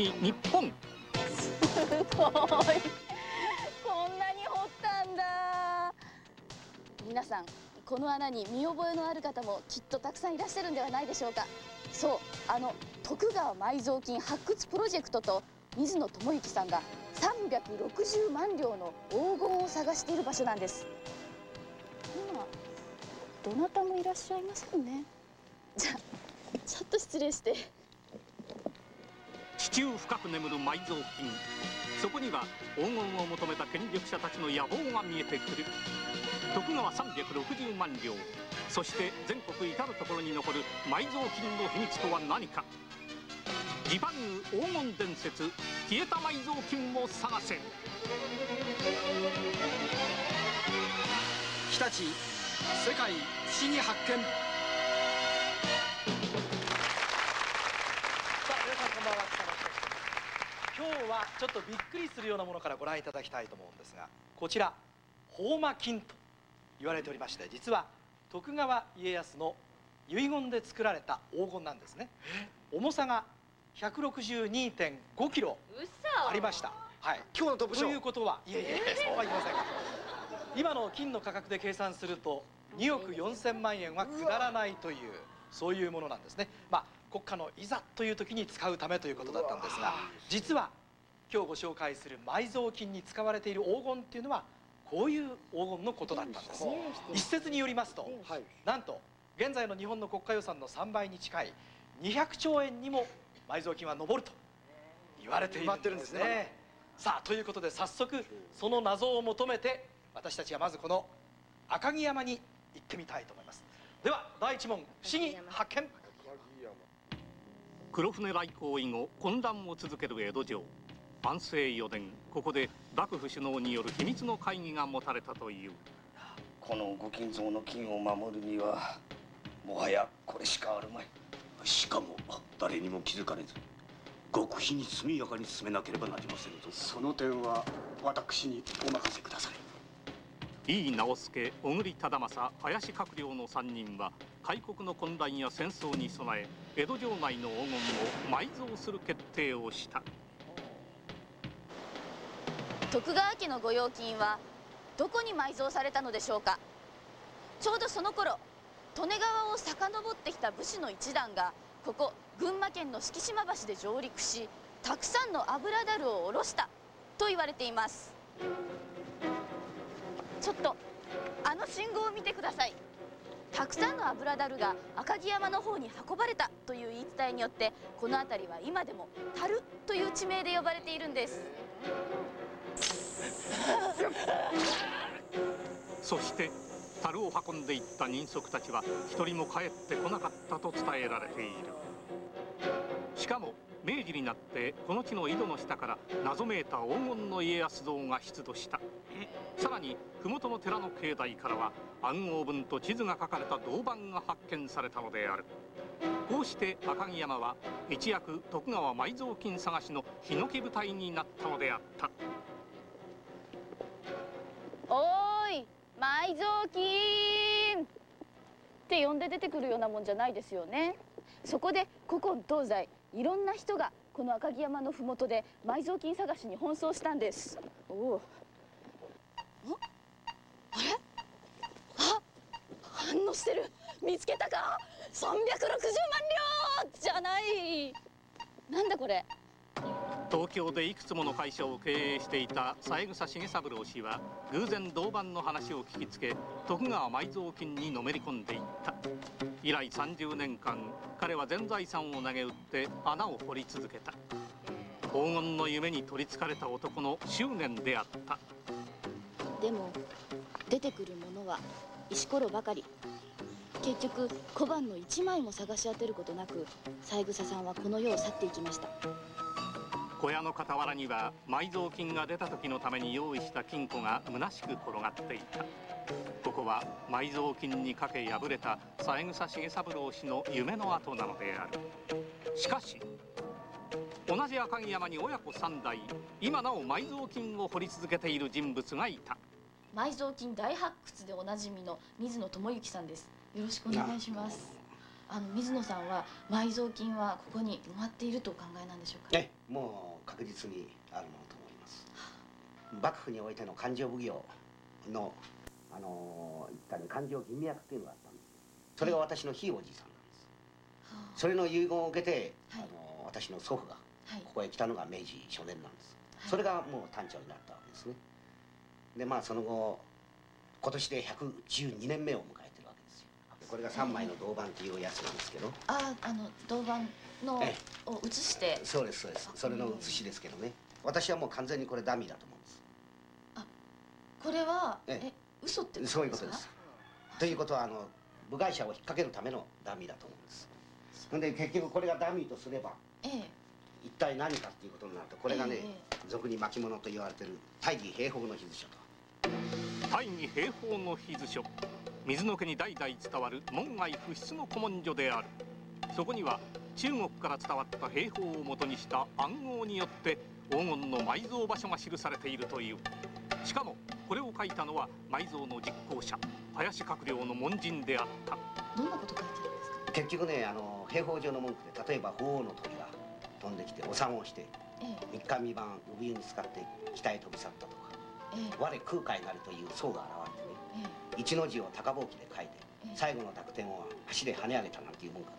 黄金の国日本。すごい。こんなに掘ったんだ。皆さんこの穴に見覚えのある方もきっとたくさんいらっしゃるんではないでしょうか。そうあの徳川埋蔵金発掘プロジェクトと水野智之さんが360万両の黄金を探している場所なんです。今どなたもいらっしゃいませんね。じゃあちょっと失礼して地中深く眠る埋蔵金。そこには黄金を求めた権力者たちの野望が見えてくる。徳川360万両。そして全国至る所に残る埋蔵金の秘密とは何か。ジパング黄金伝説。消えた埋蔵金を探せ。日立世界不思議発見。今日はちょっとびっくりするようなものからご覧いただきたいと思うんですがこちら宝馬金と言われておりまして実は徳川家康の遺言で作られた黄金なんですね。重さが162.5キロありました。はい。今日のトップ賞。ということはいえいえそうはいきません。今の金の価格で計算すると2億4000万円はくだらないというそういうものなんですね。まあ国家のいざという時に使うためということだったんですが実は今日ご紹介する埋蔵金に使われている黄金っていうのはこういう黄金のことだったんです。一説によりますとはい。なんと現在の日本の国家予算の3倍に近い200兆円にも埋蔵金は上ると言われているんです決まってるんですね。ねさあということで早速その謎を求めて私たちはまずこの赤城山に行ってみたいと思います。では第一問不思議発見黒船来航以後混乱を続ける江戸城。安政4年ここで幕府首脳による秘密の会議が持たれたという。このご金蔵の金を守るにはもはやこれしかあるまい。しかも誰にも気づかれず極秘に速やかに進めなければなりませんぞ。その点は私にお任せください井伊直弼小栗忠政林閣僚の3人は開国の混乱や戦争に備え江戸城内の黄金を埋蔵する決定をした。徳川家の御用金はどこに埋蔵されたのでしょうか。ちょうどその頃利根川を遡ってきた武士の一団がここ群馬県の敷島橋で上陸したくさんの油だるを下ろしたと言われています。ちょっとあの信号を見てください。たくさんの油だるが赤城山の方に運ばれたという言い伝えによってこの辺りは今でも樽という地名で呼ばれているんです。そして樽を運んでいった人足たちは一人も帰ってこなかったと伝えられている。しかも明治になってこの地の井戸の下から謎めいた黄金の家康像が出土した。さらに麓の寺の境内からは暗号文と地図が書かれた銅板が発見されたのである。こうして赤城山は一躍徳川埋蔵金探しのヒノキ部隊になったのであった。おーい埋蔵金！って呼んで出てくるようなもんじゃないですよね。そこで古今東西いろんな人がこの赤城山の麓で埋蔵金探しに奔走したんです。おおあ？あれ？あ？反応してる。見つけたか？360万両！じゃない。なんだこれ？東京でいくつもの会社を経営していた三枝重三郎氏は偶然銅板の話を聞きつけ徳川埋蔵金にのめり込んでいった。以来30年間彼は全財産を投げ打って穴を掘り続けた。黄金の夢に取りつかれた男の執念であった。でも出てくるものは石ころばかり。結局小判の一枚も探し当てることなく三枝さんはこの世を去っていきました。小屋の傍らには埋蔵金が出た時のために用意した金庫が虚しく転がっていた。ここは埋蔵金にかけ敗れた三枝重三郎氏の夢の跡なのである。しかし同じ赤城山に親子三代今なお埋蔵金を掘り続けている人物がいた。埋蔵金大発掘でおなじみの水野智之さんです。よろしくお願いします。あの水野さんは埋蔵金はここに埋まっているとお考えなんでしょうか？えもう確実にあるものと思います。幕府においての勘定奉行のあの一家に勘定吟味役っていうのがあったんです。それが私のひいおじいさんなんです。はあそれの遺言を受けて、はい。あの私の祖父がはい。ここへ来たのが明治初年なんです。はい。それがもう単調になったわけですね。でまあその後今年で112年目を迎えてるわけですよ。これが3枚の銅板っていうやつなんですけど。ああの銅板のえを写して。そうですそうです。それの写しですけどね。私はもう完全にこれダミーだと思うんです。これはええ。嘘ってそういうことです。ということはあの部外者を引っ掛けるためのダミーだと思うんです。ほんで結局これがダミーとすればええ。一体何かっていうことになるとこれがね、え俗に巻物と言われてる大義平法の秘図書と。大義平法の秘図書。水野家に代々伝わる門外不出の古文書であるそこには中国から伝わった兵法をもとにした暗号によって黄金の埋蔵場所が記されているという。しかもこれを書いたのは埋蔵の実行者林閣僚の門人であった。どんなこと書いてるんですか？結局ねあの兵法上の文句で例えば鳳凰の鳥が飛んできてお産をしてええ。三日三晩産湯に使って北へ飛び去ったとかええ。我空海なりという僧が現れてねえ一の字を高ぼうきで書いてええ。最後の濁点を足で跳ね上げたなんていう文句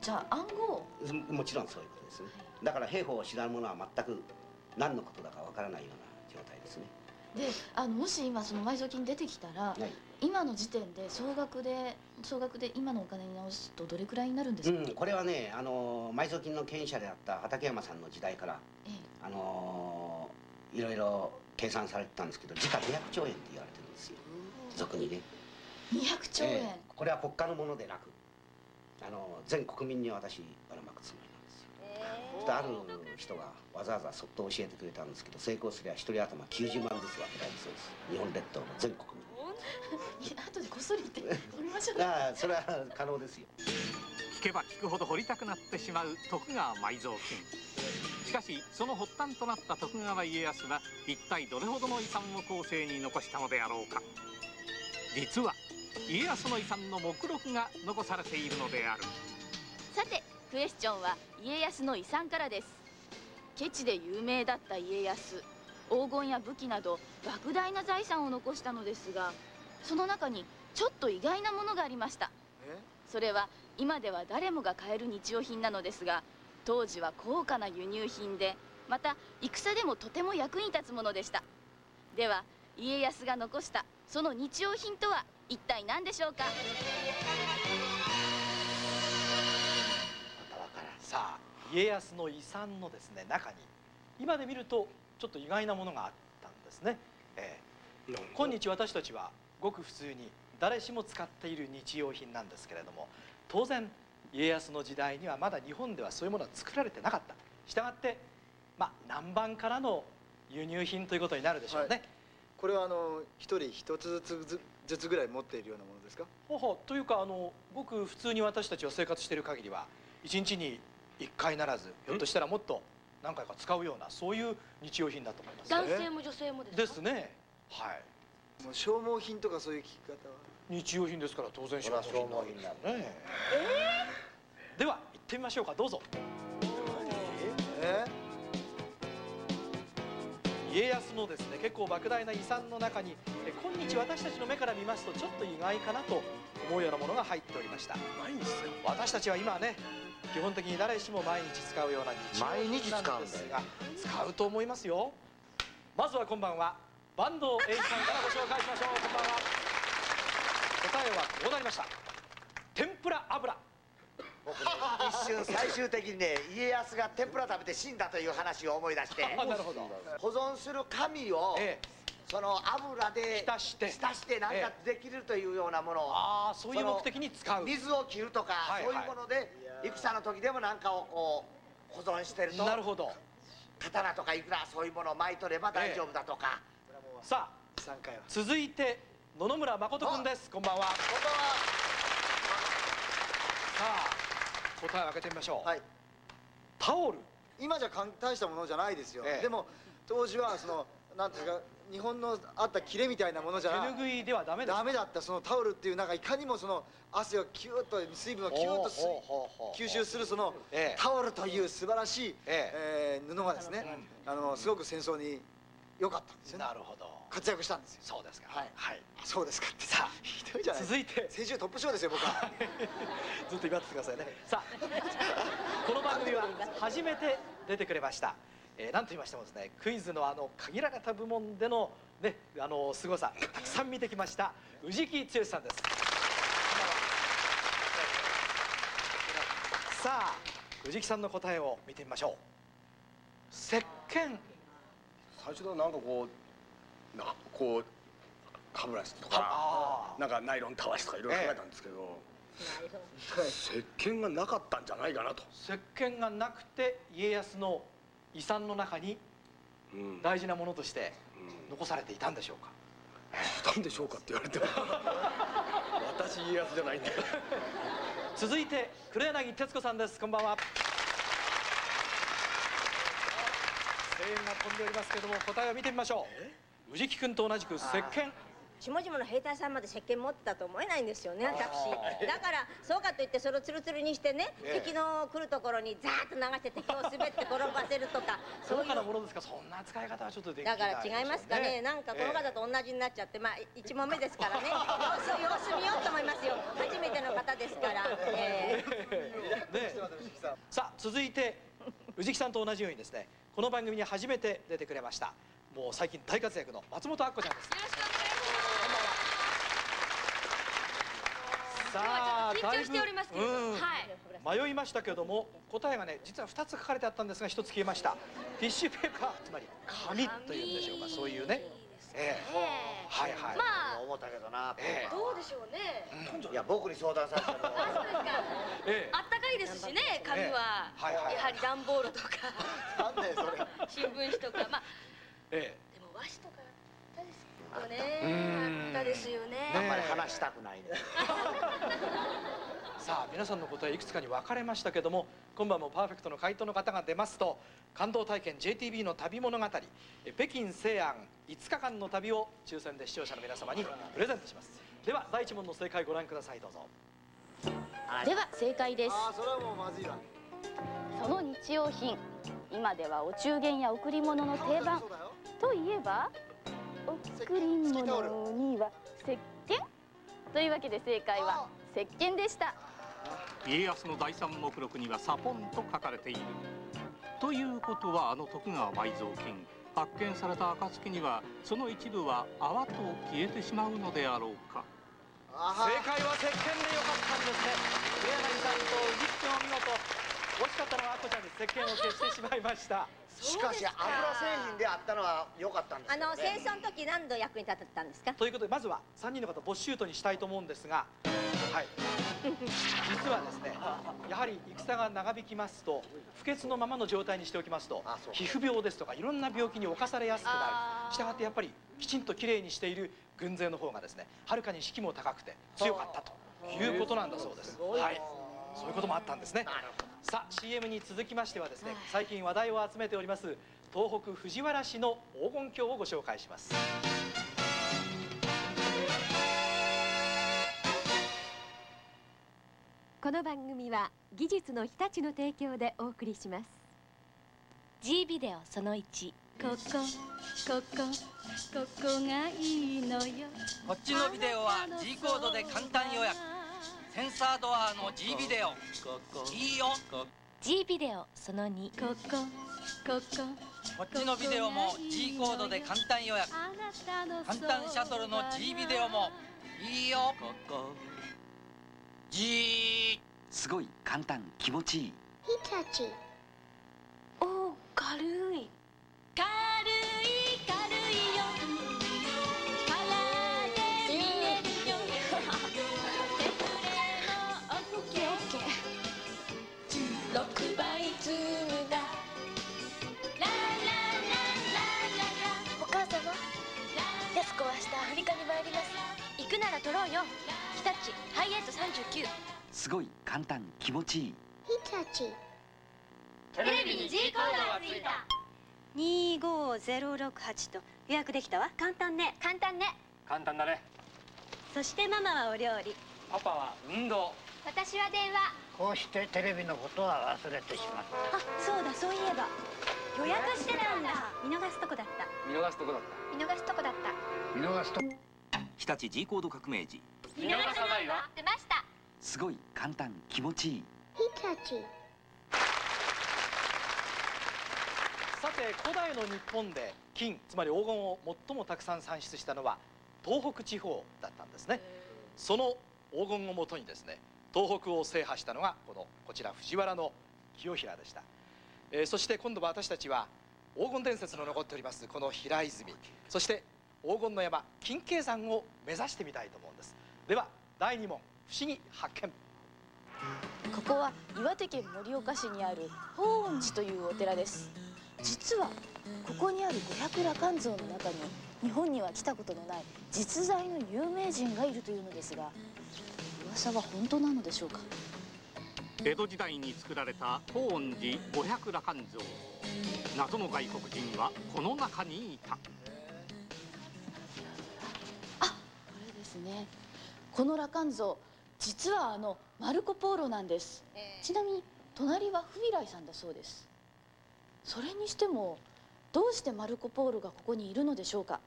じゃあ暗号？ももちろんそういうことですね。はだから兵法を知らぬ者は全く何のことだかわからないような状態ですね。であのもし今その埋蔵金出てきたらはい。今の時点で総額で総額で今のお金に直すとどれくらいになるんですか、うん、これはねあの埋蔵金の権威者であった畠山さんの時代からえあのいろいろ計算されてたんですけど時価200兆円って言われてるんですよ。俗にね。え、200兆円、ええ。これは国家のものでなくあの全国民に私ばらまくつもりなんですよ。そしてある人がわざわざそっと教えてくれたんですけど成功すれば一人頭90万ずつ分けられるそうです日本列島の全国民。いや後でこっそり言っておりましょうああそれは可能ですよ。聞けば聞くほど掘りたくなってしまう徳川埋蔵金しかしその発端となった徳川家康は一体どれほどの遺産を後世に残したのであろうか。実は家康の遺産の目録が残されているのである。さてクエスチョンは家康の遺産からです。ケチで有名だった家康黄金や武器など莫大な財産を残したのですがその中にちょっと意外なものがありました。それは今では誰もが買える日用品なのですが当時は高価な輸入品でまた戦でもとても役に立つものでした。では家康が残したその日用品とは一体何でしょうか？またわからん。さあ家康の遺産のですね中に今で見るとちょっと意外なものがあったんですね、ええ。今日私たちはごく普通に誰しも使っている日用品なんですけれども当然家康の時代にはまだ日本ではそういうものは作られてなかった。したがってまあ南蛮からの輸入品ということになるでしょうね、はい。これはあの一人一つずつずずつぐらい持っているようなものですか？ほうほう。というかあのごく普通に私たちは生活している限りは一日に1回ならずひょっとしたらもっと何回か使うようなそういう日用品だと思います。男性も女性もですか？ですね。はい。もう消耗品とかそういう聞き方は？日用品ですから当然消耗品だね。では行ってみましょうか。どうぞ。え家康のですね結構莫大な遺産の中にえ今日私たちの目から見ますとちょっと意外かなと思うようなものが入っておりました。毎日ですか私たちは今はね基本的に誰しも毎日使うような日毎日用品なんですが使うと思いますよ。まずは今晩は坂東栄一さんからご紹介しましょう。こんばんは。答えはこうなりました。天ぷら油一瞬最終的にね家康が天ぷら食べて死んだという話を思い出して。あなるほど。保存する紙を、えその油で浸して。浸して何かできるというようなものを、ああそういう目的に使う。水を切るとか、はいはい。そういうもので戦の時でも何かをこう保存してると。なるほど。刀とかいくらそういうものを巻いとれば大丈夫だとか、さあ3回は。続いて野々村誠君です。こんばんは。さこんばんは。あ答えを開けてみましょう、はい。タオル。今じゃ大したものじゃないですよ、ええ。でも当時はそのなんていうか日本のあったキレみたいなものじゃ手拭いではダメですダメだったそのタオルっていうなんかいかにもその汗をキューッと水分をキューッと吸収するそのええ。タオルという素晴らしい、ええ。ー布がですね、あのすごく戦争に良かったんですよね。なるほど活躍したんですよ。そうですか。はい。はい。あそうですかって。さあひどいじゃない。続いて。先週トップ賞ですよ僕は。ずっと祝ってください。ねさあ この番組は初めて出てくれました。えー、なんと言いましてもですねクイズのあの限られた部門でのねあの凄さたくさん見てきました宇治木剛さんです。さあ宇治木さんの答えを見てみましょう。石鹸。最初はなんかこうなこう歯ブラシとかあなんかナイロンたわしとかいろいろ考えたんですけど、石鹸がなかったんじゃないかなと、石鹸がなくて家康の遺産の中にうん。大事なものとしてうん。残されていたんでしょうか？なんでしょうかって言われても。私家康じゃないんで。続いて黒柳徹子さんです。こんばんは。声援が飛んでおりますけども答えを見てみましょう宇治木君と同じく石鹸下々の兵隊さんまで石鹸持ってたと思えないんですよね私だからそうかといってそれをツルツルにしてね、ええ。敵の来るところにザーッと流して敵を滑って転ばせるとか そういう。ものですか？そんな使い方はちょっとできなだいから違いますかね、なんかこの方と同じになっちゃって、まあ一問目ですからね。様子様子見ようと思いますよ。初めての方ですから、ええ。ねさあ続いて宇治木さんと同じようにですねこの番組に初めて出てくれましたもう最近大活躍の松本明子ちゃんです。さあ緊張しておりますけれどうんはい。迷いましたけども答えがね実は2つ書かれてあったんですが1つ消えました。ティッシュペーパーつまり紙というんでしょうかそういうね。ええ。はいはい。まあ思ったけどな、ええ。どうでしょうね。いや僕に相談させてもあそうですかええあったかいですしね紙は、はいはい。やはり段ボールとか。なんでそれ。新聞紙とか。まあえでも和紙とかあったですようねん。あったですよね。ねあんまり話したくないね。さあ皆さんの答えいくつかに分かれましたけども今晩もパーフェクトの回答の方が出ますと感動体験 JTB の旅物語え北京西安5日間の旅を抽選で視聴者の皆様にプレゼントします。では第一問の正解ご覧ください。どうぞ。では正解です。ああそれはもうまずいわその日用品今ではお中元や贈り物の定番。そうだよといえば贈り物には石鹸？というわけで正解は石鹸でした。家康の第三目録には左本と書かれている。ということはあの徳川埋蔵金発見された暁にはその一部は泡と消えてしまうのであろうか。正解は石鹸でよかったんですね上柳さんと宇治木君お見事。惜しかったのはあこちゃんに石鹸を消してしまいましたしかし油製品であったのは良かったんですね、の戦争の時何度役に立ったんですか？ということでまずは3人の方ボッシュートにしたいと思うんですがはい。実はですねやはり戦が長引きますと不潔のままの状態にしておきますと皮膚病ですとかいろんな病気に侵されやすくなる。したがってやっぱりきちんときれいにしている軍勢の方がですねはるかに士気も高くて強かったということなんだそうです。はいそういうこともあったんですね。さあ CM に続きましてはですね最近話題を集めております東北藤原市の黄金鏡をご紹介します。この番組は技術の日立の提供でお送りします。G ビデオその1ここここここがいいのよ。こっちのビデオは G コードで簡単予約センサードアの G ビデオ。いいよ。G ビデオその2ここ。ここ。こっちのビデオも G コードで簡単予約。簡単シャトルの G ビデオもいいよ。G すごい簡単気持ちいい。ヒタチお軽い。軽いなら撮ろうよ。日立ハイエート39すごい簡単気持ちいい。日立テレビに G コードがついた。25068と予約できたわ。簡単ね。簡単ね。簡単だね。そしてママはお料理。パパは運動。私は電話。こうしてテレビのことは忘れてしまった。あそうだそういえば。予約してたんだ。見逃すとこだった。見逃すとこだった。見逃すとこだった。見逃すと日立 G コード革命時見逃さないわ出ました。すごい簡単気持ちいい。日立。さて古代の日本で金つまり黄金を最もたくさん産出したのは東北地方だったんですね。その黄金をもとにですね東北を制覇したのがこのこちら藤原の清平でした、えーそして今度は私たちは黄金伝説の残っておりますこの平泉。そして黄金の山金渓山を目指してみたいと思うんです。では第2問不思議発見。ここは岩手県盛岡市にある法恩寺というお寺です。実はここにある五百羅漢像の中に日本には来たことのない実在の有名人がいるというのですが噂は本当なのでしょうか？江戸時代に作られた高恩寺五百羅漢像。謎の外国人はこの中にいたですね。この羅漢像実はあのマルコ・ポーロなんです、ちなみに隣はフビライさんだそうです。それにしてもどうしてマルコ・ポーロがここにいるのでしょうか。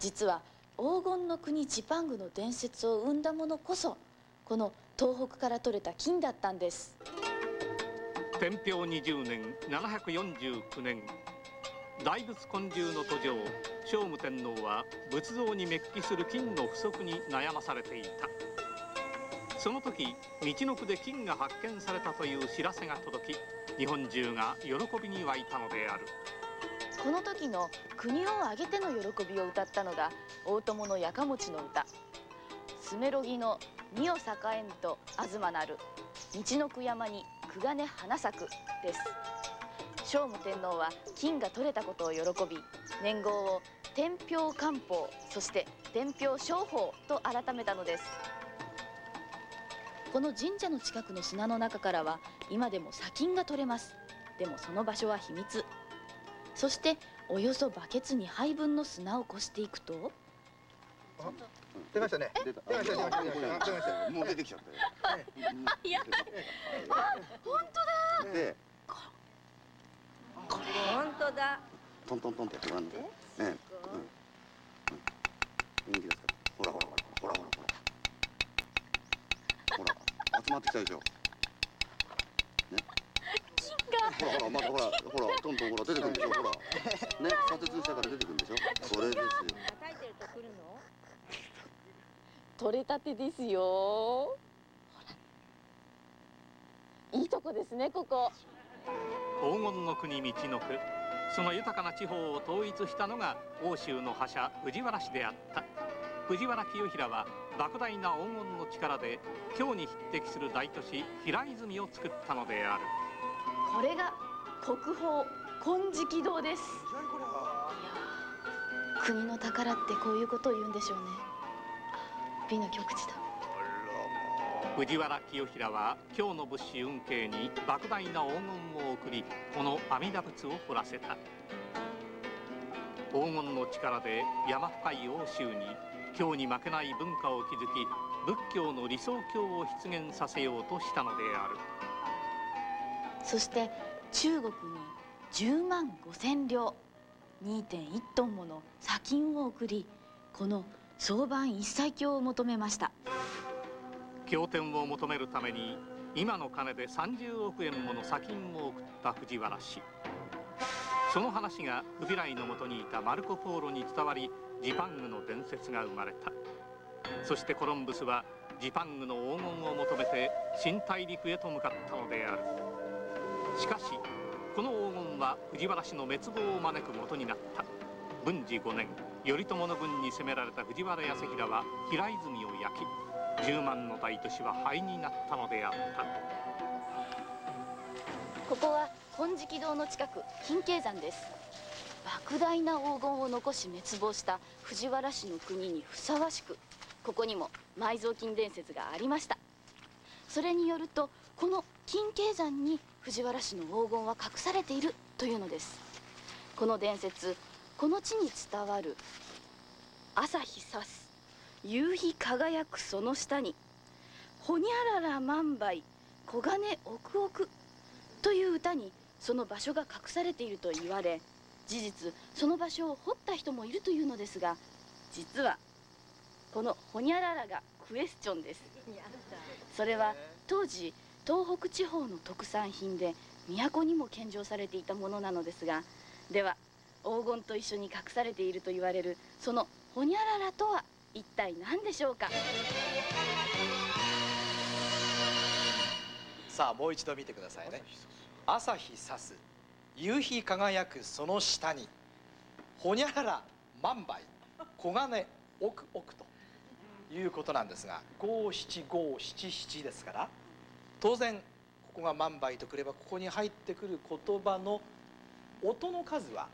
実は黄金の国ジパングの伝説を生んだものこそこの東北から取れた金だったんです。天平20年749年大仏建立の途上聖武天皇は仏像にメッキする金の不足に悩まされていた。その時道の区で金が発見されたという知らせが届き日本中が喜びに沸いたのである。この時の国を挙げての喜びを歌ったのが大友のやかもちの歌「スメロギの二を栄えんと東なる。道のく山に久金花咲く」です。聖武天皇は金が取れたことを喜び年号を天平官宝そして天平商法と改めたのです。この神社の近くの砂の中からは今でも砂金が取れます。でもその場所は秘密。そしておよそバケツ2杯分の砂をこしていくと。出ましたね。出ました出ました出ました。もう出てきちゃったよ。あやばいあ本当だ。で本当だ。トントントンってやってごらんね。ええ。うん。うん人気ですほらほらほらほらほらほらほら集まってきたでしょほら。ほらまたほらほら。トントンほら。出てくるんでしょほらね左折したから。出てくるんでしょそれですよ叩いてると来るの取れたてですよいいとこですねここ黄金の国道の区その豊かな地方を統一したのが欧州の覇者藤原氏であった。藤原清平は莫大な黄金の力で京に匹敵する大都市平泉を作ったのである。これが国宝金色堂です。いやー国の宝ってこういうことを言うんでしょうね。あ美の極致だ藤原清平は京の物資運慶に莫大な黄金を送りこの阿弥陀仏を掘らせた。黄金の力で山深い欧州に京に負けない文化を築き仏教の理想郷を出現させようとしたのである。そして中国に10万5千両2.1トンもの砂金を送りこの相番一切経を求めました。経典を求めるために今の金で30億円もの砂金を送った藤原氏。その話がフビライのもとにいたマルコ・ポーロに伝わりジパングの伝説が生まれた。そしてコロンブスはジパングの黄金を求めて新大陸へと向かったのである。しかしこの黄金は藤原氏の滅亡を招くことになった。文治5年頼朝の軍に攻められた藤原康平は平泉を焼き10万の大都市は灰になったのであった。ここは金色堂の近く金渓山です。莫大な黄金を残し滅亡した藤原氏の国にふさわしくここにも埋蔵金伝説がありました。それによるとこの金渓山に藤原氏の黄金は隠されているというのです。この伝説この地に伝わる朝日さす夕日輝くその下にほにゃらら万倍黄金奥奥という歌にその場所が隠されていると言われ事実その場所を掘った人もいるというのですが実はこのほにゃららがクエスチョンです。それは当時東北地方の特産品で都にも献上されていたものなのですがでは黄金と一緒に隠されていると言われるそのほにゃららとは一体何でしょうか？さあもう一度見てくださいね。朝日さす。夕日輝くその下に。ほにゃらら万倍。黄金奥奥と。いうことなんですが五七五七七ですから。当然ここが万倍とくればここに入ってくる言葉の音の数は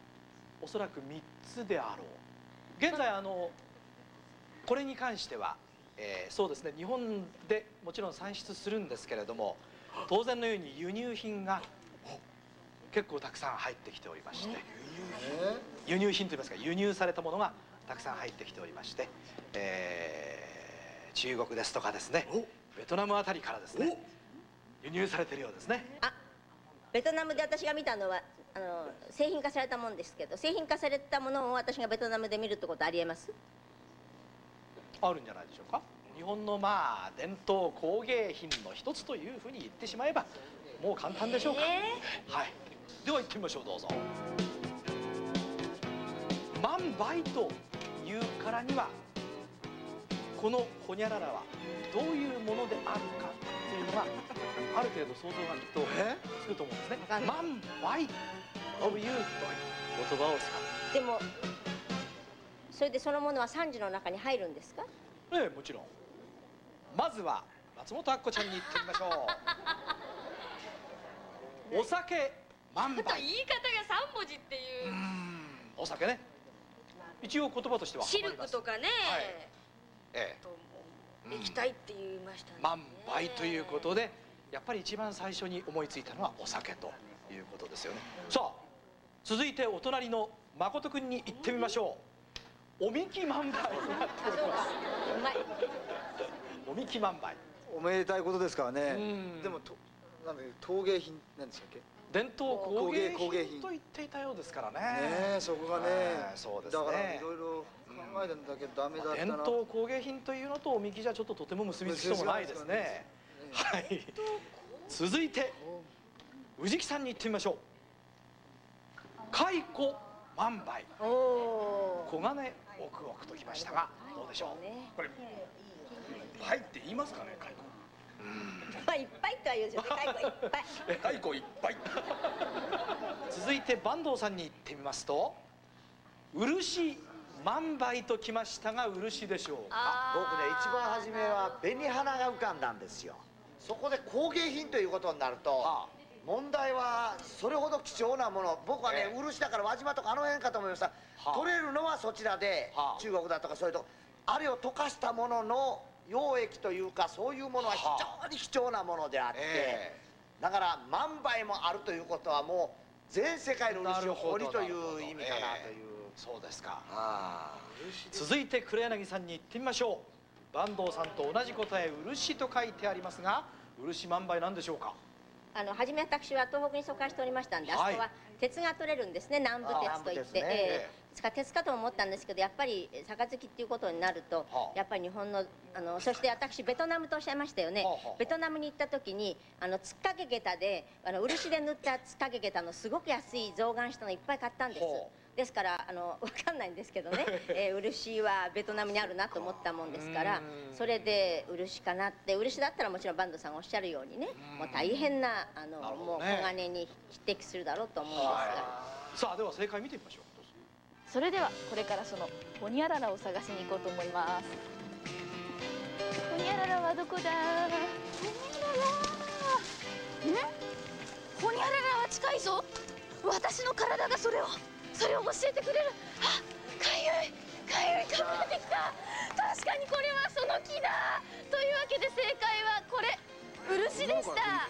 おそらく3つであろう。現在あのこれに関しては、えーそうですね日本でもちろん産出するんですけれども当然のように輸入品が結構たくさん入ってきておりまして輸入品といいますか輸入されたものがたくさん入ってきておりまして、えー中国ですとかですねベトナムあたりからですね輸入されてるようですね。ベトナムで私が見たのはあの製品化されたもんですけど製品化されたものを私がベトナムで見るってことありえます？あるんじゃないでしょうか？日本のまあ伝統工芸品の一つというふうに言ってしまえばもう簡単でしょうか、はい。では行ってみましょうどうぞ。万倍というからにはこのほにゃららはどういうものであるかっていうのがある程度想像がきっとつくと思うんですね。万倍という言葉を使でもそれでそのものは三時の中に入るんですか？うええもちろん。まずは松本明子ちゃんに行ってみましょう。お酒万杯 言い方が三文字っていう。お酒ね。一応言葉としてはシルクとかね、ええ。液体って言いましたね。万杯ということでやっぱり一番最初に思いついたのはお酒ということですよね。さあ続いてお隣の誠くんに行ってみましょうおみき万杯になっております。おみき万杯おめでたいことですからね。でもとなんだっけ陶芸品なんでしたっけ？伝統工芸工芸品。品と言っていたようですからね。ねえそこがね。ええそうですね。だからいろいろ考えたんだけどダメだった伝な統工芸品というのとおみきじゃちょっととても結びつきそうもないですね。はい。続いて宇治木さんに行ってみましょう。蚕万杯。黄金奥奥ときましたがどうでしょう？これはいって言いますかね蚕 まあいっぱいとは言うんですよね蚕いっぱい。っぱい。続いて坂東さんに行ってみますと漆万杯ときましたが漆でしょうか？僕ね一番初めは紅花が浮かんだんですよ。そこで工芸品ということになると、問題はそれほど貴重なもの。僕はね、漆だから輪島とかあの辺かと思いました、取れるのはそちらで、中国だとかそういうとこあれを溶かしたものの溶液というかそういうものは非常に貴重なものであって、だから万倍もあるということはもう全世界の漆を掘りという意味かなという。そうですか。続いて黒柳さんに行ってみましょう坂東さんと同じ答え漆と書いてありますが漆万倍なんでしょうか？あの初め私は東北に疎開しておりましたんで、あそこは鉄が取れるんですね。南部鉄といって、ええ。ですから鉄かと思ったんですけどやっぱり杯っていうことになると、やっぱり日本のあのそして私ベトナムとおっしゃいましたよね、ベトナムに行った時にあのつっかけ下駄であの漆で塗ったつっかけ下駄のすごく安い象眼したのいっぱい買ったんですですからあの 分かんないんですけどね、えー漆はベトナムにあるなと思ったもんですからそれで漆かなって漆だったらもちろん坂東さんがおっしゃるようにねもう大変なあのもうね黄金に匹敵するだろうと思うんですが。さあでは正解見てみましょう。それではこれからそのホニャララを探しに行こうと思います。ホニャララはどこだ？ホニャララ。んホニャララは近いぞ。私の体がそれをそれを教えてくれる。あかゆいかゆいかぶれてきた。確かにこれはその木だというわけで正解はこれ。漆でした。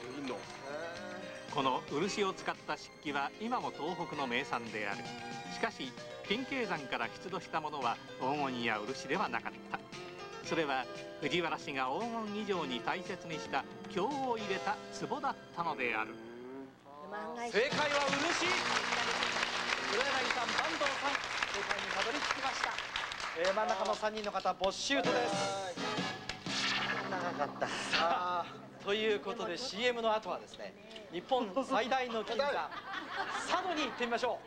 この漆を使った漆器は今も東北の名産である。しかし金慶山から出土したものは黄金や漆ではなかった。それは藤原氏が黄金以上に大切にした経を入れた壺だったのである。正解は漆。黒柳さん坂東さん正解にたどり着きました、えー、真ん中の3人の方ボッシュートです。長かった。さあということで CM の後はですね日本最大の金山佐渡に行ってみましょ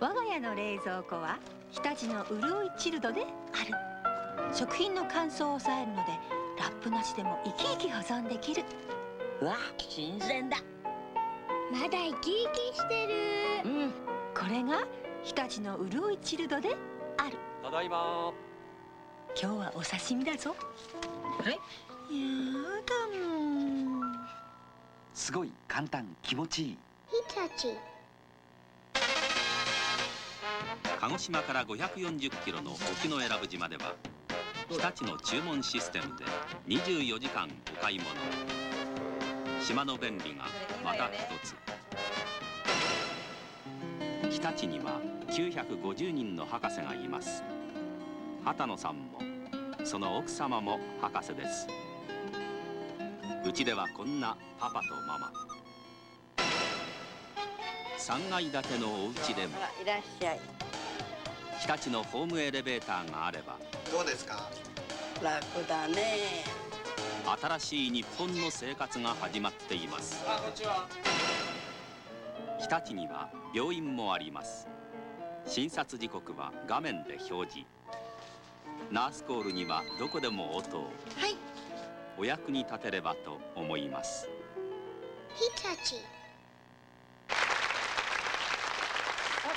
我が家の冷蔵庫は日立の潤いチルドである。食品の乾燥を抑えるのでラップなしでも生き生き保存できる。わ新鮮だ。まだ生き生きしてる。うん。これが日立の潤いチルドである。ただいま。今日はお刺身だぞ。はい。やだもん。すごい簡単気持ちいい。日立鹿児島から540キロの沖永良部島では日立の注文システムで24時間お買い物。島の便利がまた一つ。日立には950人の博士がいます。畑野さんも。その奥様も博士です。うちではこんなパパとママ。3階建てのお家でも。いらっしゃい。日立のホームエレベーターがあればどうですか？楽だね。新しい日本の生活が始まっています。あこんにちは。日立には病院もあります。診察時刻は画面で表示。ナースコールにはどこでも応答はい。お役に立てればと思います。日立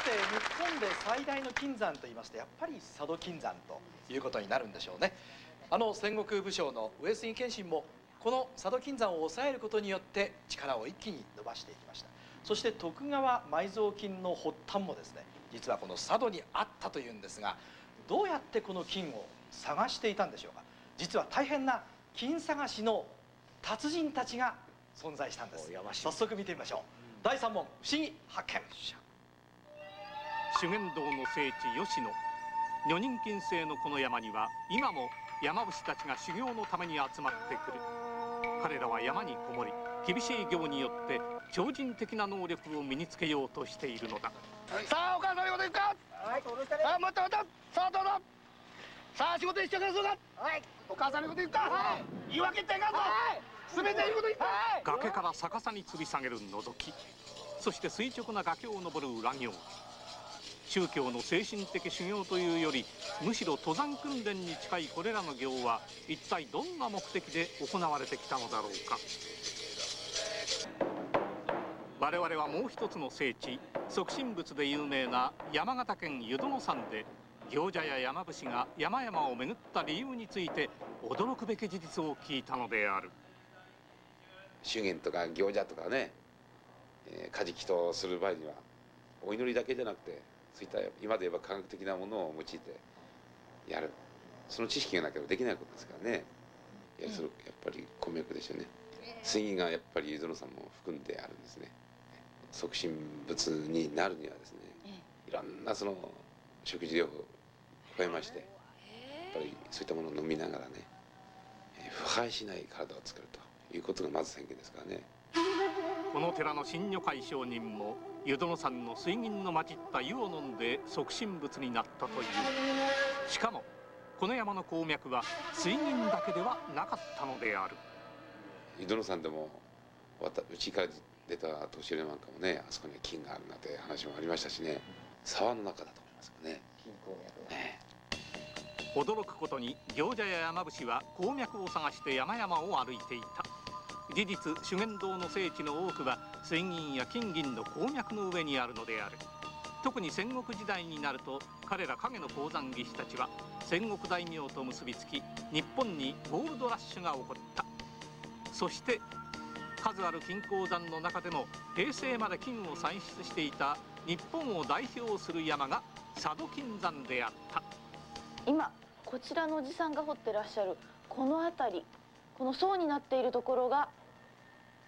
さて日本で最大の金山と言いましてやっぱり佐渡金山ということになるんでしょうね。あの戦国武将の上杉謙信もこの佐渡金山を抑えることによって力を一気に伸ばしていきました。そして徳川埋蔵金の発端もですね実はこの佐渡にあったというんですがどうやってこの金を探していたんでしょうか。実は大変な金探しの達人たちが存在したんです。早速見てみましょう。第3問不思議発見修験道の聖地吉野。女人禁制のこの山には今も山伏たちが修行のために集まってくる。彼らは山にこもり厳しい行によって超人的な能力を身につけようとしているのだ。さあお母さんのこと言うか。はいあ待った待ったさあどうぞ。さあ仕事一生懸命するかはい。お母さんのこと言うか。はい。言い訳ってんかんぞ。全て言うこと言った崖から逆さに吊り下げる覗き。そして垂直な崖を登る裏行宗教の精神的修行というよりむしろ登山訓練に近いこれらの行は一体どんな目的で行われてきたのだろうか。我々はもう一つの聖地即身仏で有名な山形県湯殿山で行者や山伏が山々を巡った理由について驚くべき事実を聞いたのである。修験とか行者とかね、えー、カジキとする場合にはお祈りだけじゃなくてそういった今で言えば科学的なものを用いてやる。その知識がなければできないことですからね。いやそれやっぱり鉱脈ですよね。水銀がやっぱり湯園さんも含んであるんですね。即身仏になるにはですねいろんなその食事療法を加えましてやっぱりそういったものを飲みながらね腐敗しない体を作るということがまず宣言ですからね。この寺の神女会上人も湯殿山の水銀の混じった湯を飲んで即身仏になったという。しかもこの山の鉱脈は水銀だけではなかったのである。湯殿山でもうちから出た年寄りなんかもねあそこには金があるなんて話もありましたしね。沢の中だと思いますよね。金鉱脈ね驚くことに行者や山伏は鉱脈を探して山々を歩いていた事実修験道の聖地の多くは水銀や金銀の鉱脈の上にあるのである。特に戦国時代になると彼ら影の鉱山技師たちは戦国大名と結びつき日本にゴールドラッシュが起こった。そして数ある金鉱山の中でも平成まで金を産出していた日本を代表する山が佐渡金山であった。今こちらのおじさんが掘ってらっしゃるこの辺りこの層になっているところが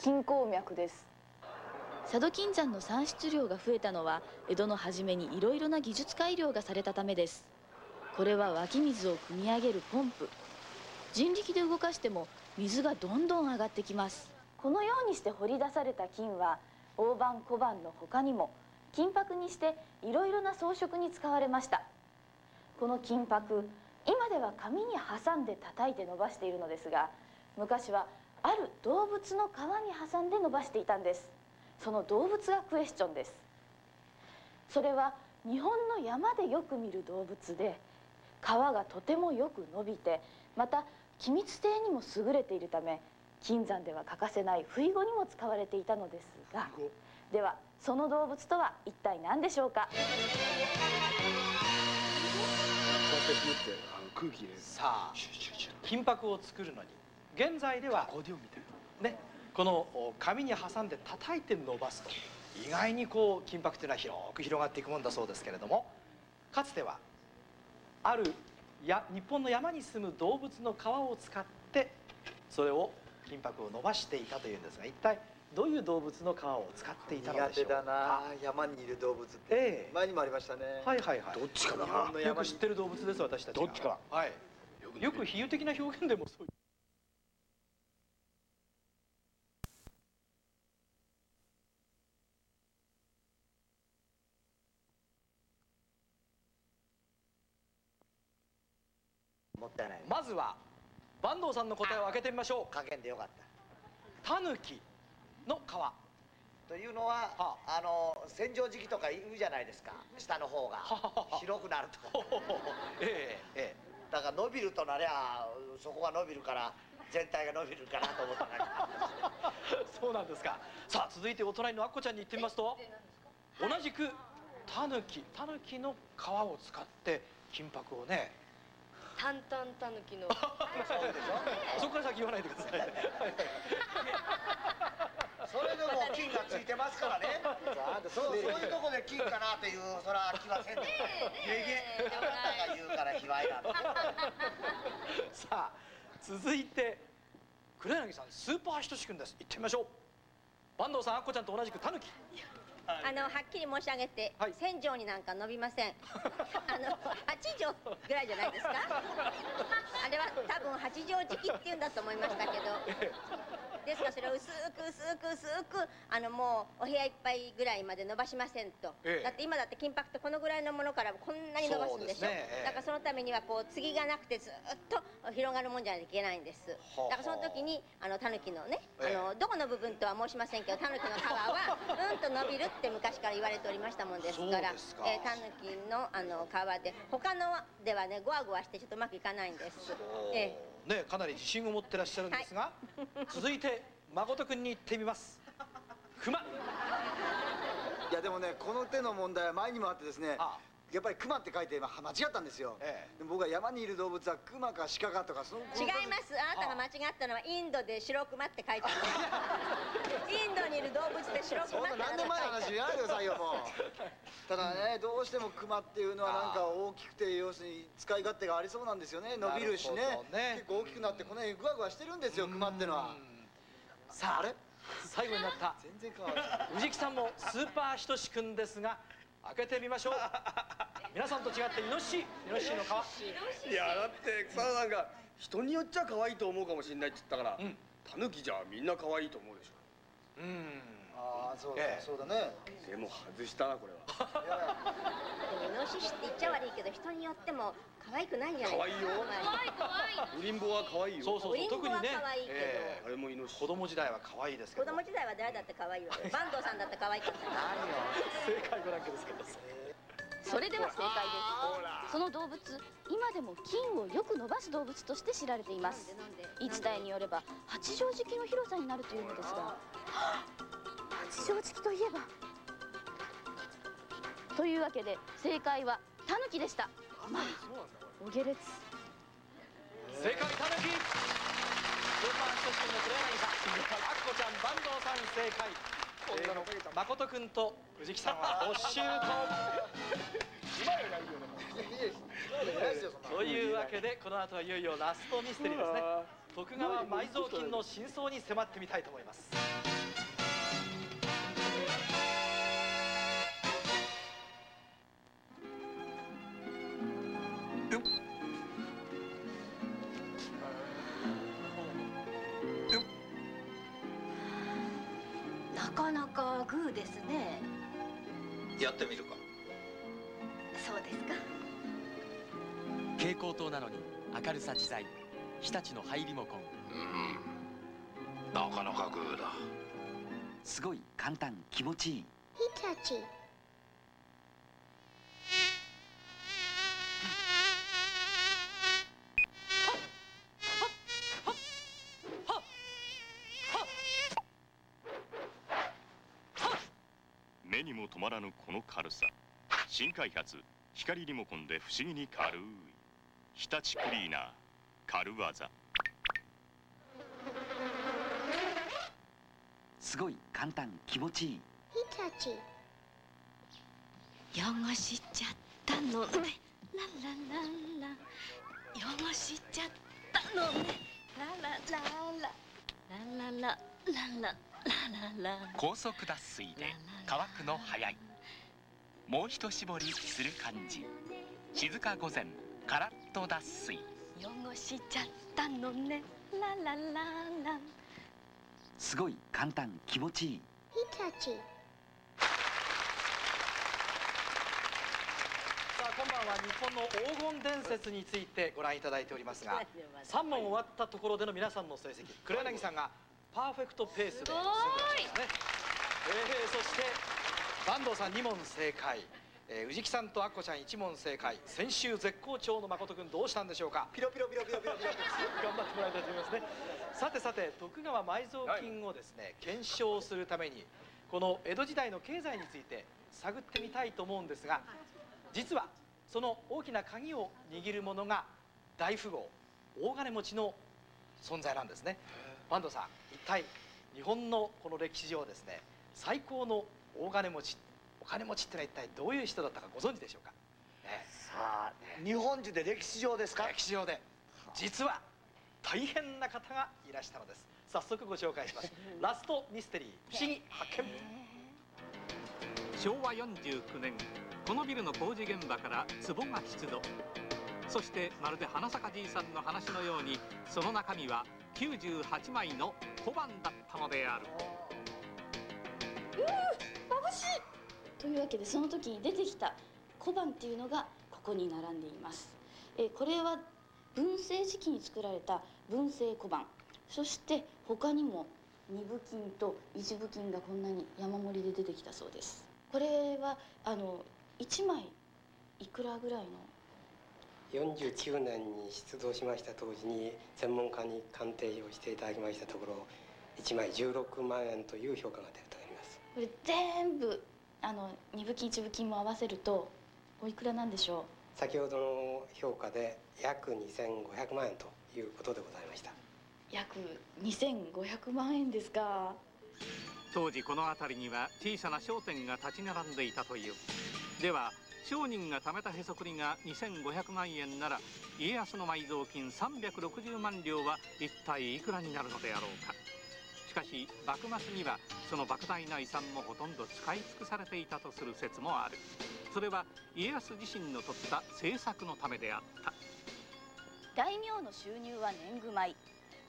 金鉱脈です。佐渡金山の産出量が増えたのは江戸の初めにいろいろな技術改良がされたためです。これは湧き水を汲み上げるポンプ。人力で動かしても水がどんどん上がってきます。このようにして掘り出された金は大判小判の他にも金箔にしていろいろな装飾に使われました。この金箔今では紙に挟んで叩いて伸ばしているのですが昔はある動物の皮に挟んで伸ばしていたんです。その動物がクエスチョンです。それは日本の山でよく見る動物で皮がとてもよく伸びてまた気密性にも優れているため金山では欠かせない不意語にも使われていたのですがではその動物とは一体何でしょうか？さあ金箔を作るのに現在ではねこのお紙に挟んで叩いて伸ばすと意外にこう金箔というのは広く広がっていくもんだそうですけれどもかつてはあるや日本の山に住む動物の皮を使ってそれを金箔を伸ばしていたというんですが一体どういう動物の皮を使っていたのでしょうだな。山にいる動物って、ええ。前にもありましたね。はいはいはい。どっちかな。よく知ってる動物です私たちがどっちかはい。よく比喩的な表現でもそうもったいないまずは坂東さんの答えを開けてみましょう。加減でよかった。タヌキの皮。というのは、あ。の洗浄時期とか言うじゃないですか。下の方が。広くなると。えええだから伸びるとなりゃそこが伸びるから全体が伸びるかなと思っただけ そうなんですか。さあ続いてお隣のアッコちゃんに行ってみますと。同じくタヌキタヌキの皮を使って金箔をねタンタンタヌキの。そうでしょそこから先言わないでくださいね。それでも金がついてますからね。そうそういうとこで金かなっていうそら気はせんのいえいえ。あなたが言うから卑猥なんださあ続いて黒柳さんスーパーひとしくんです。行ってみましょう。坂東さんアッコちゃんと同じくタヌキあのはっきり申し上げて、千畳になんか伸びません。あの八畳ぐらいじゃないですか？あれは多分八畳敷きっていうんだと思いましたけど。ですからそれを薄く薄く薄くあのもうお部屋いっぱいぐらいまで伸ばしませんと、ええ。だって今だって金箔ってこのぐらいのものからこんなに伸ばすんでしょ。ね。ええ。だからそのためにはこう継ぎがなくてずっと広がるもんじゃないといけないんです。はあ。だからその時にあのタヌキのね、ええ。あのどこの部分とは申しませんけどタヌキの皮はうんと伸びるって昔から言われておりましたもんですからえータヌキのあの皮で他のではねゴワゴワしてちょっとうまくいかないんです。ええねかなり自信を持ってらっしゃるんですが、続いて誠くんに行ってみます。熊。いやでもねこの手の問題は前にもあってですねやっぱり熊って書いてまあ間違ったんですよ、でも僕は山にいる動物は熊か鹿かとかその違います。あなたが間違ったのはインドで白熊って書いてある。インドにいる動物で白熊ってな何年前の話言わないでくださいよも。うただねどうしても熊っていうのはなんか大きくて要するに使い勝手がありそうなんですよね伸びるしね。ね結構大きくなってこの辺グワグワしてるんですよ熊ってのは。さああれ？最後になった。全然変わらない。藤木さんもスーパーひとしくんですが開けてみましょう。皆さんと違ってイノシシ。イノシシの皮。いやだって草田さんが人によっちゃ可愛いと思うかもしれないって言ったから、タヌキじゃみんな可愛いと思うでしょ。うんああそうだ、そうだね。でも外したなこれは。でもイノシシって言っちゃ悪いけど人によっても可愛くないん。じゃない可愛い。よウリンボは可愛いよ。そうそうそう。特にねウリンボは可愛いけど。ええ。あれもイノシシ。子供時代は可愛いですけど。子供時代は誰だって可愛いわよ坂東さんだって可愛いかった。正解ご覧くださいそれでは正解です。その動物今でも金をよく伸ばす動物として知られています。言い伝えによれば八畳敷きの広さになるというのですが八畳敷きといえば。というわけで正解はタヌキでした。まあお下劣。正解たぬきスーパーひとしくんの黒柳さん。アッコちゃん坂東さん正解。えー、誠君と藤木さんは没収と。というわけでこの後はいよいよラストミステリーですね。徳川埋蔵金の真相に迫ってみたいと思いますやってみるか。そうですか。蛍光灯なのに明るさ自在。日立のハイリモコンうん。なかなかグーだ。すごい簡単気持ちいい。日立らぬこの軽さ。新開発光リモコンで不思議に軽い。日立クリーナー軽技。すごい簡単気持ちいい。日立。汚しちゃったのね。ララララ。汚しちゃったのね。ラララララ。ラララララ高速脱水で乾くの早い。もう一絞りする感じ。静か御前カラッと脱水。汚しちゃったのね。ララララ。すごい簡単気持ちいい。日立さあ今晩は日本の黄金伝説についてご覧いただいておりますが 3問終わったところでの皆さんの成績黒柳さんがパーフェクトペースで進ますね、えー、そして坂東さん2問正解。えー、宇治木さんとアッコちゃん1問正解。先週絶好調の誠君どうしたんでしょうか？ピロピロピロピロピロピロ頑張ってもらいたいと思いますねさてさて徳川埋蔵金をですね、検証するためにこの江戸時代の経済について探ってみたいと思うんですが実はその大きな鍵を握るものが大富豪大金持ちの存在なんですね坂東さん一体日本のこの歴史上ですね最高の大金持ちお金持ちってのは一体どういう人だったかご存知でしょうか、ね、さあ日本人で歴史上ですか？歴史上で実は大変な方がいらしたのです。早速ご紹介します。ラストミステリー不思議発見。昭和49年このビルの工事現場から壺が出土。そしてまるで花咲かじいさんの話のようにその中身は98枚の小判だったのである。うー眩しい。というわけでその時に出てきた小判っていうのがここに並んでいます。えこれは文政時期に作られた文政小判。そして他にも二分金と一分金がこんなに山盛りで出てきたそうです。これはあの1枚いくらぐらいの49年に出土しました当時に専門家に鑑定をしていただきましたところ1枚16万円という評価が出ております。これ全部あの二分金一分金も合わせるとおいくらなんでしょ先ほどの評価で約2500万円ということでございました。う約2500万円ですか。当時この辺りには小さな商店が立ち並んでいたという。では商人が貯めたへそくりが2500万円なら家康の埋蔵金360万両は一体いくらになるのであろうか。しかし幕末にはその莫大な遺産もほとんど使い尽くされていたとする説もある。それは家康自身の取った政策のためであった。大名の収入は年貢米。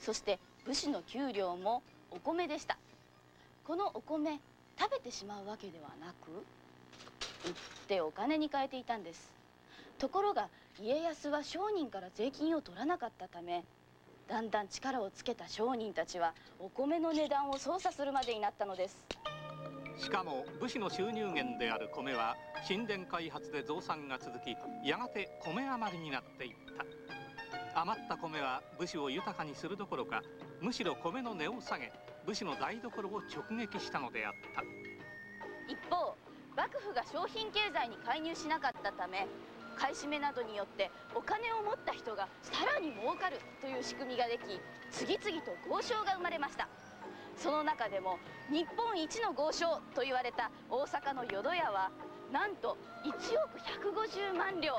そして武士の給料もお米でした。このお米食べてしまうわけではなく売ってお金に換えていたんです。ところが家康は商人から税金を取らなかったためだんだん力をつけた商人たちはお米の値段を操作するまでになったのです。しかも武士の収入源である米は神殿開発で増産が続きやがて米余りになっていった。余った米は武士を豊かにするどころかむしろ米の値を下げ武士の台所を直撃したのであった。一方幕府が商品経済に介入しなかったため買い占めなどによってお金を持った人がさらに儲かるという仕組みができ次々と豪商が生まれました。その中でも日本一の豪商と言われた大阪の淀屋はなんと1億150万両。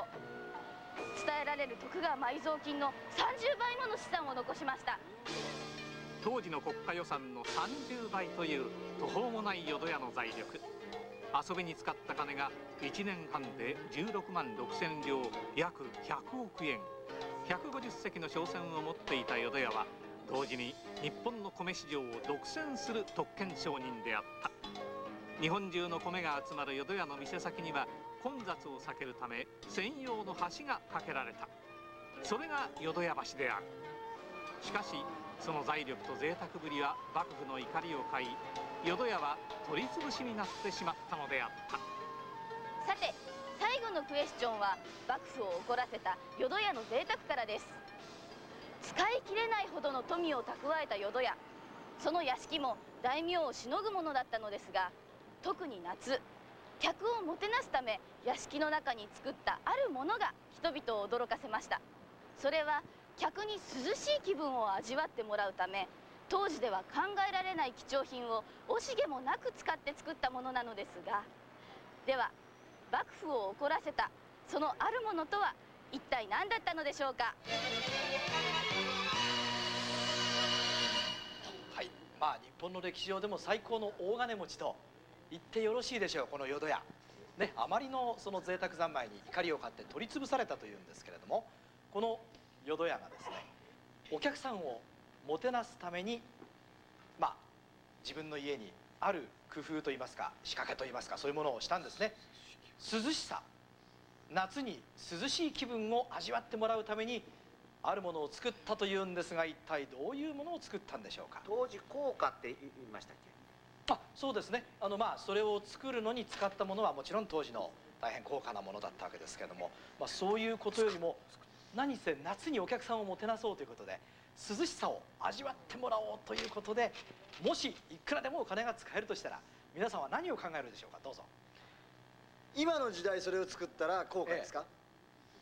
伝えられる徳川埋蔵金の30倍もの資産を残しました。当時の国家予算の30倍という途方もない淀屋の財力。遊びに使った金が1年半で16万6千両約100億円。150隻の商船を持っていた淀屋は同時に日本の米市場を独占する特権商人であった。日本中の米が集まる淀屋の店先には混雑を避けるため専用の橋が架けられた。それが淀屋橋である。しかしその財力と贅沢ぶりは幕府の怒りを買い淀屋は取り潰しになってしまったのであった。さて最後のクエスチョンは幕府を怒らせた淀屋の贅沢からです。使い切れないほどの富を蓄えた淀屋。その屋敷も大名をしのぐものだったのですが特に夏客をもてなすため屋敷の中に作ったあるものが人々を驚かせました。それは客に涼しい気分を味わってもらうため当時では考えられない貴重品を惜しげもなく使って作ったものなのですがでは幕府を怒らせたそのあるものとは一体何だったのでしょうか？はいまあ日本の歴史上でも最高の大金持ちと言ってよろしいでしょうこの淀屋。ねあまりのその贅沢三昧に怒りを買って取り潰されたというんですけれどもこの淀屋がですね。お客さんをもてなすためにまあ自分の家にある工夫といいますか仕掛けといいますかそういうものをしたんですね。涼しさ。夏に涼しい気分を味わってもらうためにあるものを作ったというんですが一体どういうものを作ったんでしょうか。当時効果って言いましたっけ？あそうですね。あのまあそれを作るのに使ったものはもちろん当時の大変高価なものだったわけですけれども、まあ、そういうことよりも何せ夏にお客さんをもてなそうということで涼しさを味わってもらおうということでもしいくらでもお金が使えるとしたら皆さんは何を考えるでしょうか？どうぞ。今の時代それを作ったら高価ですか、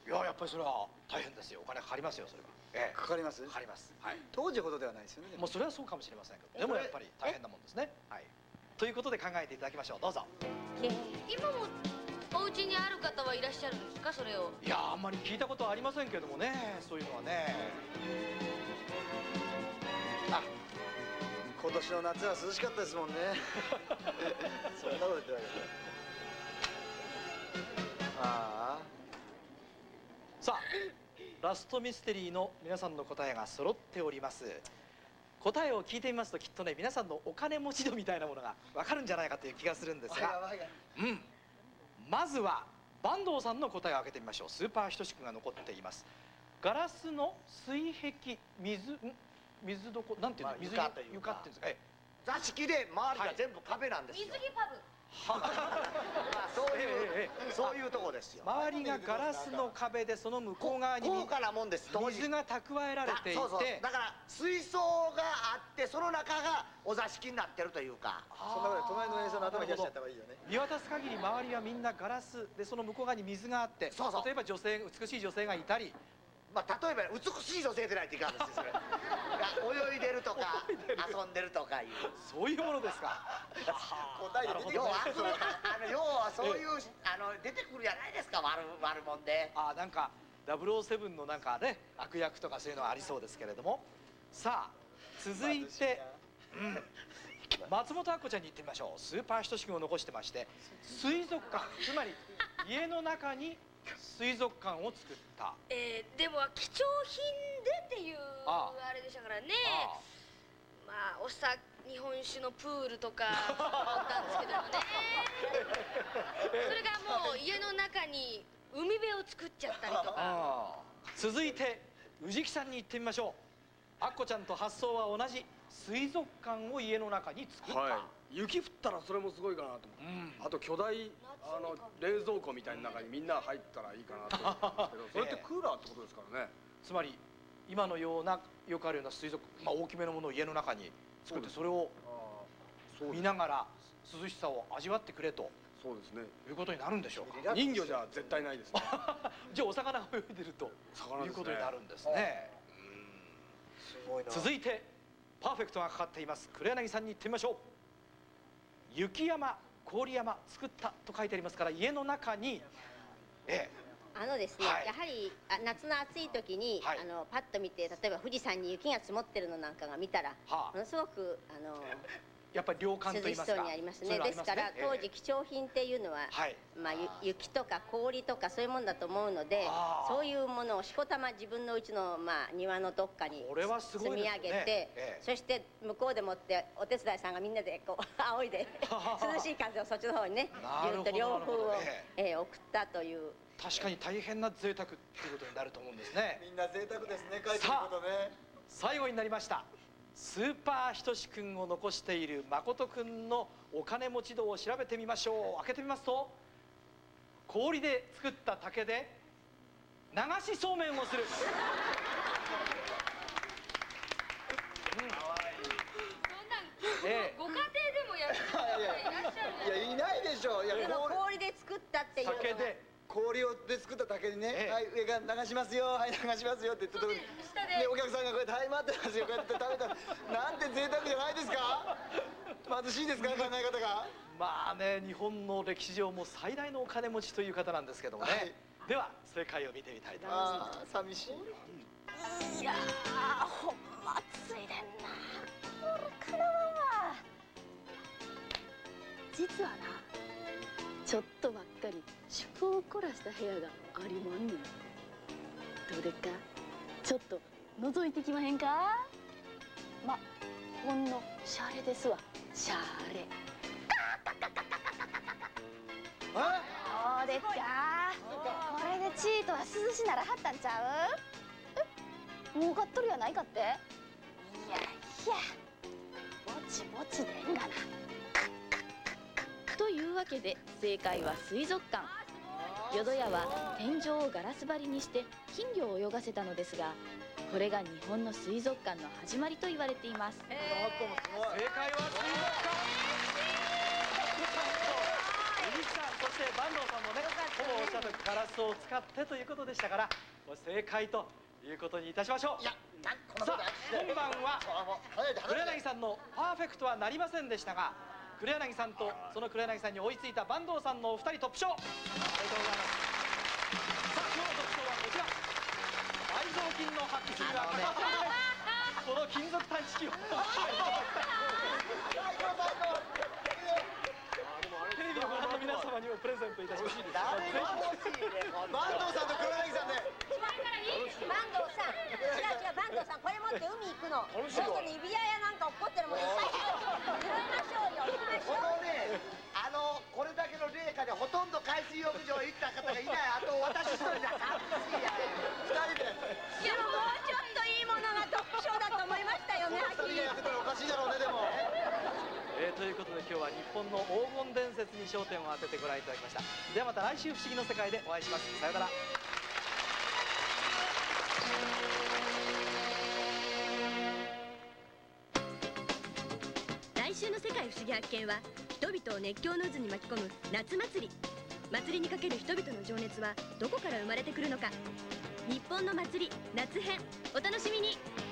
ええ、いややっぱりそれは大変ですよ。お金かかりますよそれは、ええ、かかります？かかります、はい、当時ほどではないですよね。もうそれはそうかもしれませんけど。でもやっぱり大変なもんですね。はい。ということで考えていただきましょう。どうぞ。今もお家にある方はいらっしゃるんですかそれを？いやあんまり聞いたことはありませんけどもねそういうのはね。あ今年の夏は涼しかったですもんね。そんなこと言ってないああ。さあラストミステリーの皆さんの答えが揃っております。答えを聞いてみますときっとね皆さんのお金持ち度みたいなものが分かるんじゃないかという気がするんですが。うんまずは坂東さんの答えを開けてみましょう。スーパーひとしくが残っています。ガラスの水壁水水どこなんていうの、水床という床っていうんですか、ええ、座敷で周りが全部壁なんですよ、水着パブそういう、そういうとこですよ。周りがガラスの壁でその向こう側に高価なもんです。水が蓄えられていて。そうそう。だから水槽があってその中がお座敷になってるというか。そんなことで隣の演奏の頭に出しちゃった方がいいよね。見渡す限り周りはみんなガラスでその向こう側に水があって。そうそう。例えば女性美しい女性がいたりまあ、例えば美しい女性でないといかんですよそれ。が泳いでるとか遊んでるとかいう。そういうものですか。答え出てくるあの要はそういう あの出てくるじゃないですか悪悪もんで。あなんか007のなんかね悪役とかそういうのはありそうですけれども。さあ続いて、うん、松本明子ちゃんに行ってみましょう。スーパーひとしくを残してまして。水族館つまり家の中に水族館を作った。えー、でも貴重品でっていうあれでしたからね。まあおさ日本酒のプールとか あったんですけどもね。それがもう家の中に海辺を作っちゃったりとか。続いて宇治木さんに行ってみましょう。アッコちゃんと発想は同じ。水族館を家の中に作った、はい、雪降ったらそれもすごいかなと思って、うん、あと巨大あの冷蔵庫みたいな中にみんな入ったらいいかなと思うんですけど。それってクーラーってことですからね。つまり今のようなよくあるような水族、まあ、大きめのものを家の中に作ってそれを見ながら涼しさを味わってくれとそうですね。いうことになるんでしょうか。人魚じゃ絶対ないですね。じゃあお魚が泳いでるということになるんですね、続いてパーフェクトがかかっています。黒柳さんに行ってみましょう雪山氷山作ったと書いてありますから家の中にええ。あのですね、はい。やはりあ夏の暑い時に、あのパッと見て例えば富士山に雪が積もってるのなんかが見たら、はあ。ものすごくあのやっぱり良感と言い涼しそうますかにありますね。そういうのありですから、ええ当時貴重品っていうのは、はい。まあ、ゆ雪とか氷とかそういうもんだと思うのでそういうものをしこたま自分のうちの、まあ、庭のどっかに積み上げて、ええ。そして向こうでもってお手伝いさんがみんなでこう 仰いで 涼しい風をそっちの方にねぎゅっと両風をえ送ったという。確かに大変な贅沢っていうことになると思うんですね。みんな贅沢ですね書いてることね。最後になりましたスーパーひとしくんを残している誠くんのお金持ち度を調べてみましょう。開けてみますと氷で作った竹で流しそうめんをする。ええご家庭でもやる方がいらっしゃるいいやいないでしょいや氷。氷で作ったっていうのが。酒で氷をで作った竹にね、はい上から流しますよはい流しますよって言ったところにねお客さんがこうやって「はい待ってますよ」こうやって食べたら なんて贅沢じゃないですか？貧しいですか考え方が？まあね日本の歴史上も最大のお金持ちという方なんですけどもね、では正解を見てみたいと思います。ああ寂しい。いやーほんま暑いでんな。これからは実はなちょっとばっかり趣向を凝らした部屋がありまんねん。どうでっかちょっと覗いてきまへんか？まほんのシャレですわ。シャレ。どうでっか。これでチートは涼しならはったんちゃう？え？儲かっとるやないかって？いやいや。ぼちぼちでんがなというわけで正解は水族館。淀屋は天井をガラス張りにして金魚を泳がせたのですがこれが日本の水族館の始まりと言われています。正解は水族館。さんそして坂東さんもねほぼおっしゃるガラスを使ってということでしたから正解ということにいたしましょう。さあ今晩は黒柳さんのパーフェクトはなりませんでしたが黒柳さんとその黒柳さんに追いついた坂東さんのお二人トップ賞。おめでとうございますさあ今日のトップ賞はこちら。埋蔵金の発掘には欠かせないこの金属探知機を。テレビをご覧の皆様にもプレゼントいたします。誰が欲しいね坂東さんと黒柳さんで坂東さん違う違う坂東さんこれ持って海行くの。外に指輪やなんか落っこってるもんいっぱい拾いましょうよ拾いましょうねあのこれだけの冷夏でほとんど海水浴場行った方がいない。あと私一人じゃ寂しい。や二人で。いやもうちょっといいものがトップ賞だと思いましたよねはっやってたらおかしいだろうねでもえーということで今日は日本の黄金伝説に焦点を当ててご覧いただきました。ではまた来週不思議の世界でお会いします。さようなら来週の「世界不思議発見」は人々を熱狂の渦に巻き込む夏祭り。祭りにかける人々の情熱はどこから生まれてくるのか。日本の祭り夏編お楽しみに。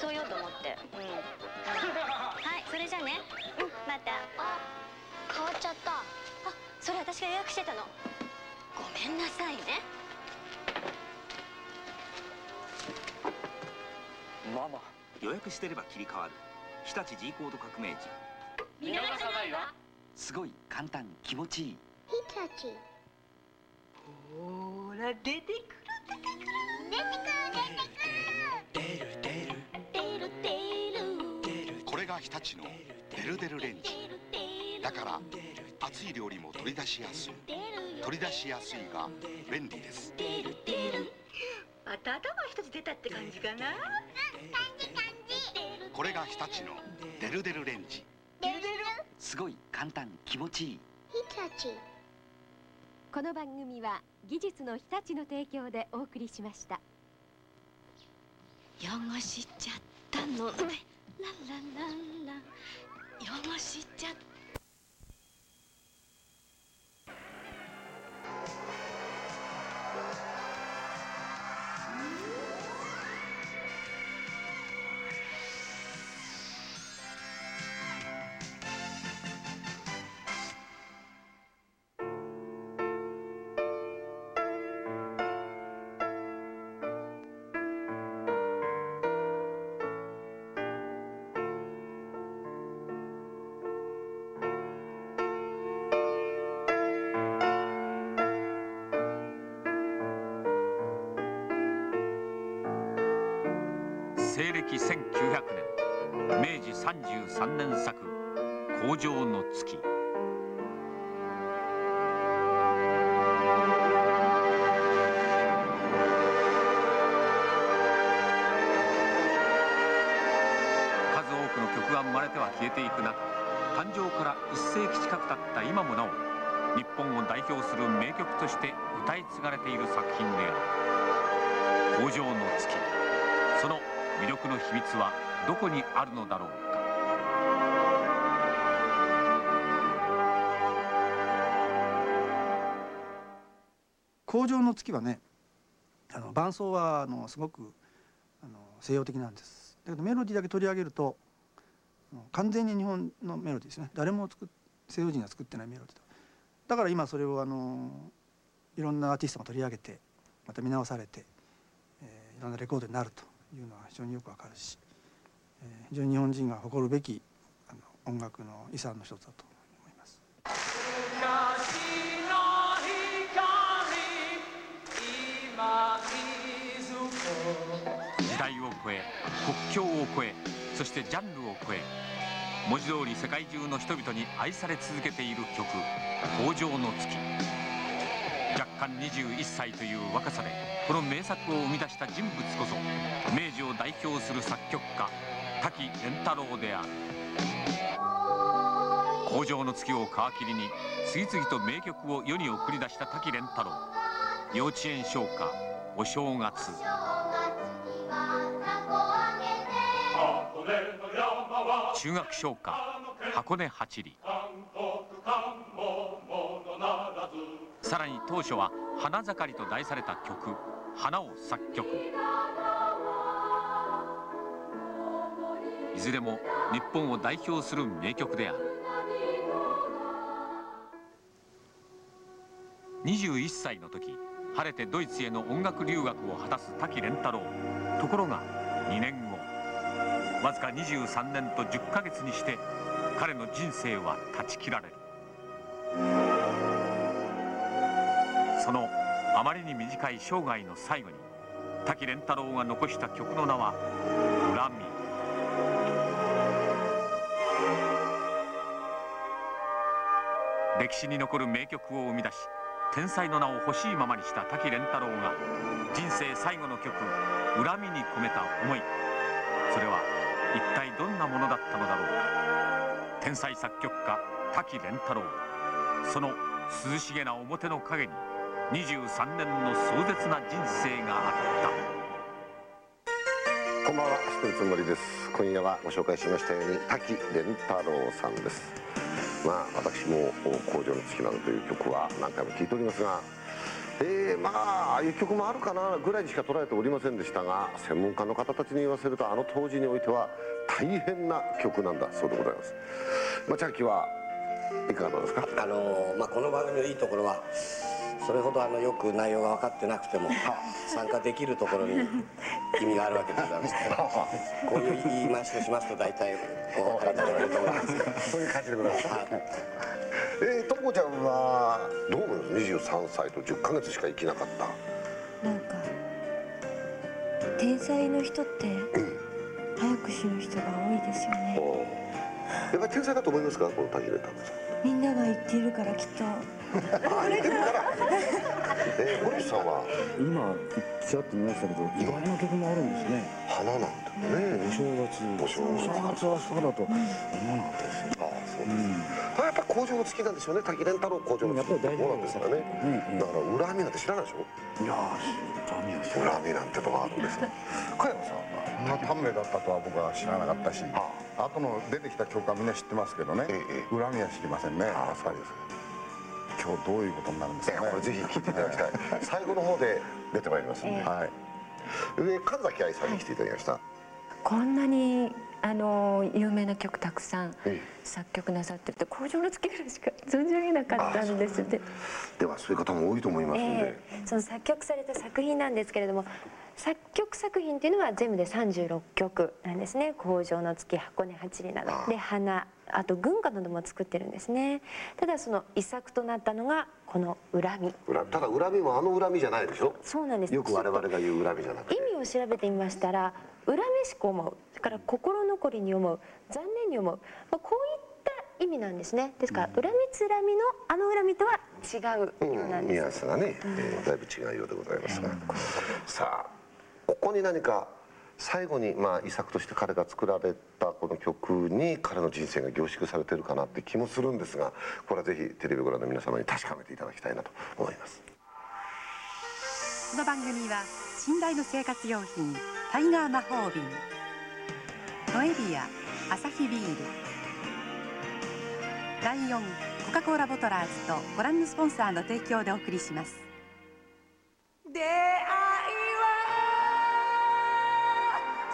そう言おうと思って。うん。はいそれじゃあね。うん。また。あ変わっちゃった。あそれ私が予約してたの。ごめんなさいね。ママ。予約してれば切り替わる。日立 G コード革命時見逃さないわ。すごい簡単気持ちいい。日立。ほら出てくる。出てくる出てく日立のデルデルレンジ。だから熱い料理も取り出しやすい。取り出しやすいが便利です。また頭一つ出たって感じかな？これが日立のデルデルレンジ。すごい簡単気持ちいい。日立。この番組は技術の日立の提供でお送りしました。汚しちゃったのね汚しちゃった。暦1900年明治33年作「工場の月」数多くの曲が生まれては消えていく中誕生から1世紀近く経った今もなお日本を代表する名曲として歌い継がれている作品である「工場の月」魅力の秘密はどこにあるのだろうか。工場の月はねあの伴奏はあのすごくあの西洋的なんです。だけどメロディーだけ取り上げると完全に日本のメロディーですね。誰も作っ西洋人が作ってないメロディーだだから今それをあのいろんなアーティストが取り上げてまた見直されて、えーいろんなレコードになると。いうのは非常によくわかるし、えー非常に日本人が誇るべきあの音楽の遺産の一つだと思います。時代を超え国境を超えそしてジャンルを超え文字通り世界中の人々に愛され続けている曲「工場の月」若干21歳という若さでこの名作を生み出した人物こそ明治を代表する作曲家滝蓮太郎である。工場の月を皮切りに次々と名曲を世に送り出した滝蓮太郎。幼稚園唱歌お正月。中学唱歌箱根八里。さらに当初は「花盛り」と題された曲「花」を作曲。いずれも日本を代表する名曲である。21歳の時晴れてドイツへの音楽留学を果たす滝蓮太郎。ところが2年後わずか23年と10ヶ月にして彼の人生は断ち切られる。そのあまりに短い生涯の最後に滝蓮太郎が残した曲の名は「恨み」歴史に残る名曲を生み出し天才の名を欲しいままにした滝蓮太郎が人生最後の曲「恨み」に込めた思い。それは一体どんなものだったのだろうか。天才作曲家滝蓮太郎。その涼しげな表の陰に23年の壮絶な人生があったこんばんは、ストつもりです。今夜はご紹介しましたように、滝蓮太郎さんです。まあ、私も工場の月などという曲は何回も聴いておりますが、えー、まあああいう曲もあるかなぐらいにしか捉えておりませんでしたが専門家の方たちに言わせるとあの当時においては大変な曲なんだそうでございます。まあ、チャッキーはいかがですか？あのまあ、この番組のいいところはそれほどあのよく内容が分かってなくても参加できるところに意味があるわけでございましてこういう言い回しをしますと大体お分かりいただけると思います。そういう感じでございます、えー、ともこちゃんはどう思います23歳と10ヶ月しか生きなかった。なんか天才の人って早く死ぬ人が多いですよね。やっぱり天才だと思いますか？この滝レタみんなが言っているからきっとあ言ってるからえー、堀内さんは？今ちらっと見ましたけど意外な曲もあるんですね。花なんだね。お正月お正月お正月はそうだと思わなかったですああそうです、うん、やっぱ工場の好きなんでしょうね。滝蓮太郎工場の好きやっぱり大丈夫なんですからね、だから恨みなんて知らないでしょ？いや恨みは知恨みなんてのがあるんですよ加山さんこんな短命だったとは僕は知らなかったし後の出てきた曲はみんな知ってますけどね、恨みは知りませんね。やっぱり今日どういうことになるんですかね。これぜひ聞いていただきたい。最後の方で出てまいります。んで、はい。上神崎愛さんに来ていただきました、こんなにあの有名な曲たくさん作曲なさってるって工場の月ぐらいしか存じ上げなかったんですって。ではそういう方も多いと思いますんで、えー、その作曲された作品なんですけれども作曲作品っていうのは全部で36曲なんですね「工場の月」「箱根八里」などで「花」あと軍歌なども作ってるんですね。ただその遺作となったのがこの「恨み」ただ恨みもあの恨みじゃないでしょ？そうなんです。よく我々が言う恨みじゃなくて。意味を調べてみましたら恨めしく思う。それから心残りに思う。残念に思う、まあ、こういった意味なんですね。ですから、恨みつらみのあの恨みとは違う意味なんです、うん、ニュアンスがね、うん、えー、だいぶ違うようでございますが、さあここに何か最後にまあ遺作として彼が作られたこの曲に彼の人生が凝縮されてるかなって気もするんですがこれはぜひテレビご覧の皆様に確かめていただきたいなと思います。この番組は信頼の生活用品タイガー魔法瓶ノエビアアサヒビールライオンコカ・コーラボトラーズとご覧のスポンサーの提供でお送りします。出会い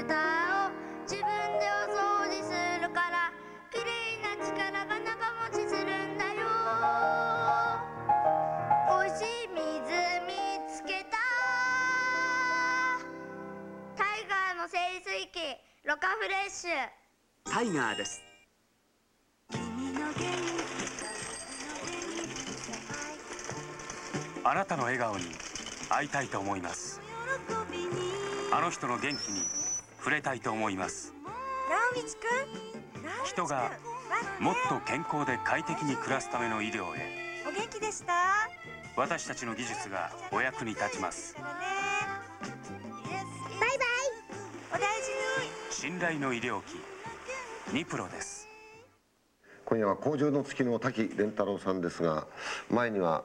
ルターを自分でお掃除するから綺麗な力が長持ちするんだよ。おいしい水見つけた。タイガーの清水器ロカフレッシュ。タイガーです。あなたの笑顔に会いたいと思います。あの人の元気に触れたいと思います。直道くん人がもっと健康で快適に暮らすための医療へ。お元気でした？私たちの技術がお役に立ちます。バイバイ。お大事に。信頼の医療機。ニプロです。今夜は工場の月の滝蓮太郎さんですが前には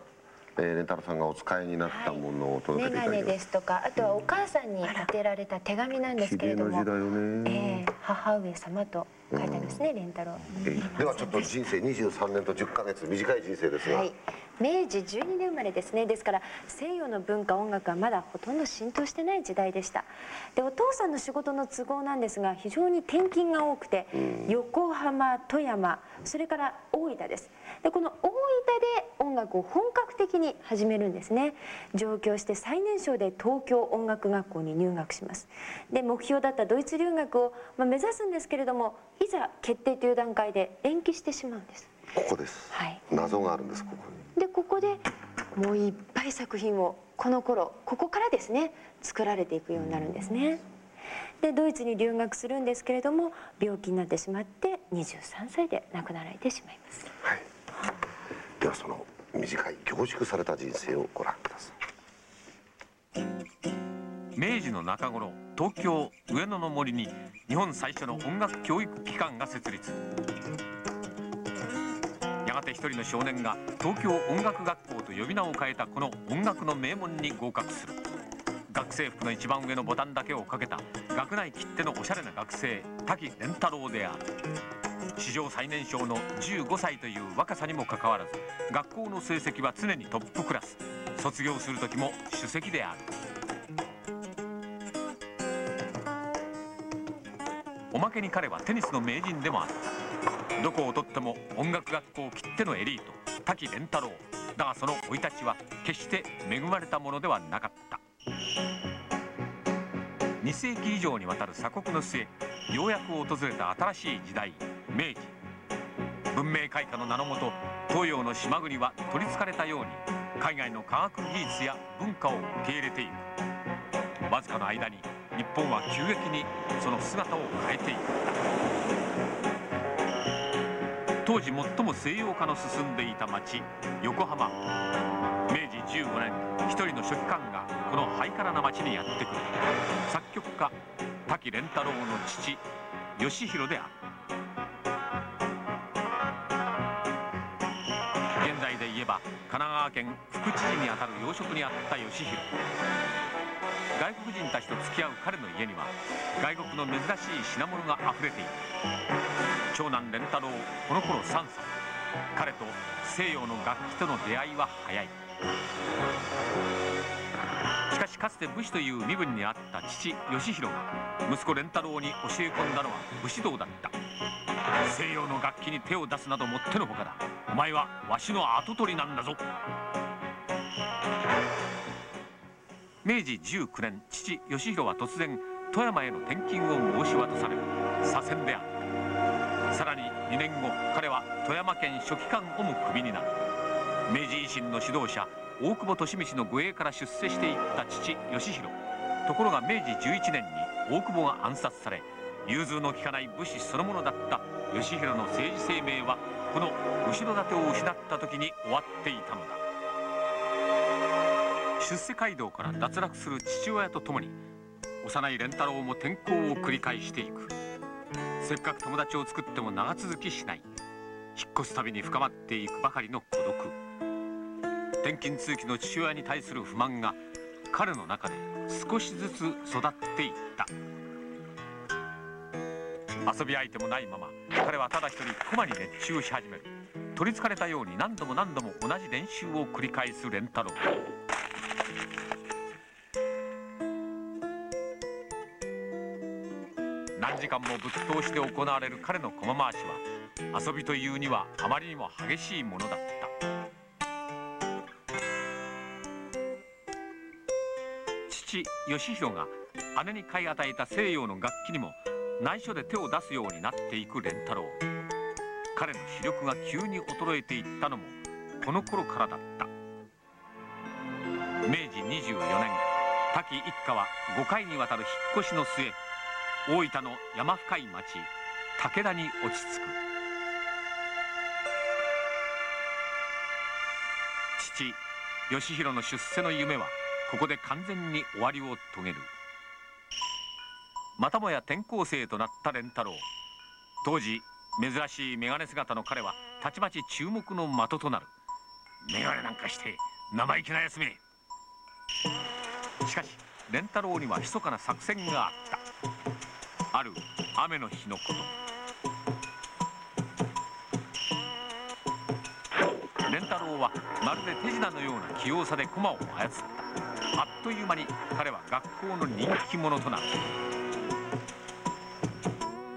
えー、レンタルさんがお使いになったものを届けていただきます、はい、ですとかあとはお母さんに宛てられた手紙なんですけれども、ねえー、母上様と書いてありますね、うん、レンタロウ、えー、ではちょっと人生23年と10ヶ月短い人生ですが、はい、明治12年生まれですね。ですから西洋の文化音楽はまだほとんど浸透してない時代でした。でお父さんの仕事の都合なんですが非常に転勤が多くて、うん、横浜富山それから大分ですでこの大分で音楽を本格的に始めるんですね。上京して最年少で東京音楽学校に入学します。で目標だったドイツ留学を、まあ、目指すんですけれどもいざ決定という段階で延期してしまうんです。ここです、はい、謎があるんですここに。でここでもういっぱい作品をこの頃ここからですね作られていくようになるんですね。でドイツに留学するんですけれども病気になってしまって23歳で亡くなられてしまいますではその短い凝縮された人生をご覧ください。明治の中頃東京上野の森に日本最初の音楽教育機関が設立。やがて一人の少年が東京音楽学校と呼び名を変えたこの音楽の名門に合格する。学生服の一番上のボタンだけをかけた学内切手のおしゃれな学生滝蓮太郎である。史上最年少の15歳という若さにもかかわらず学校の成績は常にトップクラス。卒業する時も首席である。おまけに彼はテニスの名人でもあった。どこをとっても音楽学校きってのエリート滝蓮太郎。だがその生い立ちは決して恵まれたものではなかった。2世紀以上にわたる鎖国の末ようやく訪れた新しい時代。明治文明開化の名のもと東洋の島国は取りつかれたように海外の科学技術や文化を受け入れていく。わずかの間に日本は急激にその姿を変えていく。当時最も西洋化の進んでいた町横浜。明治15年一人の書記官がこのハイカラな町にやってくる。作曲家滝蓮太郎の父義弘である現神奈川県副知事にあたる要職にあった義弘。外国人たちと付き合う彼の家には外国の珍しい品物があふれている。長男蓮太郎この頃3歳。彼と西洋の楽器との出会いは早い。しかしかつて武士という身分にあった父義弘が息子蓮太郎に教え込んだのは武士道だった。西洋の楽器に手を出すなどもってのほかだ。お前はわしの跡取りなんだぞ。明治19年父義弘は突然富山への転勤を申し渡される左遷であった。さらに2年後彼は富山県書記官をもクビになる。明治維新の指導者大久保利通の護衛から出世していった父義弘。ところが明治11年に大久保が暗殺され融通の利かない武士そのものだった義弘の政治生命はこの後ろ盾を失った時に終わっていたのだ。出世街道から脱落する父親と共に幼い蓮太郎も転校を繰り返していく。せっかく友達を作っても長続きしない。引っ越すたびに深まっていくばかりの孤独。転勤通期の父親に対する不満が彼の中で少しずつ育っていった。遊び相手もないまま彼はただ一人駒に熱中し始める。取りつかれたように何度も何度も同じ練習を繰り返す蓮太郎。何時間もぶっ通して行われる彼の駒回しは遊びというにはあまりにも激しいものだった。父義弘が姉に買い与えた西洋の楽器にも内緒で手を出すようになっていく蓮太郎。彼の視力が急に衰えていったのもこの頃からだった。明治24年滝一家は5回にわたる引っ越しの末大分の山深い町武田に落ち着く。父義弘の出世の夢はここで完全に終わりを遂げる。またもや転校生となった蓮太郎。当時珍しい眼鏡姿の彼はたちまち注目の的となる。眼鏡なんかして生意気なやつめしかし蓮太郎には密かな作戦があった。ある雨の日のこと。蓮太郎はまるで手品のような器用さで駒を操った。あっという間に彼は学校の人気者となる。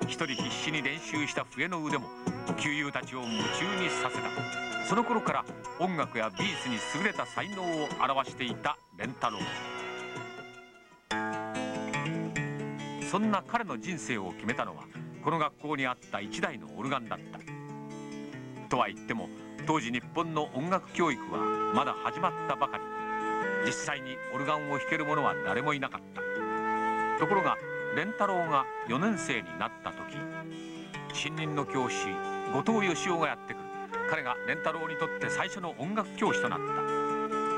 一人必死に練習した笛の腕も旧友たちを夢中にさせた。その頃から音楽や美術に優れた才能を表していた蓮太郎。そんな彼の人生を決めたのはこの学校にあった一台のオルガンだった。とは言っても当時日本の音楽教育はまだ始まったばかり。実際にオルガンを弾ける者は誰もいなかった。ところが蓮太郎が4年生になった時新任の教師後藤義雄がやってくる。彼が蓮太郎にとって最初の音楽教師となった。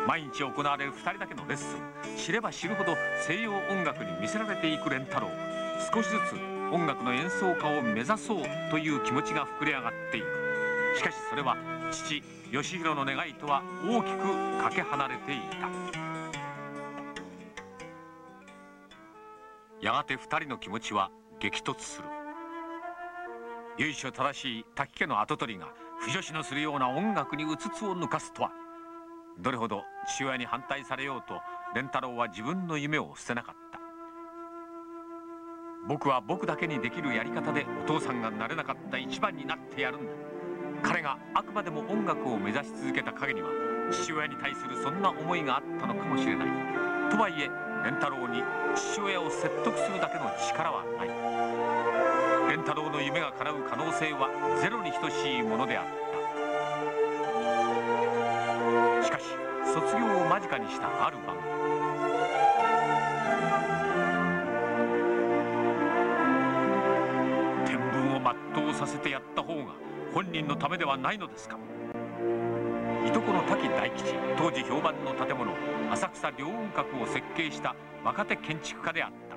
毎日行われる2人だけのレッスン知れば知るほど西洋音楽に魅せられていく蓮太郎。少しずつ音楽の演奏家を目指そうという気持ちが膨れ上がっていく。しかしそれは父義弘の願いとは大きくかけ離れていた。やがて2人の気持ちは激突する。由緒正しい滝家の跡取りが不女子のするような音楽にうつつを抜かすとはどれほど父親に反対されようと蓮太郎は自分の夢を捨てなかった。僕は僕だけにできるやり方でお父さんがなれなかった一番になってやるんだ。彼があくまでも音楽を目指し続けた陰には父親に対するそんな思いがあったのかもしれない。とはいえ蓮太郎に父親を説得するだけの力はない。蓮太郎の夢が叶う可能性はゼロに等しいものであった。しかし卒業を間近にしたある晩天文を全うさせてやった方が本人のためではないのですか？いとこの滝大吉当時評判の建物浅草両雲閣を設計した若手建築家であった。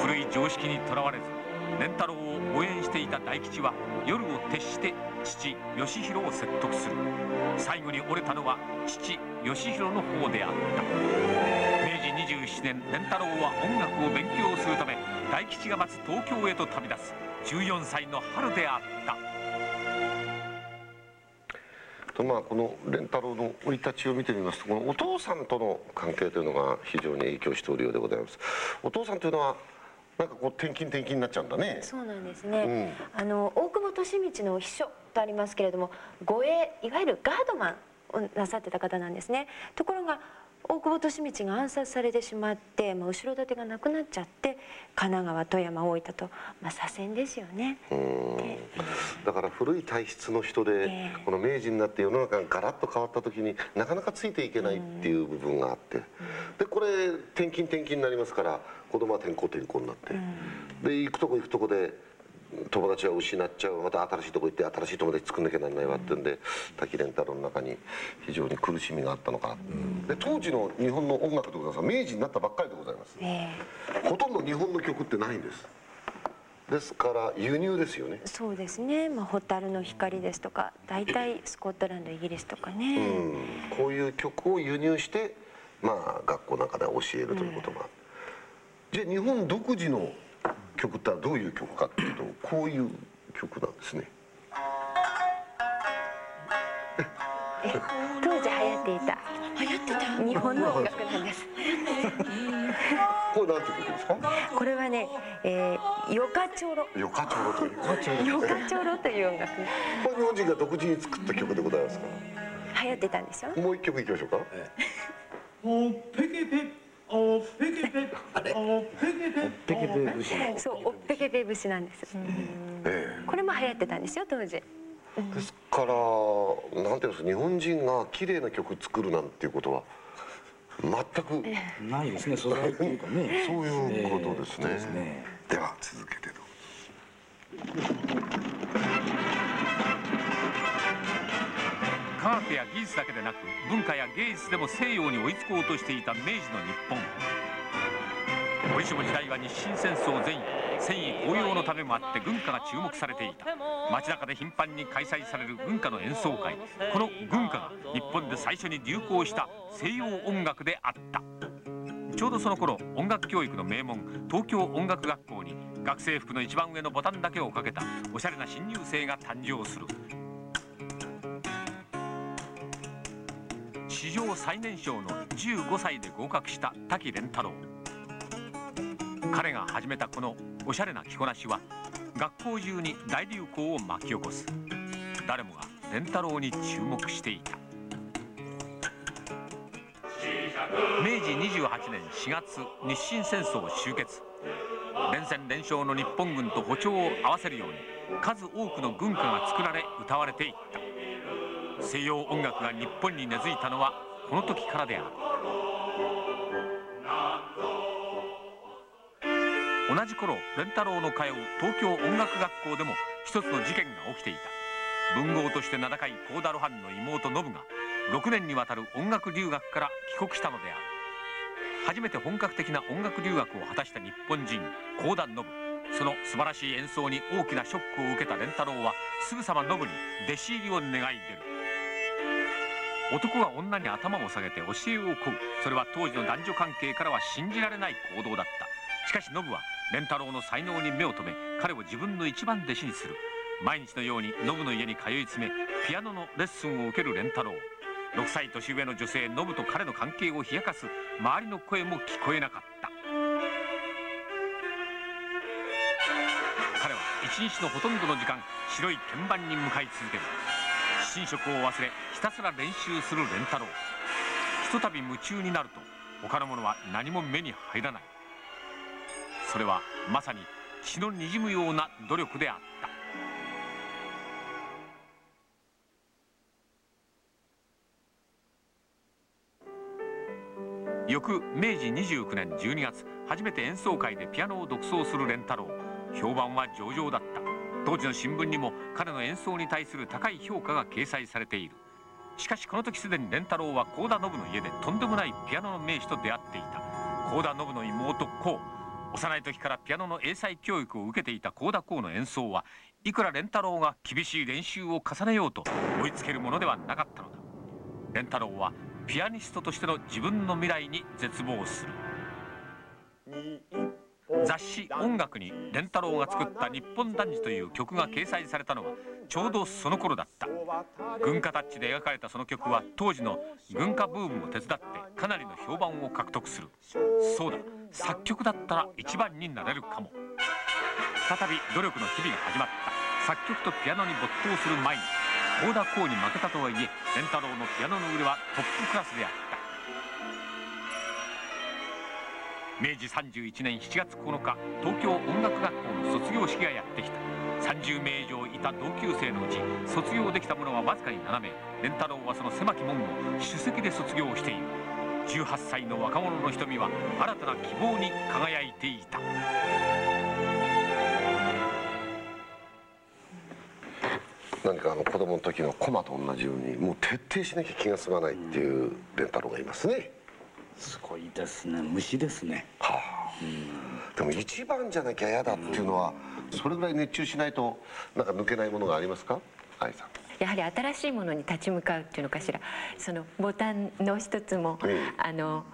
古い常識にとらわれず蓮太郎を応援していた大吉は夜を徹して父義弘を説得する。最後に折れたのは父義弘の方であった。明治27年蓮太郎は音楽を勉強するため大吉が待つ東京へと旅立つ。14歳の春であった。とまあこの蓮太郎の生い立ちを見てみますとこのお父さんとの関係というのが非常に影響しておるようでございます。お父さんというのはなんかこう転勤転勤になっちゃうんだね。そうなんですね、あの大久保利通の秘書とありますけれども護衛いわゆるガードマンをなさってた方なんですね。ところが大久保利通が暗殺されてしまって、まあ、後ろ盾がなくなっちゃって神奈川富山大分と、まあ、左遷ですよね。だから古い体質の人で、この明治になって世の中がガラッと変わった時になかなかついていけないっていう部分があって、でこれ転勤転勤になりますから子供は転校転校になって、で行くとこ行くとこで友達は失っちゃう。また新しいとこ行って新しい友達作んなきゃならないわってんで滝蓮太郎の中に非常に苦しみがあったのかな、で当時の日本の音楽でございます明治になったばっかりでございます、ほとんど日本の曲ってないんです。ですから輸入ですよね。そうですね、まあ、蛍の光ですとか大体スコットランドイギリスとかね、うん、こういう曲を輸入してまあ学校なんかで教えるということが、じゃあ日本独自の曲ってどういう曲かっていうとこういう曲なんですね。当時流行っていた。流行ってた？日本の音楽なんです。これなんていう曲ですか？これはね、えー、ヨカチョロ。ヨカチョロという。ヨカチョロという音楽。これ日本人が独自に作った曲でございますか？流行ってたんですよもう一曲いきましょうか、おペケペおペケペおペケペペケペ節そうおっぺけぺ節なんです、これも流行ってたんですよ当時。ですからなんていうんですか日本人が綺麗な曲作るなんていうことは全くないですね素材っていうかね。そういうことですね,、えーそうですね。では続けてどうぞ科学や技術だけでなく文化や芸術でも西洋に追いつこうとしていた明治の日本。折しも時代は日清戦争前夜戦意高揚のためもあって軍歌が注目されていた。街中で頻繁に開催される軍歌の演奏会。この軍歌が日本で最初に流行した西洋音楽であった。ちょうどその頃音楽教育の名門東京音楽学校に学生服の一番上のボタンだけをかけたおしゃれな新入生が誕生する。史上最年少の15歳で合格した滝蓮太郎。彼が始めたこのおしゃれな着こなしは学校中に大流行を巻き起こす。誰もが蓮太郎に注目していた。明治28年4月日清戦争終結。連戦連勝の日本軍と歩調を合わせるように数多くの軍歌が作られ歌われていった。西洋音楽が日本に根付いたのはこの時からである。同じ頃蓮太郎の通う東京音楽学校でも一つの事件が起きていた。文豪として名高い幸田露伴の妹信が6年にわたる音楽留学から帰国したのである。初めて本格的な音楽留学を果たした日本人幸田信。その素晴らしい演奏に大きなショックを受けた蓮太郎はすぐさま信に弟子入りを願い出る。男が女に頭を下げて教えを請う。それは当時の男女関係からは信じられない行動だった。しかし信は蓮太郎の才能に目を留め彼を自分の一番弟子にする。毎日のように信の家に通い詰めピアノのレッスンを受ける蓮太郎。6歳年上の女性信と彼の関係を冷やかす周りの声も聞こえなかった。彼は一日のほとんどの時間白い鍵盤に向かい続ける。寝食を忘れひたすら練習する蓮太郎。ひとたび夢中になると他のものは何も目に入らない。それはまさに血のにじむような努力であった。翌明治29年12月初めて演奏会でピアノを独奏する蓮太郎。評判は上々だった。当時の新聞にも彼の演奏に対する高い評価が掲載されている。しかしこの時すでに蓮太郎は幸田信の家でとんでもないピアノの名手と出会っていた。幸田信の妹幸。幼い時からピアノの英才教育を受けていた幸田幸の演奏はいくら蓮太郎が厳しい練習を重ねようと追いつけるものではなかったのだ。蓮太郎はピアニストとしての自分の未来に絶望する。雑誌「音楽」に蓮太郎が作った「日本男児」という曲が掲載されたのはちょうどその頃だった。軍歌タッチで描かれたその曲は当時の軍歌ブームを手伝ってかなりの評判を獲得する。そうだ作曲だったら一番になれるかも。再び努力の日々が始まった。作曲とピアノに没頭する前に幸田幸に負けたとはいえ蓮太郎のピアノの腕はトップクラスであっ明治31年7月9日東京音楽学校の卒業式がやってきた。30名以上いた同級生のうち卒業できた者はわずかに7名。蓮太郎はその狭き門を首席で卒業している。18歳の若者の瞳は新たな希望に輝いていた。何かあの子供の時のコマと同じようにもう徹底しなきゃ気が済まないっていう蓮太郎がいますね、すごいですね。虫ですね。はあ、でも一番じゃなきゃ嫌だっていうのは、それぐらい熱中しないとなんか抜けないものがありますか？愛さん。やはり新しいものに立ち向かうっていうのかしら。そのボタンの一つも、あの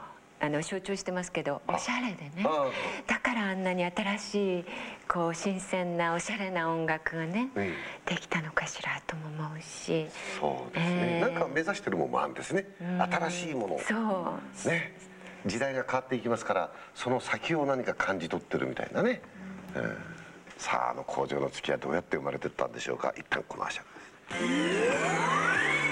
あの象徴してますけどおしゃれでね。だからあんなに新しいこう新鮮なおしゃれな音楽がね、できたのかしらとも思うし。そうですね、えー。なんか目指してるものもあるんですね、新しいものそう。ね。時代が変わっていきますからその先を何か感じ取ってるみたいなね、うん。さああの工場の月はどうやって生まれてったんでしょうか。一旦コマーシャルです「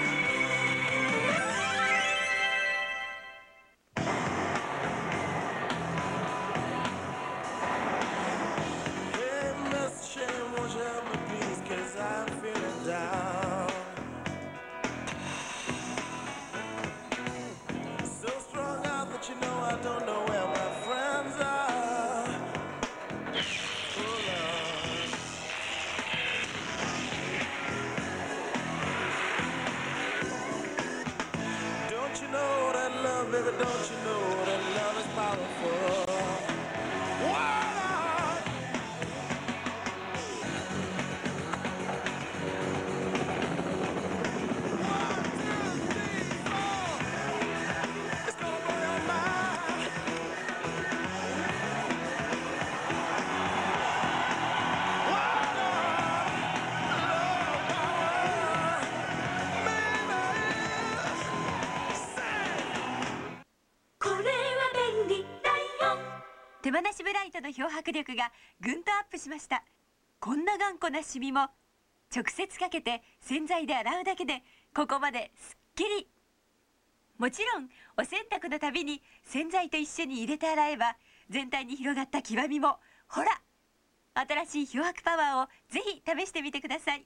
ブライトの漂白力がぐんとアップしました。こんな頑固なシミも直接かけて洗剤で洗うだけでここまですっきり。もちろんお洗濯のたびに洗剤と一緒に入れて洗えば全体に広がった黄ばみもほら新しい漂白パワーをぜひ試してみてください。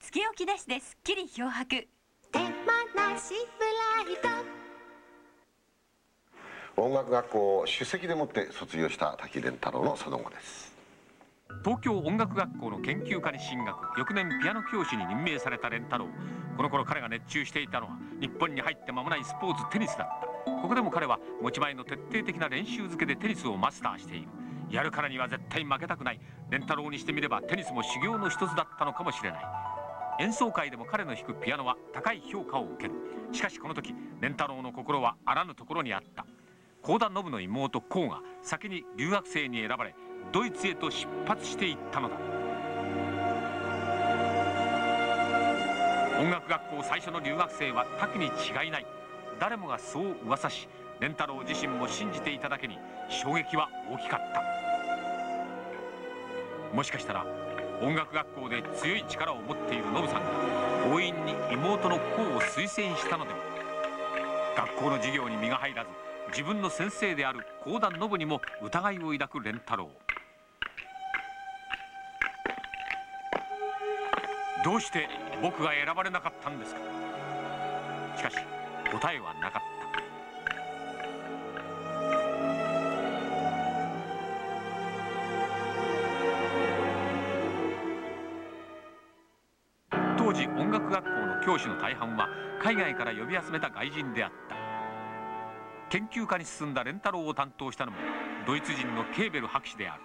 つけ置きなしですっきり漂白。手放しブライト。音楽学校を首席でもって卒業した滝蓮太郎のその後です。東京音楽学校の研究科に進学翌年ピアノ教師に任命された蓮太郎。この頃彼が熱中していたのは日本に入って間もないスポーツテニスだった。ここでも彼は持ち前の徹底的な練習漬けでテニスをマスターしている。やるからには絶対負けたくない。蓮太郎にしてみればテニスも修行の一つだったのかもしれない。演奏会でも彼の弾くピアノは高い評価を受ける。しかしこの時蓮太郎の心はあらぬところにあった。幸田信の妹幸が先に留学生に選ばれドイツへと出発していったのだ。音楽学校最初の留学生は滝に違いない。誰もがそう噂し蓮太郎自身も信じていただけに衝撃は大きかった。もしかしたら音楽学校で強い力を持っているノブさんが強引に妹の功を推薦したのでも。学校の授業に身が入らず自分の先生である幸田信にも疑いを抱く蓮太郎。どうして僕が選ばれなかったんですか？しかし答えはなかった。当時音楽学校の教師の大半は海外から呼び集めた外人であった。研究家に進んだ蓮太郎を担当したのもドイツ人のケーベル博士である。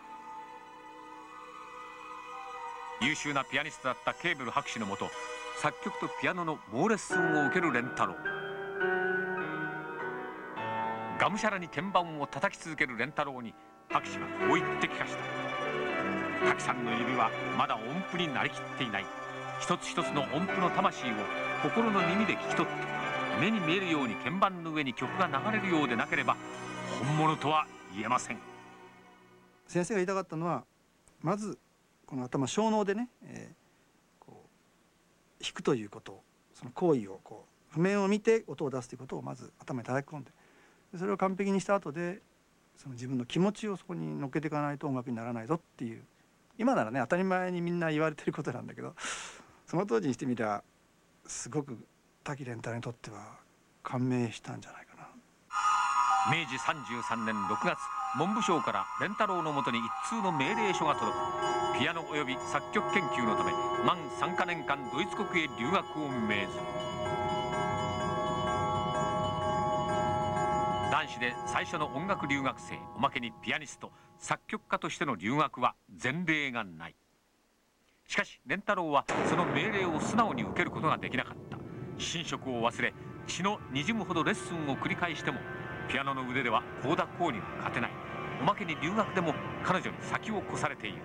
優秀なピアニストだったケーベル博士のもと作曲とピアノの猛レッスンを受ける蓮太郎。がむしゃらに鍵盤を叩き続ける蓮太郎に博士はこう言って聞かした。滝さんの指はまだ音符になりきっていない。一つ一つの音符の魂を心の耳で聞き取って目に見えるように鍵盤の上に曲が流れるようでなければ本物とは言えません。先生が言いたかったのはまずこの頭小脳でね、えー、こう弾くということその行為をこう譜面を見て音を出すということをまず頭に叩き込んででそれを完璧にした後でその自分の気持ちをそこに乗っけていかないと音楽にならないぞっていう今ならね当たり前にみんな言われてることなんだけどその当時にしてみりゃすごく滝蓮太郎にとっては感銘したんじゃないかな。明治33年6月文部省から蓮太郎のもとに一通の命令書が届く。ピアノ及び作曲研究のため満3か年間ドイツ国へ留学を命ず男子で最初の音楽留学生おまけにピアニスト作曲家としての留学は前例がない。しかし蓮太郎はその命令を素直に受けることができなかった。寝食を忘れ血のにじむほどレッスンを繰り返してもピアノの腕では幸田光には勝てない。おまけに留学でも彼女に先を越されている。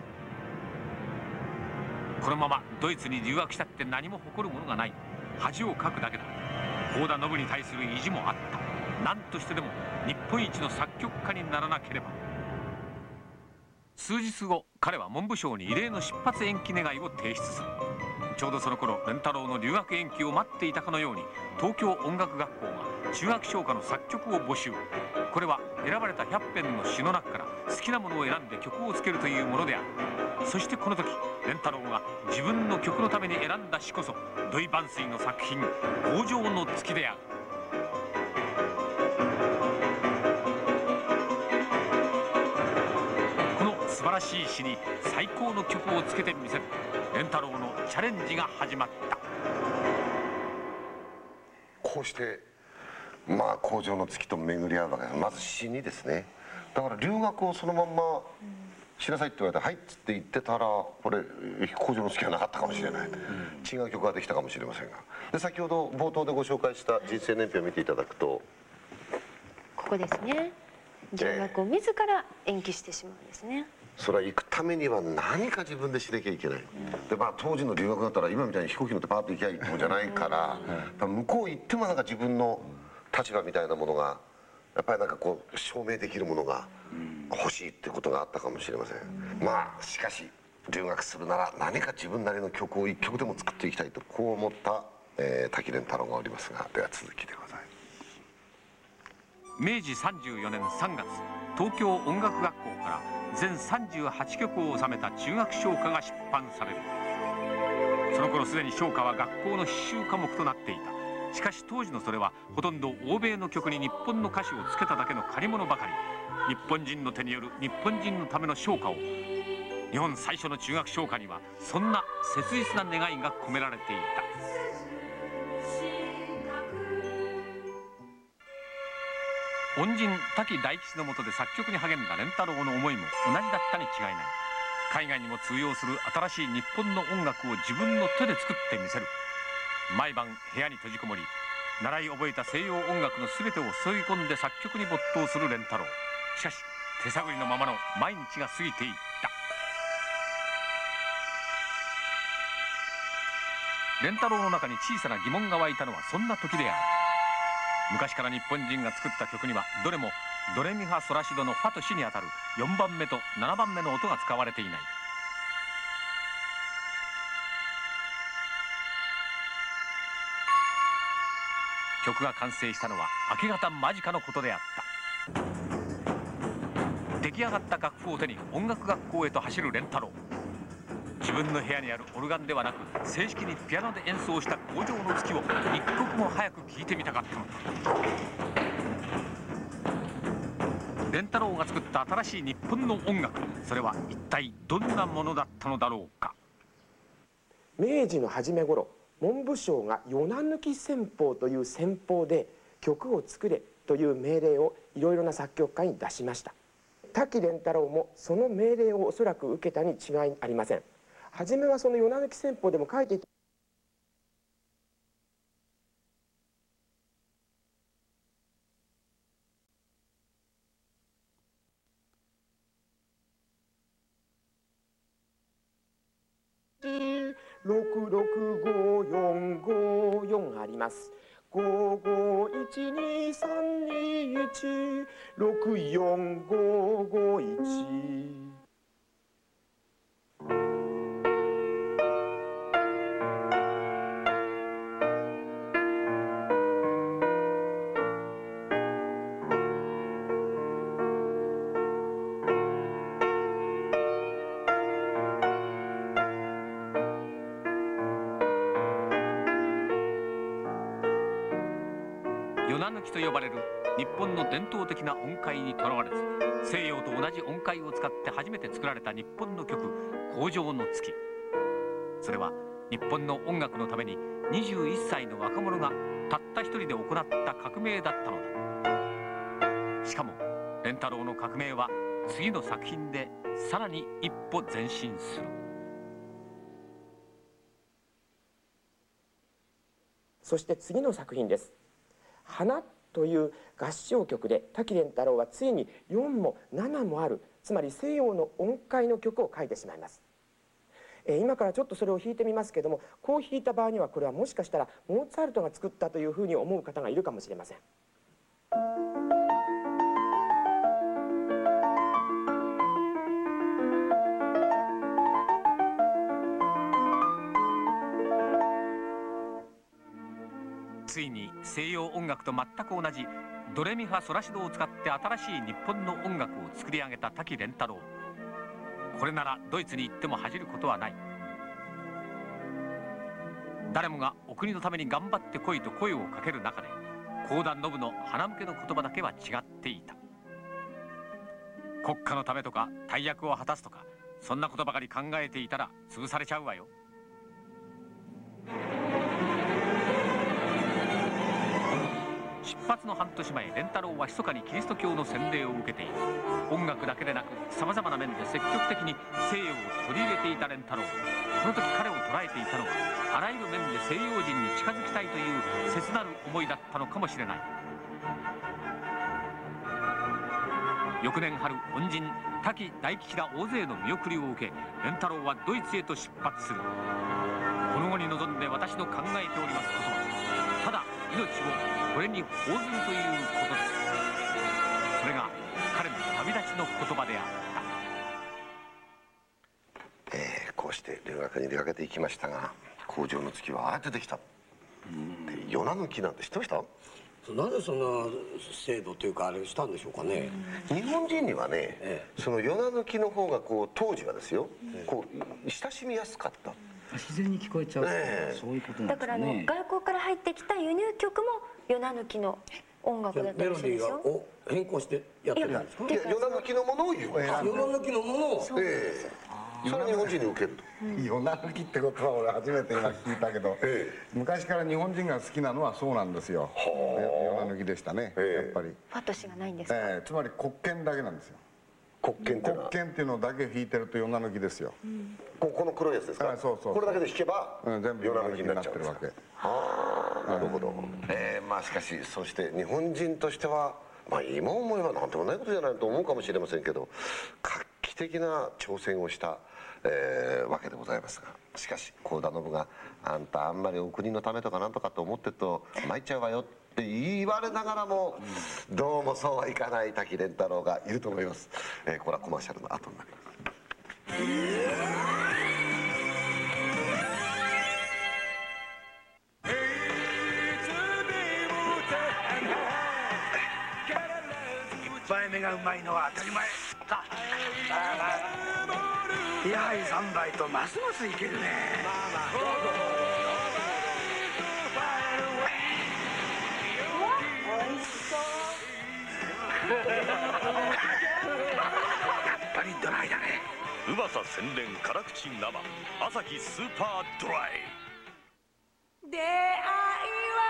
このままドイツに留学したって何も誇るものがない。恥をかくだけだ。幸田信に対する意地もあった。何としてでも日本一の作曲家にならなければ。数日後彼は文部省に異例の出発延期願いを提出する。ちょうどその頃蓮太郎の留学延期を待っていたかのように東京音楽学校が中学唱歌の作曲を募集。これは選ばれた100編の詩の中から好きなものを選んで曲をつけるというものである。そしてこの時蓮太郎が自分の曲のために選んだ詩こそ土井万水の作品「北条の月」である。この素晴らしい詩に最高の曲をつけてみせる。蓮太郎のチャレンジが始まった。こうしてまあ工場の月と巡り合うわけですまず詩にですね。だから留学をそのまんましなさいって言われて「はい」っつって言ってたらこれ工場の月はなかったかもしれない、違う曲ができたかもしれませんが。で先ほど冒頭でご紹介した人生年表を見ていただくとここですね。留学を自ら延期してしまうんですね、それは行くためには何か自分でしなきゃいけない、でまあ当時の留学だったら今みたいに飛行機乗ってパーッと行きゃいいってもんじゃないから、向こう行ってもなんか自分の立場みたいなものがやっぱりなんかこう証明できるものが欲しいってことがあったかもしれません、まあしかし留学するなら何か自分なりの曲を一曲でも作っていきたいとこう思った、えー、滝蓮太郎がおりますがでは続きでございます。明治34年3月東京音楽学校から全38曲を収めた中学唱歌が出版される。その頃すでに唱歌は学校の必修科目となっていた。しかし当時のそれはほとんど欧米の曲に日本の歌詞をつけただけの借り物ばかり。日本人の手による日本人のための唱歌を。日本最初の中学唱歌にはそんな切実な願いが込められていた。恩人滝大吉のもとで作曲に励んだ蓮太郎の思いも同じだったに違いない。海外にも通用する新しい日本の音楽を自分の手で作ってみせる。毎晩部屋に閉じこもり習い覚えた西洋音楽の全てを注ぎ込んで作曲に没頭する蓮太郎。しかし手探りのままの毎日が過ぎていった。蓮太郎の中に小さな疑問が湧いたのはそんな時である。昔から日本人が作った曲にはどれもドレミファソラシドのファとシにあたる4番目と7番目の音が使われていない。曲が完成したのは明け方間近のことであった。出来上がった楽譜を手に音楽学校へと走る蓮太郎。自分の部屋にあるオルガンではなく正式にピアノで演奏した工場の月を一刻も早く聴いてみたかったのだ。蓮太郎が作った新しい日本の音楽それは一体どんなものだったのだろうか。明治の初め頃文部省が「与那抜き戦法」という戦法で曲を作れという命令をいろいろな作曲家に出しました。滝蓮太郎もその命令をおそらく受けたに違いありません。初めはその「夜な抜き戦法」でも書いていた六六五四五四あります。五五一二三二一六四五五一。呼ばれる日本の伝統的な音階にとらわれず西洋と同じ音階を使って初めて作られた日本の曲「工場の月」それは日本の音楽のために21歳の若者がたった一人で行った革命だったのだ。しかも蓮太郎の革命は次の作品でさらに一歩前進する。そして次の作品です「花」という合唱曲で滝蓮太郎はついに4も7もあるつまり西洋の音階の曲を書いてしまいます。えー今からちょっとそれを弾いてみますけどもこう弾いた場合にはこれはもしかしたらモーツァルトが作ったというふうに思う方がいるかもしれません。ついに西洋音楽と全く同じドレミファソラシドを使って新しい日本の音楽を作り上げた滝蓮太郎。これならドイツに行っても恥じることはない。誰もがお国のために頑張ってこいと声をかける中で講談ノブの鼻向けの言葉だけは違っていた。国家のためとか大役を果たすとかそんなことばかり考えていたら潰されちゃうわよ。出発の半年前蓮太郎は密かにキリスト教の洗礼を受けている。音楽だけでなくさまざまな面で積極的に西洋を取り入れていた蓮太郎。この時彼を捉えていたのはあらゆる面で西洋人に近づきたいという切なる思いだったのかもしれない。翌年春恩人滝大吉ら大勢の見送りを受け蓮太郎はドイツへと出発する。この後に臨んで私の考えておりますことは命をこれに報ずるということですそれが彼の旅立ちの言葉であったえーこうして留学に出かけていきましたが工場の月はああやってできた。で与那抜きなんて知ってました？なぜそんな制度というかあれしたんでしょうかね。日本人にはね、その与那抜きの方がこう当時はですよ、こう親しみやすかった自然に聞こえちゃう、そういうことなんだからあの外国から入ってきた輸入曲も夜な抜きの音楽だったりするんですよを変更してやってるんですか？抜きのものを言う。夜な抜きのものを。そええ。それは日本人に受けると。夜な抜きってことは俺初めて今聞いたけど、昔から日本人が好きなのはそうなんですよ。夜な抜きでしたね、やっぱり、ファトシがないんですか、ええつまり黒鍵だけなんですよ黒鍵っていうのは。黒鍵っていうのだけ弾いてると夜な抜きですよ、ここの黒いやつですか？そうそうこれだけで弾けばうん、全部夜な抜きになっちゃうんですってるわけああなるほど、えーまあしかしそして日本人としてはまあ今思えば何でもないことじゃないと思うかもしれませんけど画期的な挑戦をした、えーわけでございますがしかし幸田信が「あんたあんまりお国のためとかなんとかと思ってると参っちゃうわよ」って言われながらもどうもそうはいかない滝蓮太郎がいると思います、えーこれはコマーシャルの後になります。目がうまいのは当たり前。さあやはり3杯とますますいけるね。やっぱりドライだね。うまさ洗練辛口生。朝日スーパードライ。出会いは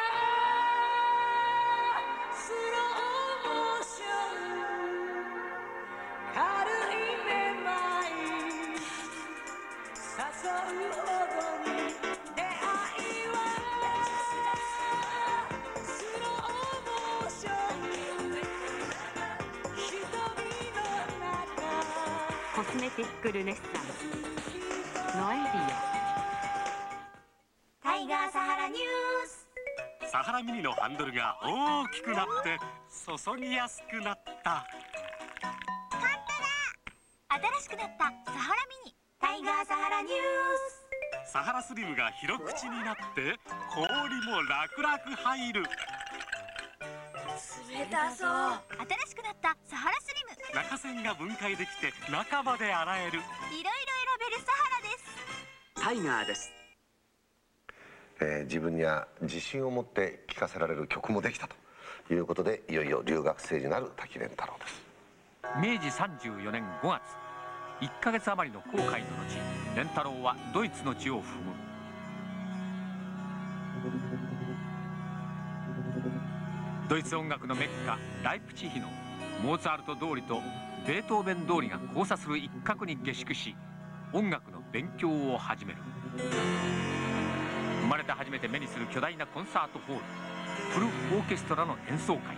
スローモーション。軽いめまい。誘うティックルネッサンスノエビタイガーサハラニュースサハラミニのハンドルが大きくなって注ぎやすくなった。新しくなった。サハラミニ。タイガーサハラニュースサハラスリムが広口になって氷も楽々入る冷たそう新しくなったサハラスリム。中線が分解できて中まで洗える。いろいろ選べるサハラです。タイガーです。えー自分には自信を持って聴かせられる曲もできたということでいよいよ留学生になる滝蓮太郎です。明治34年5月。1ヶ月余りの航海の後蓮太郎はドイツの地を踏むドイツ音楽のメッカライプチヒのモーツァルト通りとベートーベン通りが交差する一角に下宿し音楽の勉強を始める。生まれて初めて目にする巨大なコンサートホールフルオーケストラの演奏会。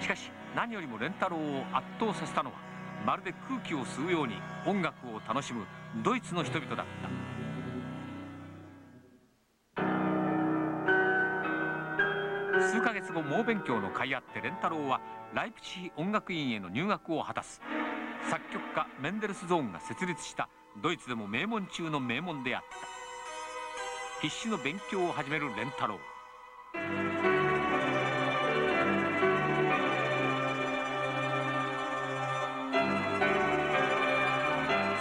しかし何よりも蓮太郎を圧倒させたのはまるで空気を吸うように音楽を楽しむドイツの人々だった。数ヶ月後猛勉強の甲斐あって蓮太郎はライプチヒ音楽院への入学を果たす作曲家メンデルスゾーンが設立したドイツでも名門中の名門であった。必死の勉強を始める蓮太郎。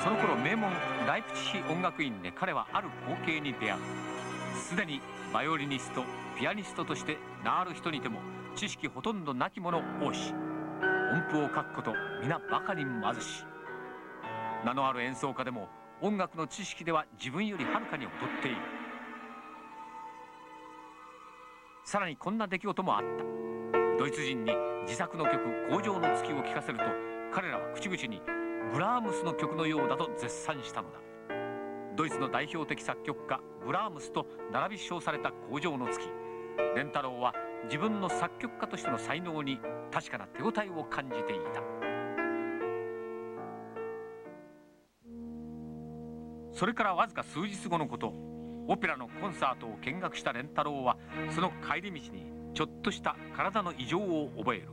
その頃名門ライプチヒ音楽院で彼はある光景に出会う。すでにバイオリニストピアニストとして名ある人にても知識ほとんどなき者多し音符を書くこと皆バカに貧し名のある演奏家でも音楽の知識では自分よりはるかに劣っている。さらにこんな出来事もあった。ドイツ人に自作の曲「工場の月」を聴かせると彼らは口々にブラームスの曲のようだと絶賛したのだ。ドイツの代表的作曲家ブラームスと並び称された「工場の月」蓮太郎は自分の作曲家としての才能に確かな手応えを感じていた。それからわずか数日後のことオペラのコンサートを見学した蓮太郎はその帰り道にちょっとした体の異常を覚える。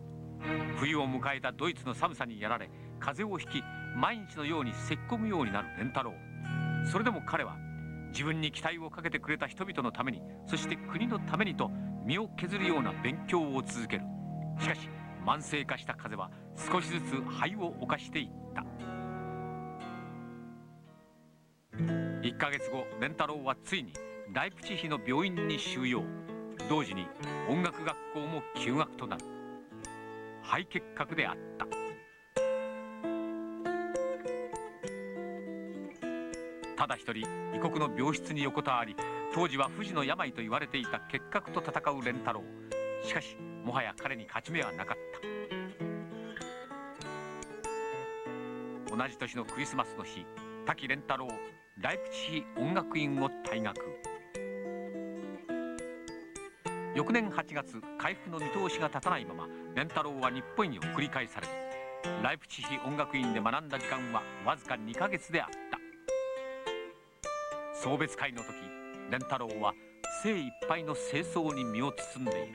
冬を迎えたドイツの寒さにやられ風邪をひき毎日のように咳き込むようになる蓮太郎。それでも彼は自分に期待をかけてくれた人々のためにそして国のためにと身を削るような勉強を続ける。しかし慢性化した風は少しずつ肺を侵していった。1 1ヶ月後蓮太郎はついにライプチヒの病院に収容。同時に音楽学校も休学となる。肺結核であった。ただ一人異国の病室に横たわり当時は不治の病と言われていた結核と戦う蓮太郎。しかしもはや彼に勝ち目はなかった。同じ年のクリスマスの日滝蓮太郎ライプチヒ音楽院を退学。翌年8月回復の見通しが立たないまま蓮太郎は日本に送り返される。ライプチヒ音楽院で学んだ時間はわずか2ヶ月であった。送別会の時蓮太郎は精一杯の清掃に身を包んでいる。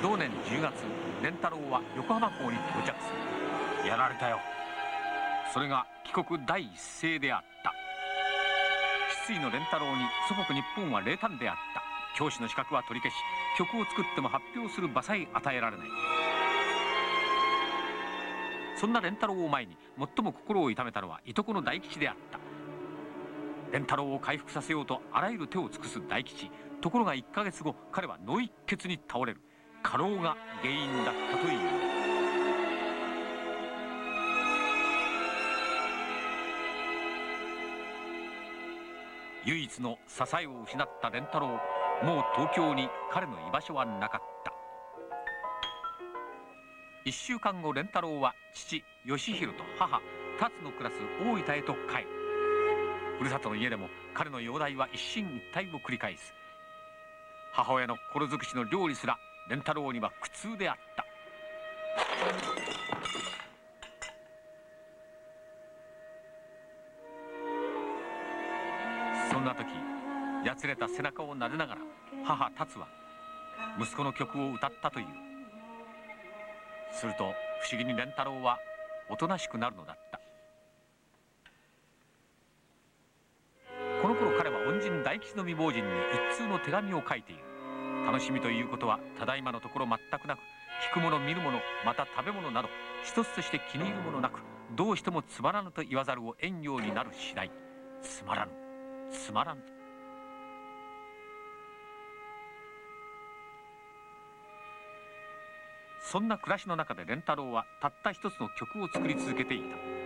同年10月蓮太郎は横浜港に到着する。やられたよ。それが帰国第一声であった。失意の蓮太郎に祖国日本は冷淡であった。教師の資格は取り消し曲を作っても発表する場さえ与えられないそんな蓮太郎を前に最も心を痛めたのはいとこの大吉であった。蓮太郎を回復させようとあらゆる手を尽くす大吉。ところが1ヶ月後彼は脳一血に倒れる。過労が原因だったという。唯一の支えを失った蓮太郎。もう東京に彼の居場所はなかった。1週間後蓮太郎は父義弘と母達の暮らす大分へと帰る。ふるさとの家でも彼の容体は一進一退を繰り返す。母親の心尽くしの料理すら蓮太郎には苦痛であった。そんな時やつれた背中を撫でながら母達は息子の曲を歌ったという。すると不思議に蓮太郎はおとなしくなるのだった。この頃彼は恩人大吉の未亡人に一通の手紙を書いている。楽しみということはただいまのところ全くなく聞くもの見るものまた食べ物など一つとして気に入るものなくどうしてもつまらぬと言わざるを得んようになる次第。つまらぬつまらぬそんな暮らしの中で蓮太郎はたった一つの曲を作り続けていた。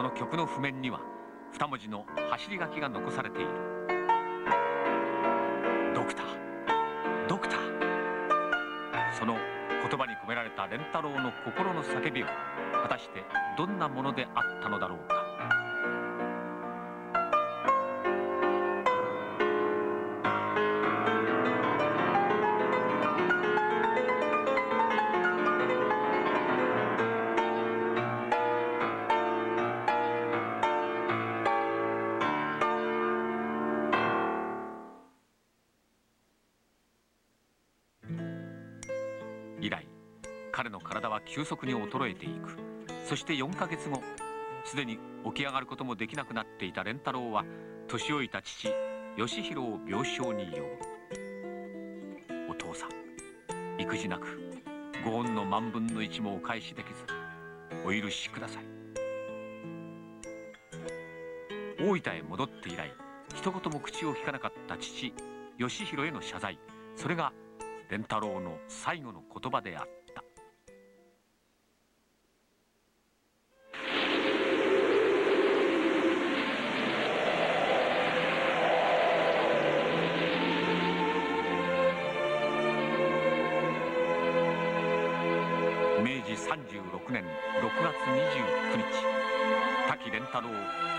その曲の譜面には2文字の走り書きが残されている。ドクタードクター。その言葉に込められた蓮太郎の心の叫びは果たしてどんなものであったのだろうか。急速に衰えていく。そして4ヶ月後すでに起き上がることもできなくなっていた蓮太郎は年老いた父義弘を病床に呼ぶ。お父さん育児なくご恩の万分の一もお返しできずお許しください。大分へ戻って以来一言も口を聞かなかった父義弘への謝罪。それが蓮太郎の最後の言葉であった。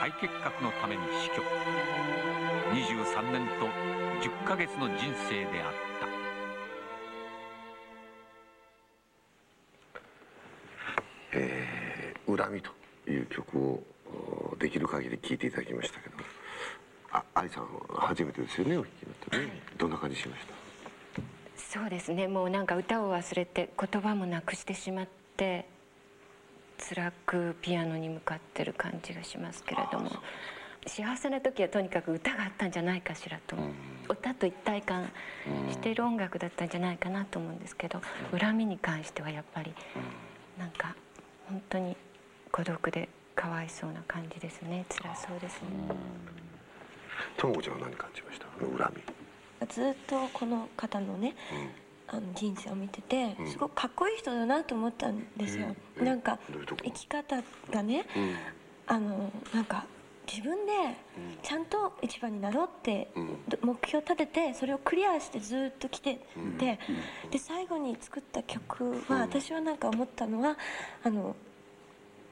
肺結核のために死去。23年と10ヶ月の人生であった。えー恨みという曲をおできる限り聴いていただきましたけど。あ愛さん初めてですよね？お聴きになってねどんな感じしました？そうですね。もうなんか歌を忘れて言葉もなくしてしまって辛くピアノに向かってる感じがしますけれども幸せな時はとにかく歌があったんじゃないかしらと、歌と一体感している音楽だったんじゃないかなと思うんですけど恨みに関してはやっぱりなんか本当に孤独でかわいそうな感じですね。辛そうですね。ともこちゃんは何感じました？恨み。ずっとこの方のね、あの人生を見ててすごくかっこいい人だなと思ったんですよ、なんか生き方がね、あのなんか自分でちゃんと一番になろうって目標立ててそれをクリアしてずっと来ててで最後に作った曲は私はなんか思ったのはあの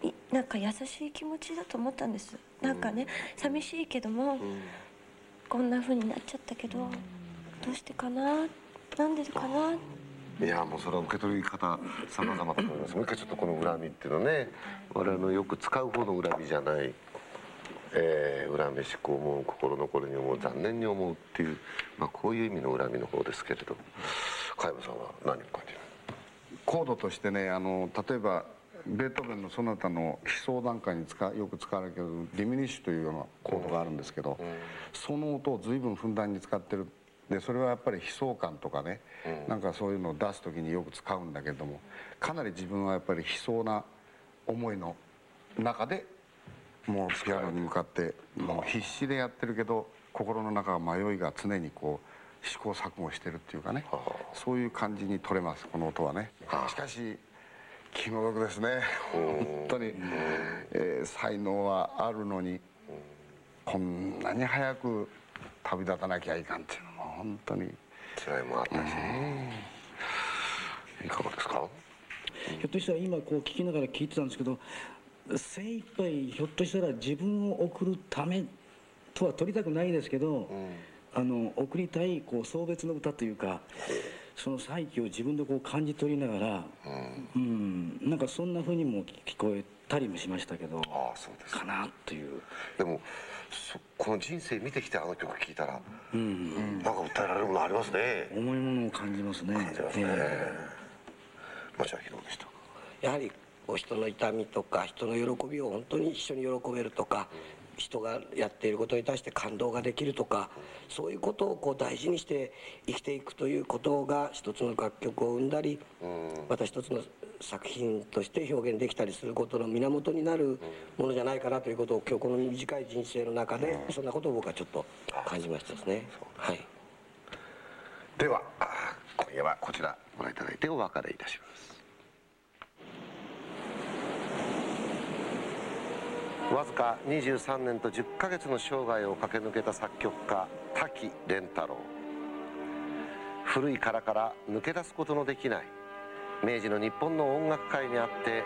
いなんか優しい気持ちだと思ったんです。なんかね寂しいけどもこんな風になっちゃったけどどうしてかななんでかないやもうそれは受け取り方様々だと思います。もう一回ちょっとこの恨みっていうのね我々のよく使う方の恨みじゃない、えー恨めしく思う心残りに思う残念に思うっていう、まあ、こういう意味の恨みの方ですけれど。加山さんは何を感じるコードとしてねあの例えばベートーベンのソナタの悲壮段階に使うよく使われるけどディミニッシュというようなコードがあるんですけど、その音を随分ふんだんに使ってるでそれはやっぱり悲壮感とかね、なんかそういうのを出す時によく使うんだけれどもかなり自分はやっぱり悲壮な思いの中でもうピアノに向かってもう必死でやってるけど心の中は迷いが常にこう試行錯誤してるっていうかねそういう感じに取れますこの音はね。しかし気の毒ですね。本当に、えー才能はあるのにこんなに早く旅立たなきゃいかんっていう本当に。辛いもあったしね。いかがですか？ひょっとしたら今こう聞きながら聞いてたんですけど精一杯ひょっとしたら自分を送るためとは取りたくないですけど、あの送りたいこう送別の歌というかその再起を自分でこう感じ取りながら、うん。なんかそんな風にも聞こえたりもしましたけどああそうですか。なという。でもそこの人生見てきてあの曲聴いたら、なんか訴えられるものありますね。重いものを感じますね。感じますね、町明どうでした。やはりこう人の痛みとか人の喜びを本当に一緒に喜べるとか人がやっていることに対して感動ができるとかそういうことをこう大事にして生きていくということが一つの楽曲を生んだりまた一つの作品として表現できたりすることの源になるものじゃないかなということを今日この短い人生の中でそんなことを僕はちょっと感じましたですね。はい。では今夜はこちらご覧いただいてお別れいたします。わずか23年と10ヶ月の生涯を駆け抜けた作曲家滝蓮太郎。古い殻から抜け出すことのできない明治の日本の音楽界にあって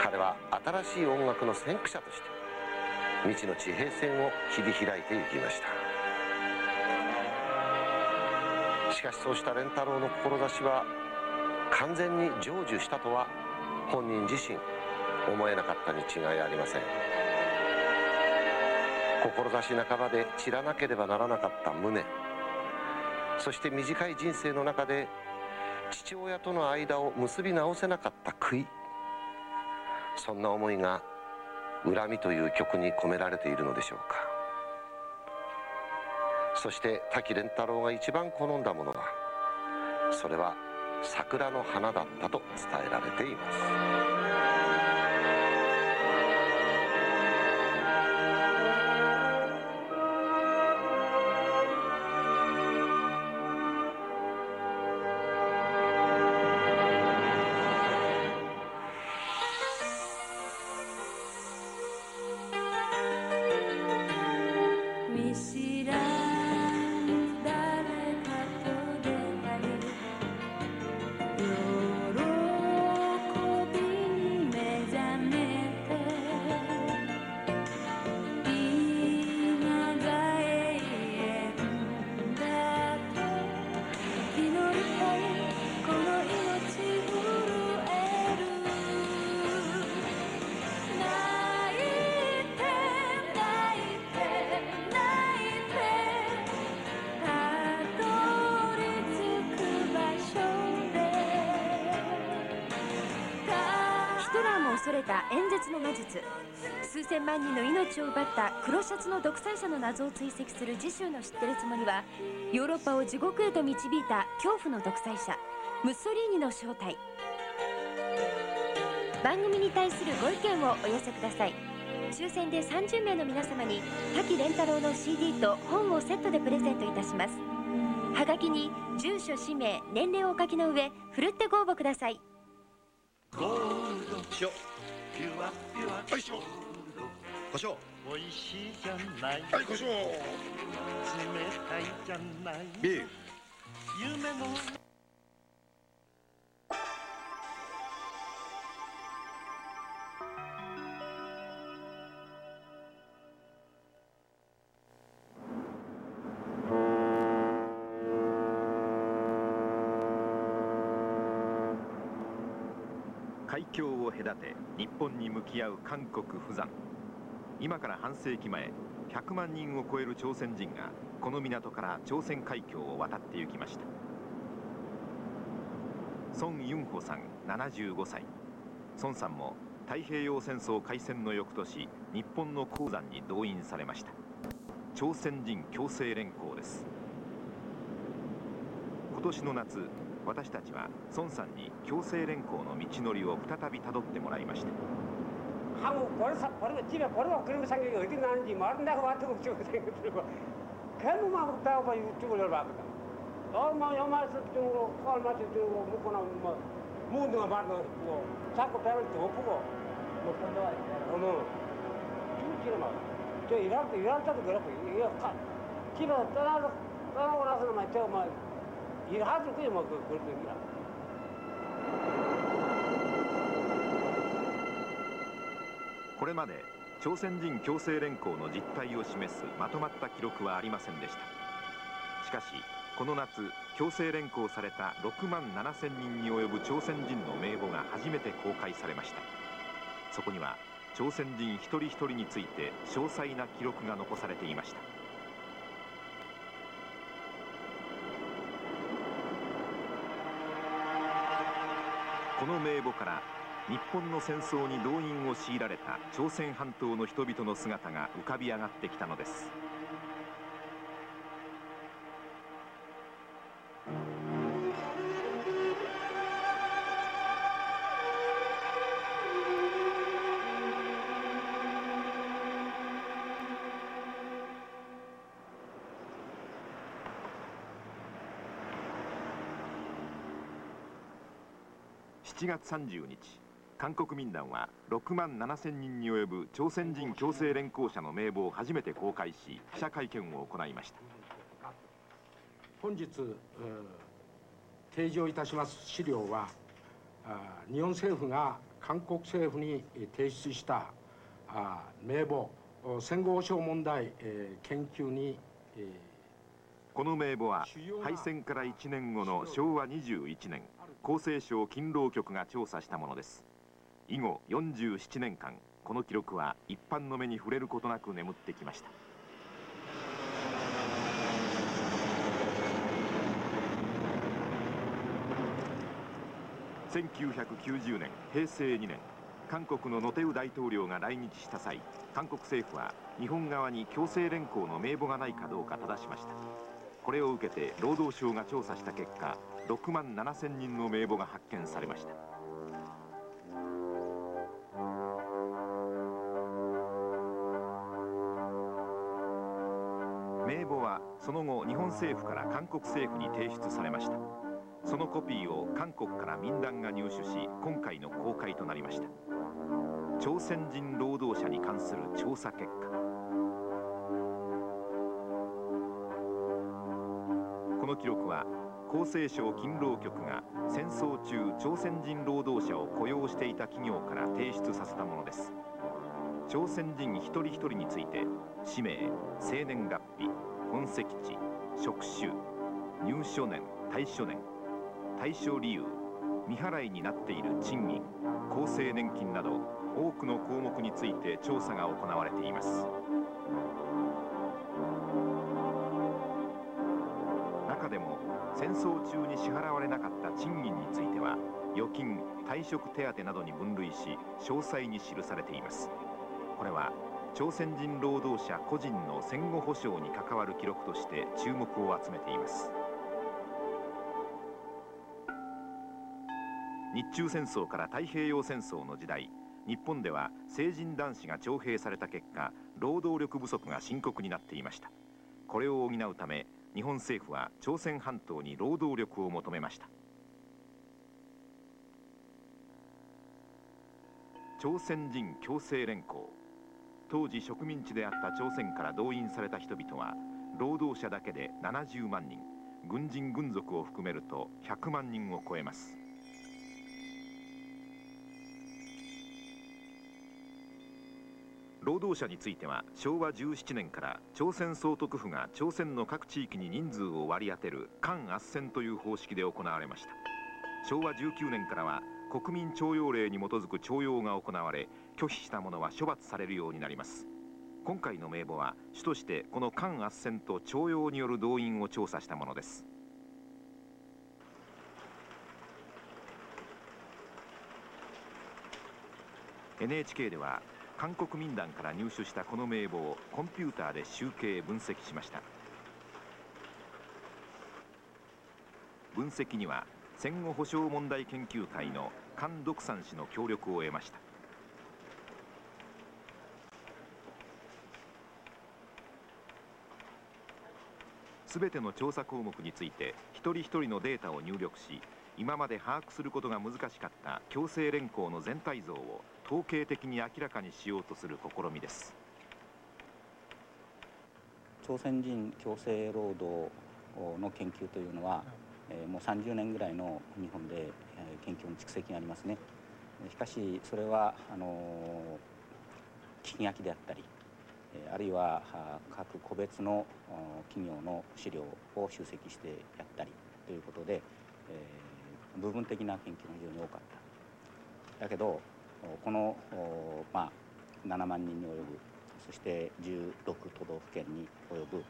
彼は新しい音楽の先駆者として未知の地平線を切り開いていきました。しかしそうした蓮太郎の志は完全に成就したとは本人自身思えなかったに違いありません。志半ばで散らなければならなかった無念。そして短い人生の中で父親との間を結び直せなかった悔いそんな思いが「恨み」という曲に込められているのでしょうか。そして滝蓮太郎が一番好んだものはそれは桜の花だったと伝えられています。万人の命を奪った黒シャツの独裁者の謎を追跡する次週の知ってるつもりはヨーロッパを地獄へと導いた恐怖の独裁者ムッソリーニの正体。番組に対するご意見をお寄せください。抽選で30名の皆様に滝蓮太郎の CD と本をセットでプレゼントいたします。はがきに住所氏名年齢をお書きの上ふるってご応募ください。ゴールド塩ピュアピュアはい塩胡椒美味しいじゃない。はい胡椒冷たいじゃない。ビール夢の海峡を隔て日本に向き合う韓国釜山今から半世紀前100万人を超える朝鮮人がこの港から朝鮮海峡を渡って行きました。孫ユンホさん75歳。孫さんも太平洋戦争開戦の翌年日本の鉱山に動員されました。朝鮮人強制連行です。今年の夏私たちは孫さんに強制連行の道のりを再びたどってもらいました。 한국 버려서 버리고 집에 버리고 그런 거 생각이 어디 나는지 모른다고 와두고 죽고 생각 들고. 개놈만 없다고 봐 죽을 열받거든 얼마 요마스 중으로 얼마스 중으로 묵거나 뭐 묵은 동안 말도 없고 자꾸 배를 더 엎고. 뭐 그런다 어머. 죽지는 마저 일할 때 일할 때도 그렇고 이거 가, 집에서 떠나서 떠나고 나서는 막 저뭐 일하죠. 그게 뭐 그, 그런 겁니다 これまで朝鮮人強制連行の実態を示すまとまった記録はありませんでした。しかしこの夏強制連行された6万7千人に及ぶ朝鮮人の名簿が初めて公開されました。そこには朝鮮人一人一人について詳細な記録が残されていました。この名簿から日本の戦争に動員を強いられた朝鮮半島の人々の姿が浮かび上がってきたのです。7月30日。韓国民団は6万7千人に及ぶ朝鮮人強制連行者の名簿を初めて公開し記者会見を行いました。本日、えー提示をいたします資料はあ日本政府が韓国政府に提出したあ名簿お戦後保障問題、えー研究に、えーこの名簿は敗戦から1年後の昭和21年厚生省勤労局が調査したものです以後47年間この記録は一般の目に触れることなく眠ってきました。1990年平成2年韓国のノテウ大統領が来日した際韓国政府は日本側に強制連行の名簿がないかどうか正しました。これを受けて労働省が調査した結果6万7千人の名簿が発見されました。名簿はその後日本政府から韓国政府に提出されました。そのコピーを韓国から民団が入手し今回の公開となりました。朝鮮人労働者に関する調査結果。この記録は厚生省勤労局が戦争中朝鮮人労働者を雇用していた企業から提出させたものです。朝鮮人一人一人について氏名生年月日本籍地職種入所年退所年対処理由未払いになっている賃金厚生年金など多くの項目について調査が行われています。中でも戦争中に支払われなかった賃金については預金退職手当などに分類し詳細に記されています。これは朝鮮人労働者個人の戦後保障に関わる記録として注目を集めています。日中戦争から太平洋戦争の時代日本では成人男子が徴兵された結果労働力不足が深刻になっていました。これを補うため日本政府は朝鮮半島に労働力を求めました。朝鮮人強制連行。当時植民地であった朝鮮から動員された人々は労働者だけで70万人軍人軍属を含めると100万人を超えます。労働者については昭和17年から朝鮮総督府が朝鮮の各地域に人数を割り当てる官斡旋という方式で行われました。昭和19年からは国民徴用令に基づく徴用が行われ拒否した者は処罰されるようになります。今回の名簿は主としてこの官斡旋と徴用による動員を調査したものです「NHK では韓国民団から入手したこの名簿をコンピューターで集計分析しました。分析には戦後保障問題研究会の菅独山氏の協力を得ました。すべての調査項目について一人一人のデータを入力し今まで把握することが難しかった強制連行の全体像を統計的に明らかにしようとする試みです。朝鮮人強制労働の研究というのは、えーもう30年ぐらいの日本で、えー研究の蓄積がありますね。しかしそれはあのー聞き書きであったりあるいは各個別の企業の資料を集積してやったりということで、部分的な研究が非常に多かった。だけどこのまあ、7万人に及ぶそして16都道府県に及ぶ、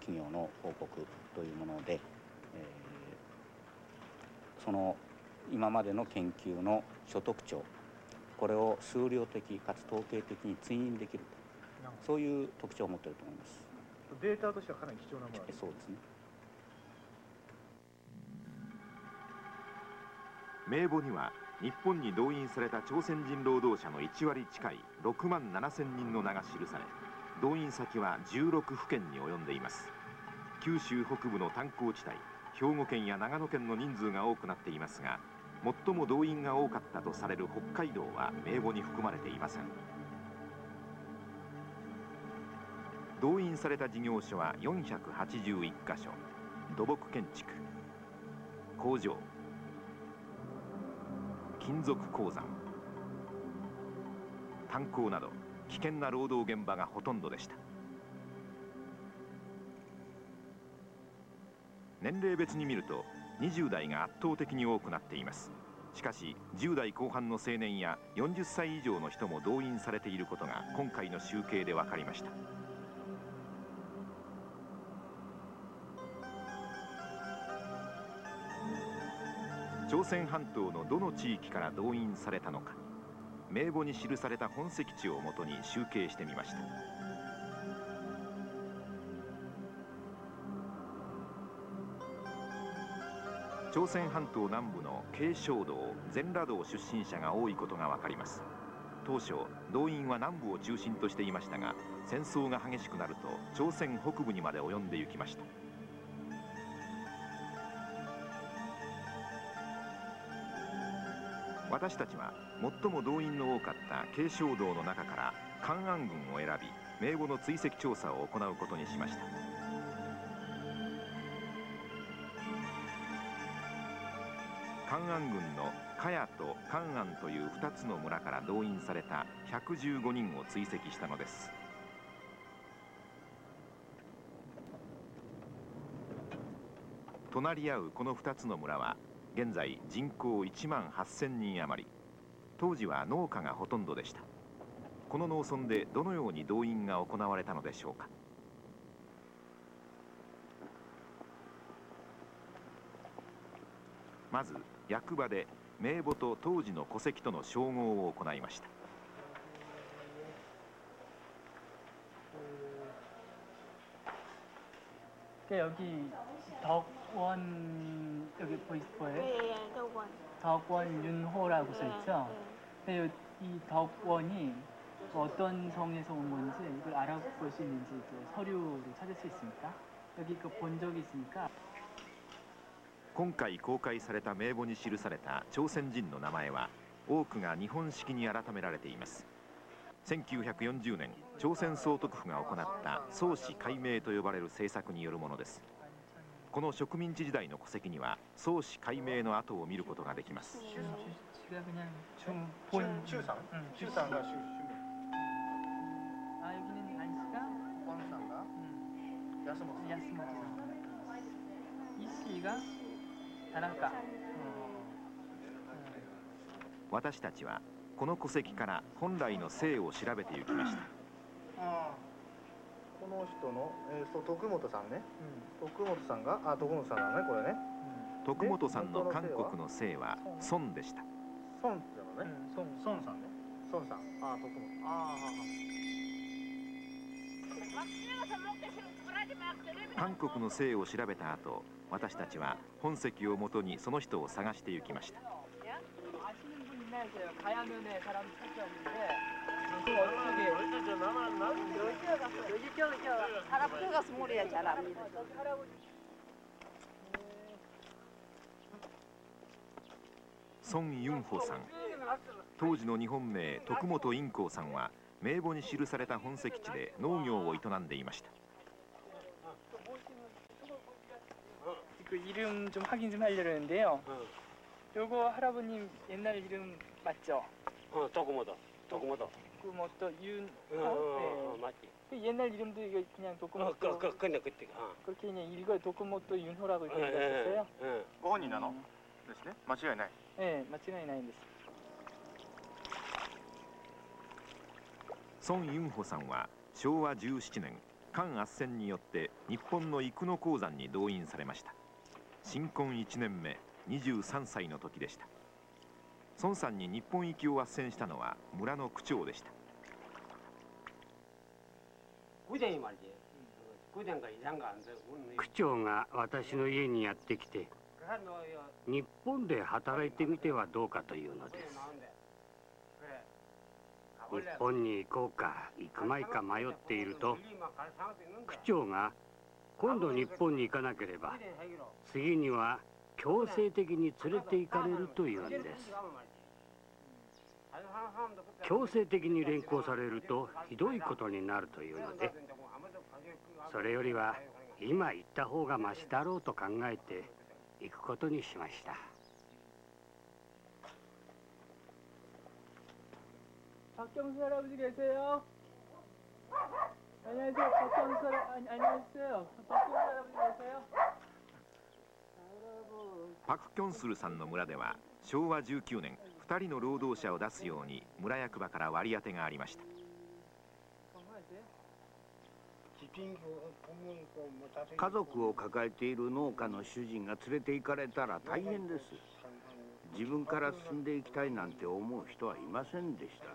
企業の報告というもので、その今までの研究の所得徴これを数量的かつ統計的に追認できると。そういう特徴を持っていると思います。データとしてはかなり貴重なものですそうですね。名簿には日本に動員された朝鮮人労働者の1割近い6万7千人の名が記され動員先は16府県に及んでいます。九州北部の炭鉱地帯兵庫県や長野県の人数が多くなっていますが最も動員が多かったとされる北海道は名簿に含まれていません動員された事業所は481カ所。土木建築工場金属鉱山炭鉱など危険な労働現場がほとんどでした。年齢別に見ると20代が圧倒的に多くなっています。しかし10代後半の青年や40歳以上の人も動員されていることが今回の集計で分かりました。朝鮮半島のどの地域から動員されたのか名簿に記された本籍地をもとに集計してみました。朝鮮半島南部の慶尚道全羅道出身者が多いことが分かります。当初動員は南部を中心としていましたが戦争が激しくなると朝鮮北部にまで及んで行きました。私たちは最も動員の多かった慶尚道の中から関安軍を選び名簿の追跡調査を行うことにしました。関安軍の茅と関安という2つの村から動員された115人を追跡したのです。隣り合うこの2つの村は現在人口1万8000人余り。当時は農家がほとんどでした。この農村でどのように動員が行われたのでしょうか。まず役場で名簿と当時の戸籍との照合を行いました。今日有 덕원 여기 보이 보여요? 예, 예, 덕원. 덕원 윤호라고 써 있죠. 근데 요- 이 덕원이 어떤 성에서 온 건지 이걸 알아볼 수 있는지 그 서류를 찾을 수 있습니까? 여기 그 본 적이 있으니까 今回公開された名簿に記された朝鮮人の名前は多くが日本式に改められています1940年朝鮮総督府が行った創始解明と呼ばれる政策によるものです この植民地時代の戸籍には創始解明の後を見ることができます。私たちはこの戸籍から本来の姓を調べてゆきました。の人の、えー、そう徳本さんね、徳本さんがあ徳本さんだねこれね。徳本さんの韓国の姓は？孫。でした。孫ってのね、孫孫さんね。孫さん。あ徳本。あ韓国の姓を調べた後私たちは本籍をもとにその人を探して行きました사람 찾았는데 그 어떻게 여기 저, 저 할아버지 가서 모래야 잘 압니다. 孫ユンホさん当時の日本名徳本院光さんは名簿に記された本籍地で農業を営んでいました 그 이름 좀 확인 좀 하려는데요. 요거 할아버님 옛날 이름 맞죠? 어, 도구모도, 도구모도. 그 뭐또 윤. 어, 어, 어, 어, 맞지. 그 옛날 이름도 이거 그냥 어, 도쿠모토. 그, 그, 근데 그때, 어. 그렇게 그냥 읽어요. 도쿠모토 윤호라고 이렇게 예, 예, 읽었었어요. 예. ご本人なのですね間違いない 네, 맞지가ないんです.孫ユンホさんは昭和17年韓圧戦によって日本の生野鉱山に動員されました新婚1年目23歳の時でした孫さんに日本行きを斡旋したのは村の区長でした 区長が私の家にやってきて日本で働いてみてはどうかというのです。日本に行こうか行くまいか迷っていると区長が今度日本に行かなければ次には強制的に連れて行かれるというんです。強制的に連行されるとひどいことになるというのでそれよりは今行った方がましだろうと考えて行くことにしました。パク・キョンスルさんの村では昭和19年2人の労働者を出すように村役場から割り当てがありました。家族を抱えている農家の主人が連れて行かれたら大変です。自分から進んでいきたいなんて思う人はいませんでした。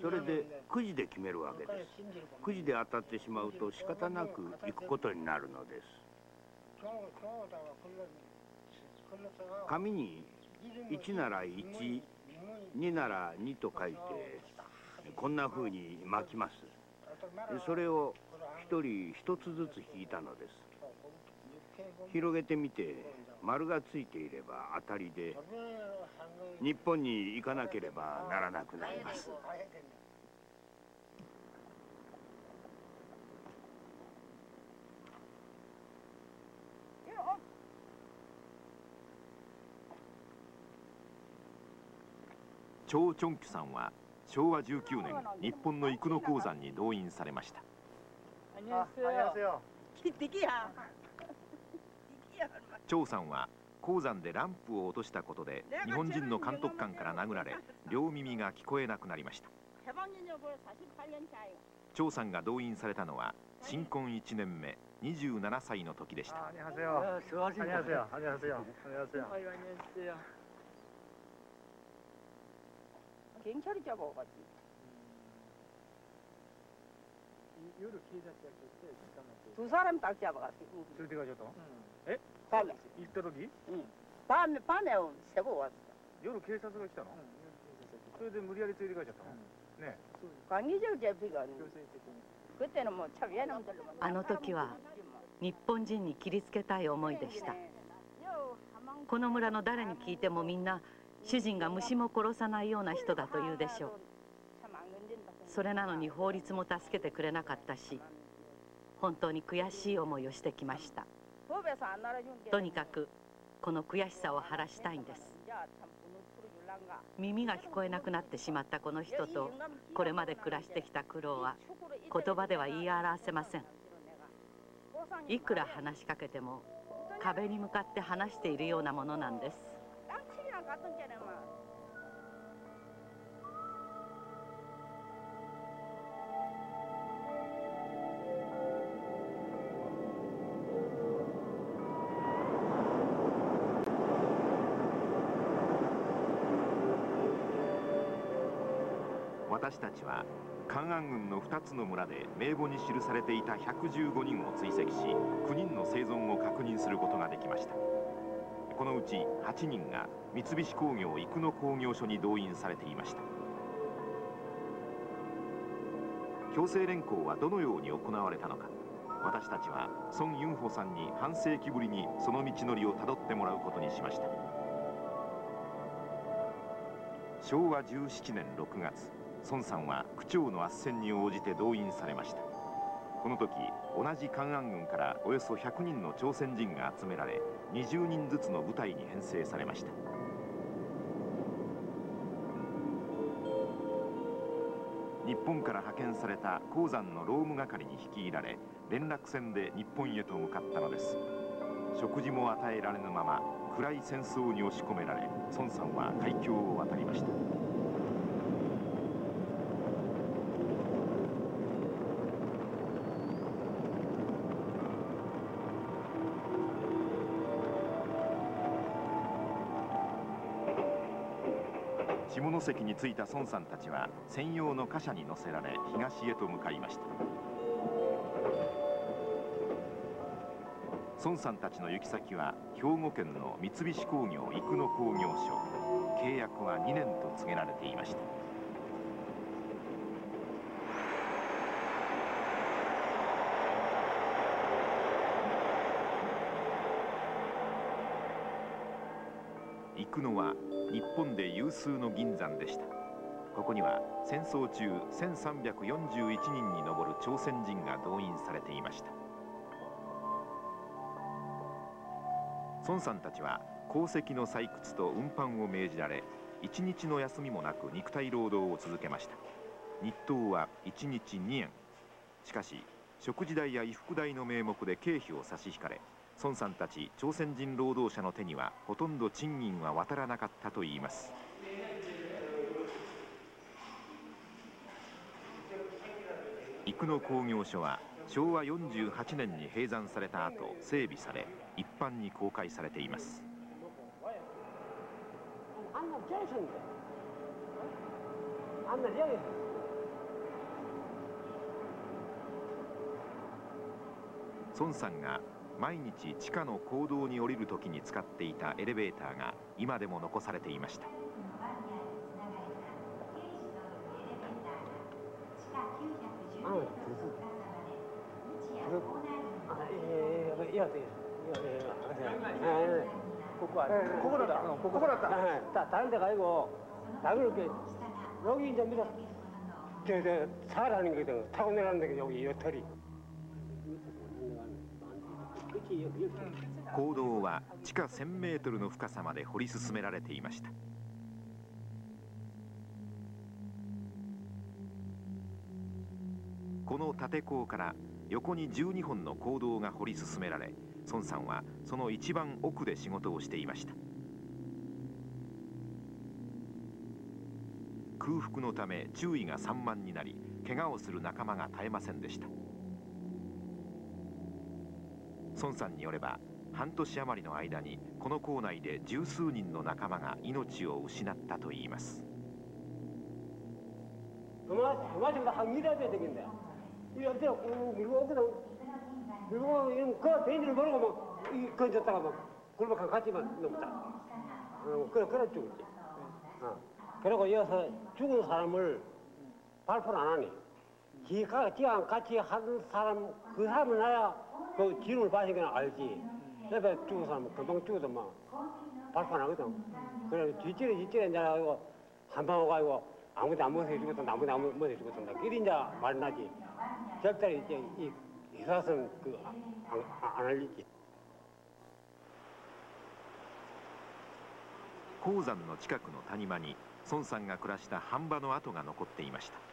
それでくじで決めるわけです。くじで当たってしまうと仕方なく行くことになるのです。紙に1なら12なら2と書いてこんなふうに巻きます。それを1人1つずつ引いたのです。広げてみて丸がついていれば当たりで日本に行かなければならなくなります。チョウ・チョンキュさんは昭和19年日本の生野鉱山に動員されました。チョウさんは鉱山でランプを落としたことで日本人の監督官から殴られ両耳が聞こえなくなりました。チョウさんが動員されたのは新婚1年目27歳の時でした。 경찰이 잡아가지. 이- 요로 기회자 시작할 때 잠깐만 또. 두 사람 딱 잡아가지고. 어디 가셨다? 응. 에? 밤에. 일더러기? 응. 밤에 밤에 세고 왔어.夜警察が来たのそれで無理やり連れて帰っちゃったのね 광희적 제비가 그때는 뭐참 예놈들로 あの時は日本人に切りつけたい思いでしたこの村の誰に聞いてもみんな 主人が虫も殺さないような人だと言うでしょう。それなのに法律も助けてくれなかったし本当に悔しい思いをしてきました。とにかくこの悔しさを晴らしたいんです。耳が聞こえなくなってしまったこの人とこれまで暮らしてきた苦労は言葉では言い表せません。いくら話しかけても壁に向かって話しているようなものなんです。私たちは韓安軍の2つの村で名簿に記されていた115人を追跡し9人の生存を確認することができました。このうち8人が三菱工業生野工業所に動員されていました。強制連行はどのように行われたのか。私たちは孫ユンホさんに半世紀ぶりにその道のりをたどってもらうことにしました。昭和17年6月孫さんは区長の斡旋に応じて動員されました。この時同じ関安軍からおよそ100人の朝鮮人が集められ20人ずつの部隊に編成されました。日本から派遣された鉱山の労務係に率いられ連絡船で日本へと向かったのです。食事も与えられぬまま暗い戦争に押し込められ孫さんは海峡を渡りました。下関に着いた孫さんたちは専用の貨車に乗せられ東へと向かいました。孫さんたちの行き先は兵庫県の三菱工業生野工業所。契約は2年と告げられていました。生野は日本で有数の銀山でした。ここには戦争中1341人に上る朝鮮人が動員されていました。孫さんたちは鉱石の採掘と運搬を命じられ1日の休みもなく肉体労働を続けました。日当は1日2円。しかし食事代や衣服代の名目で経費を差し引かれ孫さんたち朝鮮人労働者の手にはほとんど賃金は渡らなかったといいます。生野工業所は昭和48年に閉山された後整備され一般に公開されています。孫さんが毎日地下の坑道に降りる時に使っていたエレベーターが今でも残されていました。坑道は地下1000メートルの深さまで掘り進められていました。この縦坑から横に12本の坑道が掘り進められ孫さんはその一番奥で仕事をしていました。空腹のため注意が散漫になり怪我をする仲間が絶えませんでした。孫さんによれば半年余りの間にこの校内で十数人の仲間が命を失ったといいます。 그만 그만 다 항일해야 되겠네. 이 어때 밀고 오거든. 밀고 이런 그 베인을 모르고 막이 건졌다가 막 굴복한 같이만 넘었다. 어, 그래 그래 죽었지. 어. 그리고 이어서 죽은 사람을 발표를 안 하니. 지가 지가 같이 한 사람 그 사람은 나야 그 지름을 봐서는 알지. 옆에 죽은 사람은 금방 죽어도 막 발표 안 하거든. 그래 뒷질에 뒷질에 이제 한방 와가지고 아무도 안 먹어서 죽었다 아무도 안 먹어서 죽었다 이리 이제 말 나지 절대로 이제 이 이사선 그안 안 알리지 鉱山の近くの谷間に孫さんが暮らした飯場の跡が残っていました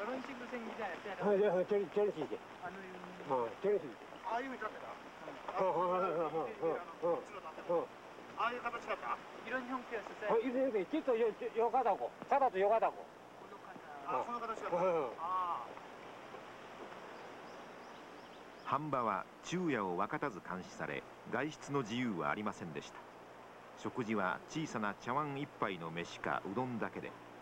저런 식으로 생기지 않았어요? 어, 저, 저, 저런 식이지 어 저런 식이지 ああいうふうに立ってた 어, 어, 어, 어, 어, 어, 어. ああいう形だった 이런 형태였었어요? 어, 이런 형태 집도 요, 요, 요 가다고 자다도 요 가다고 あその形だった 어, 어. あ飯場は昼夜を分かたず監視され外出の自由はありませんでした食事は小さな茶碗一杯の飯かうどんだけで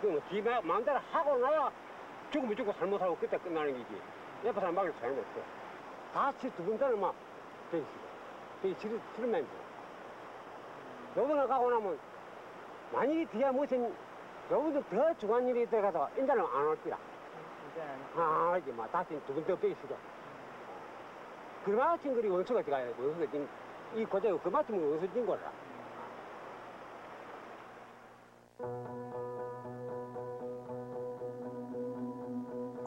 그뭐 지 마- 마음대로 하고 나야 죽으면 죽고 잘못하고 그때 끝나는 기지 옆에 사람 막을 소용이 없어 같이 두 분들은 막 되게 되게 싫, 싫으면 요번에 가고 나면 만일이 뒤에 무슨 여기도 더 중요한 일이 들어가서 인자는 안 올기라. 아, 이제 막 다시 두분 더 빼기 싫어. 그마침 그리 원수가 들어가야 돼. 원수가 지금 이 고자가 그마침 원수 진 거라.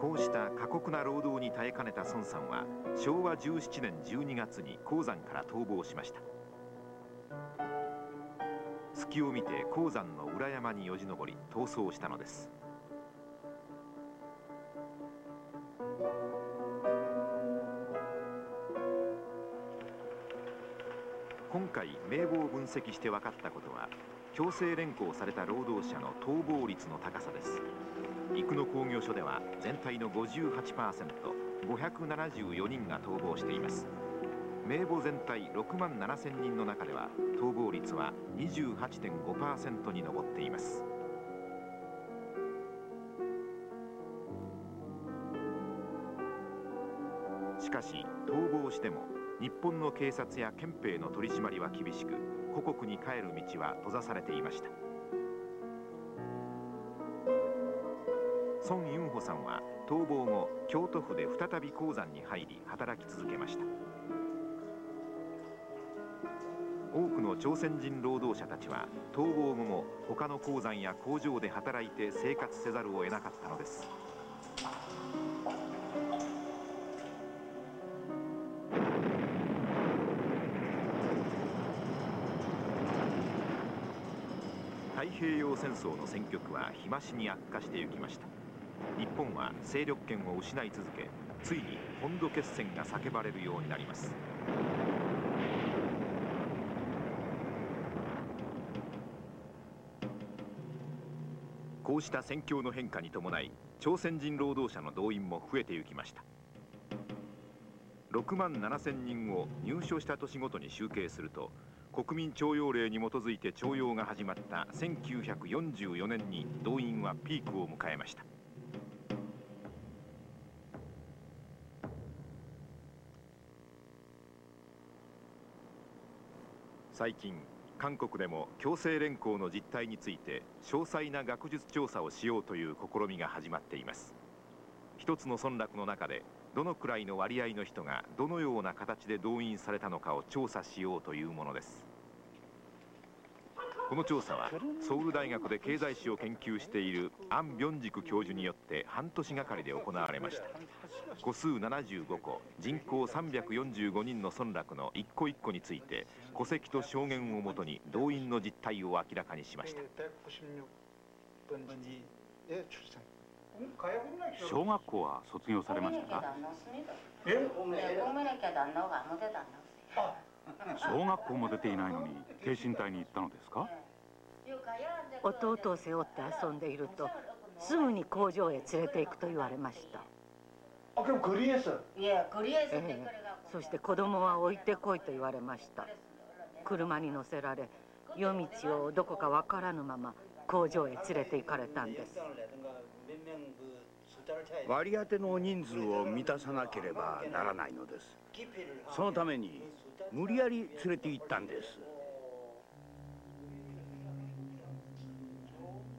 こうした過酷な労働に耐えかねた孫さんは昭和17年12月に鉱山から逃亡しました。隙を見て鉱山の裏山によじ登り逃走したのです。今回名簿を分析して分かったことは強制連行された労働者の逃亡率の高さです。生野工業所では全体の 58%574 人が逃亡しています。名簿全体6万7千人の中では逃亡率は28.5%に上っています。しかし逃亡しても日本の警察や憲兵の取り締まりは厳しく故国に帰る道は閉ざされていました。孫雲穂さんは逃亡後京都府で再び鉱山に入り働き続けました。多くの朝鮮人労働者たちは逃亡後も他の鉱山や工場で働いて生活せざるを得なかったのです。太平洋戦争の戦局は日増しに悪化していきました。日本は勢力圏を失い続けついに本土決戦が叫ばれるようになります。こうした戦況の変化に伴い朝鮮人労働者の動員も増えていきました。6万7千人を入所した年ごとに集計すると国民徴用令に基づいて徴用が始まった1944年に動員はピークを迎えました。最近韓国でも強制連行の実態について詳細な学術調査をしようという試みが始まっています。一つの村落の中でどのくらいの割合の人がどのような形で動員されたのかを調査しようというものです。この調査はソウル大学で経済史を研究しているアン・ビョンジク教授によって半年がかりで行われました。個数75個人口345人の村落の一個一個について戸籍と証言をもとに動員の実態を明らかにしました。小学校は卒業されましたか？小学校も出ていないのに 挺身隊に行ったのですか？弟を背負って遊んでいるとすぐに工場へ連れて行くと言われました。ええそして子供は置いてこいと言われました。車に乗せられ夜道をどこかわからぬまま工場へ連れて行かれたんです。割り当ての人数を満たさなければならないのです。そのために無理やり連れて行ったんです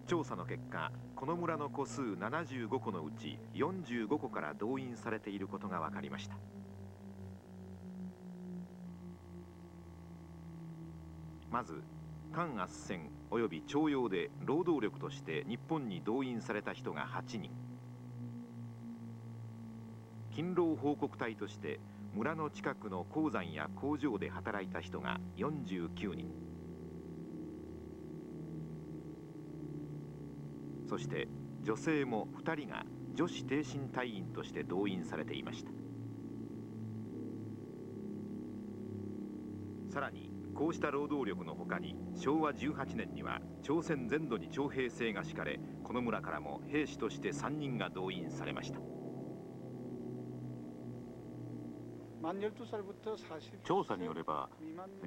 調査の結果この村の戸数75戸のうち45戸から動員されていることが分かりました。まず韓圧戦及び徴用で労働力として日本に動員された人が8人。勤労報告隊として村の近くの鉱山や工場で働いた人が49人。そして女性も2人が女子挺身隊員として動員されていました。さらにこうした労働力のほかに昭和18年には朝鮮全土に徴兵制が敷かれこの村からも兵士として3人が動員されました。調査によれば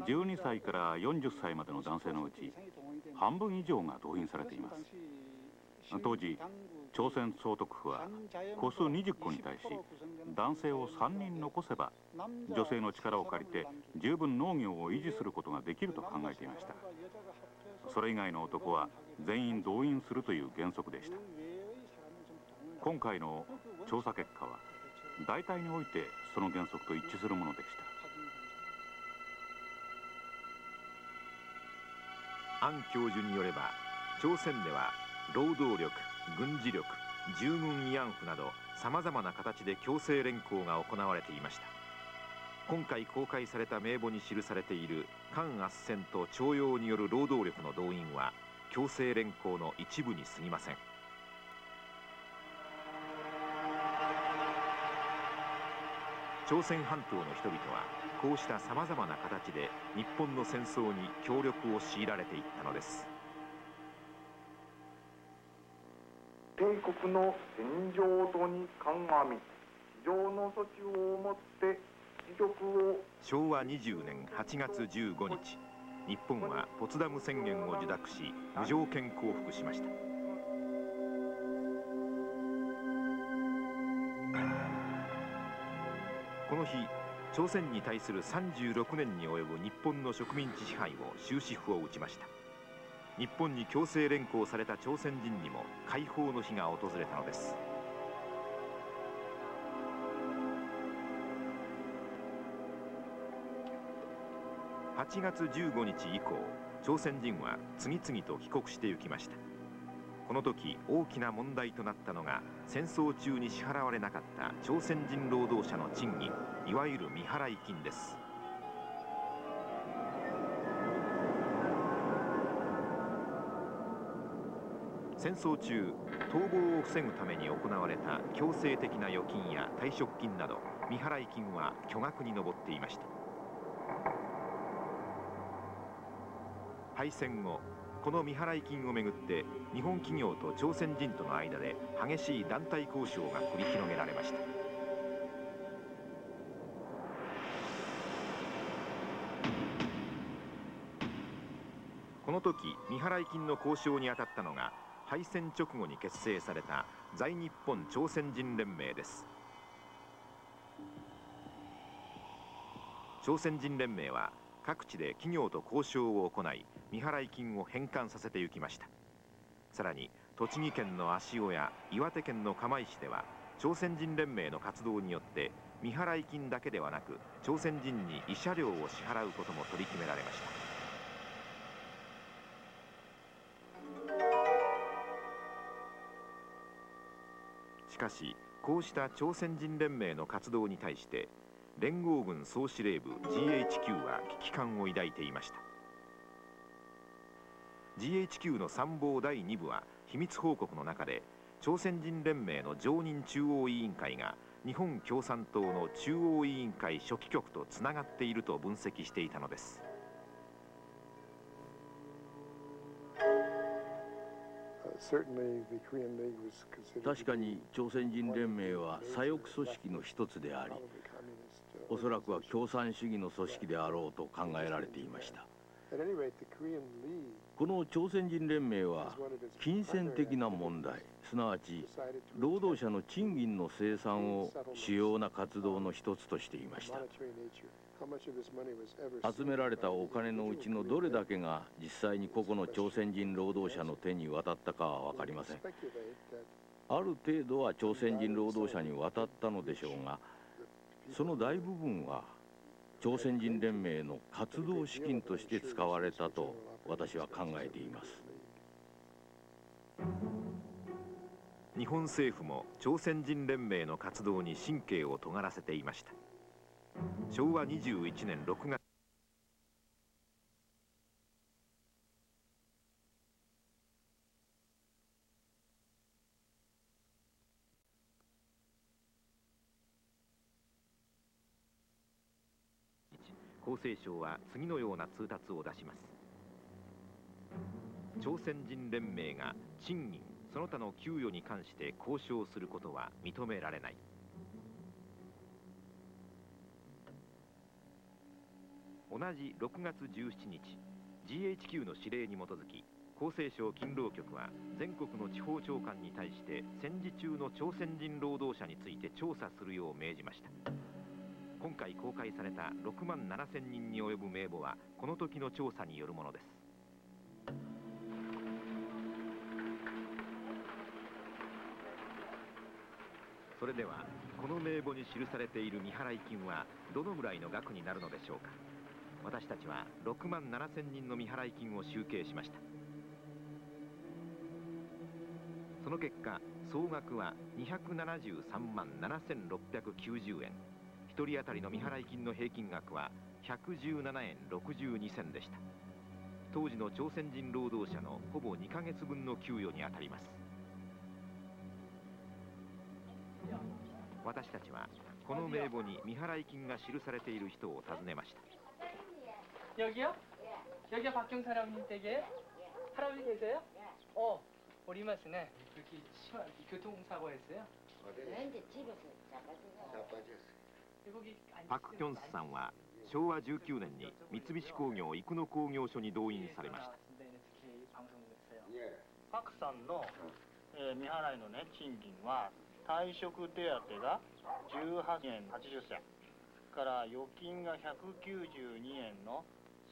12歳から40歳までの男性のうち半分以上が動員されています当時朝鮮総督府は戸数20戸に対し男性を3人残せば女性の力を借りて十分農業を維持することができると考えていました。それ以外の男は全員動員するという原則でした。今回の調査結果は大体においてその原則と一致するものでした。アン教授によれば朝鮮では労働力軍事力従軍慰安婦などさまざまな形で強制連行が行われていました。今回公開された名簿に記されている韓圧戦と徴用による労働力の動員は強制連行の一部に過ぎません。朝鮮半島の人々はこうしたさまざまな形で日本の戦争に協力を強いられていったのです。帝国の戦場とに鑑み非常の措置をもって自力を。昭和20年8月15日日本はポツダム宣言を受諾し無条件降伏しました。この日朝鮮に対する36年に及ぶ日本の植民地支配を終止符を打ちました。日本に強制連行された朝鮮人にも解放の日が訪れたのです。8月15日以降朝鮮人は次々と帰国して行きました。この時大きな問題となったのが戦争中に支払われなかった朝鮮人労働者の賃金いわゆる未払い金です。戦争中逃亡を防ぐために行われた強制的な預金や退職金など未払い金は巨額に上っていました。敗戦後この未払い金をめぐって日本企業と朝鮮人との間で激しい団体交渉が繰り広げられました。この時未払い金の交渉に当たったのが敗戦直後に結成された在日本朝鮮人連盟です。朝鮮人連盟は各地で企業と交渉を行い未払い金を返還させて行きました。さらに栃木県の足尾や岩手県の釜石では朝鮮人連盟の活動によって未払い金だけではなく朝鮮人に慰謝料を支払うことも取り決められました。しかしこうした朝鮮人連盟の活動に対して連合軍総司令部 GHQ は危機感を抱いていました。GHQ の参謀第2部は秘密報告の中で朝鮮人連盟の常任中央委員会が日本共産党の中央委員会書記局とつながっていると分析していたのです。確かに朝鮮人連盟は左翼組織の一つでありおそらくは共産主義の組織であろうと考えられていました。この朝鮮人連盟は金銭的な問題すなわち労働者の賃金の生産を主要な活動の一つとしていました集められたお金のうちのどれだけが実際に個々の朝鮮人労働者の手に渡ったかは分かりません。ある程度は朝鮮人労働者に渡ったのでしょうがその大部分は朝鮮人連盟の活動資金として使われたと私は考えています。日本政府も朝鮮人連盟の活動に神経を尖らせていました昭和21年6月。厚生省は次のような通達を出します。朝鮮人連盟が賃金その他の給与に関して交渉することは認められない。同じ6月17日 GHQ の指令に基づき厚生省勤労局は全国の地方長官に対して戦時中の朝鮮人労働者について調査するよう命じました。今回公開された6万7千人に及ぶ名簿はこの時の調査によるものです。それではこの名簿に記されている未払い金はどのぐらいの額になるのでしょうか。私たちは6万7千人の未払い金を集計しました。その結果総額は273万7690円。1人当たりの未払い金の平均額は117円62銭でした。当時の朝鮮人労働者のほぼ2ヶ月分の給与にあたります。私たちはこの名簿に未払い金が記されている人を訪ねました。 여기요? 여기가 박경사 할아버님 댁이에요? 할아버지 계세요? 어, 오리마스네. 그렇게 심한 교통사고 했어요? 근데 집에서 자빠졌어. 여기 パク・キョンスさんは昭和19年に三菱工業生野工業所に動員されました NHK 방송국에서요. 박さんの、えー未払いのね賃金は退職手当が18円80銭 から預金が192円の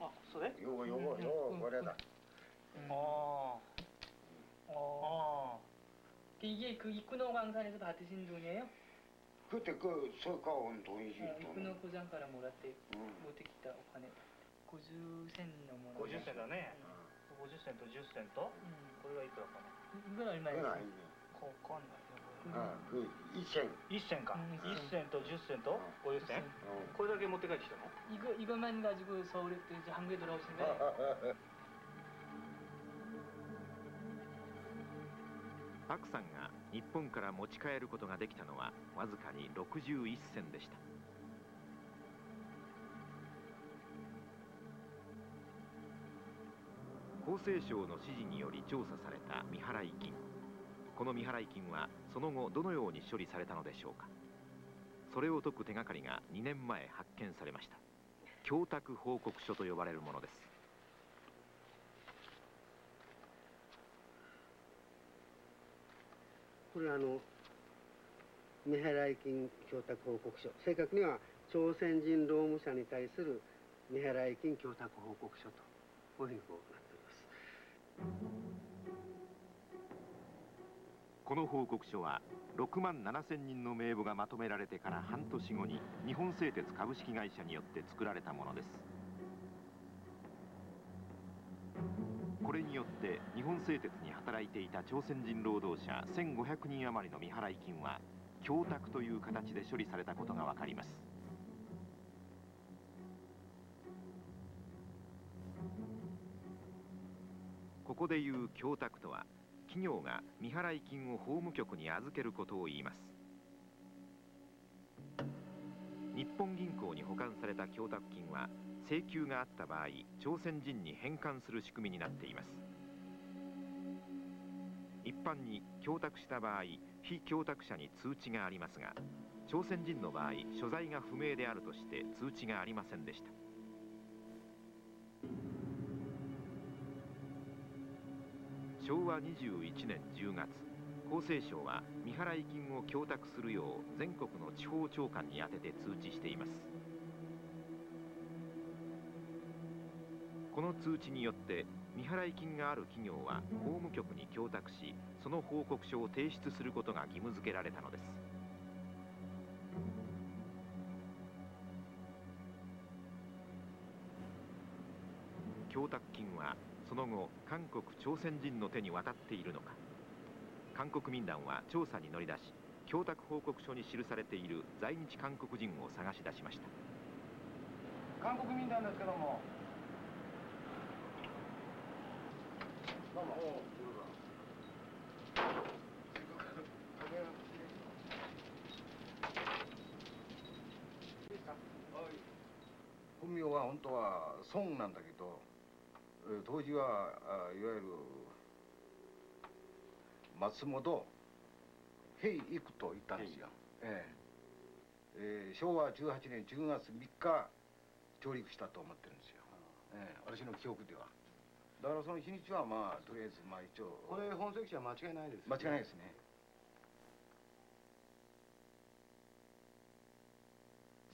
아, それ 요거 요거 요거 뭐래다. 어. 어. 이게 그 이쿠노 광산에서 받으신 돈이에요? 그때 그 석가 온 돈이지. 어, 돈. 이쿠노 고장가라 모라테 음. 持ってきたお金50銭のもの50銭だね、50銭と10銭と、これがいくらかな 이건 얼마예요? 그건 아니네. こう かんない 아, 그 이생. 1銭か、うん1銭と10銭と50銭、 어. これだけ持って帰ってきたの 이거 이것만 가지고 서울에 또 이제 한국에 돌아오신 거예요? パクさんが日本から持ち帰ることができたのはわずかに61銭でした厚生省の指示により調査された未払い金この未払い金は その後どのように処理されたのでしょうか？それを解く手がかりが2年前発見されました。供託報告書と呼ばれるものです。これはあの未払い金供託報告書。正確には朝鮮人労務者に対する未払い金供託報告書とこういうふうになっております。この報告書は6万7千人の名簿がまとめられてから半年後に日本製鉄株式会社によって作られたものです。これによって日本製鉄に働いていた朝鮮人労働者1500人余りの未払い金は供託という形で処理されたことがわかります。ここでいう供託とは企業が未払い金を法務局に預けることを言います。日本銀行に保管された供託金は請求があった場合朝鮮人に返還する仕組みになっています。一般に供託した場合非供託者に通知がありますが朝鮮人の場合所在が不明であるとして通知がありませんでした。昭和21年10月厚生省は未払い金を供託するよう全国の地方長官に宛てて通知しています。この通知によって未払い金がある企業は法務局に供託しその報告書を提出することが義務付けられたのです。供託金はその後韓国朝鮮人の手に渡っているのか。韓国民団は調査に乗り出し供託報告書に記されている在日韓国人を探し出しました。韓国民団ですけども。どうも。本名は本当は孫なんだけど。えー当時はあいわゆる松本平育と言ったんですよ、ええ。えー昭和18年10月3日上陸したと思ってるんですよ、ええ私の記憶では。だからその日にちはまあとりあえずまあ一応これ本籍地は間違いないです、間違いないですね。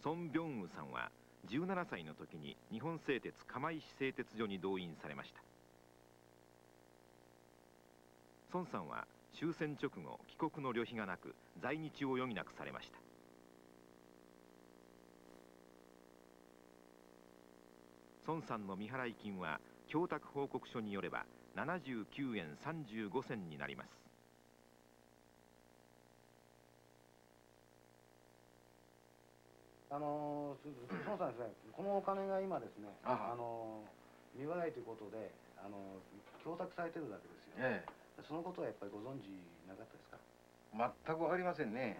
ソン・ビョンウさんは17歳の時に日本製鉄釜石製鉄所に動員されました。孫さんは終戦直後帰国の旅費がなく在日を余儀なくされました。孫さんの未払い金は供託報告書によれば79円35銭になります。あのー、そのさんですね、このお金が今ですね、あのー、未払いということで、あの、供託されてるわけですよ。えそのことはやっぱりご存知なかったですか全く分かりませんね、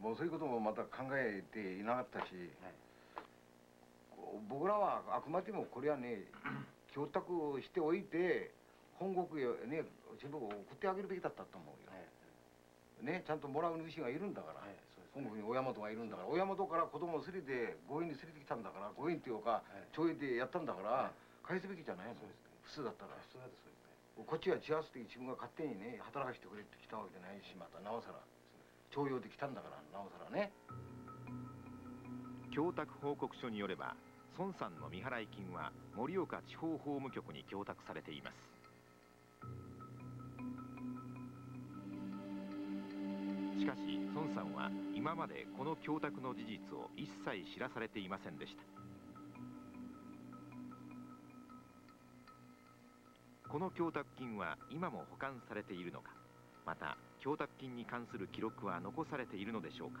もうそういうこともまた考えていなかったし、僕らはあくまでもこれはね供託しておいて本国へね全部送ってあげるべきだったと思うよ、ねちゃんともらう主がいるんだから、本国に親元がいるんだから親元から子供を連れて強引に連れてきたんだから強引っていうか徴兵でやったんだから返すべきじゃないの？普通だったら。普通だそうですね。こっちは血圧的自分が勝手にね働かせてくれって来たわけじゃないしまたなおさら。徴用で来たんだからなおさらね。供託報告書によれば孫さんの未払い金は盛岡地方法務局に供託されていますしかし孫さんは今までこの供託の事実を一切知らされていませんでした。この供託金は今も保管されているのかまた供託金に関する記録は残されているのでしょうか。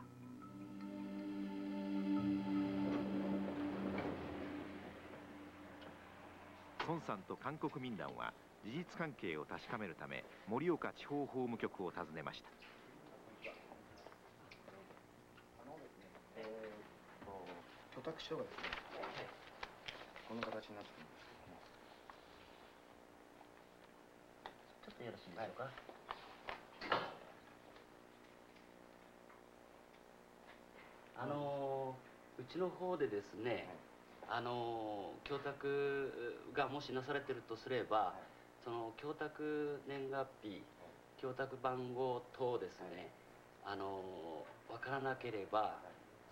孫さんと韓国民団は事実関係を確かめるため盛岡地方法務局を訪ねましたえー、と居宅書がですね、この形になっていますちょっとよろしいでしょうか？あのうちの方でですね、あの供託がもしなされてるとすれば、その供託年月日、供託番号等ですね、あのわからなければ、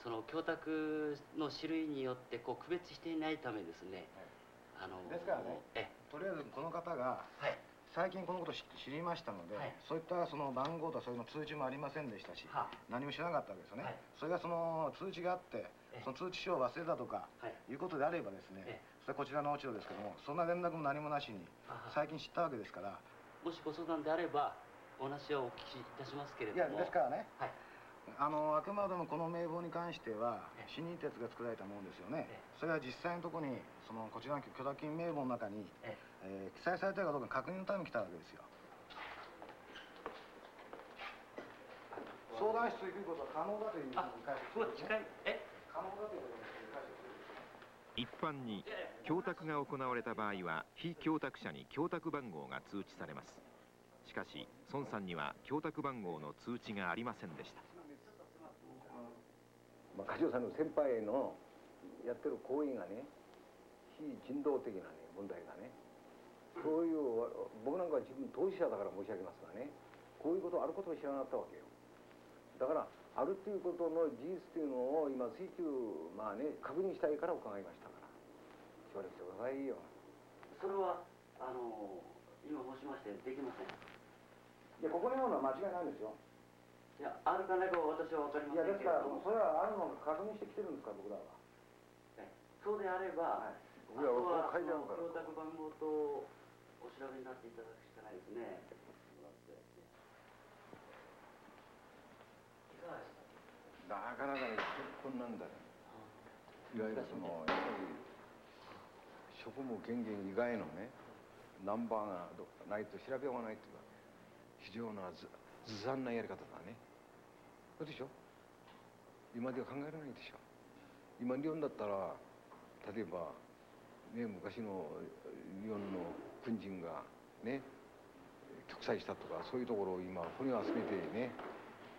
その供託の種類によってこう区別していないためですね、あのですからねえとりあえずこの方が最近このことを知知りましたので、そういったその番号とかそういうの通知もありませんでしたし、何も知らなかったわけですよね、それがその通知があってその通知書を忘れたとかい。うことであればですね、それはこちらの落ち度ですけどもそんな連絡も何もなしに最近知ったわけですから。もしご相談であればお話をお聞きいたしますけれいやどもですからね、あのあくまでもこの名簿に関しては死人鉄が作られたものですよね、それは実際のところにそのこちらの許諾金名簿の中に、えー記載されてるかどうか確認のために来たわけですよ。相談室行くことは可能だというふうに解説近いえ？可能だということに解説する。一般に供託が行われた場合は非供託者に供託番号が通知されます。しかし孫さんには供託番号の通知がありませんでしたまあ、梶尾さんの先輩のやってる行為がね非人道的な、ね、問題がねそういう僕なんかは自分当事者だから申し上げますがねこういうことあることを知らなかったわけよ。だからあるっていうことの事実っていうのを今追求まあね確認したいから伺いましたから。協力してくださいよ。それはあの今申しましてできません。いやここにあるのは間違いないんですよいやあるかないかは私は分かりまいやせんけれども。ですからそれはあるのを確認してきてるんですから僕らは。そうであれば、い。やあとはこれ書いてあるからその供託番号とお調べになっていただくしかないですね。いかがですか。なかなかね結婚なんだよい。わゆるそのやっぱり職務権限以外のねナンバーがどないと調べようがないっていうか非常なずずさんなやり方だねそうでしょ？今では考えられないでしょ。今日本だったら例えばね昔の日本の軍人がね極裁したとかそういうところを今骨を集めてね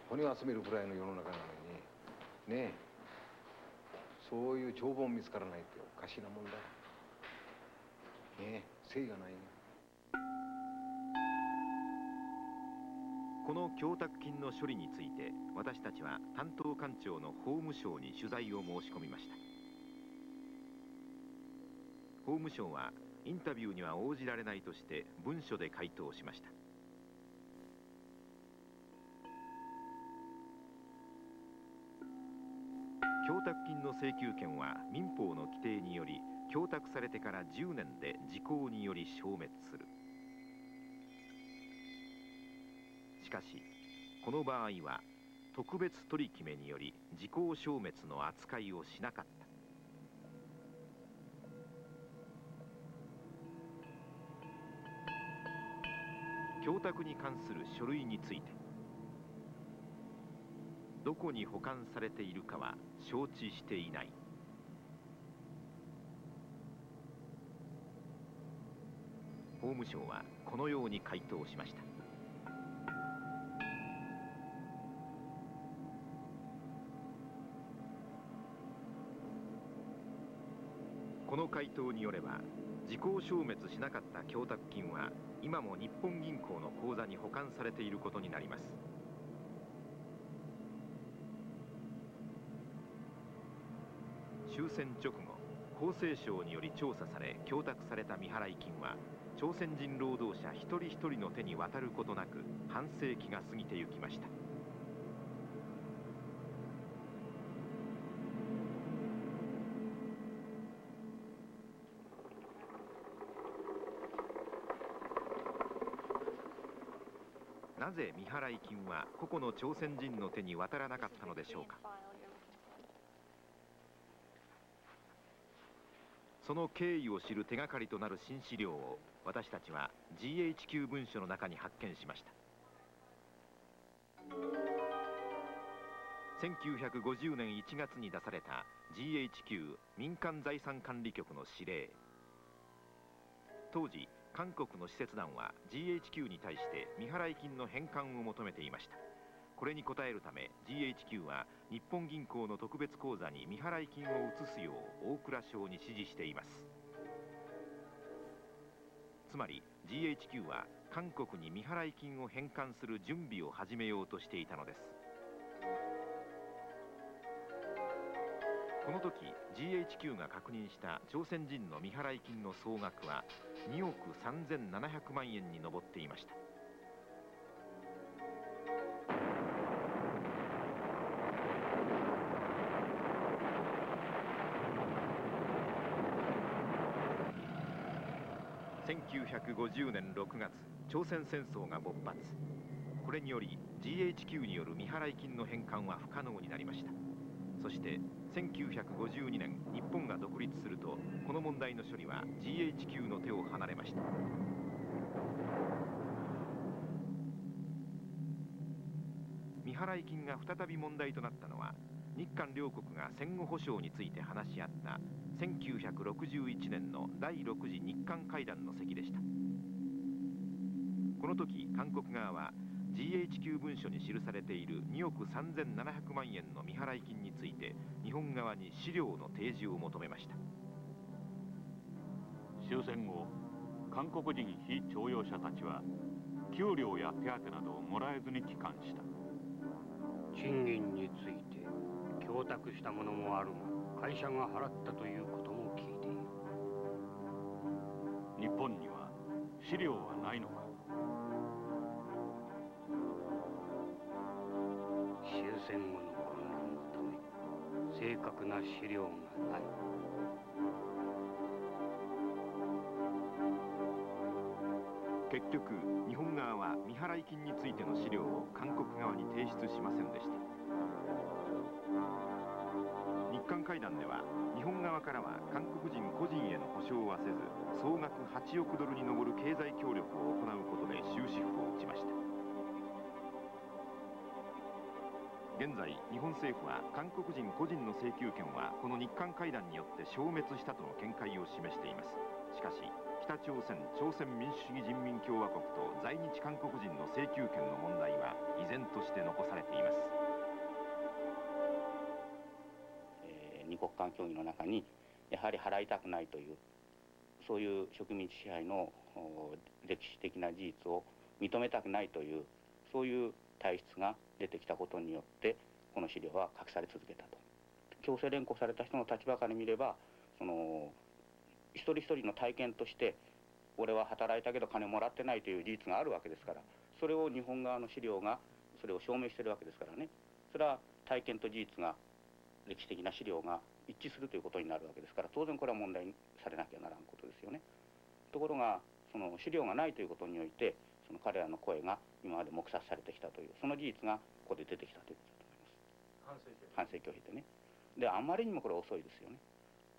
骨を集めるぐらいの世の中なのにねそういう帳簿も見つからないっておかしなもんだ。ね誠意がないねこの供託金の処理について私たちは担当官庁の法務省に取材を申し込みました。法務省はインタビューには応じられないとして文書で回答しました。供託金の請求権は民法の規定により供託されてから10年で時効により消滅する。しかしこの場合は特別取り決めにより時効消滅の扱いをしなかった。供託に関する書類についてどこに保管されているかは承知していない。法務省はこのように回答しました。回答によれば時効消滅しなかった供託金は今も日本銀行の口座に保管されていることになります終戦直後厚生省により調査され供託された未払い金は朝鮮人労働者一人一人の手に渡ることなく半世紀が過ぎてゆきましたぜ未払い金は個々の朝鮮人の手に渡らなかったのでしょうか。その経緯を知る手がかりとなる新資料を私たちは GHQ 文書の中に発見しました。1950年1月に出された GHQ 民間財産管理局の指令。当時韓国の施設団は GHQ に対して未払い金の返還を求めていました。これに応えるため GHQ は日本銀行の特別口座に未払い金を移すよう大蔵省に指示しています。つまり GHQ は韓国に未払い金を返還する準備を始めようとしていたのです。この時 GHQ が確認した朝鮮人の未払い金の総額は2億3700万円に上っていました。1950年6月朝鮮戦争が勃発。これにより GHQ による未払い金の返還は不可能になりました。そして1952年日本が独立するとこの問題の処理は GHQ の手を離れました。未払い金が再び問題となったのは日韓両国が戦後保障について話し合った1961年の第6次日韓会談の席でした。この時韓国側は GHQ 文書に記されている2億3700万円の未払い金について日本側に資料の提示を求めました。終戦後韓国人非徴用者たちは給料や手当などをもらえずに帰還した。賃金について供託したものもあるが会社が払ったということも聞いている。日本には資料はないのか？戦後の混乱のため正確な資料がない。結局日本側は未払い金についての資料を韓国側に提出しませんでした。日韓会談では日本側からは韓国人個人への保証はせず総額8億ドルに上る経済協力を行うことで終止符を打ちました。現在日本政府は韓国人個人の請求権はこの日韓会談によって消滅したとの見解を示しています。しかし北朝鮮朝鮮民主主義人民共和国と在日韓国人の請求権の問題は依然として残されています。えー二国間協議の中にやはり払いたくないというそういう植民地支配の歴史的な事実を認めたくないというそういう体質が出てきたことによってこの資料は隠され続けたと強制連行された人の立場から見ればその一人一人の体験として俺は働いたけど金もらってないという事実があるわけですからそれを日本側の資料がそれを証明してるわけですからねそれは体験と事実が歴史的な資料が一致するということになるわけですから当然これは問題にされなきゃならんことですよね。ところがその資料がないということにおいてその彼らの声が今まで黙殺されてきたというその事実がここで出てきたということだと思います。反省拒否でね。であまりにもこれ遅いですよね。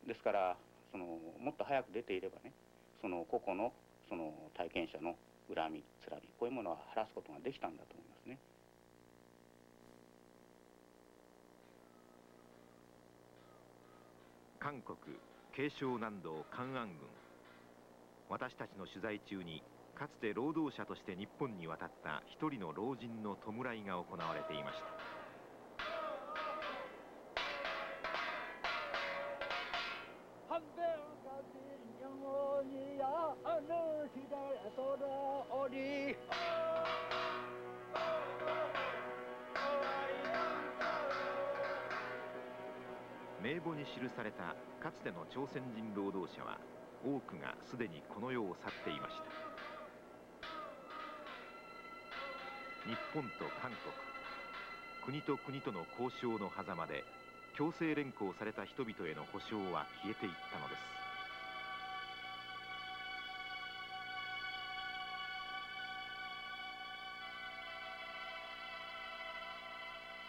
ですからそのもっと早く出ていればねその個々のその体験者の恨みつらみこういうものは晴らすことができたんだと思いますね。韓国慶尚南道関安郡。私たちの取材中にかつて労働者として日本に渡った一人の老人の弔いが行われていました。名簿に記されたかつての朝鮮人労働者は多くがすでにこの世を去っていました日本と韓国。国と国との交渉の狭間で強制連行された人々への保障は消えていったのです。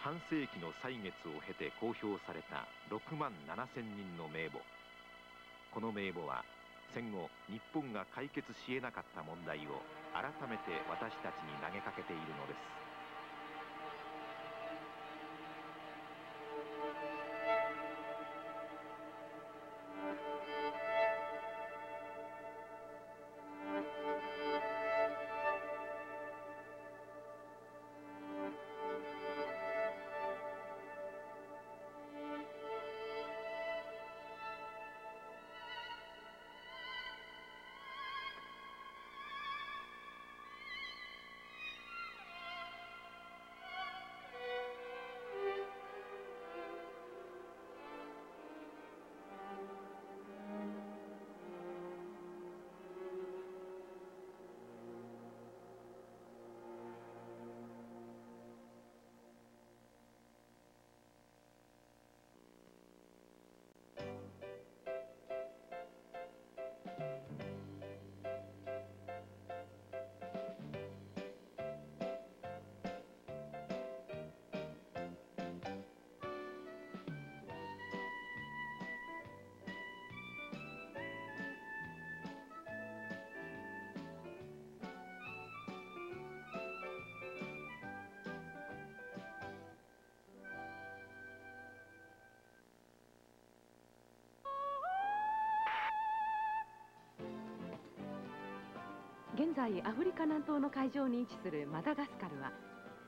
半世紀の歳月を経て公表された6万7千人の名簿。この名簿は戦後日本が解決しえなかった問題を改めて私たちに投げかけているのです。現在アフリカ南東の海上に位置するマダガスカルは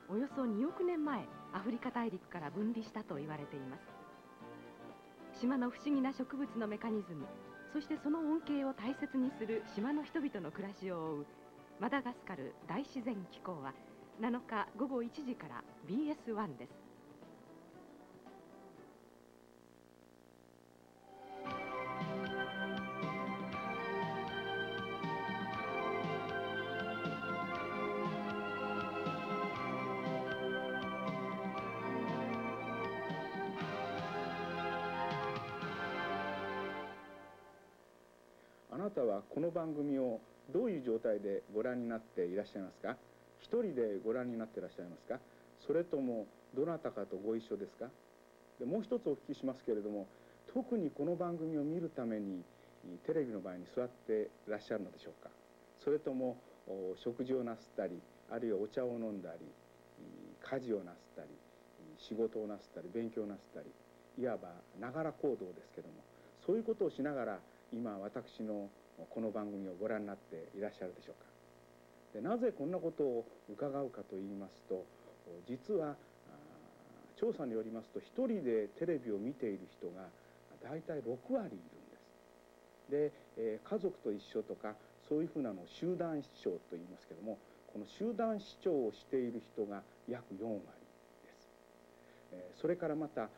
およそ2億年前アフリカ大陸から分離したと言われています。島の不思議な植物のメカニズムそしてその恩恵を大切にする島の人々の暮らしを追うマダガスカル大自然機構は7日午後1時から BS1 です。ていらっしゃいますか？一人でご覧になっていらっしゃいますか？それともどなたかとご一緒ですか？でもう一つお聞きしますけれども特にこの番組を見るためにテレビの前に座っていらっしゃるのでしょうか？それとも食事をなすったりあるいはお茶を飲んだり家事をなすったり仕事をなすったり勉強なすったりいわばながら行動ですけどもそういうことをしながら今私のこの番組をご覧になっていらっしゃるでしょうか？でなぜこんなことを伺うかと言いますと実は調査によりますと一人でテレビを見ている人が大体6割いるんです。で、えー、家族と一緒とかそういうふうなのを集団視聴と言いますけどもこの集団視聴をしている人が約4割です、えー、それからまた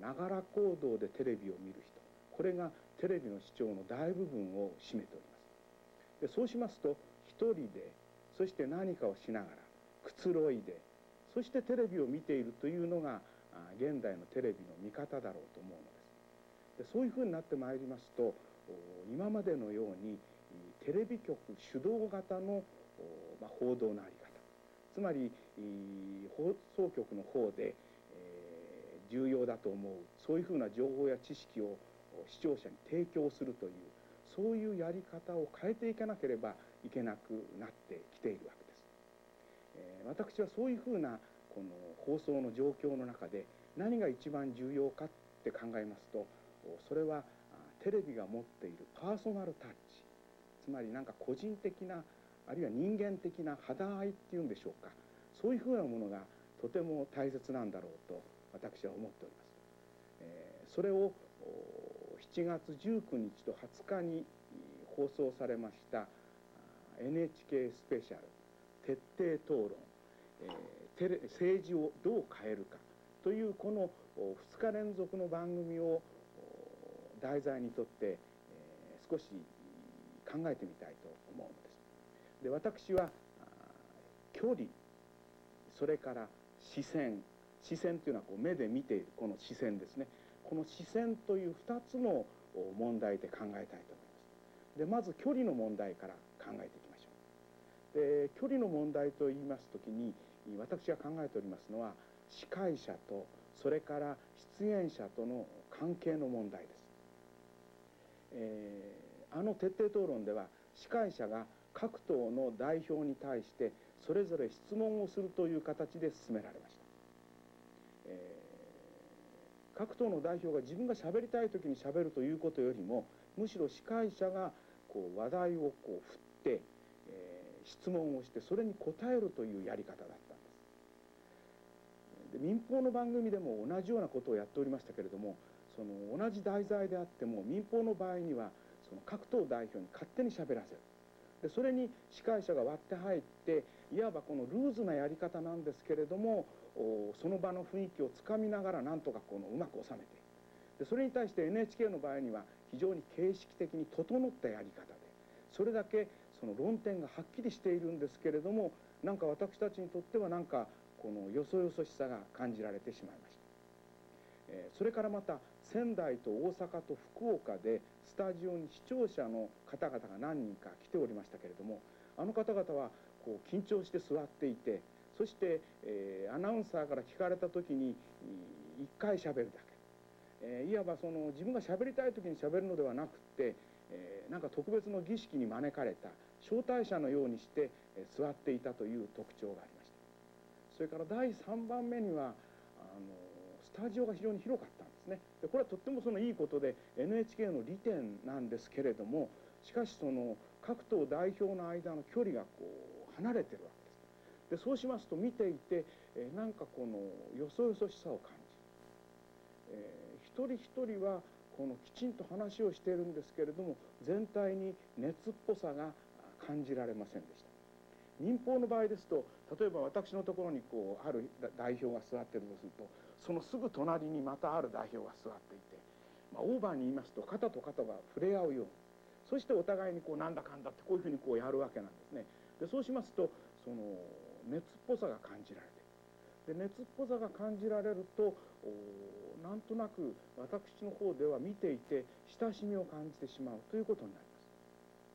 ながら行動でテレビを見る人これがテレビの視聴の大部分を占めております。でそうしますと一人でそして何かをしながらくつろいでそしてテレビを見ているというのが現代のテレビの見方だろうと思うのです。でそういうふうになってまいりますと今までのようにテレビ局主導型の、まあ、報道の在り方。つまり放送局の方で、えー、重要だと思うそういうふうな情報や知識を視聴者に提供するというそういうやり方を変えていかなければいけなくなってきているわけです。えー、私はそういうふうなこの放送の状況の中で何が一番重要かって考えますとそれはテレビが持っているパーソナルタッチつまりなんか個人的なあるいは人間的な肌合いっていうんでしょうかそういうふうなものがとても大切なんだろうと私は思っております。えー、それを7月19日と20日に放送されました NHK スペシャル徹底討論、えー、テレ政治をどう変えるかというこの2日連続の番組を題材にとって、えー、少し考えてみたいと思うのです。で私は距離それから視線視線というのはこう目で見ているこの視線ですね。この視線という2つの問題で考えたいと思います。でまず距離の問題から考えていきましょうで距離の問題といいます時に私が考えておりますのは司会者とそれから出演者との関係の問題です、えー、あの徹底討論では司会者が各党の代表に対してそれぞれ質問をするという形で進められました、えー、各党の代表が自分がしゃべりたい時にしゃべるということよりもむしろ司会者がこう話題をこう振って、質問をしてそれに答えるというやり方だったんです。で民放の番組でも同じようなことをやっておりましたけれどもその同じ題材であっても民放の場合にはその各党代表に勝手にしゃべらせる。でそれに司会者が割って入っていわばこのルーズなやり方なんですけれどもその場の雰囲気をつかみながらなんとかこのうまく収めて。でそれに対して NHK の場合には非常に形式的に整ったやり方でそれだけその論点がはっきりしているんですけれどもなんか私たちにとってはなんかこのよそよそしさが感じられてしまいました。えそれからまた仙台と大阪と福岡でスタジオに視聴者の方々が何人か来ておりましたけれどもあの方々はこう緊張して座っていてそして、えー、アナウンサーから聞かれた時に1回しゃべるだけ、えー、いわばその自分がしゃべりたい時にしゃべるのではなくって、えー、なんか特別の儀式に招かれた招待者のようにして、座っていたという特徴がありました。それから第3番目にはあのスタジオが非常に広かったんですね。でこれはとってもそのいいことで NHK の利点なんですけれどもしかしその各党代表の間の距離がこう離れてるわけです。でそうしますと見ていて、え、なんかこのよそよそしさを感じる、えー、一人一人はこのきちんと話をしているんですけれども全体に熱っぽさが感じられませんでした。民放の場合ですと例えば私のところにこうある代表が座ってるとするとそのすぐ隣にまたある代表が座っていて、まあ、オーバーに言いますと肩と肩が触れ合うようにそしてお互いにこうなんだかんだってこういうふうにこうやるわけなんですね。でそうしますとその熱っぽさが感じられてで熱っぽさが感じられるとなんとなく私の方では見ていて親しみを感じてしまうということになります。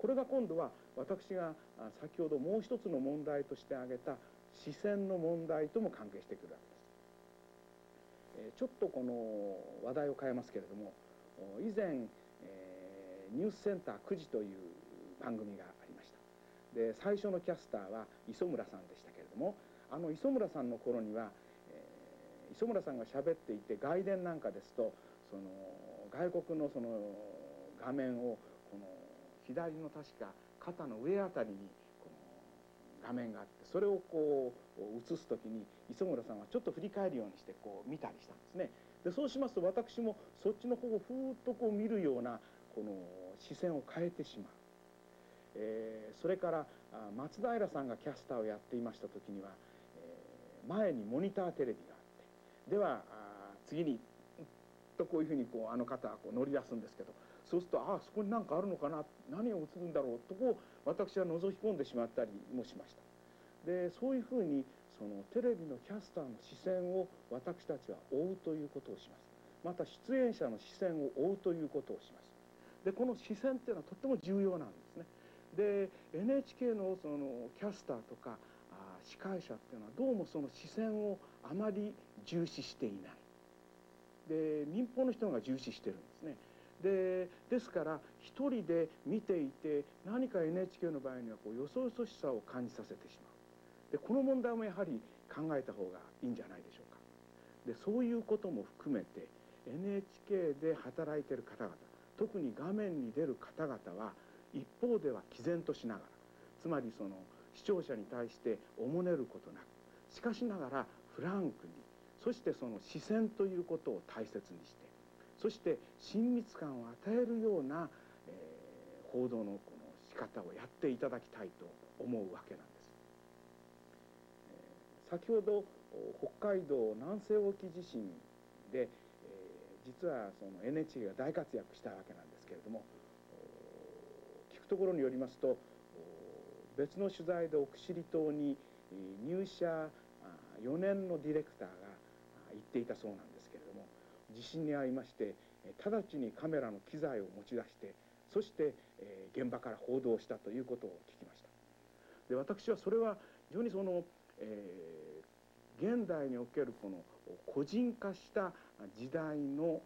これが今度は私が先ほどもう一つの問題として挙げた視線の問題とも関係してくるわけです。ちょっとこの話題を変えますけれども以前ニュースセンター9時という番組がありました。で最初のキャスターは磯村さんでしたけれどもあの磯村さんの頃には、え、磯村さんが喋っていて外伝なんかですとその外国のその画面を左の確か肩の上あたりにこの画面があってそれをこう映す時に磯村さんはちょっと振り返るようにしてこう見たりしたんですね。でそうしますと私もそっちの方をふーっとこう見るようなこの視線を変えてしまう、えー、それから松平さんがキャスターをやっていました時には、えー、前にモニターテレビがあってでは次にとこういうふうにこうあの方はこう乗り出すんですけどそうするとああそこに何かあるのかな何を映るんだろうとこう私は覗き込んでしまったりもしました。でそういうふうにそのテレビのキャスターの視線を私たちは追うということをします。また出演者の視線を追うということをしますでこの視線っていうのはとっても重要なんですね。で NHK のそのキャスターとかあ司会者っていうのはどうもその視線をあまり重視していない。で民放の人が重視してるんです。でですから一人で見ていて何か NHK の場合にはこうよそよそしさを感じさせてしまう。でこの問題もやはり考えた方がいいんじゃないでしょうか。でそういうことも含めて NHK で働いてる方々特に画面に出る方々は一方では毅然としながらつまりその視聴者に対しておもねることなくしかしながらフランクにそしてその視線ということを大切にしてそして親密感を与えるような、えー、報道のこの仕方をやっていただきたいと思うわけなんです。えー、先ほど北海道南西沖地震で、えー、実はその NHK が大活躍したわけなんですけれども聞くところによりますと別の取材で奥尻島に入社4年のディレクターが言っていたそうなんです地震に遭いまして直ちにカメラの機材を持ち出してそして現場から報道したということを聞きましたで私はそれは非常にその、えー、現代におけるこの個人化した時代の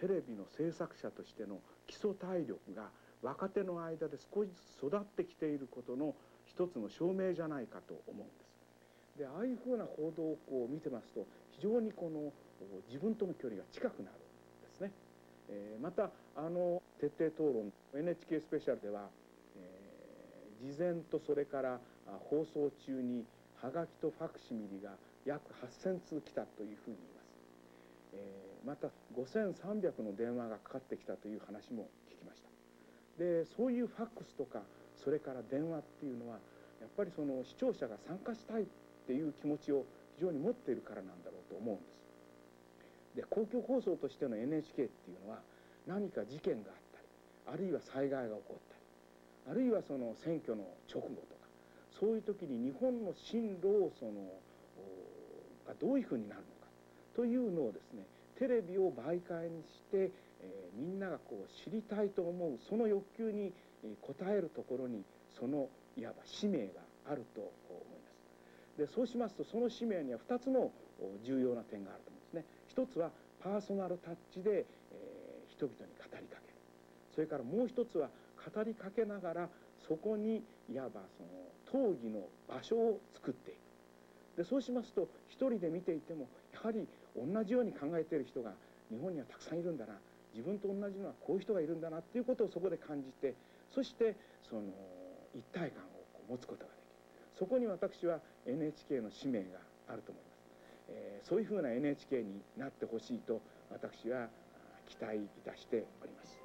テレビの制作者としての基礎体力が若手の間で少しずつ育ってきていることの一つの証明じゃないかと思うんです。でああいうふうな報道をこう見てますと非常にこの自分との距離が近くなるんですね。えー、またあの徹底討論 NHK スペシャルでは、えー、事前とそれから放送中にはがきとファクシミリが約8,000通来たというふうに言います。えー、また5,300の電話がかかってきたという話も聞きました。でそういうファックスとかそれから電話っていうのはやっぱりその視聴者が参加したいっていう気持ちを非常に持っているからなんだろうと思うんです。で公共放送としての NHK っていうのは何か事件があったりあるいは災害が起こったりあるいはその選挙の直後とかそういう時に日本の進路をそのがどういうふうになるのかというのをですねテレビを媒介にしてえー、みんながこう知りたいと思うその欲求に応えるところにそのいわば使命があると思います。でそうしますとその使命には2つの重要な点があると一つはパーソナルタッチで、えー、人々に語りかける。それからもう一つは語りかけながらそこにいわばその討議の場所を作っていく。でそうしますと一人で見ていてもやはり同じように考えている人が日本にはたくさんいるんだな。自分と同じのはこういう人がいるんだなっていうことをそこで感じてそしてその一体感を持つことができる。そこに私は NHK の使命があると思います、え、そういうふうな NHK になってほしいと私は期待いたしております。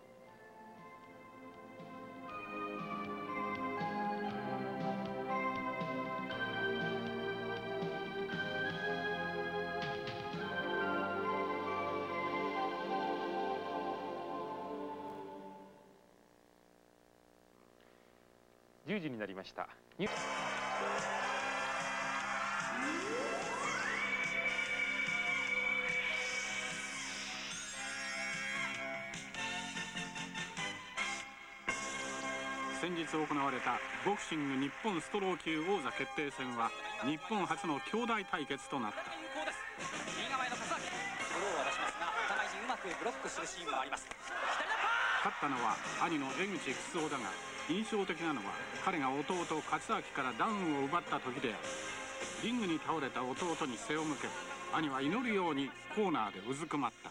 10時になりました。先日行われたボクシング日本ストロー級王座決定戦は日本初の兄弟対決となった。勝ったのは兄の江口楠雄だが印象的なのは彼が弟勝明からダウンを奪った時である。リングに倒れた弟に背を向け兄は祈るようにコーナーでうずくまった。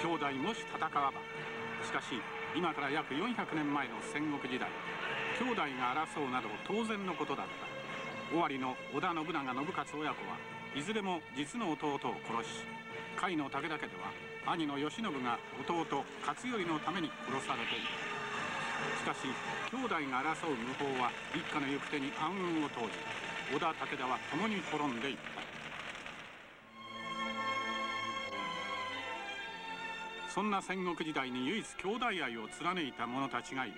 兄弟もし戦わば。しかし今から約400年前の戦国時代兄弟が争うなど当然のことだった。尾張の織田信長信勝親子はいずれも実の弟を殺し甲斐の武田家では兄の慶喜が弟勝頼のために殺されている。しかし兄弟が争う無法は一家の行く手に暗雲を投じ織田武田は共に滅んでいった。そんな戦国時代に唯一兄弟愛を貫いた者たちがいる。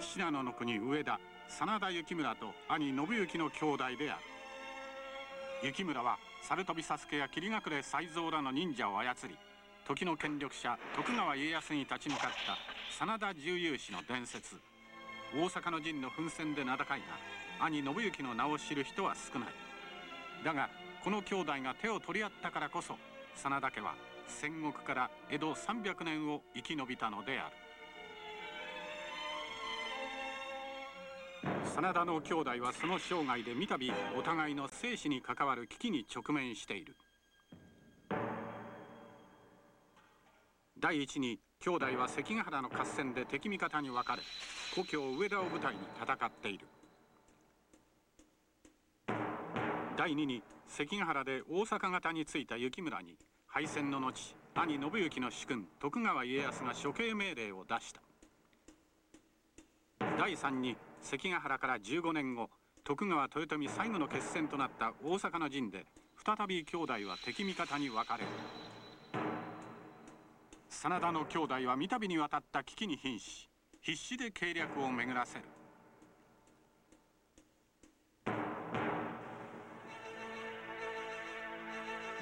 信濃の国上田真田幸村と兄信行の兄弟である。幸村は猿飛佐助や霧隠れ才蔵らの忍者を操り時の権力者徳川家康に立ち向かった真田重勇士の伝説。大阪の陣の奮戦で名高いが兄信行の名を知る人は少ない。だがこの兄弟が手を取り合ったからこそ真田家は戦国から江戸300年を生き延びたのである。真田の兄弟はその生涯で三度お互いの生死に関わる危機に直面している。第一に兄弟は関ヶ原の合戦で敵味方に分かれ故郷上田を舞台に戦っている。第二に関ヶ原で大阪方についた雪村に敗戦の後兄信行の主君徳川家康が処刑命令を出した。第三に関ヶ原から15年後徳川豊臣最後の決戦となった大阪の陣で再び兄弟は敵味方に分かれる。真田の兄弟は三度にわたった危機に瀕し必死で計略を巡らせる。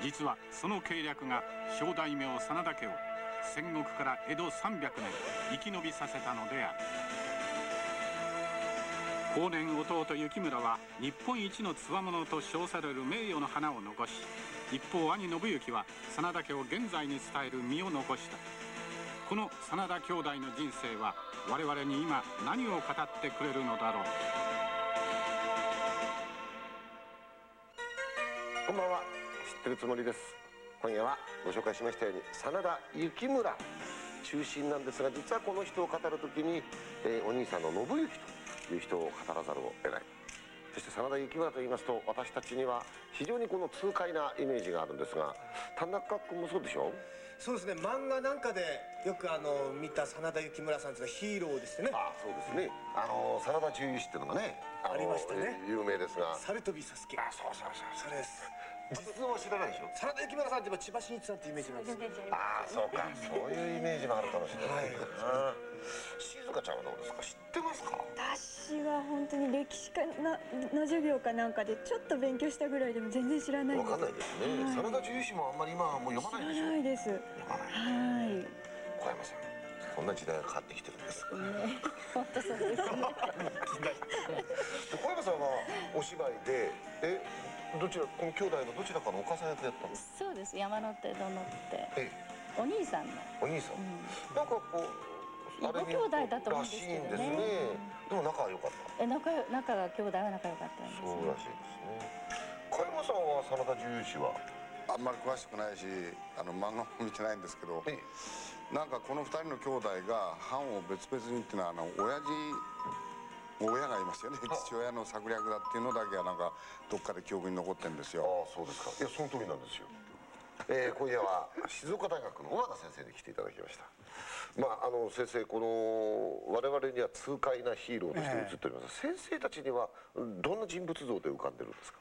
実はその計略が小大名真田家を戦国から江戸300年生き延びさせたのである。後年弟幸村は日本一のつわものと称される名誉の花を残し一方兄信行は真田家を現在に伝える身を残した。この真田兄弟の人生は我々に今何を語ってくれるのだろう。こんばんは。ってるつもりです。今夜はご紹介しましたように真田幸村。中心なんですが実はこの人を語る時に、えー、お兄さんの信行という人を語らざるを得ない。そして真田幸村といいますと私たちには非常にこの痛快なイメージがあるんですが田中君もそうでしょそうですね。漫画なんかでよくあの見た真田幸村さんというのはヒーローですね。あそうですね。あの真田重義っていうのがねありましたね。有名ですが。猿飛びサスケ。あそうそうそう。それです実は知らないでしょ？真田幸村さんって言えば千葉真一さんってイメージなんですああそうか。そういうイメージもあるかもし。れない、はい、静香ちゃんはどうですか？知ってますか？私は本当に歴史かなの授業かなんかでちょっと勉強したぐらいでも全然知らないわかんないですね、はい、真田重義もあんまり今はもう読まないでしょ知らないです。読まないはい。小山さんこんな時代が変わってきてるんです。ね、本当そうですね。小山さんはお芝居で、え、どちら、この兄弟のどちらかのお母さん役やったの？そうです。山手殿って。えお兄さんの。お兄さん。うん、なんかこう。ご兄弟だと思うんですけどね。ねでも仲は良かった。え、仲仲が兄弟は仲良かったんです、ね。そうらしいですね。小山さんは真田重士は？あんまり詳しくないし、あの漫画も見てないんですけど。ええなんかこの2人の兄弟が藩を別々にっていうのはあの親父親がいますよね。父親の策略だっていうのだけはなんかどっかで記憶に残ってるんですよ。ああそうですか。いやその通りなんですよ。えー、今夜は静岡大学の小和田先生に来ていただきました。まああの先生この我々には痛快なヒーローとして映っております、えー、先生たちにはどんな人物像で浮かんでるんですか、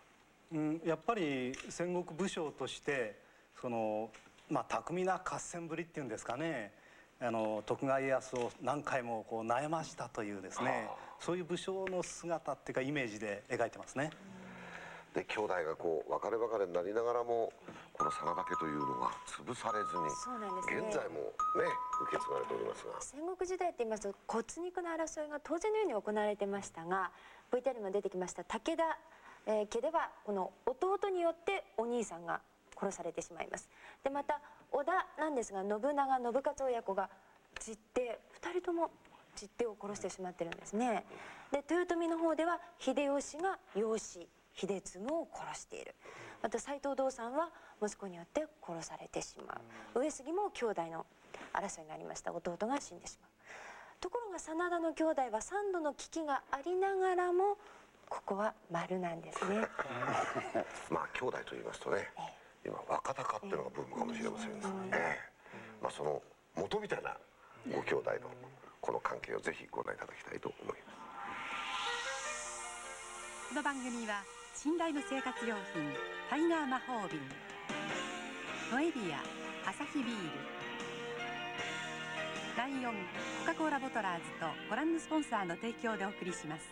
うん、やっぱり戦国武将としてそのまあ、巧みな合戦ぶりっていうんですかね。あの徳川家康を何回もこう悩ましたというですねそういう武将の姿っていうかイメージで描いてますね。で兄弟がこう別れ別れになりながらもこの真田家というのが潰されずにそうなんです、ね、現在もね受け継がれておりますが。戦国時代って言いますと骨肉の争いが当然のように行われてましたが VTR にも出てきました武田、えー、家ではこの弟によってお兄さんが殺されてしまいます。でまた織田なんですが信長信雄親子が実弟2人とも実弟を殺してしまってるんですね。で豊臣の方では秀吉が養子秀次を殺している。また斎藤道さんは息子によって殺されてしまう。上杉も兄弟の争いがありました。弟が死んでしまう。ところが真田の兄弟は三度の危機がありながらもここは丸なんですね。まあ兄弟と言いますとね、ええ。今若鷹っていうのがブームかもしれませんが、えー、まあ、その元みたいなご兄弟のこの関係をぜひご覧いただきたいと思います。この番組は信頼の生活用品タイガー魔法瓶ノエビアアサヒビールライオンコカ・コーラボトラーズとご覧のスポンサーの提供でお送りします。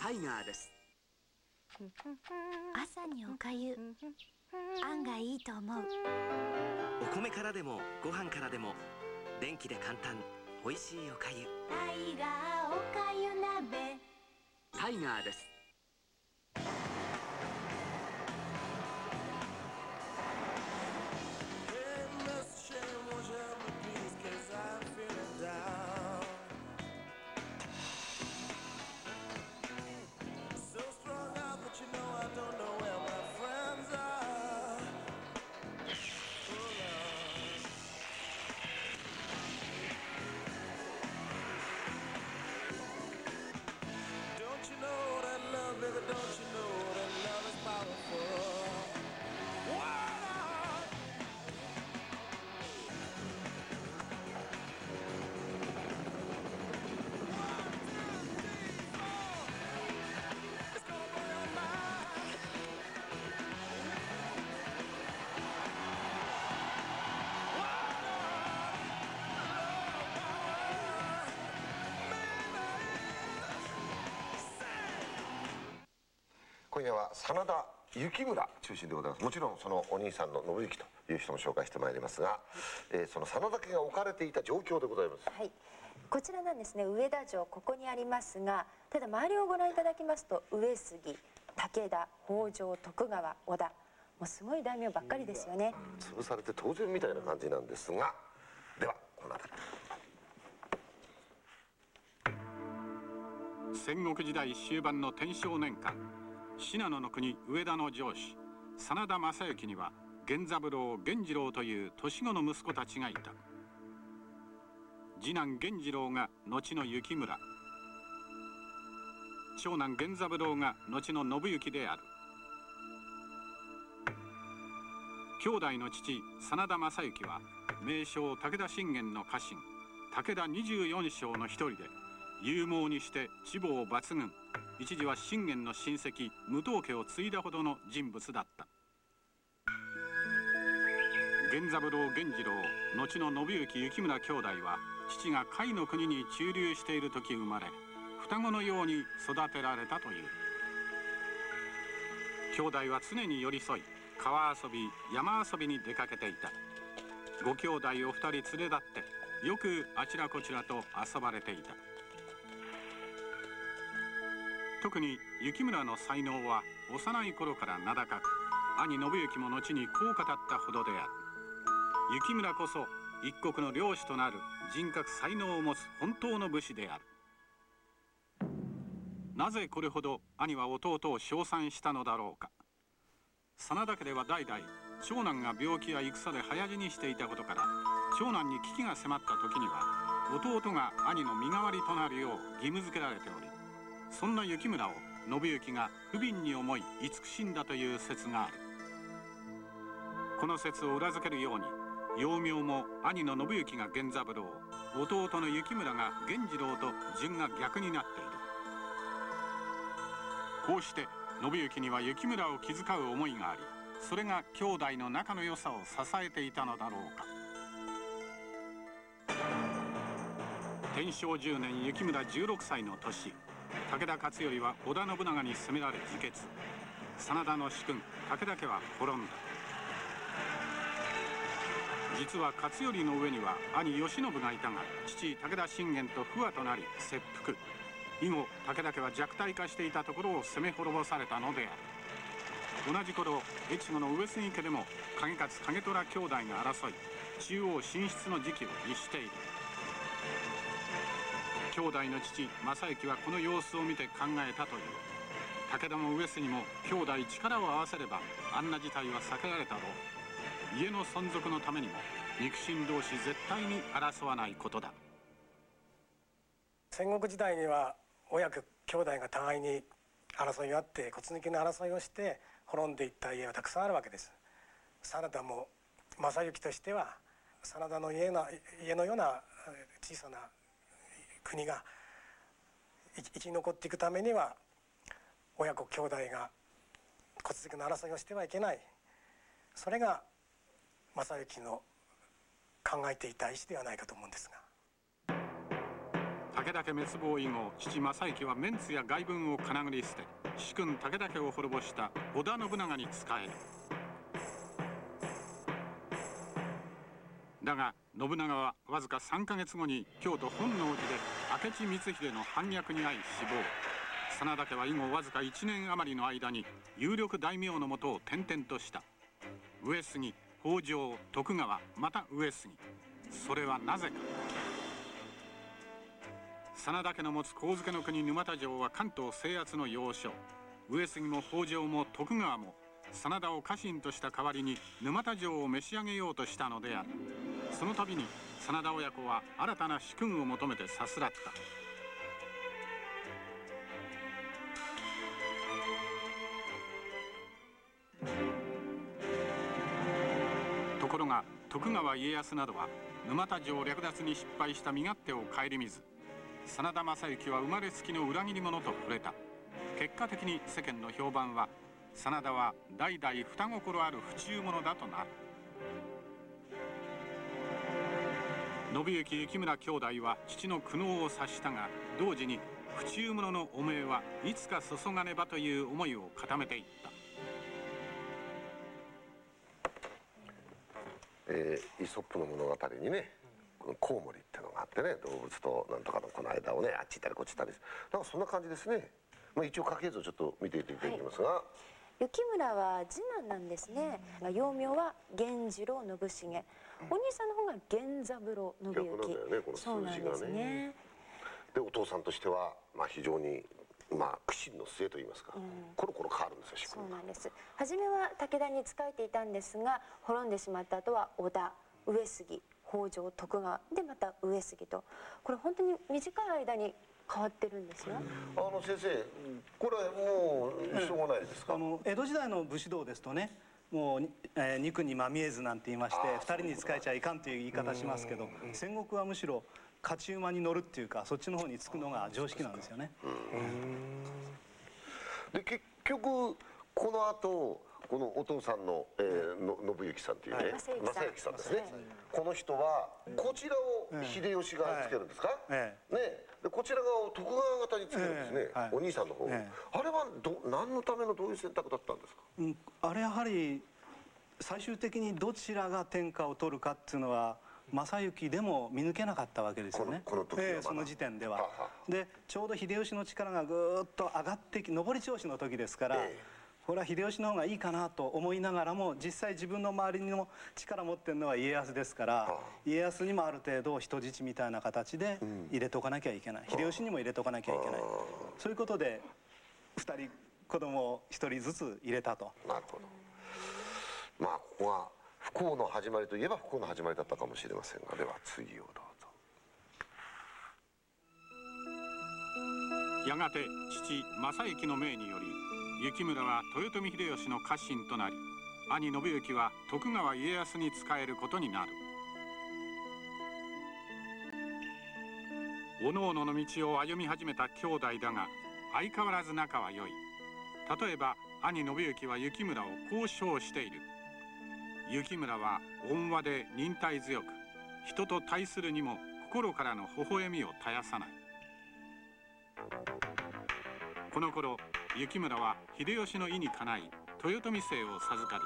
タイガーです。朝におかゆ。案外いいと思う。お米からでもご飯からでも電気で簡単美味しいおかゆ。タイガーおかゆ鍋。タイガーです夜は真田幸村中心でございます。もちろんそのお兄さんの信行という人も紹介してまいりますが、えー、その真田家が置かれていた状況でございます。はい。こちらなんですね。上田城ここにありますがただ周りをご覧いただきますと上杉武田北条徳川織田。もうすごい大名ばっかりですよね。潰されて当然みたいな感じなんですがではこの辺り。戦国時代終盤の天正年間信濃の国上田の城主真田正幸には源三郎源次郎という年子の息子たちがいた。次男源次郎が後の幸村。長男源三郎が後の信行である。兄弟の父真田正幸は名将武田信玄の家臣武田24将の一人で勇猛にして知謀抜群。一時は信玄の親戚武藤家を継いだほどの人物だった。源三郎源次郎後の信行幸村兄弟は父が甲斐の国に駐留している時生まれ双子のように育てられたという。兄弟は常に寄り添い川遊び山遊びに出かけていた。ご兄弟を二人連れ立ってよくあちらこちらと遊ばれていた。特に幸村の才能は幼い頃から名高く兄信行も後にこう語ったほどである。幸村こそ一国の領主となる人格才能を持つ本当の武士である。なぜこれほど兄は弟を称賛したのだろうか。真田家では代々長男が病気や戦で早死にしていたことから長男に危機が迫った時には弟が兄の身代わりとなるよう義務付けられておりそんな幸村を信行が不憫に思い慈しんだという説がある。この説を裏付けるように幼名も兄の信行が源三郎弟の幸村が源次郎と順が逆になっている。こうして信行には幸村を気遣う思いがありそれが兄弟の仲の良さを支えていたのだろうか。天正10年幸村16歳の年。武田勝頼は織田信長に攻められ自決。真田の主君武田家は滅んだ。実は勝頼の上には兄慶喜がいたが父武田信玄と不和となり切腹。以後武田家は弱体化していたところを攻め滅ぼされたのである。同じ頃越後の上杉家でも景勝景虎兄弟が争い中央進出の時期を逸している。兄弟の父正行はこの様子を見て考えたという。武田も上杉も兄弟力を合わせればあんな事態は避けられたろう。家の存続のためにも肉親同士絶対に争わないことだ。戦国時代には親子兄弟が互いに争いがあって骨抜きの争いをして滅んでいった家はたくさんあるわけです。真田も正行としては真田の家の家のような小さな国が生き残っていくためには親子兄弟が骨抜きの争いをしてはいけないそれが正行の考えていた意思ではないかと思うんですが。武田家滅亡以後父正行はメンツや外文をかなぐり捨て主君武田家を滅ぼした織田信長に仕えるだが信長はわずか3か月後に京都本能寺で明智光秀の反逆に遭い死亡真田家は以後わずか1年余りの間に有力大名のもとを転々とした。上杉北条徳川また上杉。それはなぜか。真田家の持つ神漬の国沼田城は関東制圧の要所。上杉も北条も徳川も真田を家臣とした代わりに沼田城を召し上げようとしたのである。その度に真田親子は新たな主君を求めてさすらった。ところが徳川家康などは沼田城略奪に失敗した身勝手を顧みず真田正幸は生まれつきの裏切り者と触れた。結果的に世間の評判は真田は代々双心ある不忠者だとなる。信行幸村兄弟は父の苦悩を察したが同時に不忠者の汚名はいつか注がねばという思いを固めていった。えー、イソップの物語にねこのコウモリってのがあってね動物となんとかのこの間をねあっち行ったりこっち行ったり。なんかそんな感じですね、まあ、一応家系図をちょっと見ていただきますが、はい、雪村は次男なんですね、うん、幼名は源次郎信繁、お兄さんの方が源三郎信行、ね、この数字がね。ね。でお父さんとしては、まあ、非常にまあ苦心の末と言いますか、うん、コロコロ変わるんですよそうなんです。初めは武田に仕えていたんですが滅んでしまった後は織田上杉北条徳川でまた上杉と。これ本当に短い間に変わってるんですよ。あの先生、これもうしょうがないですか？あの江戸時代の武士道ですとね、もう、えー、肉にまみえずなんて言いまして二人に仕えちゃいかんという言い方しますけど戦国はむしろ勝ち馬に乗るっていうかそっちの方につくのが常識なんですよね。で結局この後このお父さんの、えー、の信行さんっていうね、正行さんですね、この人はこちらを秀吉がつけるんですか、ね。でこちら側を徳川方につけるんですね、お兄さんの方、あれはど何のためのどういう選択だったんですか、うん、あれやはり最終的にどちらが天下を取るかっていうのは正行でも見抜けなかったわけですよね。この時えー、その時点では。ははでちょうど秀吉の力がぐっと上がってき上り調子の時ですから。えーこれは秀吉の方がいいかなと思いながらも実際自分の周りにも力持ってるのは家康ですから、家康にもある程度人質みたいな形で入れとかなきゃいけない、秀吉にも入れとかなきゃいけない、そういうことで2人子供を1人ずつ入れたと。なるほど。まあここは不幸の始まりといえば不幸の始まりだったかもしれませんがでは次をどうぞ。やがて父正行の命により幸村は豊臣秀吉の家臣となり兄信行は徳川家康に仕えることになる。各々の道を歩み始めた兄弟だが相変わらず仲は良い。例えば兄信行は幸村をこう称している。幸村は温和で忍耐強く人と対するにも心からの微笑みを絶やさない。この頃幸村は秀吉の意にかない豊臣姓を授かり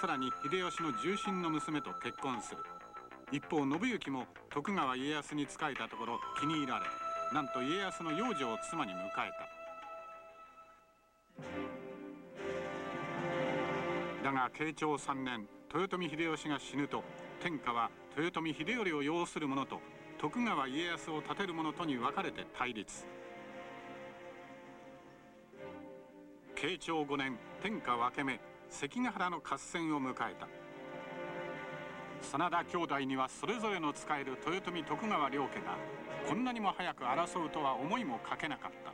さらに秀吉の重臣の娘と結婚する。一方信行も徳川家康に仕えたところ気に入られなんと家康の養女を妻に迎えた。だが慶長3年豊臣秀吉が死ぬと天下は豊臣秀頼を擁する者と徳川家康を立てる者とに分かれて対立。慶長5年天下分け目関ヶ原の合戦を迎えた。真田兄弟にはそれぞれの使える豊臣徳川両家がこんなにも早く争うとは思いもかけなかった。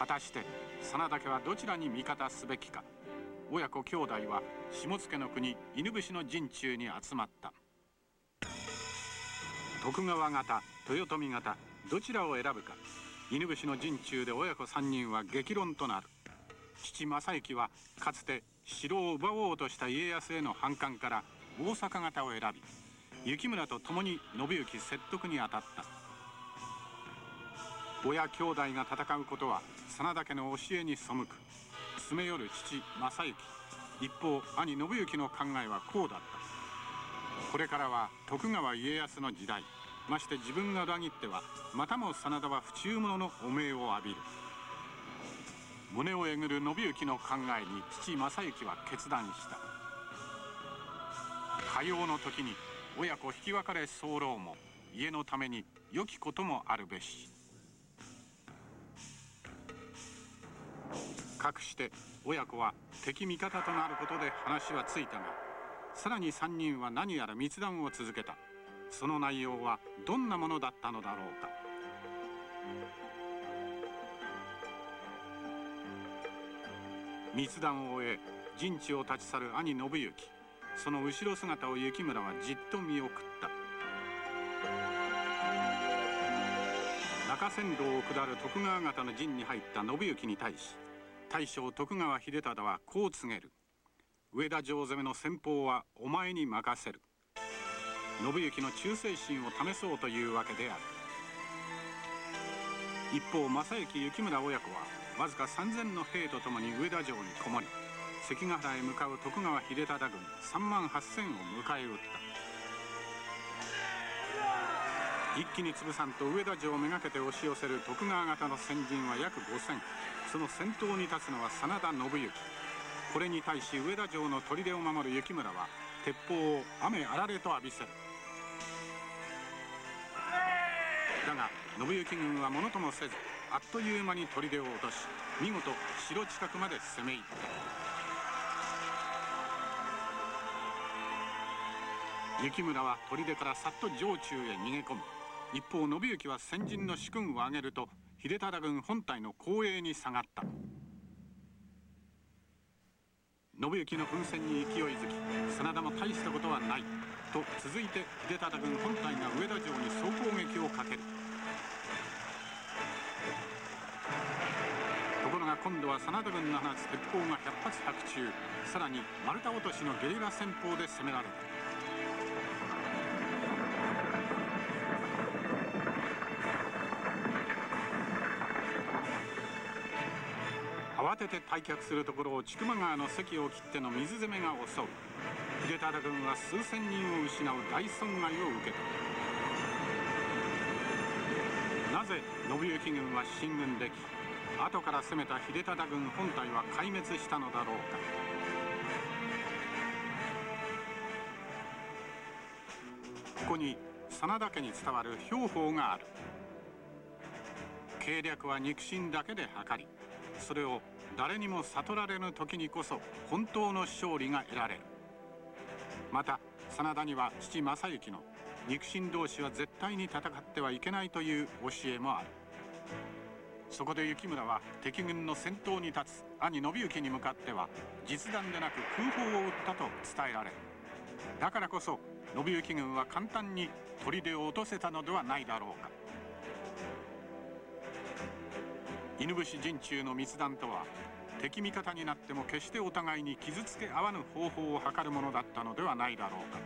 果たして真田家はどちらに味方すべきか。親子兄弟は下野の国犬伏の陣中に集まった。徳川方豊臣方どちらを選ぶか。犬伏の陣中で親子3人は激論となる。父正行はかつて城を奪おうとした家康への反感から大阪方を選び幸村と共に信行説得に当たった。親兄弟が戦うことは真田家の教えに背く詰め寄る父正行。一方兄信行の考えはこうだった。これからは徳川家康の時代まして自分が裏切ってはまたも真田は不忠者の汚名を浴びる。胸をえぐる信行の考えに父正行は決断した。かようの時に親子引き別れ候も家のために良きこともあるべし。かくして親子は敵味方となることで話はついたがさらに3人は何やら密談を続けた。その内容はどんなものだったのだろうか。密談を終え陣地を立ち去る兄信行。その後ろ姿を幸村はじっと見送った。中山道を下る徳川方の陣に入った信行に対し大将徳川秀忠はこう告げる。上田城攻めの先方はお前に任せる。信行の忠誠心を試そうというわけである。一方正行幸村親子はわずか3,000の兵とともに上田城にこもり関ヶ原へ向かう徳川秀忠軍3万8,000を迎え撃った。一気に潰さんと上田城をめがけて押し寄せる徳川方の先陣は約5,000その先頭に立つのは真田信行。これに対し上田城の砦を守る幸村は鉄砲を雨あられと浴びせる。だが信行軍はものともせずあっという間に砦を落とし見事城近くまで攻め入った。幸村は砦からさっと城中へ逃げ込む一方信行は先陣の主君を挙げると秀忠軍本体の後衛に下がった。信行の奮戦に勢いづき真田も大したことはないと続いて秀忠軍本体が上田城に総攻撃をかける。ところが今度は真田軍の放つ鉄砲が百発百中。さらに丸太落としのゲリラ戦法で攻められた。慌てて退却するところを千曲川の関を切っての水攻めが襲う。秀忠軍は数千人を失う大損害を受けた。なぜ信行軍は進軍でき後から攻めた秀忠軍本体は壊滅したのだろうか。ここに真田家に伝わる兵法がある。計略は肉親だけで測りそれを誰にも悟られぬ時にこそ本当の勝利が得られる。また真田には父正行の肉親同士は絶対に戦ってはいけないという教えもある。そこで幸村は敵軍の先頭に立つ兄信行に向かっては実弾でなく空砲を撃ったと伝えられだからこそ信行軍は簡単に砦を落とせたのではないだろうか。犬伏陣中の密談とは敵味方になっても決してお互いに傷つけ合わぬ方法を図るものだったのではないだろうか。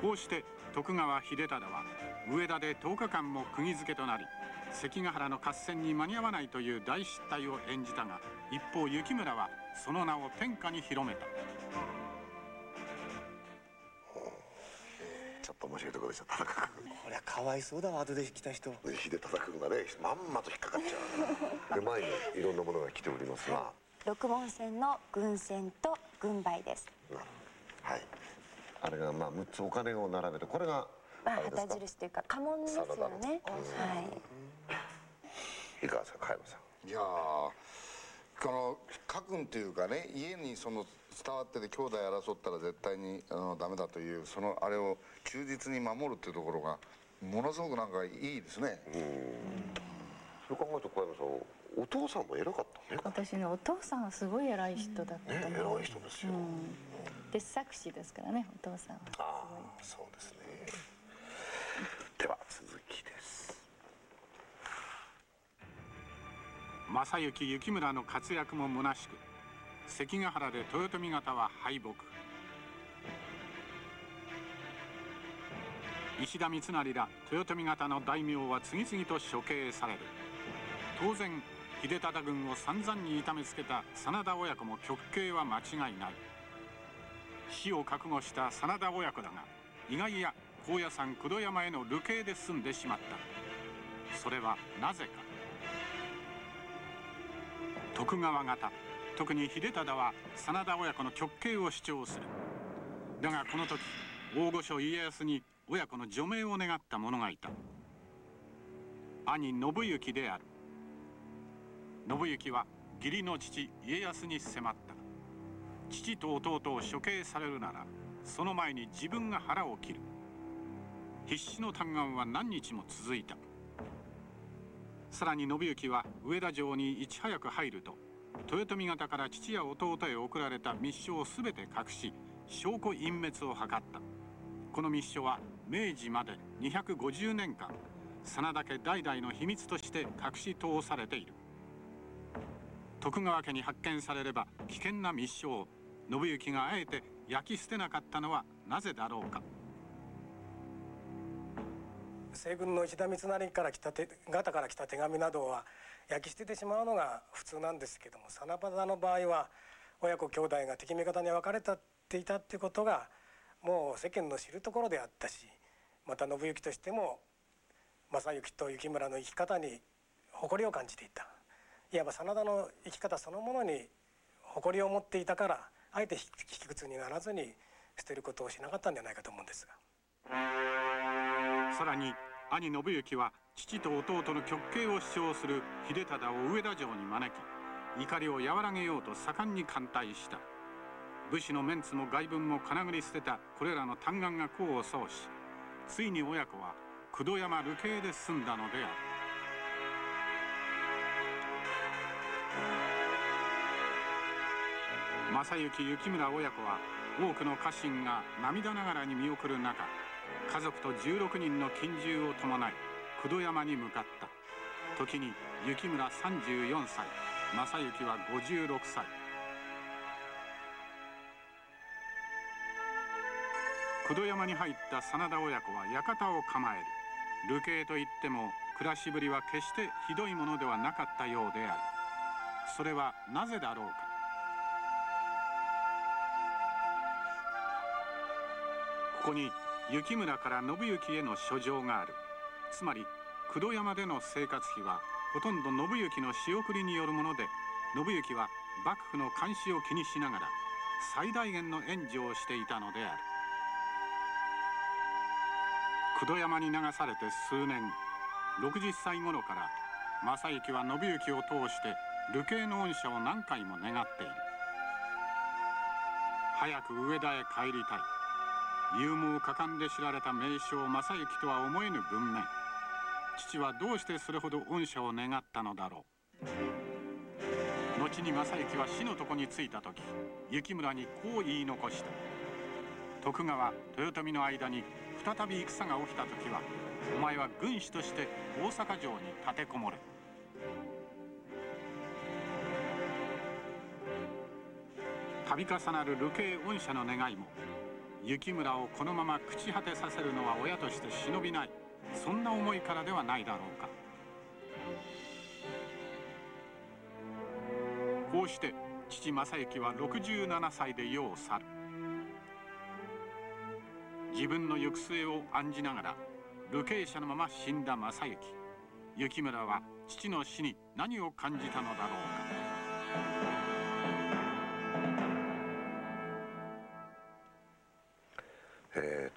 こうして徳川秀忠は上田で10日間も釘付けとなり関ヶ原の合戦に間に合わないという大失態を演じたが一方幸村はその名を天下に広めた。ちょっと面白いところでした。田中君。こりゃかわいそうだわ後で来た人。秀忠君がねまんまと引っかかっちゃう。で前にいろんなものが来ておりますが。六文銭の軍銭と軍配です。はいあれがまあ6つお金を並べてこれがまあ旗印というか家紋ですよね。はい。いかがですか加山さん？いやーこの家訓っていうかね家にその伝わってて兄弟争ったら絶対にあのダメだというそのあれを忠実に守るっていうところがものすごくなんかいいですね。そう考えると小山さんお父さんも偉かったね。私ねお父さんはすごい偉い人だったとね偉い人ですよ、うん、で作詞ですからねお父さんは。ああそうですね。では続きです。正行幸村の活躍も虚しく関ヶ原で豊臣方は敗北。石田三成ら豊臣方の大名は次々と処刑される。当然秀忠軍を散々に痛めつけた真田親子も極刑は間違いない死を覚悟した真田親子だが意外や高野山工藤山への流刑で済んでしまった。それはなぜか。徳川方特に秀忠は真田親子の極刑を主張する。だがこの時大御所家康に親子の除名を願った者がいた。兄信行である。信行は義理の父家康に迫った。父と弟を処刑されるならその前に自分が腹を切る。必死の嘆願は何日も続いた。さらに信行は上田城にいち早く入ると豊臣方から父や弟へ送られた密書を全て隠し証拠隠滅を図った。この密書は明治まで250年間真田家代々の秘密として隠し通されている。徳川家に発見されれば危険な密書を信行があえて焼き捨てなかったのはなぜだろうか。西軍の石田三成から来た手方から来た手紙などは焼き捨ててしまうのが普通なんですけども真田の場合は親子兄弟が敵味方に分かれていたってことがもう世間の知るところであったしまた信行としても正行と幸村の生き方に誇りを感じていた。いわば真田の生き方そのものに誇りを持っていたからあえて引き靴にならずに捨てることをしなかったんじゃないかと思うんですが。さらに兄信行は父と弟の極刑を主張する秀忠を上田城に招き怒りを和らげようと盛んに歓待した。武士のメンツも外文も金繰り捨てたこれらの嘆願が功を奏しついに親子は工藤山流刑で済んだのである。正行幸村親子は多くの家臣が涙ながらに見送る中家族と16人の近習を伴い工藤山に向かった。時に幸村34歳正行は56歳。工藤山に入った真田親子は館を構える。流刑といっても暮らしぶりは決してひどいものではなかったようである。それはなぜだろうか。ここに幸村から信行への書状がある。つまり工藤山での生活費はほとんど信行の仕送りによるもので信行は幕府の監視を気にしながら最大限の援助をしていたのである。工藤山に流されて数年60歳頃から正行は信行を通して流刑の恩赦を何回も願っている。早く上田へ帰りたい。勇猛果敢で知られた名将正行とは思えぬ文面。父はどうしてそれほど恩赦を願ったのだろう。後に正行は死の床に着いた時幸村にこう言い残した。徳川豊臣の間に再び戦が起きた時はお前は軍師として大阪城に立てこもれ。度重なる流刑恩赦の願いも幸村をこのまま朽ち果てさせるのは親として忍びない。そんな思いからではないだろうか。こうして父正行は67歳で世を去る。自分の行く末を案じながら流刑者のまま死んだ正行幸村は父の死に何を感じたのだろうか。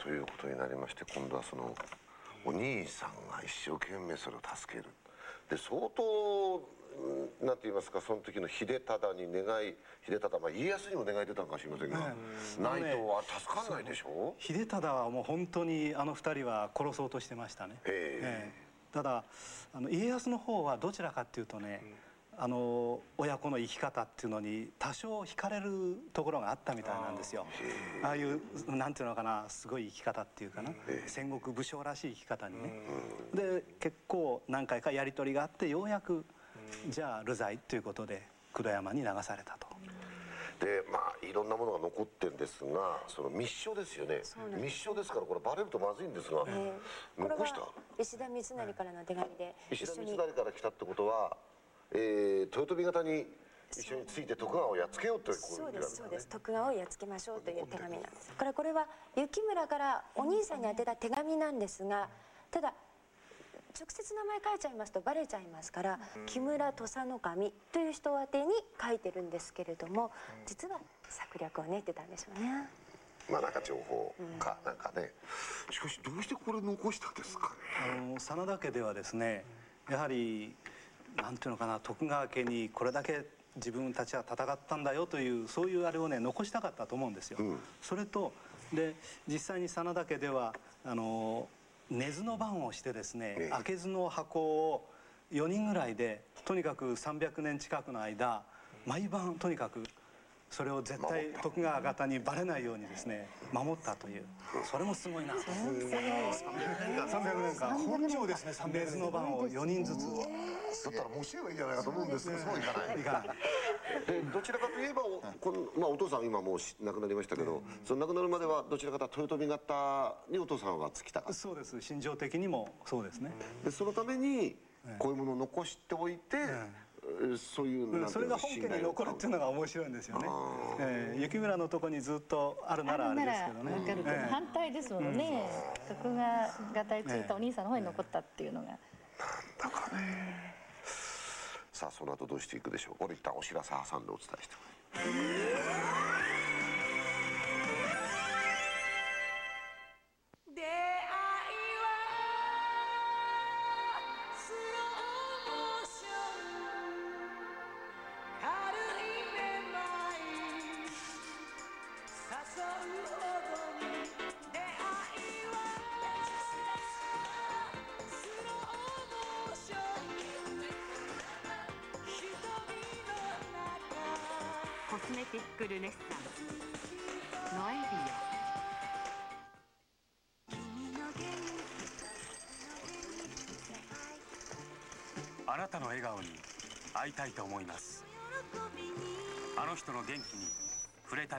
ということになりまして今度はそのお兄さんが一生懸命それを助ける。で相当うんなんて言いますかその時の秀忠に願い秀忠、まあ、家康にも願い出たのかもしれませんが、内藤は助かんないでしょ？秀忠はもう本当にあの二人は殺そうとしてましたね、え。えただあの家康の方はどちらかっていうとね、あの親子の生き方っていうのに多少惹かれるところがあったみたいなんですよ。ああいうなんていうのかなすごい生き方っていうかな。戦国武将らしい生き方にね。で結構何回かやり取りがあってようやくじゃあ流罪ということで工藤山に流されたと。でまあいろんなものが残ってるんですがその密書ですよね。密書ですからこれバレるとまずいんですが、えーこれ残した？は石田三成からの手紙で石田三成から来たってことは、えー、豊臣方に一緒について徳川をやっつけようということそうですそうです。徳川をやっつけましょうという手紙なんです。これこれは幸村からお兄さんに宛てた手紙なんですがただ直接名前書いちゃいますとバレちゃいますから木村土佐守という人宛てに書いてるんですけれども実は策略を練ってたんでしょうね。まあなんか情報かなんかね、しかしどうしてこれ残したんですかね。あの真田家ではですねやはりなんていうのかな徳川家にこれだけ自分たちは戦ったんだよというそういうあれをね残したかったと思うんですよ。それとで実際に真田家ではあの寝図の番をしてですね開け図の箱を4人ぐらいでとにかく300年近くの間毎晩とにかくそれを絶対徳川方にバレないようにですね守ったというそれもすごいなと。すごい300年間。本庄ですね別の番を4人ずつ。だったらもう教えばいいんじゃないかと思うんですけどそういかないいかない。えどちらかといえばおこの、まあ、お父さん今もうし亡くなりましたけど、その亡くなるまではどちらかというと豊臣方にお父さんはつきたかそうです。心情的にもそうですね。でそのためにこういうものを残しておいて、えそういうそれが本家に残るっていうのが面白いんですよね。ええ雪村のとこにずっとあるならあれですけどね。わかるけど、ええ。反対ですものね、徳川方についたお兄さんの方に残ったっていうのが、さあその後どうしていくでしょう。これ一旦お知らせ挟んでお伝えして。出会い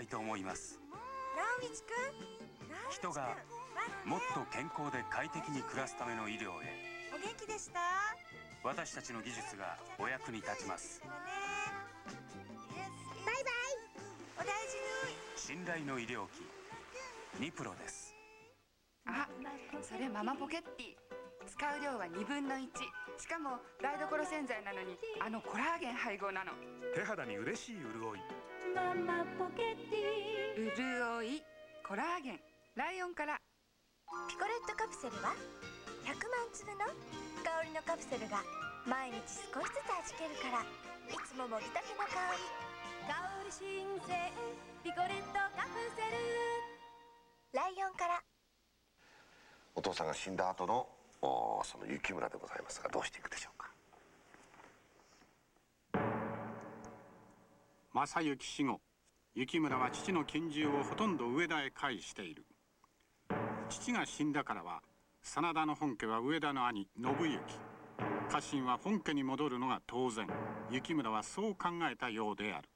たいと思います。直道くん人がもっと健康で快適に暮らすための医療へ。お元気でした？私たちの技術がお役に立ちます。バイバイ。お大事に。信頼の医療機ニプロです。あそれママポケッティ。使う量は2分の1しかも台所洗剤なのにあのコラーゲン配合なの。手肌に嬉しい潤いママポケティ潤いコラーゲンライオンから。ピコレットカプセルは100万粒の香りのカプセルが毎日少しずつ弾けるから。いつももぎたての香り。香り新鮮ピコレットカプセル。ライオンから。お父さんが死んだ後のその雪村でございますがどうしていくでしょうか？正行死後雪村は父の拳銃をほとんど上田へ返している。父が死んだからは真田の本家は上田の兄信行。家臣は本家に戻るのが当然。雪村はそう考えたようである。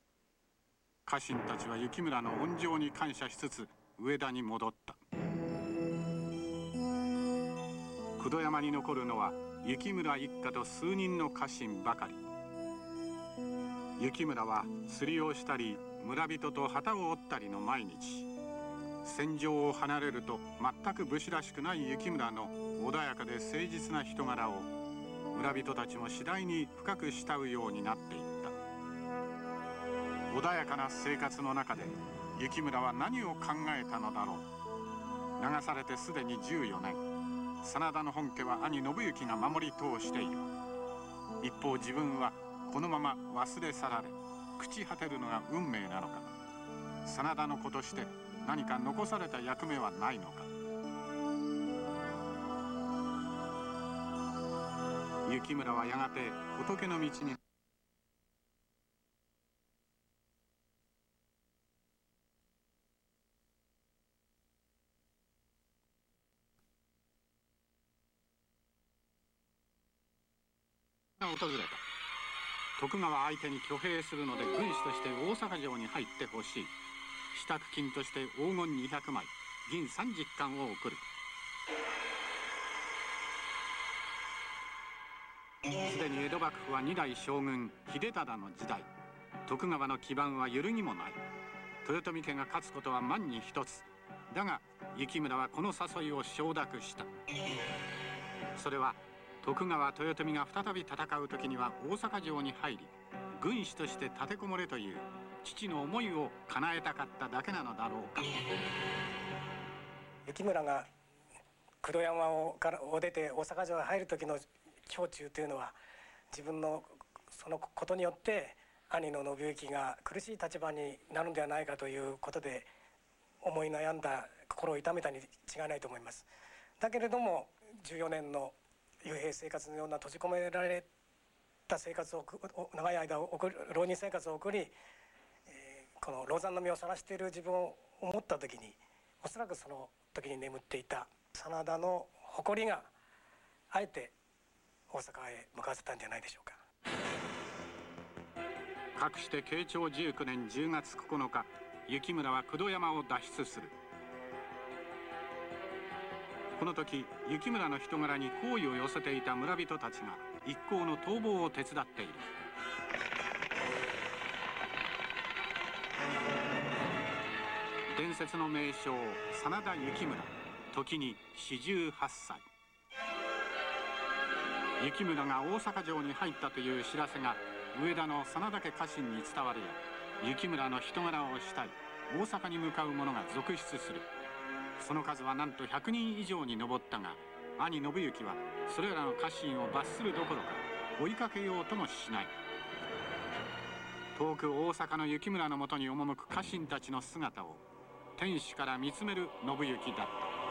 家臣たちは雪村の恩情に感謝しつつ上田に戻った。九度山に残るのは雪村一家と数人の家臣ばかり。雪村は釣りをしたり村人と旗を折ったりの毎日。戦場を離れると全く武士らしくない雪村の穏やかで誠実な人柄を村人たちも次第に深く慕うようになっていった。穏やかな生活の中で雪村は何を考えたのだろう。流されてすでに14年。真田の本家は兄信行が守り通している。一方自分はこのまま忘れ去られ朽ち果てるのが運命なのか。真田の子として何か残された役目はないのか。雪村はやがて仏の道に。訪れた。徳川相手に挙兵するので軍師として大阪城に入ってほしい。支度金として黄金200枚銀30貫を送る。すでに江戸幕府は二代将軍秀忠の時代。徳川の基盤は揺るぎもない。豊臣家が勝つことは万に一つ。だが雪村はこの誘いを承諾した。それは徳川豊臣が再び戦う時には大阪城に入り軍師として立てこもれという父の思いを叶えたかっただけなのだろうか雪村が九度山をからを出て大阪城へ入る時の胸中というのは自分のそのことによって兄の信行が苦しい立場になるんではないかということで思い悩んだ心を痛めたに違いないと思います。だけれども14年の幽閉生活のような閉じ込められた生活を長い間送る浪人生活を送り、えーこの老山の実を晒している自分を思った時におそらくその時に眠っていた真田の誇りがあえて大阪へ向かわせたんじゃないでしょうか。かくして慶長19年10月9日雪村は工藤山を脱出する。この時雪村の人柄に好意を寄せていた村人たちが一行の逃亡を手伝っている。伝説の名将真田幸村時に四十八歳。幸村が大阪城に入ったという知らせが上田の真田家家臣に伝わるや幸村の人柄をしたい大阪に向かう者が続出する。その数はなんと100人以上に上ったが兄信行はそれらの家臣を罰するどころか追いかけようともしない。遠く大阪の幸村のもとに赴く家臣たちの姿を天守から見つめる信行だった。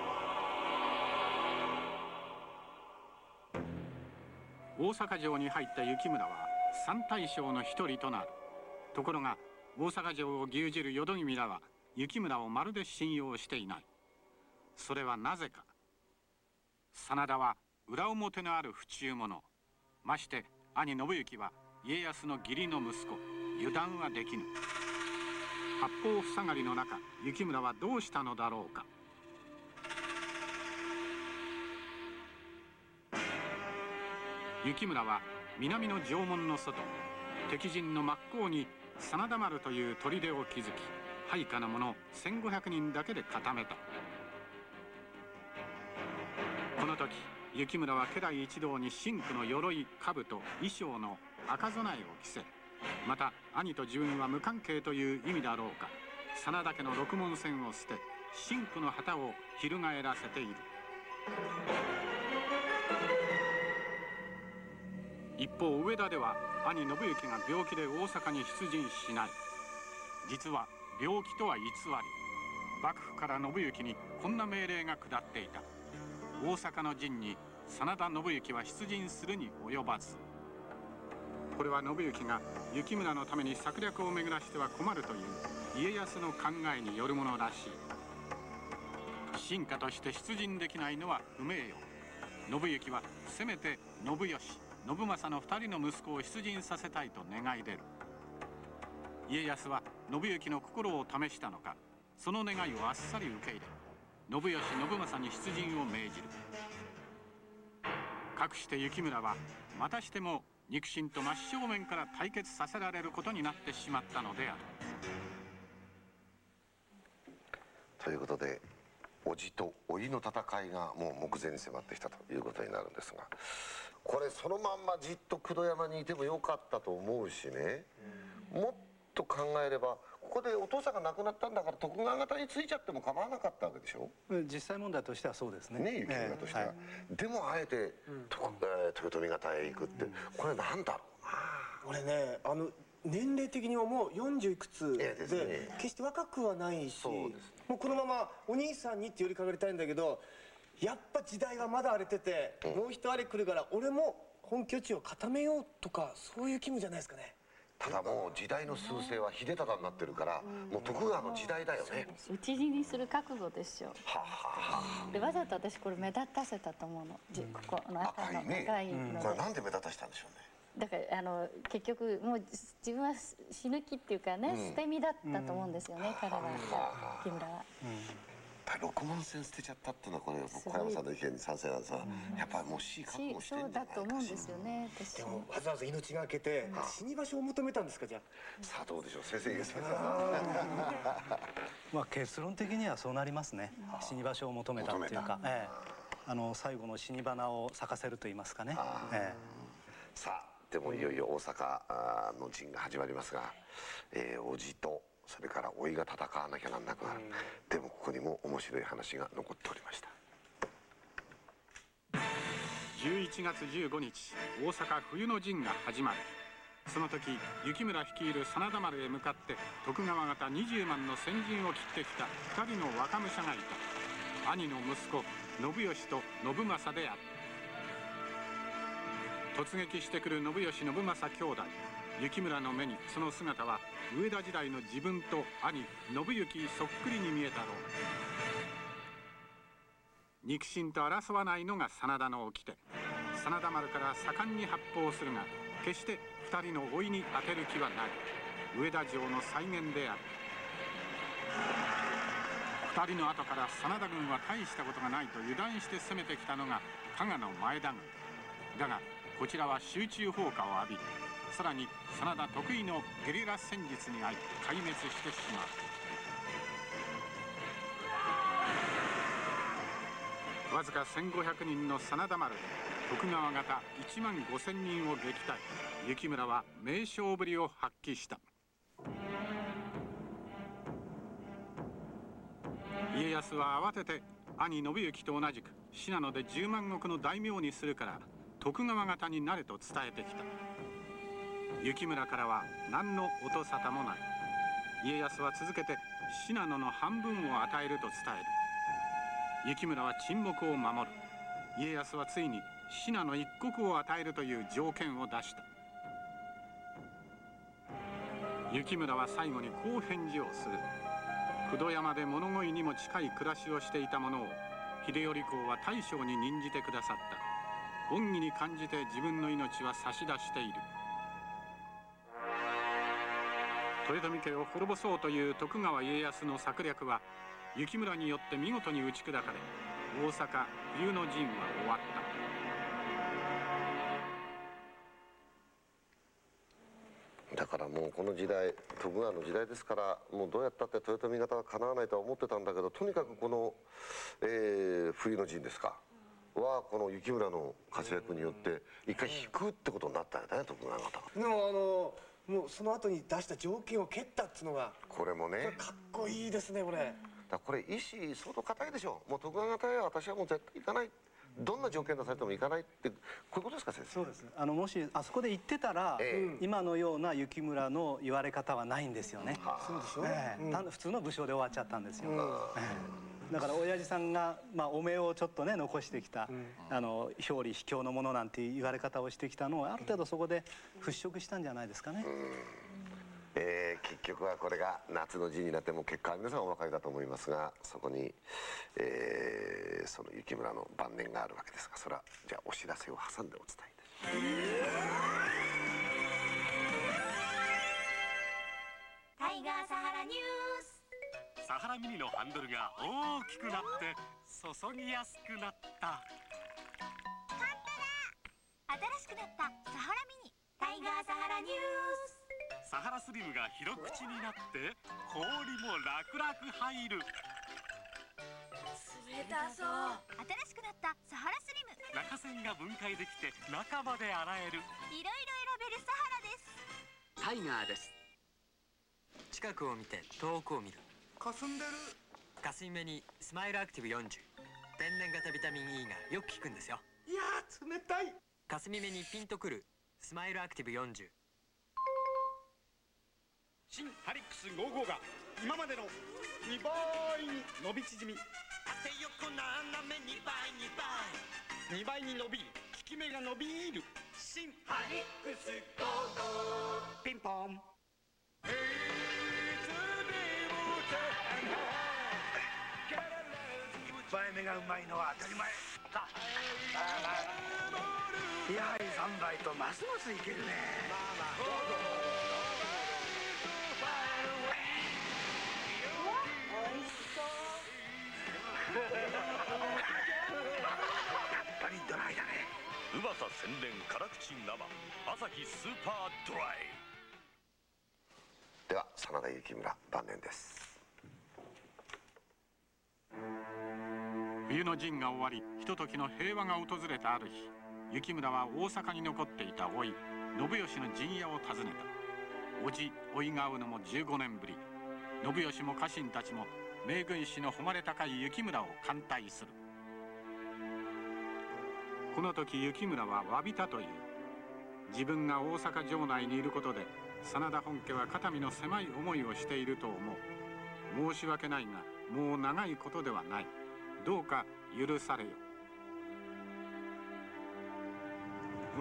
大阪城に入った幸村は三大将の一人となる。ところが大阪城を牛耳る淀君らは幸村をまるで信用していない。それはなぜか。真田は裏表のある不忠者。まして兄信行は家康の義理の息子。油断はできぬ。八方塞がりの中幸村はどうしたのだろうか。幸村は南の城門の外敵陣の真っ向に真田丸という砦を築き配下の者1500人だけで固めた。の時幸村は家来一同に真紅の鎧兜衣装の赤備えを着せまた兄と自分は無関係という意味だろうか。真田家の六門線を捨て真紅の旗を翻らせている。一方上田では兄信行が病気で大阪に出陣しない。実は病気とは偽り幕府から信行にこんな命令が下っていた。大阪の陣に真田信行は出陣するに及ばず。これは信行が幸村のために策略を巡らしては困るという家康の考えによるものらしい。進化として出陣できないのは不名誉信行はせめて信義信正の2人の息子を出陣させたいと願い出る。家康は信行の心を試したのかその願いをあっさり受け入れ信義信正に出陣を命じる。かくして幸村はまたしても肉親と真正面から対決させられることになってしまったのである。ということで叔父と甥の戦いがもう目前に迫ってきたということになるんですがこれそのまんまじっと工藤山にいてもよかったと思うしね、もっと考えればここでお父さんが亡くなったんだから徳川方についちゃっても構わなかったわけでしょ？実際問題としてはそうですね。ね雪村としては、でもあえて、とえー豊臣方へ行くって、これなんだ？ろう俺ねあの年齢的にはもう40いくつでね。決して若くはないしもうこのままお兄さんにって寄りかかりたいんだけどやっぱ時代がまだ荒れてて、もう一荒れ来るから俺も本拠地を固めようとかそういう気分じゃないですかねただもう時代の趨勢は秀忠になってるから、もう徳川の時代だよね、討ち死にする覚悟ですよでわざと私これ目立たせたと思うの。じここの赤のね。赤いの。でこれなんで目立たしたんでしょうね。だからあの結局もう自分は死ぬ気っていうかね、うん。捨て身だったと思うんですよね、彼は。木村は。やっぱり六万戦捨てちゃったっていうのはこれ小山さんの意見に賛成なんですが、やっぱりもう死覚悟しして。んじゃないそうだと思うんですよね私。でもわざわざ命がけて死に場所を求めたんですかじゃあ。さあどうでしょう。先生先 まあ結論的にはそうなりますね。死に場所を求めたっていうか、ええ。あの最後の死に花を咲かせると言いますかね、えさあでもいよいよ大阪の陣が始まりますが、えー、叔父とそれから甥が戦わなきゃなんなくなる、でもここにも面白い話が残っておりました。11月15日大阪冬の陣が始まる。その時幸村率いる真田丸へ向かって徳川方20万の先陣を切ってきた2人の若武者がいた。兄の息子信義と信正である突撃してくる信義信正兄弟雪村の目にその姿は上田時代の自分と兄信行そっくりに見えたろう。肉親と争わないのが真田の掟。真田丸から盛んに発砲するが決して二人の老いに当てる気はない。上田城の再現である。二人の後から真田軍は大したことがないと油断して攻めてきたのが加賀の前田軍。だがこちらは集中砲火を浴びさらに真田得意のゲリラ戦術に遭い壊滅してしまう。わずか1500人の真田丸で徳川方1万5000人を撃退。雪村は名勝ぶりを発揮した。家康は慌てて兄信行と同じく信濃で10万石の大名にするから徳川方になれと伝えてきた。雪村からは何の音沙汰もない。家康は続けて信濃の半分を与えると伝える。雪村は沈黙を守る。家康はついに信濃一国を与えるという条件を出した。雪村は最後にこう返事をする。不動山で物乞いにも近い暮らしをしていたものを秀頼公は大将に任じてくださった。恩義に感じて自分の命は差し出している。豊臣家を滅ぼそうという徳川家康の策略は雪村によって見事に打ち砕かれ大阪冬の陣は終わっただからもうこの時代徳川の時代ですからもうどうやったって豊臣方はかなわないとは思ってたんだけどとにかくこの、えー、冬の陣ですかはこの雪村の活躍によって一回引くってことになったよね徳川方が。でもあのもうその後に出した条件を蹴ったっつうのがこれもね。かっこいいですねこれ。だこれ意志相当固いでしょ。もう徳川方へは私はもう絶対行かない。どんな条件出されても行かないってこういうことですか先生？そうです。ねあのもしあそこで行ってたら、ええ、今のような雪村の言われ方はないんですよね、そうでしょ、ええうん、普通の武将で終わっちゃったんですよ、うんだから親父さんが、まあ、お目をちょっとね残してきた、うん、あの表裏卑怯のものなんて言われ方をしてきたのをある程度そこで払拭したんじゃないですかね。えー、結局はこれが夏の陣になっても結果は皆さんお分かりだと思いますがそこに、えー、その雪村の晩年があるわけですがそれはじゃあお知らせを挟んでお伝えいたします。タイガーサハラニュースサハラミニのハンドルが大きくなって注ぎやすくなった。新しくなったサハラミニ。タイガーサハラニュース。サハラスリムが広口になって氷も楽々入る。冷たそう。新しくなったサハラスリム。中線が分解できて中まで洗える。いろいろ選べるサハラです。タイガーです。近くを見て遠くを見る霞んでる。霞目にスマイルアクティブ40天然型ビタミン E がよく効くんですよ。いや冷たい。霞目にピンとくるスマイルアクティブ40新ハリックス55が今までの2倍に伸び縮み。縦横斜め2倍2倍。2倍に伸びる効き目が伸びる。新ハリックス55ピンポン一杯目がうまいのは当たり前さあやはり3杯とますますいけるねまあまあどうぞおいしそうやっぱりドライだね。うまさ洗練辛口生。朝日スーパードライでは真田幸村晩年です冬の陣が終わりひとときの平和が訪れたある日雪村は大阪に残っていた甥信義の陣屋を訪ねた。叔父甥が会うのも15年ぶり。信義も家臣たちも名軍師の誉れ高い雪村を歓待する。この時雪村は詫びたという。自分が大阪城内にいることで真田本家は肩身の狭い思いをしていると思う。申し訳ないがもう長いことではない。どうか許されよ。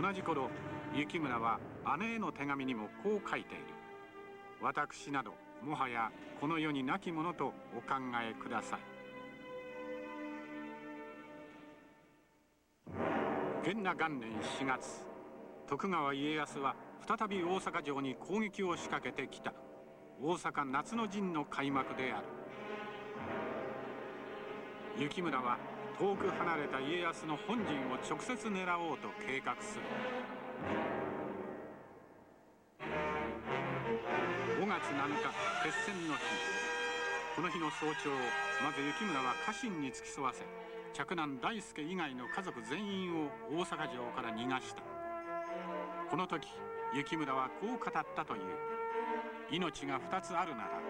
同じ頃雪村は姉への手紙にもこう書いている。私などもはやこの世に亡き者とお考えください。元和元年4月徳川家康は再び大阪城に攻撃を仕掛けてきた。大阪夏の陣の開幕である。雪村は遠く離れた家康の本陣を直接狙おうと計画する。5月7日決戦の日。この日の早朝まず雪村は家臣に付き添わせ嫡男大輔以外の家族全員を大阪城から逃がした。この時雪村はこう語ったという。命が2つあるなら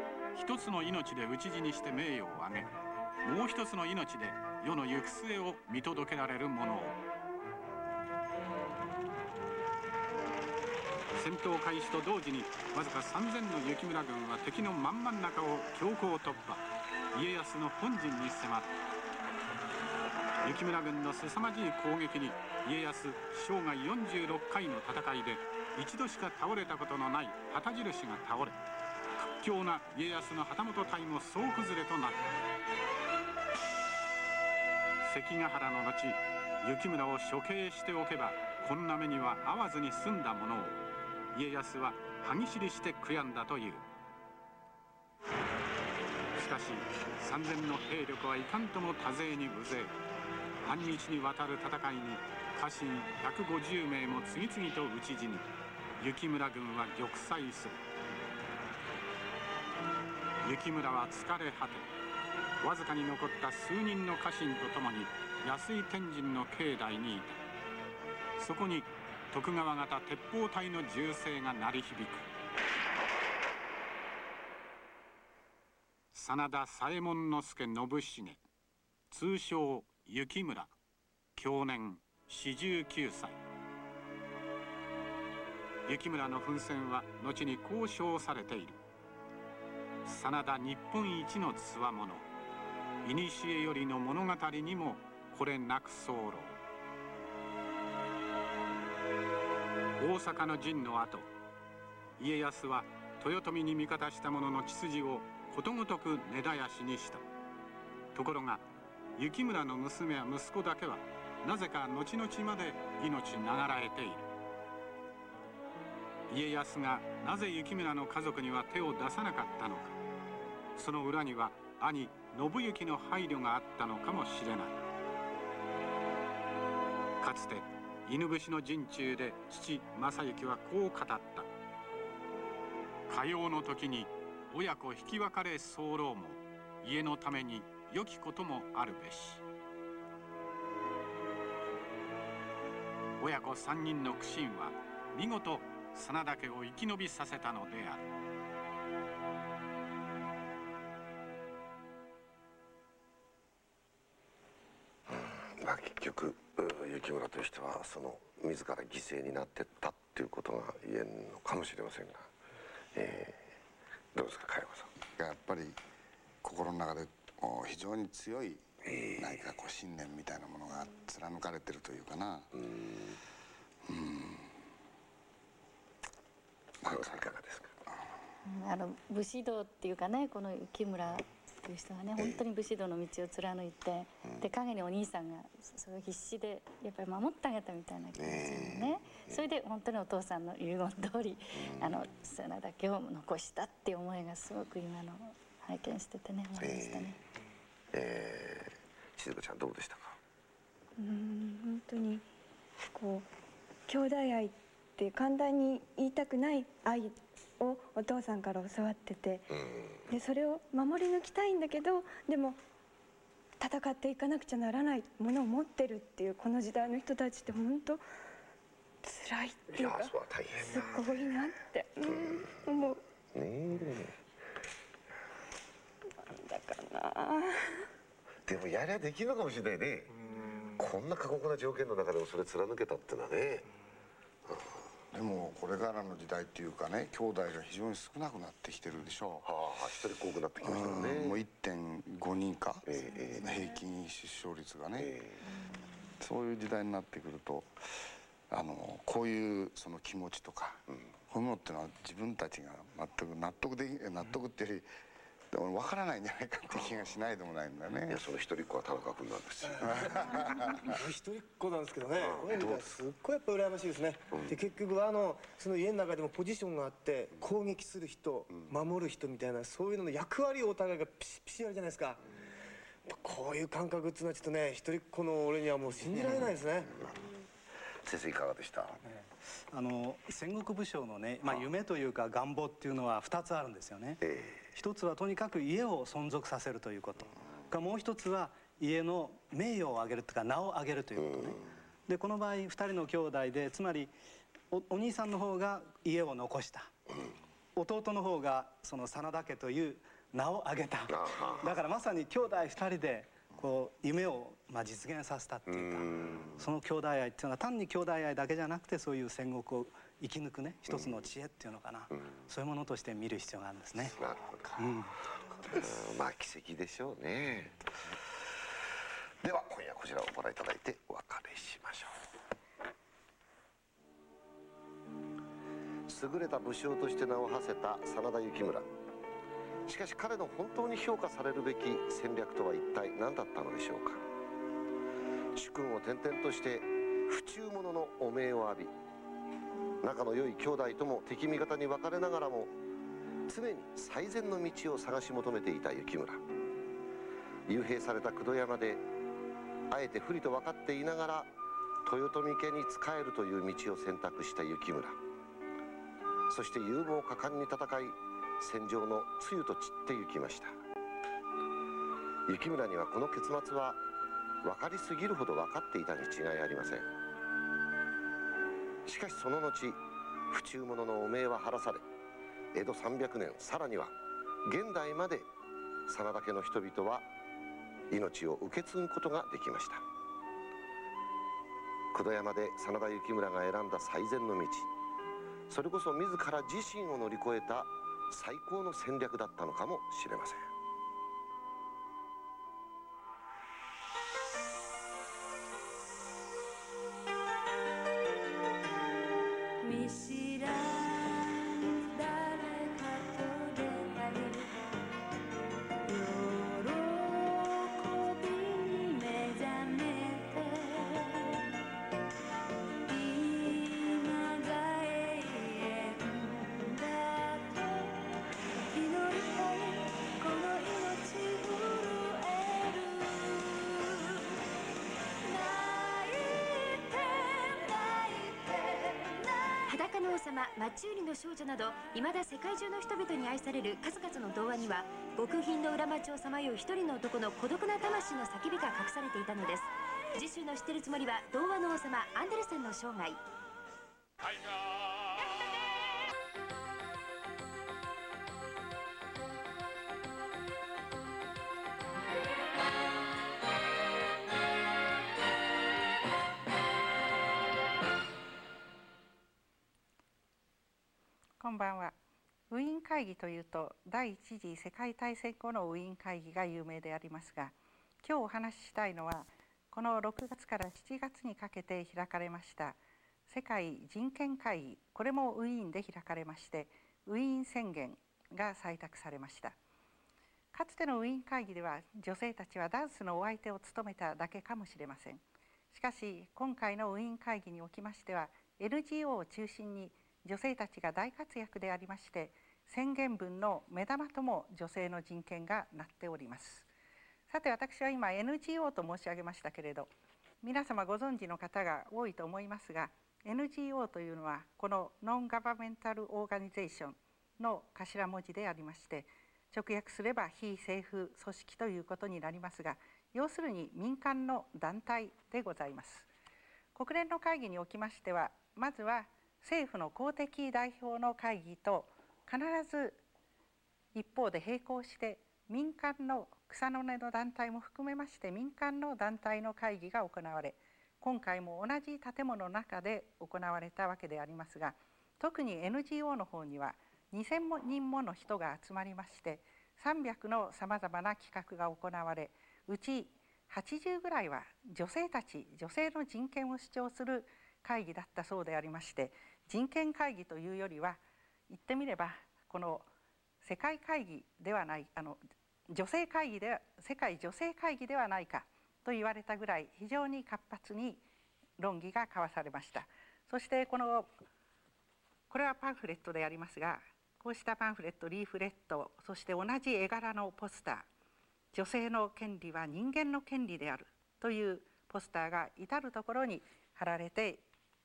1つの命で討ち死にして名誉を上げる。もう1つの命で世の行く末を見届けられるものを。戦闘開始と同時にわずか3000の雪村軍は敵の真ん真ん中を強行突破。家康の本陣に迫った。雪村軍の凄まじい攻撃に家康生涯46回の戦いで一度しか倒れたことのない旗印が倒れ屈強な家康の旗本隊も総崩れとなった関ヶ原の後雪村を処刑しておけばこんな目には遭わずに済んだものを家康は歯ぎしりして悔やんだという。しかし3,000の兵力はいかんとも多勢に無勢半日にわたる戦いに家臣150名も次々と討ち死に雪村軍は玉砕する。雪村は疲れ果てわずかに残った数人の家臣と共に安井天神の境内にいた。そこに徳川方鉄砲隊の銃声が鳴り響く。真田左衛門之助信繁通称雪村享年49歳。雪村の奮戦は後にこう称されている。真田日本一のつわもの古よりの物語にもこれなく候。大阪の陣の後家康は豊臣に味方した者の血筋をことごとく根絶やしにした。ところが雪村の娘や息子だけはなぜか後々まで命長らえている。家康がなぜ雪村の家族には手を出さなかったのか。その裏には兄信行の配慮があったのかもしれない。かつて犬伏の陣中で父正行はこう語った。かようの時に親子引き別れ候も家のために良きこともあるべし。親子三人の苦心は見事真田家を生き延びさせたのであるまあ結局雪村としてはその自ら犠牲になってったっていうことが言えるのかもしれませんが、えー、どうですか加山さん。やっぱり心の中で非常に強い何かこう信念みたいなものが貫かれてるというかな。うんなんか？いかがですか？あの武士道っていうかねこの雪村っていう人はね本当に武士道の道を貫いて、で陰にお兄さんがそれを必死でやっぱり守ってあげたみたいな気持ちでね、それで本当にお父さんの遺言通り、あの真田家を残したっていう思いがすごく今の拝見しててね思いましたね。えー、静香ちゃんどうでしたか？うん本当にこう兄弟愛って簡単に言いたくない愛をお父さんから教わってて、でそれを守り抜きたいんだけどでも戦っていかなくちゃならないものを持ってるっていうこの時代の人たちって本当辛いっていうかすごいなって、う。ん、思う。ねだかな。でもやりゃできるのかもしれないね。こんな過酷な条件の中でもそれ貫けたってのはねでもこれからの時代っていうかね兄弟が非常に少なくなってきてるでしょう。はあ、一人多くなってきましたね。もう1.5人か、えー、平均出生率がね、えー、そういう時代になってくるとあのこういうその気持ちとか、こういうものっていうのは自分たちが全く納得でき納得っていうよりでも分からないんじゃないかって気がしないでもないんだね。いやその一人っ子は田中君なんですよ。一人っ子なんですけどね、こういうのがす？っごいやっぱ羨ましいですね。で結局あのその家の中でもポジションがあって攻撃する人、守る人みたいなそういうのの役割をお互いがピシピシやるじゃないですか。こういう感覚っていうのはちょっとね一人っ子の俺にはもう信じられないですね。先生いかがでした？あの戦国武将のね、まあ、夢というか願望っていうのは2つあるんですよね。一つはとにかく家を存続させるということがもう一つは家の名誉を上げるというか名を上げるということね。でこの場合2人の兄弟でつまりおお兄さんの方が家を残した。弟の方がその真田家という名を上げた。だからまさに兄弟2人でこう夢をまあ実現させたっていうか。その兄弟愛っていうのは単に兄弟愛だけじゃなくてそういう戦国を生き抜くね一つの知恵っていうのかなそういうものとして見る必要があるんですね。なるほど。うんまあ奇跡でしょうね。では今夜こちらをご覧いただいてお別れしましょう。優れた武将として名を馳せた真田幸村。しかし彼の本当に評価されるべき戦略とは一体何だったのでしょうか主君を転々として不忠者の汚名を浴び仲の良い兄弟とも敵味方に分かれながらも常に最善の道を探し求めていた幸村。幽閉された九度山であえて不利と分かっていながら豊臣家に仕えるという道を選択した幸村。そして勇猛果敢に戦い戦場の露と散って行きました。雪村にはこの結末は分かりすぎるほど分かっていたに違いありません。しかしその後不忠者の汚名は晴らされ江戸300年さらには現代まで真田家の人々は命を受け継ぐことができました。九度山で真田幸村が選んだ最善の道。それこそ自ら自身を乗り越えた最高の戦略だったのかもしれません。の少女など未だ世界中の人々に愛される数々の童話には極貧の裏町をさまよう一人の男の孤独な魂の叫びが隠されていたのです。次週の知ってるつもりは童話の王様アンデルセンの生涯。第一次世界大戦後のウィーン会議が有名でありますが今日お話ししたいのはこの6月から7月にかけて開かれました世界人権会議これもウィーンで開かれましてウィーン宣言が採択されました。かつてのウィーン会議では女性たちはダンスのお相手を務めただけかもしれません。しかし今回のウィーン会議におきましては NGO を中心に女性たちが大活躍でありまして宣言文の目玉とも女性の人権がなっております。さて私は今 NGO と申し上げましたけれど皆様ご存知の方が多いと思いますが NGO というのはこのノンガバメンタルオーガニゼーションの頭文字でありまして直訳すれば非政府組織ということになりますが要するに民間の団体でございます。国連の会議におきましてはまずは政府の公的代表の会議と必ず一方で並行して民間の草の根の団体も含めまして民間の団体の会議が行われ今回も同じ建物の中で行われたわけでありますが特に NGO の方には2,000人もの人が集まりまして300のさまざまな企画が行われうち80ぐらいは女性たち女性の人権を主張する会議だったそうでありまして人権会議というよりは言ってみればこの世界会議ではないあの女性会議で世界女性会議ではないかと言われたぐらい非常に活発に論議が交わされました。そしてこのこれはパンフレットでありますがこうしたパンフレットリーフレットそして同じ絵柄のポスター女性の権利は人間の権利であるというポスターが至る所に貼られて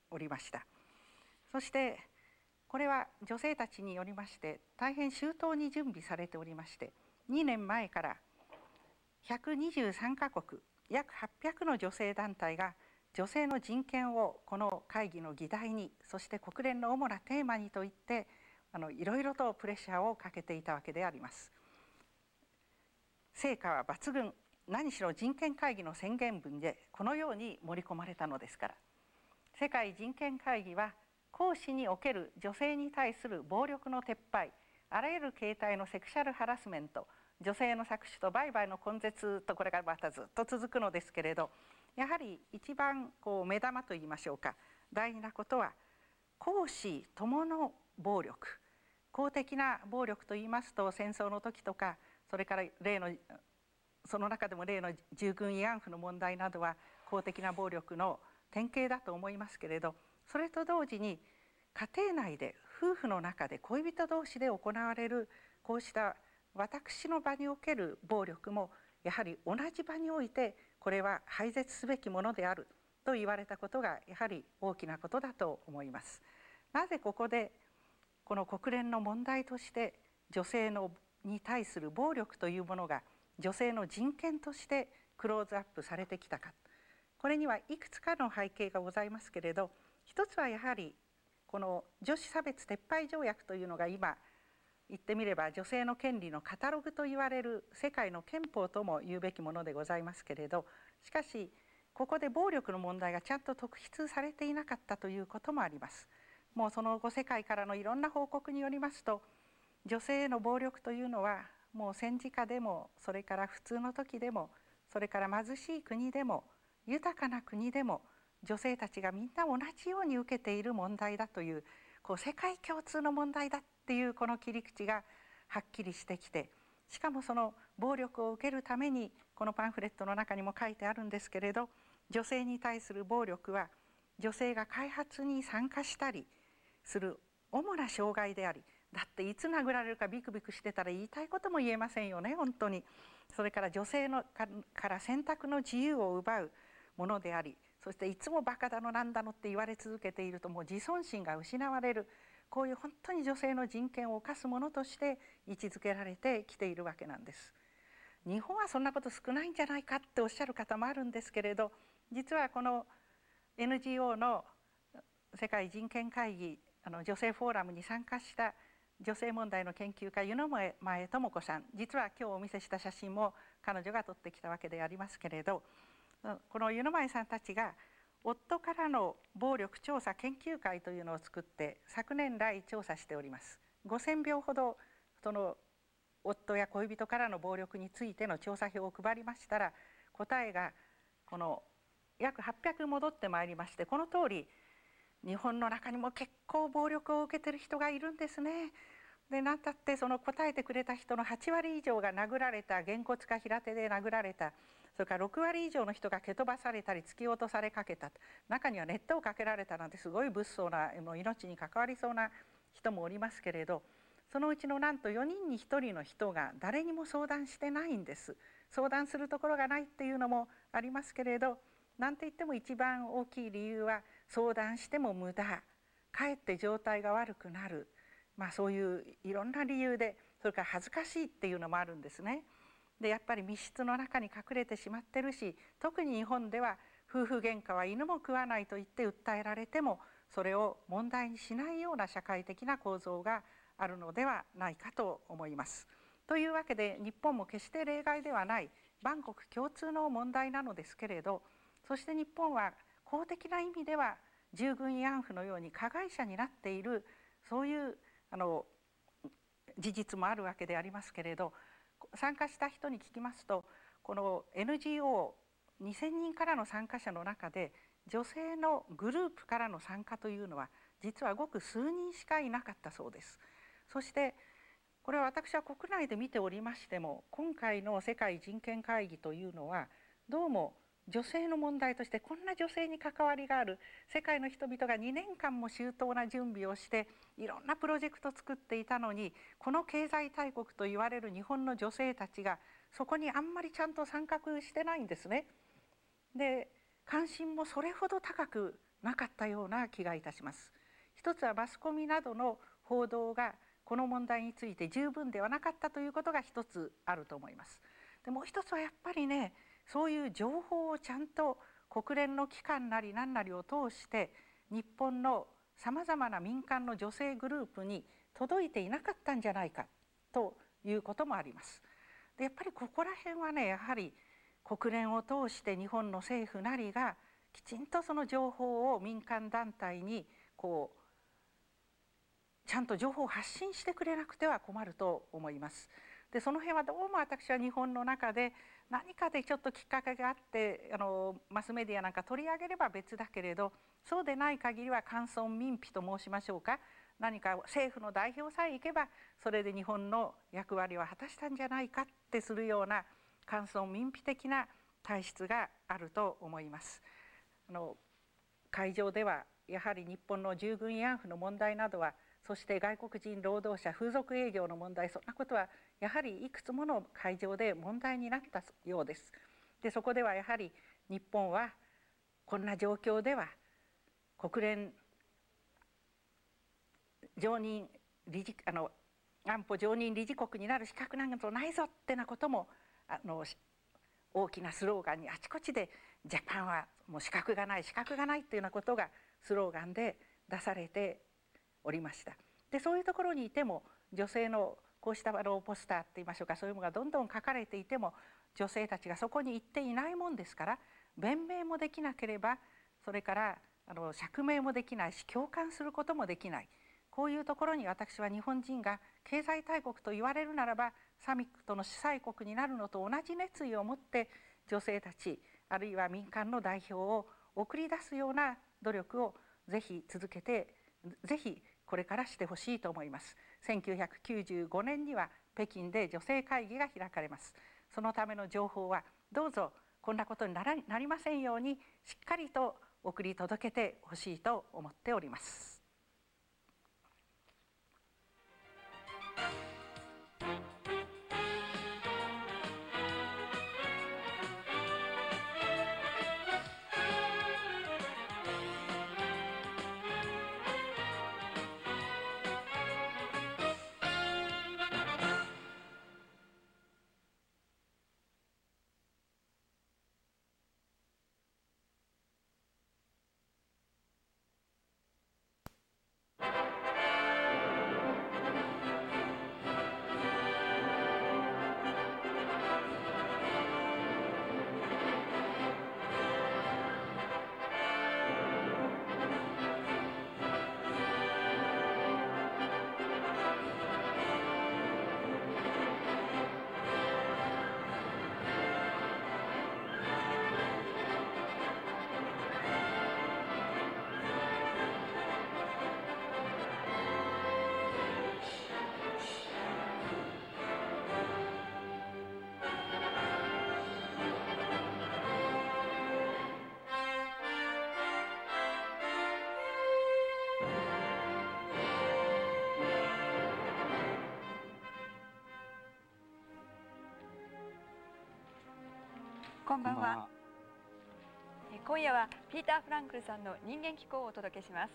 おりました。そしてこれは女性たちによりまして大変周到に準備されておりまして2年前から123カ国約800の女性団体が女性の人権をこの会議の議題にそして国連の主なテーマにといってあのいろいろとプレッシャーをかけていたわけであります。成果は抜群何しろ人権会議の宣言文でこのように盛り込まれたのですから世界人権会議は公私における女性に対する暴力の撤廃あらゆる形態のセクシャルハラスメント女性の搾取と売買の根絶とこれがまたずっと続くのですけれどやはり一番こう目玉といいましょうか。大事なことは公私ともの暴力。公的な暴力といいますと戦争の時とかそれから例のその中でも例の従軍慰安婦の問題などは公的な暴力の典型だと思いますけれどそれと同時に家庭内で夫婦の中で恋人同士で行われるこうした私の場における暴力もやはり同じ場においてこれは廃絶すべきものであると言われたことがやはり大きなことだと思います。なぜここでこの国連の問題として女性のに対する暴力というものが女性の人権としてクローズアップされてきたかこれにはいくつかの背景がございますけれど一つはやはりこの女子差別撤廃条約というのが今言ってみれば女性の権利のカタログと言われる世界の憲法とも言うべきものでございますけれどしかしここで暴力の問題がちゃんと特筆されていなかったということもあります。もうその後世界からのいろんな報告によりますと女性への暴力というのはもう戦時下でもそれから普通の時でもそれから貧しい国でも豊かな国でも女性たちがみんな同じように受けている問題だというこう世界共通の問題だっていうこの切り口がはっきりしてきてしかもその暴力を受けるためにこのパンフレットの中にも書いてあるんですけれど女性に対する暴力は女性が開発に参加したりする主な障害でありだっていつ殴られるかビクビクしてたら言いたいことも言えませんよね本当に。それから女性のから選択の自由を奪うものでありそしていつもバカだのなんだのって言われ続けているともう自尊心が失われる。こういう本当に女性の人権を侵すものとして位置づけられてきているわけなんです。日本はそんなこと少ないんじゃないかっておっしゃる方もあるんですけれど実はこの NGO の世界人権会議あの女性フォーラムに参加した女性問題の研究家湯前智子さん実は今日お見せした写真も彼女が撮ってきたわけでありますけれどこの湯の前さんたちが夫からの暴力調査研究会というのを作って昨年来調査しております5000秒ほどその夫や恋人からの暴力についての調査票を配りましたら答えがこの約800戻ってまいりましてこの通り日本の中にも結構暴力を受けてる人がいるんですね。で何たってその答えてくれた人の8割以上が殴られたげんこつか平手で殴られたそれから6割以上の人が蹴飛ばされたり突き落とされかけた。中には熱湯をかけられたなんてすごい物騒な命に関わりそうな人もおりますけれどそのうちのなんと4人に1人の人が誰にも相談してないんです。相談するところがないっていうのもありますけれど何て言っても一番大きい理由は相談しても無駄。かえって状態が悪くなる、まあ、そういういろんな理由でそれから恥ずかしいっていうのもあるんですね。でやっぱり密室の中に隠れてしまってるし特に日本では夫婦喧嘩は犬も食わないと言って訴えられてもそれを問題にしないような社会的な構造があるのではないかと思います。というわけで日本も決して例外ではない万国共通の問題なのですけれどそして日本は公的な意味では従軍慰安婦のように加害者になっているそういうあの事実もあるわけでありますけれど参加した人に聞きますとこの NGO2,000 人からの参加者の中で女性のグループからの参加というのは実はごく数人しかいなかったそうです。そしてこれは私は国内で見ておりましても今回の世界人権会議というのはどうも女性の問題としてこんな女性に関わりがある世界の人々が2年間も周到な準備をしていろんなプロジェクトを作っていたのにこの経済大国と言われる日本の女性たちがそこにあんまりちゃんと参画してないんですね。で関心もそれほど高くなかったような気がいたします。一つはマスコミなどの報道がこの問題について十分ではなかったということが一つあると思います。でもう一つはやっぱりねそういう情報をちゃんと国連の機関なり何なりを通して日本のさまざまな民間の女性グループに届いていなかったんじゃないかということもあります。でやっぱりここら辺はねやはり国連を通して日本の政府なりがきちんとその情報を民間団体にこうちゃんと情報を発信してくれなくては困ると思います。でその辺はどうも私は日本の中で何かでちょっときっかけがあってあのマスメディアなんか取り上げれば別だけれどそうでない限りは官村民費と申しましょうか何か政府の代表さえ行けばそれで日本の役割は果たしたんじゃないかってするような官村民費的な体質があると思います。あの会場ではやはり日本の従軍慰安婦の問題などはそして外国人労働者風俗営業の問題そんなことはやはりいくつもの会場で問題になったようです。でそこではやはり日本はこんな状況では国連常任理事あの安保常任理事国になる資格なんかないぞってなこともあの大きなスローガンにあちこちでジャパンはもう資格がない資格がないっていうようなことがスローガンで出されておりました。でそういうところにいても女性のこうしたあのポスターって言いましょうかそういうものがどんどん書かれていても女性たちがそこに行っていないもんですから弁明もできなければそれからあの釈明もできないし共感することもできない。こういうところに私は日本人が経済大国と言われるならばサミットの主催国になるのと同じ熱意を持って女性たちあるいは民間の代表を送り出すような努力をぜひ続けてぜひこれからしてほしいと思います。1995年には北京で女性会議が開かれます。そのための情報はどうぞこんなことにならなりませんようにしっかりと送り届けてほしいと思っております。こんばんは。え今夜はピーター・フランクルさんの人間機構をお届けします。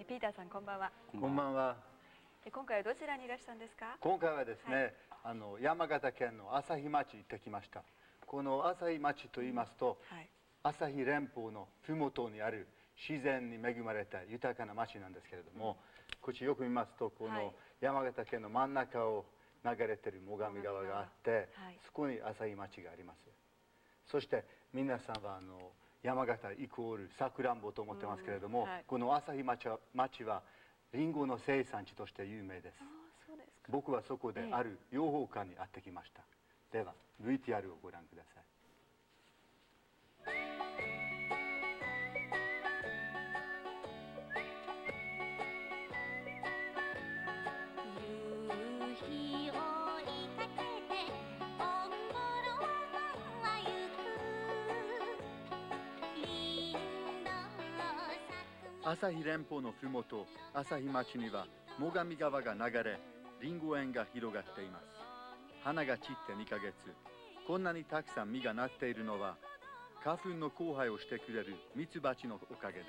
えピーターさんこんばんは。こんばんは。え今回はどちらにいらしたんですか？今回はですね、あの山形県の朝日町行ってきました。この朝日町と言いますと、はい朝日連峰の麓にある自然に恵まれた豊かな町なんですけれども、こっちよく見ますとこの山形県の真ん中を流れてる最上川があって、そこに朝日町があります。そして皆さんはあの山形イコールさくらんぼと思ってますけれども、うんはいこの朝日町は町はリンゴの生産地として有名です。僕はそこである養蜂家に会ってきました。では VTR をご覧ください。朝日連峰のふもと朝日町には最上川が流れリンゴ園が広がっています。花が散って2ヶ月こんなにたくさん実がなっているのは花粉の交配をしてくれるミツバチのおかげです。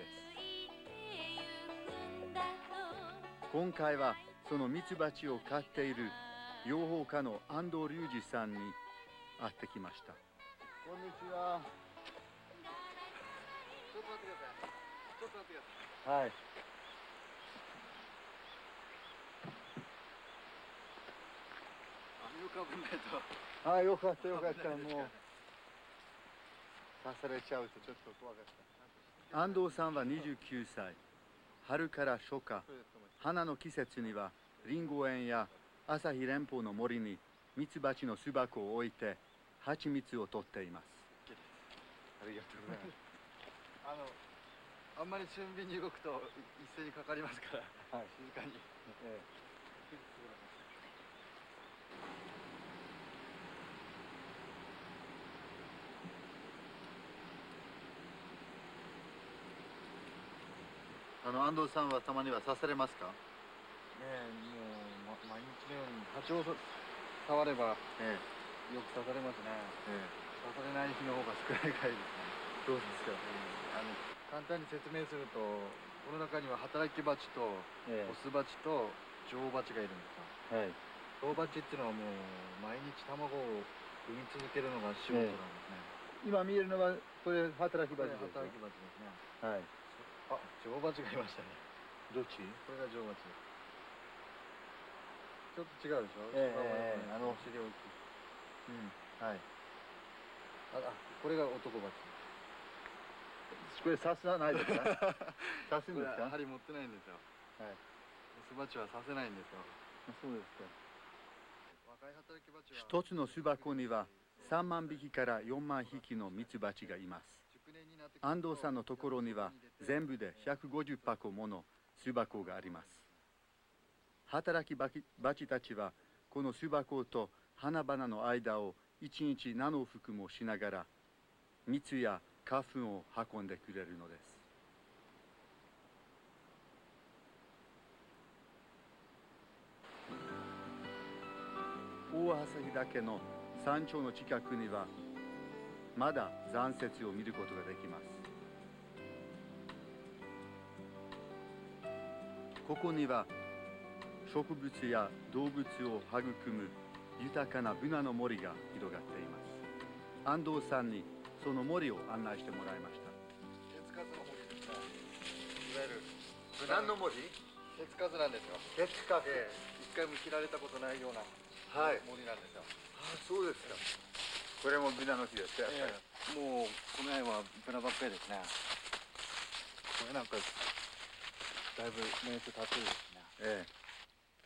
今回はそのミツバチを飼っている養蜂家の安藤隆二さんに会ってきました。こんにちは。ちょっと待ってください。ちょっと待ってください。はい。ああよかったよかったもう。刺されちゃうとちょっと怖かった。安藤さんは29歳。春から初夏。花の季節にはリンゴ園や朝日連峰の森にミツバチの巣箱を置いて蜂蜜を取っています。ありがとうございます あんまり俊敏に動くと一斉にかかりますから、静かに、えあの安藤さんはたまには刺されますか？ねえもう、ま、毎日のように蜂を触れば、よく刺されますね、刺されない日の方が少ないぐらいですねそうですか、あの簡単に説明するとこの中には働き蜂とええ。オス蜂と女王蜂がいるんですよ。はい。女王蜂っていうのはもう毎日卵を産み続けるのが仕事なんですね、今見えるのはこれ働き蜂です働き蜂ですね。はい。あ女王蜂がいましたね。どっち？これが女王蜂。ちょっと違うでしょ？ええあのお尻大きいうん。はい。ああこれが男蜂これ刺さないですか 刺すんですか？針持ってないんですよ。はい。オス蜂は刺せないんですよ。そうですか。一つの巣箱には3万匹から4万匹のミツバチがいます。安藤さんのところには全部で150箱もの巣箱があります。働きバチたちはこの巣箱と花々の間を一日何往復もしながら蜜や花粉を運んでくれるのです。大旭岳の山頂の近くにはまだ残雪を見ることができます。ここには植物や動物を育む豊かなブナの森が広がっています。安藤さんにその森を案内してもらいました。手つかずの森ですね。いわゆるブナの森？手つかずなんですよ。手つかず。ええ。一回も切られたことないようなはい。森なんですよ。あそうですか。これもブナの木ですか、ええ。もうこの辺はブナばっかりですね。これなんかだいぶ年数経ってるですね。ええ。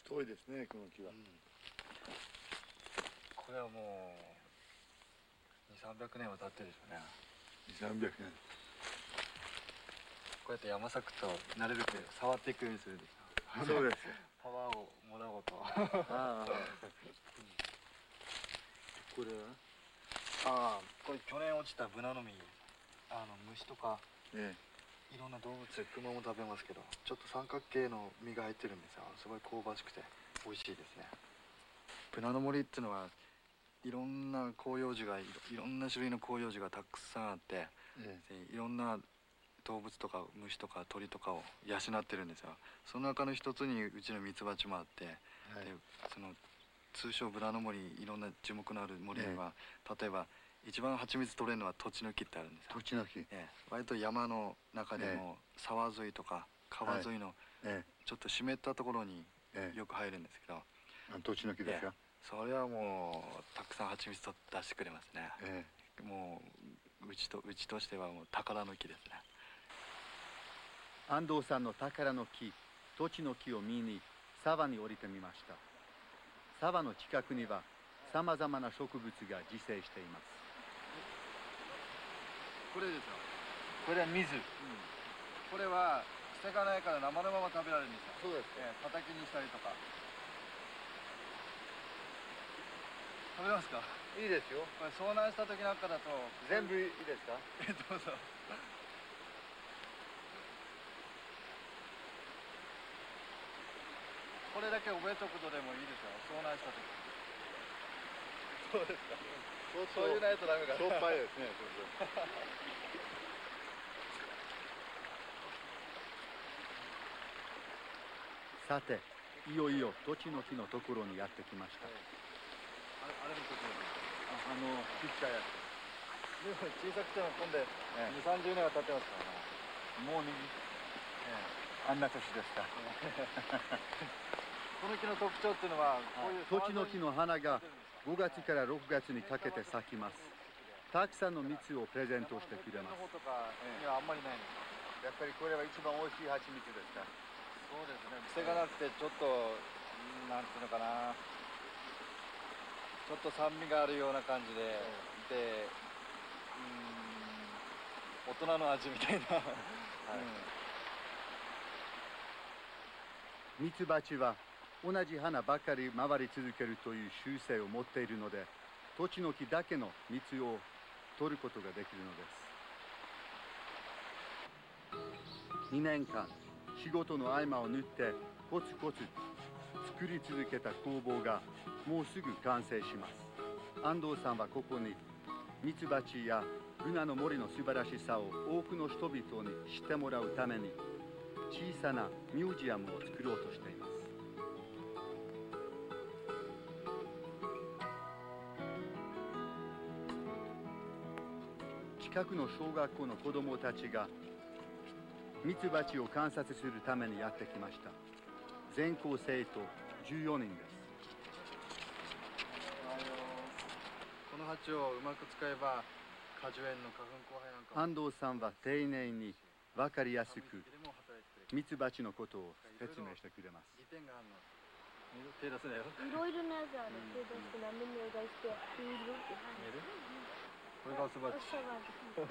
太いですねこの木は、これはもう2300年は経ってるでしょうね。300年。こうやって山咲くとなるべく触っていくようにするんですよそうです。パワーをもらおうと。ああ。これは？ああこれ去年落ちたブナの実。あの虫とか。えいろんな動物。クマも食べますけど。ちょっと三角形の実が入ってるんですよ。すごい香ばしくて。美味しいですね。ブナの森っていうのはいろんな広葉樹がいろんな種類の広葉樹がたくさんあってえでいろんな動物とか虫とか鳥とかを養ってるんですよ。その中の一つにうちのミツバチもあって、でその通称ブラの森いろんな樹木のある森には、例えば一番蜂蜜取れるのは土地の木ってあるんですよ。土地の木ええ。割と山の中でも沢沿いとか川沿いのえちょっと湿ったところによく生えるんですけど、あ土地の木ですか、ええそれはもうたくさん蜂蜜と出してくれますね、えもううちとうちとしてはもう宝の木ですね。安藤さんの宝の木土地の木を見に沢に降りてみました。沢の近くにはさまざまな植物が自生しています。これですよ。これは水、これは捨てがないから生のまま食べられるんですよ。そうです、ええ、叩きにしたりとか食べますか？いいですよ。遭難した時なんかだと。全部いいですか？えどうぞ。これだけ覚えとくとでもいいですよ。遭難した時。そうですか。そうそういうないとダメか。しょっぱいですね。そうそう。さていよいよ土地の木のところにやってきました、あれあれの時のあのちっちゃいやつでも小さくても今度2 3 0年は経ってますからねもうに、あんな年ですか この木の特徴っていうのはこういう土地の木の花が5月から6月にかけて咲きます。たくさんの蜜をプレゼントしてくれます。の方とかにはあんまりないの？やっぱりこれは一番美味しい蜂蜜ですかそうですね。癖がなくてちょっとうんなんていうのかなちょっと酸味があるような感じで、でうん大人の味みたいな、ミツバチは同じ花ばかり回り続けるという習性を持っているので土地の木だけの蜜を取ることができるのです。2年間仕事の合間を縫ってコツコツ作り続けた工房がもうすぐ完成します。安藤さんはここにミツバチやブナの森の素晴らしさを多くの人々に知ってもらうために小さなミュージアムを作ろうとしています。近くの小学校の子どもたちがミツバチを観察するためにやってきました。全校生徒14人です。この鉢をうまく使えば果樹園の花粉交配なんかも。安藤さんは丁寧に分かりやすくミツバチのことを説明してくれます。手出すなよ。いろいろなやつある。手出して何でもお願いして、ビーこれがオスバチ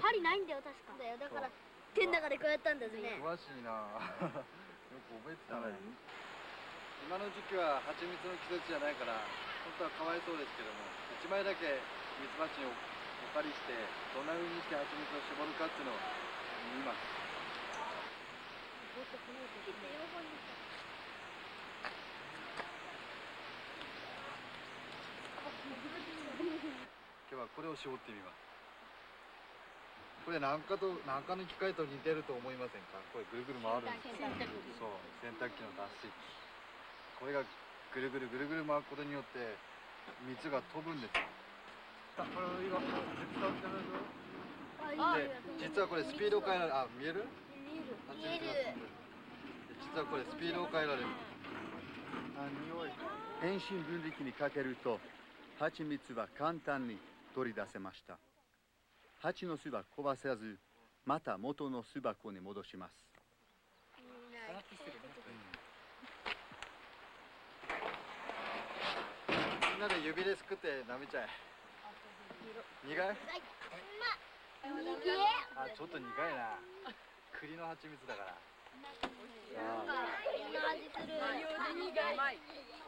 針ないんだよ、確か。だよ、だから、手の中でこうやったんですね。詳しいな。よく覚えてたね今の時期は蜂蜜の季節じゃないから本当はかわいそうですけども1枚だけミツバチをお借りしてどんな風にして蜂蜜を絞るかっていうのを見ます。今日はこれを絞ってみます。これ何かと何かの機械と似てると思いませんか？これぐるぐる回るんですそう洗濯機の脱水機これがぐるぐるぐるぐる回ることによって蜜が飛ぶんですで実はこれスピードを変えられる。あ見える？見える。実はこれスピードを変えられる。あ匂い遠心分離機にかけると蜂蜜は簡単に取り出せました。蜂の巣は壊さずまた元の巣箱に戻しますみんなで指ですくって舐めちゃえ。苦い？あちょっと苦いな。栗の蜂蜜だから。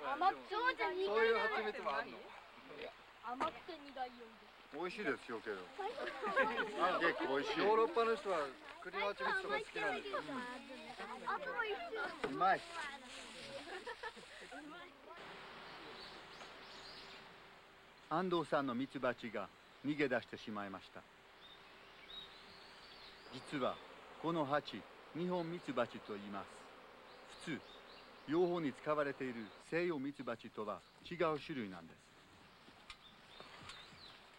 甘くて苦い。そういう蜂蜜もあるの？甘くて苦いよ。美味しいですよけどあ結構美味しい。ヨーロッパの人は栗の蜂蜜とか好きなんですよ、あとも一緒。うまい安藤さんのミツバチが逃げ出してしまいました。実はこの蜂日本ミツバチと言います。普通養蜂に使われている西洋ミツバチとは違う種類なんです。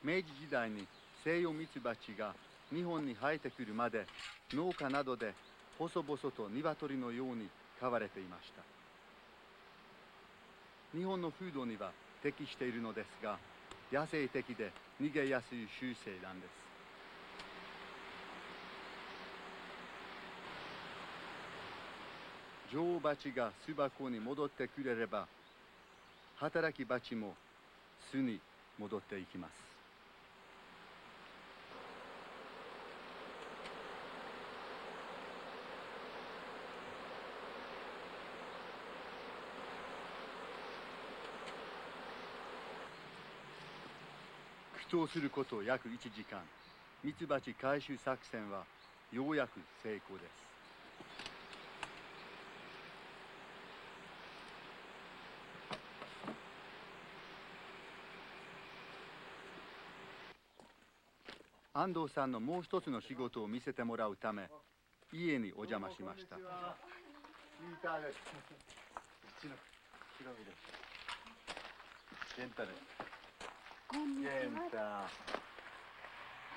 明治時代に西洋ミツバチが日本に生えてくるまで農家などで細々と鶏のように飼われていました。日本の風土には適しているのですが野生的で逃げやすい習性なんです。女王蜂が巣箱に戻ってくれれば働き蜂も巣に戻っていきます。闘すること約1時間。ミツバチ回収作戦はようやく成功です。安藤さんのもう一つの仕事を見せてもらうため家にお邪魔しました。うちのです。レンタル。こんにちは。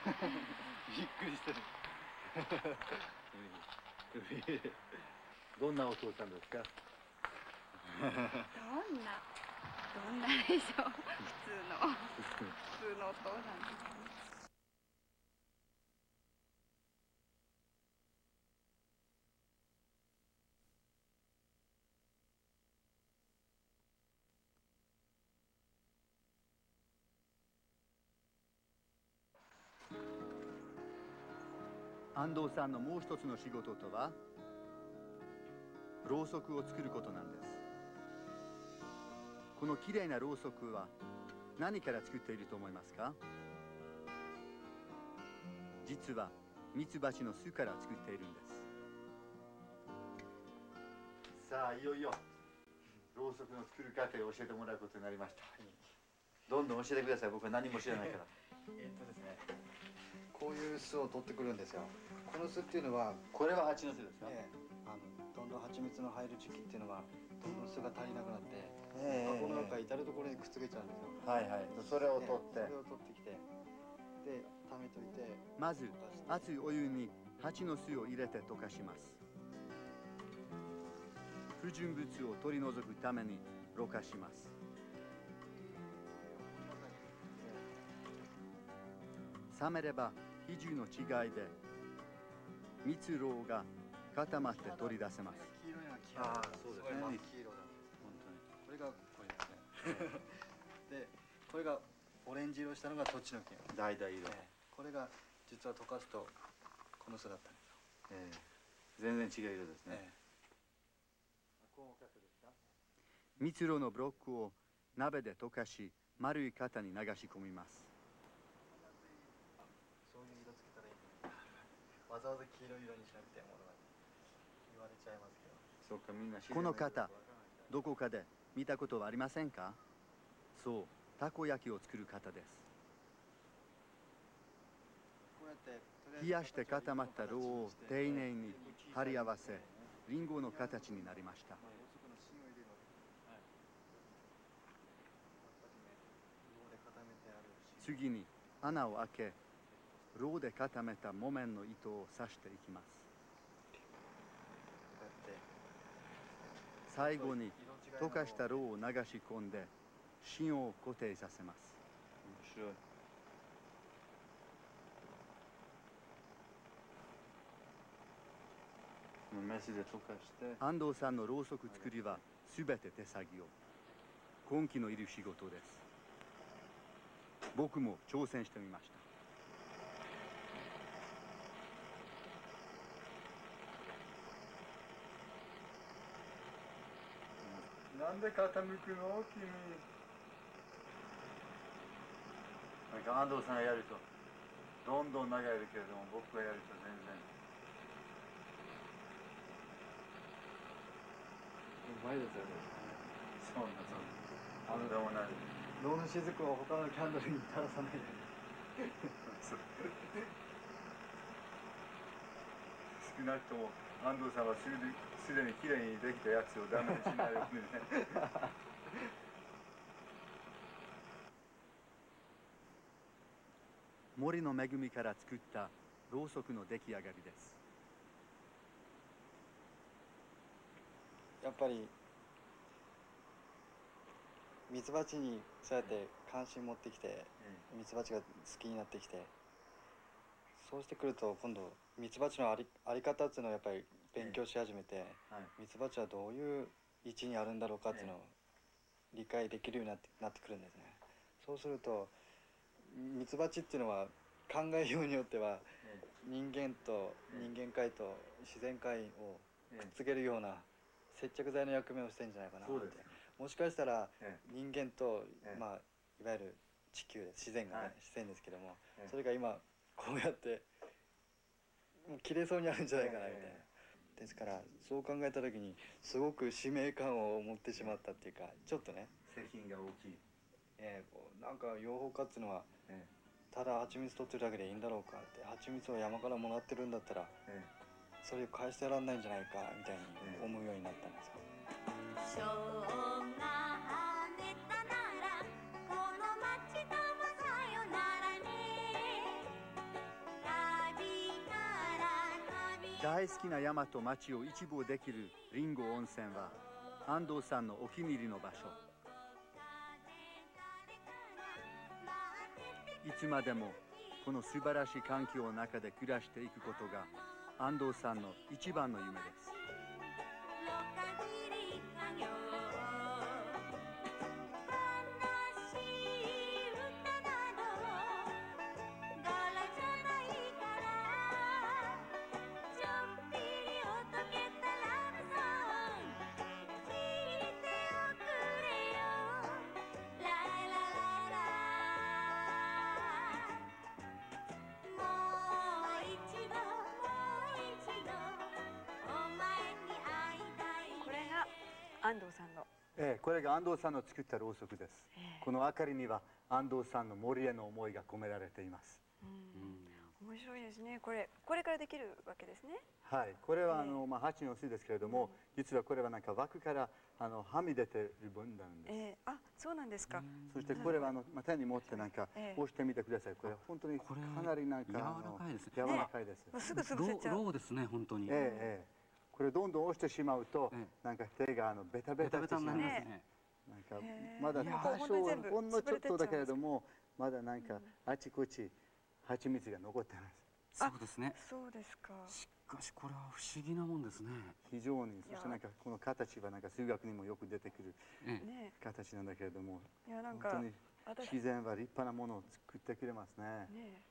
びっくりしてる。どんなお父さんですか？どんなどんなでしょう？普通の普通のお父さんです安藤さんのもう一つの仕事とはろうそくを作ることなんですこのきれいなろうそくは何から作っていると思いますか？実はミツバチの巣から作っているんですさあいよいよろうそくの作る過程を教えてもらうことになりました。どんどん教えてください。僕は何も知らないから。えっとですね、こういう巣を取ってくるんですよ。この巣っていうのは、これは蜂の巣ですか？ええあのどんどん蜂蜜の入る時期っていうのは、どんどん巣が足りなくなって、ええ箱の中至る所にくっつけちゃうんですよ。はいはいそれを取ってええそれを取ってきて、で溜めといて。まず熱いお湯に蜂の巣を入れて溶かします不純物を取り除くためにろ過します冷めれば比重の違いで蜜ろうが固まって取り出せます黄色いのは黄色ああそうですね黄色だ。本当に。これがこれですね。で、これがオレンジ色したのがトチノキ。橙色。これが実は溶かすとこの巣だったんですよ。ええ全然違う色ですね。蜜ろうのブロックを鍋で溶かし丸い型に流し込みますそういう色つけたらいいのに。わざわざ黄色い色にしなくても言われちゃいますけど。そうかみんなこの方どこかで見たことはありませんか？そうたこ焼きを作る方です。冷やして固まったろうを丁寧に貼り合わせリンゴの形になりました。次に穴を開けろうで固めた木綿の糸を刺していきます。最後に溶かしたろうを流し込んで芯を固定させます。面白い。安藤さんのろうそく作りは全て手作業。根気のいる仕事です。僕も挑戦してみましたなんで傾くの？君。なんか安藤さんがやるとどんどん長いるけれども僕がやると全然。うまいですよね。そんなそんなとんでもない。ろうの雫を他のキャンドルに垂らさないで。少なくとも安藤さんはすですでにきれいにできたやつをダメにしないようにね森の恵みから作ったろうそくの出来上がりです。やっぱりミツバチにそうやって関心持ってきてミツバチが好きになってきてそうしてくると今度ミツバチのありあり方っていうのをやっぱり勉強し始めてミツバチはどういう位置にあるんだろうかっていうのを理解できるようになってなってくるんですね。そうするとミツバチっていうのは考えようによっては人間と人間界と自然界をくっつけるような接着剤の役目をしてんじゃないかなって。もしかしたらえ人間と、ええまあいわゆる地球自然がね、はい。自然ですけども、ええそれが今こうやってもう切れそうにあるんじゃないかなみたいな、ですからそう考えた時にすごく使命感を持ってしまったっていうかちょっとね。責任が大きい。えーこうなんか養蜂家っていうのは、ただ蜂蜜取ってるだけでいいんだろうかって蜂蜜を山からもらってるんだったら、それを返してやらんないんじゃないかみたいに思うようになったんですよ。蝶が大好きな山と町を一望できるリンゴ温泉は安藤さんのお気に入りの場所。いつまでもこの素晴らしい環境の中で暮らしていくことが安藤さんの一番の夢です。ええ、これが安藤さんの作ったろうそくです、この明かりには安藤さんの森への思いが込められています。面白いですね。これこれからできるわけですね。はい、これはあの、まあ、蜂の巣ですけれども、実はこれはなんか枠からあのはみ出てる分なんです、えー、あそうなんですか。そしてこれはあの、まあ、手に持ってなんかええ。押してみてください。これ本当にかなりなんか柔らあのかいですね。柔らかいです、もうすぐ潰せちゃう。ローですね本当に、ええええこれどんどん押してしまうと、なんか手があのベタベタしてしまう。ベタベタになりますね。なんかまだ多少ほんのちょっとだけれどもまだなんかあちこち蜂蜜が残ってます。そうですね。そうですか。しかしこれは不思議なもんですね。非常にそやしてなんかこの形はなんか数学にもよく出てくる形なんだけれどもいやなんか本当に私自然は立派なものを作ってくれますね。ねえ。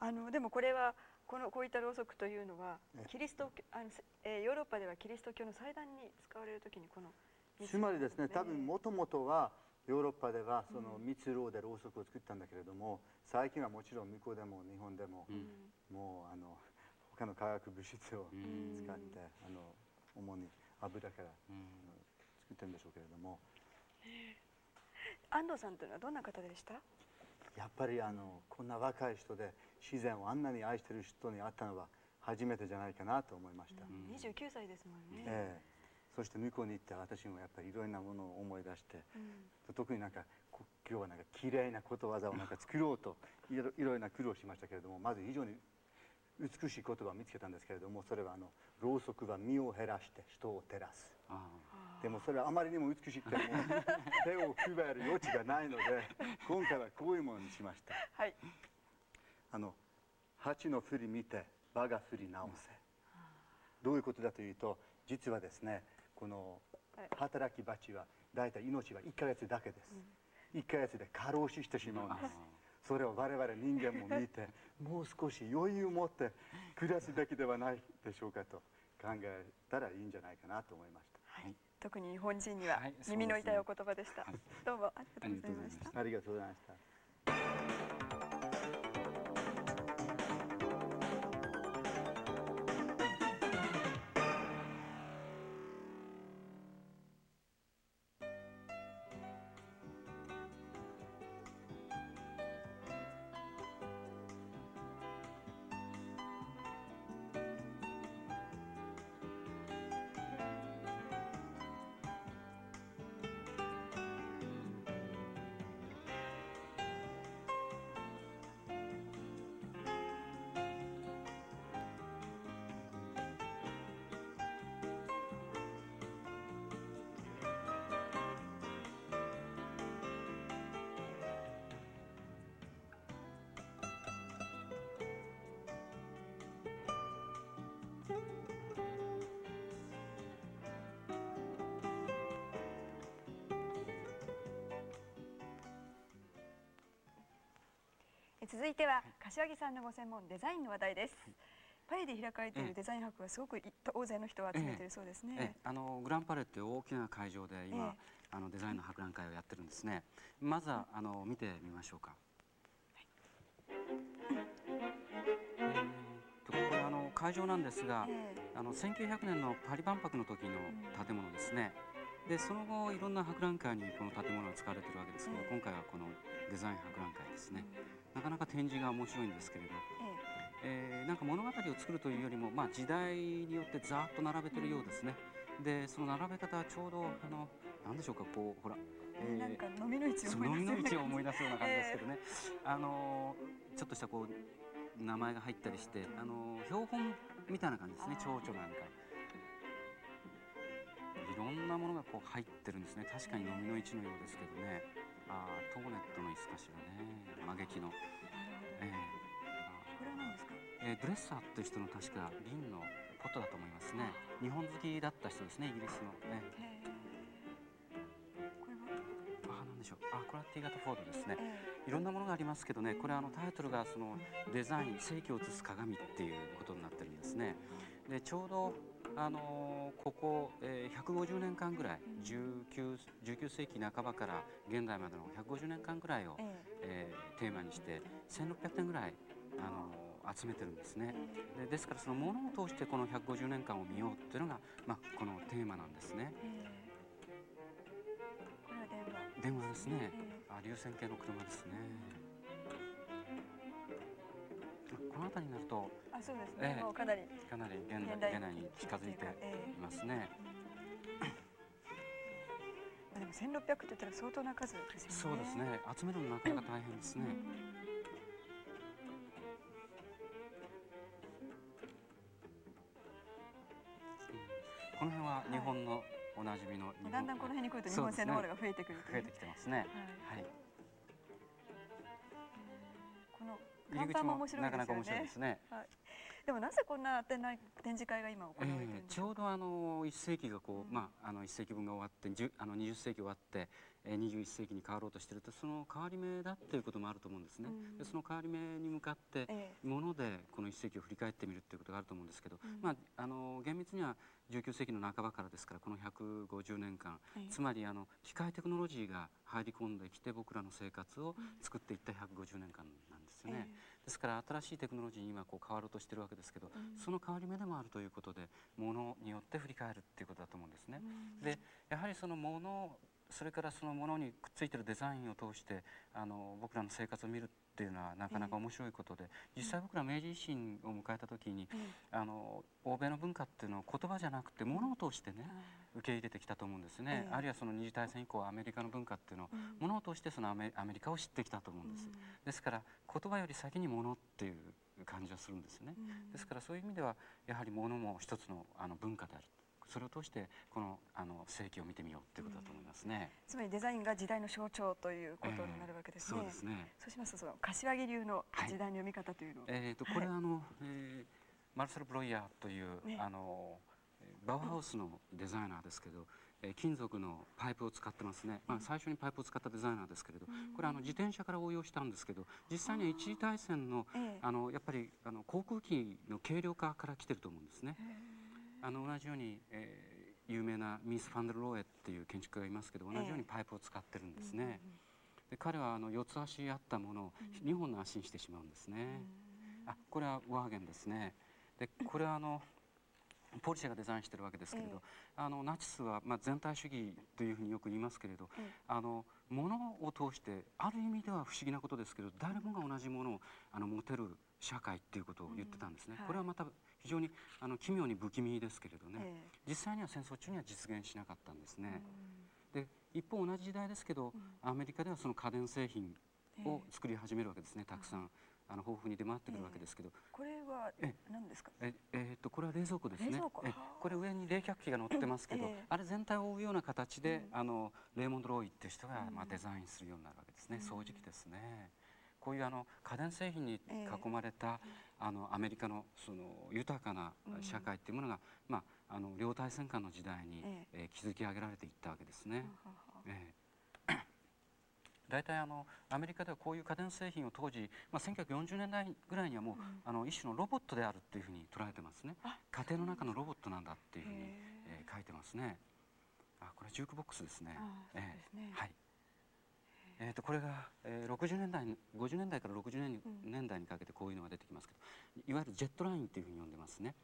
あのでもこれはこのこういったろうそくというのはええ。キリスト教あの、せえーヨーロッパではキリスト教の祭壇に使われるときにこのつまりですね多分もともとはヨーロッパではその蜜ろうでろうそくを作ったんだけれども最近はもちろん向こうでも日本でも、もうあの他の化学物質を使って、あの主に油から、あの作ってるんでしょうけれども。安藤さんというのはどんな方でした？やっぱりあのこんな若い人で自然をあんなに愛してる人に会ったのは初めてじゃないかなと思いました、29歳ですもんね、ええ。そして向こうに行って私もやっぱりいろんなものを思い出して、特になんかこ今日はなんか綺麗なことわざをなんか作ろうといろいろな苦労しましたけれどもまず非常に美しい言葉を見つけたんですけれどもそれはあのろうそくは身を減らして人を照らすでもそれはあまりにも美しくても 手を配る余地がないので今回はこういうものにしました。はい。あの蜂の振り見て場が振り直せ。どういうことだというと実はですねこの働き蜂は大体命は1ヶ月だけです、1ヶ月で過労死してしまうんです。それを我々人間も見てもう少し余裕を持って暮らすべきではないでしょうかと考えたらいいんじゃないかなと思いました、特に日本人にははい耳の痛いお言葉でした、どうもありがとうございました。ありがとうございました続いては柏木さんのご専門デザインの話題です、パリで開かれているデザイン博はすごくい大勢の人を集めているそうですね、ええあのグランパレって大きな会場で今、ええ。あのデザインの博覧会をやってるんですね。まずはあの見てみましょうか、えーとこれあの会場なんですが、あの1900年のパリ万博の時の建物ですね。でその後いろんな博覧会にこの建物が使われてるわけですけど、今回はこのデザイン博覧会ですね、なかなか展示が面白いんですけれど、えーなんか物語を作るというよりも、まあ、時代によってざーっと並べてるようですね。でその並べ方はちょうどあのなんでしょうかこうほら、えーなんか飲みの市を思い出すような飲みの市を思い出すような感じですけどね、あのーちょっとしたこう名前が入ったりして、あのー標本みたいな感じですね蝶々なんか。いろんなものがこう入ってるんですね。確かに飲みの市のようですけどね。あートーネットの椅子かしらね魔劇の、えこれは何ですかえードレッサーっていう人の確か銀のポットだと思いますね日本好きだった人ですねイギリスの、ね、あなんでしょうあこれは T 型フォードですね、いろんなものがありますけどねこれあのタイトルがそのデザイン世紀を映す鏡っていうことになってるんですねでちょうどあのーここ、えー150年間ぐらい 19, 19世紀半ばから現代までの150年間ぐらいを、えーテーマにして1600点ぐらい、あのー集めてるんですね。でですからそのものを通してこの150年間を見ようっていうのが、まあ、このテーマなんですね。これは電話。電話ですね。あ流線形の車ですねの辺りになるとあそうですね、もうかなりかなり現代現代に近づいていますね、あでも1600って言ったら相当な数ですよね。そうですね。集めるのなかなか大変ですね、この辺は日本のおなじみの日本、だんだんこの辺に来ると日本製のものが増えてくるという。増えてきてますね。はい、この入り口もなかなか面白いですね。はい、でもなぜこんな展覧展示会が今行われてるんえですーちょうどあの1世紀がこう、まあ、あの1世紀分が終わって10あの20世紀終わって、えー、21世紀に変わろうとしているとその変わり目だっていうこともあると思うんですね、うん。でその変わり目に向かってえものでこの1世紀を振り返ってみるっていうことがあると思うんですけど、うん。まあ、あの厳密には19世紀の半ばからですからこの150年間、ええ。つまりあの機械テクノロジーが入り込んできて僕らの生活を作っていった150年間なんですよね。ですから新しいテクノロジーに今こう変わろうとしてるわけですけど、うんその変わり目でもあるということでものによって振り返るっていうことだと思うんですね。でやはりそのものそれからそのものにくっついてるデザインを通してあの僕らの生活を見るっていうのはなかなか面白いことで、実際僕ら明治維新を迎えた時に、あの欧米の文化っていうのを言葉じゃなくてものを通してね、受け入れてきたと思うんですね、ええ。あるいはその二次大戦以降アメリカの文化っていうのを、ものを通してそのアメリカを知ってきたと思うんです、ですから言葉より先にものっていう感じはするんですね、ですからそういう意味ではやはりものも一つのあの文化であるそれを通してこのあの世紀を見てみようっていうことだと思いますね、つまりデザインが時代の象徴ということになるわけですね。そうですね。そうしますとその柏木流の時代の読み方というのを、えー、とこれはあの、えーマルセル・ブロイヤーという、ね。あのえーバウハウスのデザイナーですけど、えー金属のパイプを使ってますね、まあ、最初にパイプを使ったデザイナーですけれど、これあの自転車から応用したんですけど実際には一次大戦の,、あのやっぱりあの航空機の軽量化から来てると思うんですね。あの同じように、えー有名なミース・ファンデル・ローエっていう建築家がいますけど同じようにパイプを使ってるんですね。で彼はあの四つ足あったものを2本の足にしてしまうんですね。あこれはワーゲンですね。でこれはあのポルシェがデザインしてるわけですけれど、あのナチスは、まあ、全体主義というふうによく言いますけれど、あの物を通してある意味では不思議なことですけど誰もが同じものをあの持てる社会っていうことを言ってたんですね。はいこれはまた非常にあの奇妙に不気味ですけれどね、え実際には戦争中には実現しなかったんですね。で一方同じ時代ですけど、アメリカではその家電製品を作り始めるわけですね、たくさん。あの豊富に出回ってくるわけですけど、これは何ですか？ええー、とこれは冷蔵庫ですね。えこれ上に冷却器が乗ってますけど、ええ。あれ全体を覆うような形で、あのレーモンド・ローイっていう人が、まあ、デザインするようになるわけですね、掃除機ですねこういうあの家電製品に囲まれた、あのアメリカのその豊かな社会っていうものが、まあ、あの両大戦間の時代に、ええ。ー築き上げられていったわけですね。ええ。大体あのアメリカではこういう家電製品を当時、まあ、1940年代ぐらいにはもう、あの一種のロボットであるっていうふうに捉えてますね。家庭の中のロボットなんだっていうふうに、え。ー書いてますね。あこれジュークボックスですね。あそうえですね。えはいえー、とこれが、えー、60年代に50年代から60年年代にかけてこういうのが出てきますけどいわゆるジェットラインっていうふうに呼んでますね。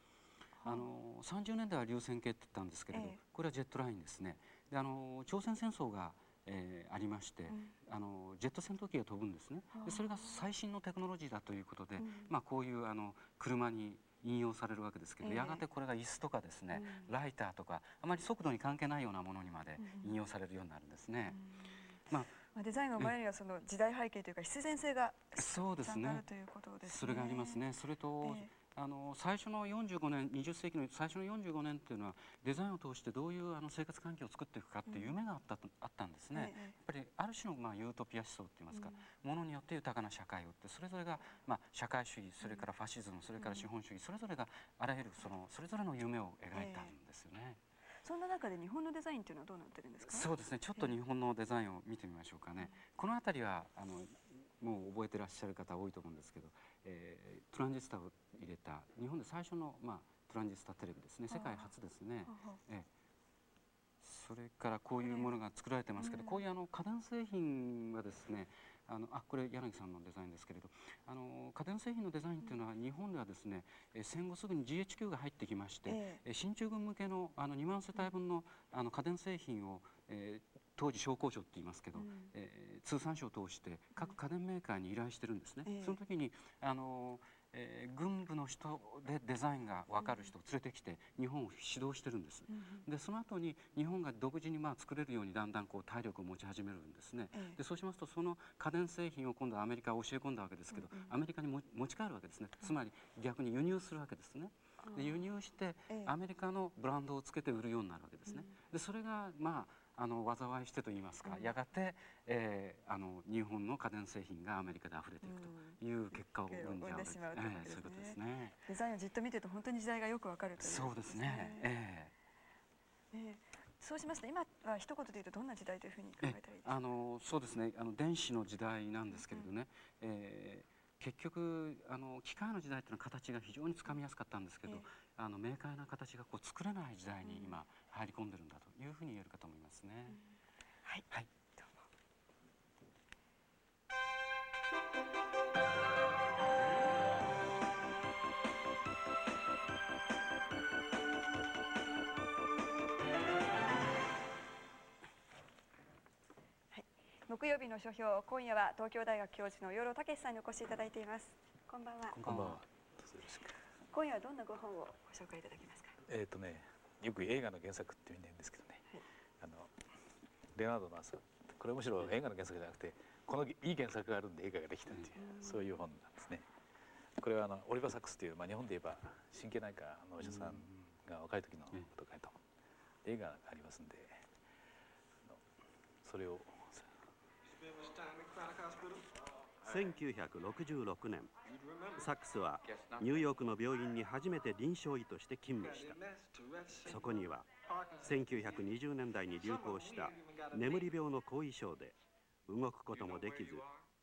あ。の30年代は流線形って言ったんですけれど、ええ。これはジェットラインですね。であの朝鮮戦争が、えーありまして、あのジェット戦闘機が飛ぶんですね。でそれが最新のテクノロジーだということで、うん。まあ、こういうあの車に引用されるわけですけど、ええ。やがてこれが椅子とかですね、ライターとかあまり速度に関係ないようなものにまで引用されるようになるんですね。まあまあ、デザインが生まれるにはその時代背景というか必然性がそうですねとあるということですね。それがありますね。それと、えあの最初の45年、20世紀の最初の45年っていうのはデザインを通してどういうあの生活環境を作っていくかっていう夢があったと、あったんですね。ええやっぱりある種のまあユートピア思想って言いますか、ものによって豊かな社会をってそれぞれがまあ社会主義、それからファシズム、それから資本主義、それぞれがあらゆるそのそれぞれの夢を描いたんですよね。そんな中で日本のデザインというのはどうなってるんですか？そうですね。ちょっと日本のデザインを見てみましょうかね。この辺りはあのもう覚えてらっしゃる方多いと思うんですけど、えートランジスタを入れた日本で最初のまあトランジスタテレビですね。世界初ですね。ええそれからこういうものが作られてますけど、こういうあの家電製品はですね、あのあこれ柳さんのデザインですけれど、あの家電製品のデザインっていうのは日本ではですね、えー戦後すぐに GHQ が入ってきまして、ええ。ー進駐軍向けのあの2万世帯分のあの家電製品を、えー当時商工庁って言いますけど、えー通産省を通して各家電メーカーに依頼してるんですね。ええ。その時にあのえー軍部の人でデザインが分かる人を連れてきて日本を指導してるんです。でその後に日本が独自にまあ作れるようにだんだんこう体力を持ち始めるんですね。ええでそうしますとその家電製品を今度はアメリカは教え込んだわけですけど、アメリカにも持ち帰るわけですね。つまり逆に輸入するわけですね。で輸入してええアメリカのブランドをつけて売るようになるわけですね。でそれがまああの災いしてと言いますか、やがて、えーあの日本の家電製品がアメリカで溢れていくという結果を生んじゃううということですね。ええそういうことですね。デザインをじっと見てると本当に時代がよくわかるというそうですね。ええ。ええ。そうしますと今は一言で言うとどんな時代というふうに考えたらいいですか？あのそうですね。あの電子の時代なんですけれどね、えー結局あの機械の時代っていうのは形が非常につかみやすかったんですけど、あの明快な形がこう作れない時代に今入り込んでるんだというふうに言えるかと思いますね。はい、はい木曜日の書評今夜は東京大学教授の養老孟さんにお越しいただいています。こんばんは。こんばんは。どうぞよろしく。今夜はどんなご本をご紹介いただけますか？えっ、とね、よく映画の原作って言うんですけどね。あのレオナルドの朝、これむしろ映画の原作じゃなくて、このいい原作があるんで映画ができたっていう、そういう本なんですね。これはあのオリバー・サックスという、まあ日本で言えば神経内科のお医者さんが若い時のことを書いた本。で映画がありますんで、あのそれを1966年サックスはニューヨークの病院に初めて臨床医として勤務した。そこには1920年代に流行した眠り病の後遺症で動くこともできず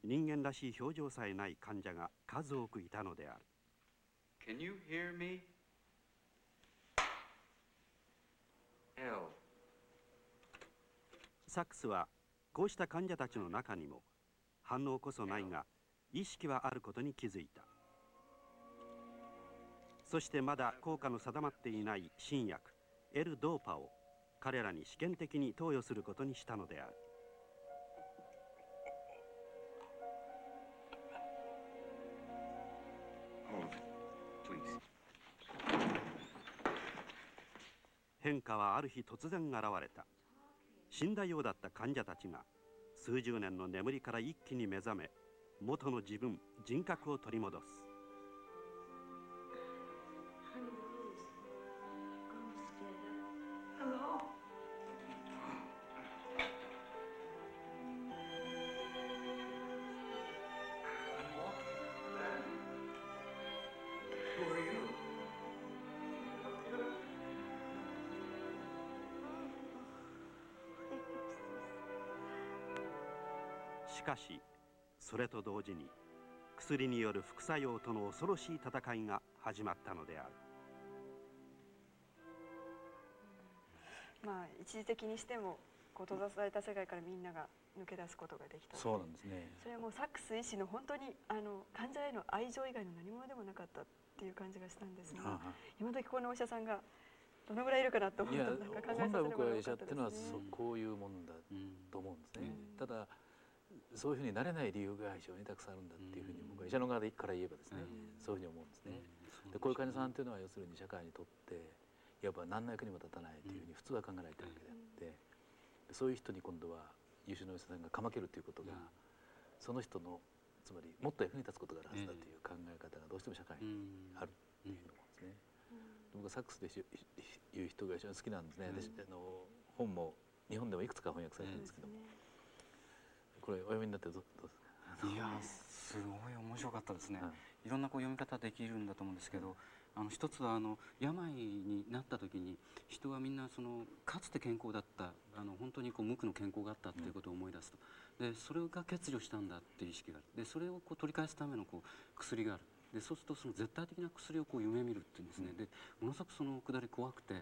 人間らしい表情さえない患者が数多くいたのである.サックスはこうした患者たちの中にも反応こそないが意識はあることに気づいた。そしてまだ効果の定まっていない新薬 L ドーパを彼らに試験的に投与することにしたのである。変化はある日突然現れた。死んだようだった患者たちが数十年の眠りから一気に目覚め元の自分人格を取り戻す。かしそれと同時に薬による副作用との恐ろしい戦いが始まったのである。まあ一時的にしてもこう閉ざされた世界からみんなが抜け出すことができた。そうなんですね。それはもうサックス医師の本当にあの患者への愛情以外の何者でもなかったっていう感じがしたんですが、ああ。今時このお医者さんがどのぐらいいるかなと思いうやとなんか考えさせ本来られ僕は医者っていうのはですねそこういうもんだと思うんですね、ただそういうふうになれない理由が非常にたくさんあるんだっていうふうに僕は医者の側でから言えばですね、そういうふうに思うんですね、でこういう患者さんというのは要するに社会にとっていわば何の役にも立たないというふうに普通は考えられてるわけであって、でそういう人に今度は優秀なお医者さんがかまけるということが、その人のつまりもっと役に立つことがあるはずだという考え方がどうしても社会にあるっていうふうに思うんですね。僕はサックスでいう人が一番好きなんですね。であの本も日本でもいくつか翻訳されてるんですけども、これお読みになってどどうですか？いやすごい面白かったですね、い、ろんなこう読み方できるんだと思うんですけどあの一つはあの病になった時に人はみんなそのかつて健康だったあの本当にこう無垢の健康があったっていうことを思い出すと。でそれが欠如したんだっていう意識がある。でそれをこう取り返すためのこう薬がある。でそうするとその絶対的な薬をこう夢見るっていうんですね、でものすごくそのくだり怖くて、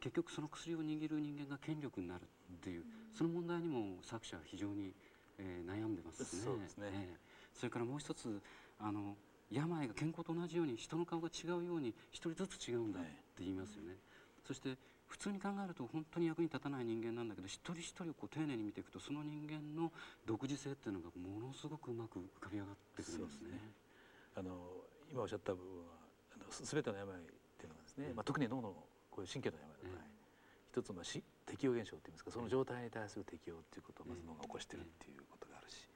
結局その薬を握る人間が権力になるっていう、その問題にも作者は非常に、えー悩んでますね。そうですねええそれからもう一つあの病が健康と同じように人の顔が違うように一人ずつ違うんだって言いますよね。そして普通に考えると本当に役に立たない人間なんだけど一人一人をこう丁寧に見ていくとその人間の独自性っていうのがものすごくうまく浮かび上がってくるんですね。あの今おっしゃった部分はあのすべての病っていうのはですね、まあ、特に脳のこういう神経の病の場合、一つのし適応現象っていうんですかその状態に対する適応っていうことをまず脳が起こしてるっていうことがあるし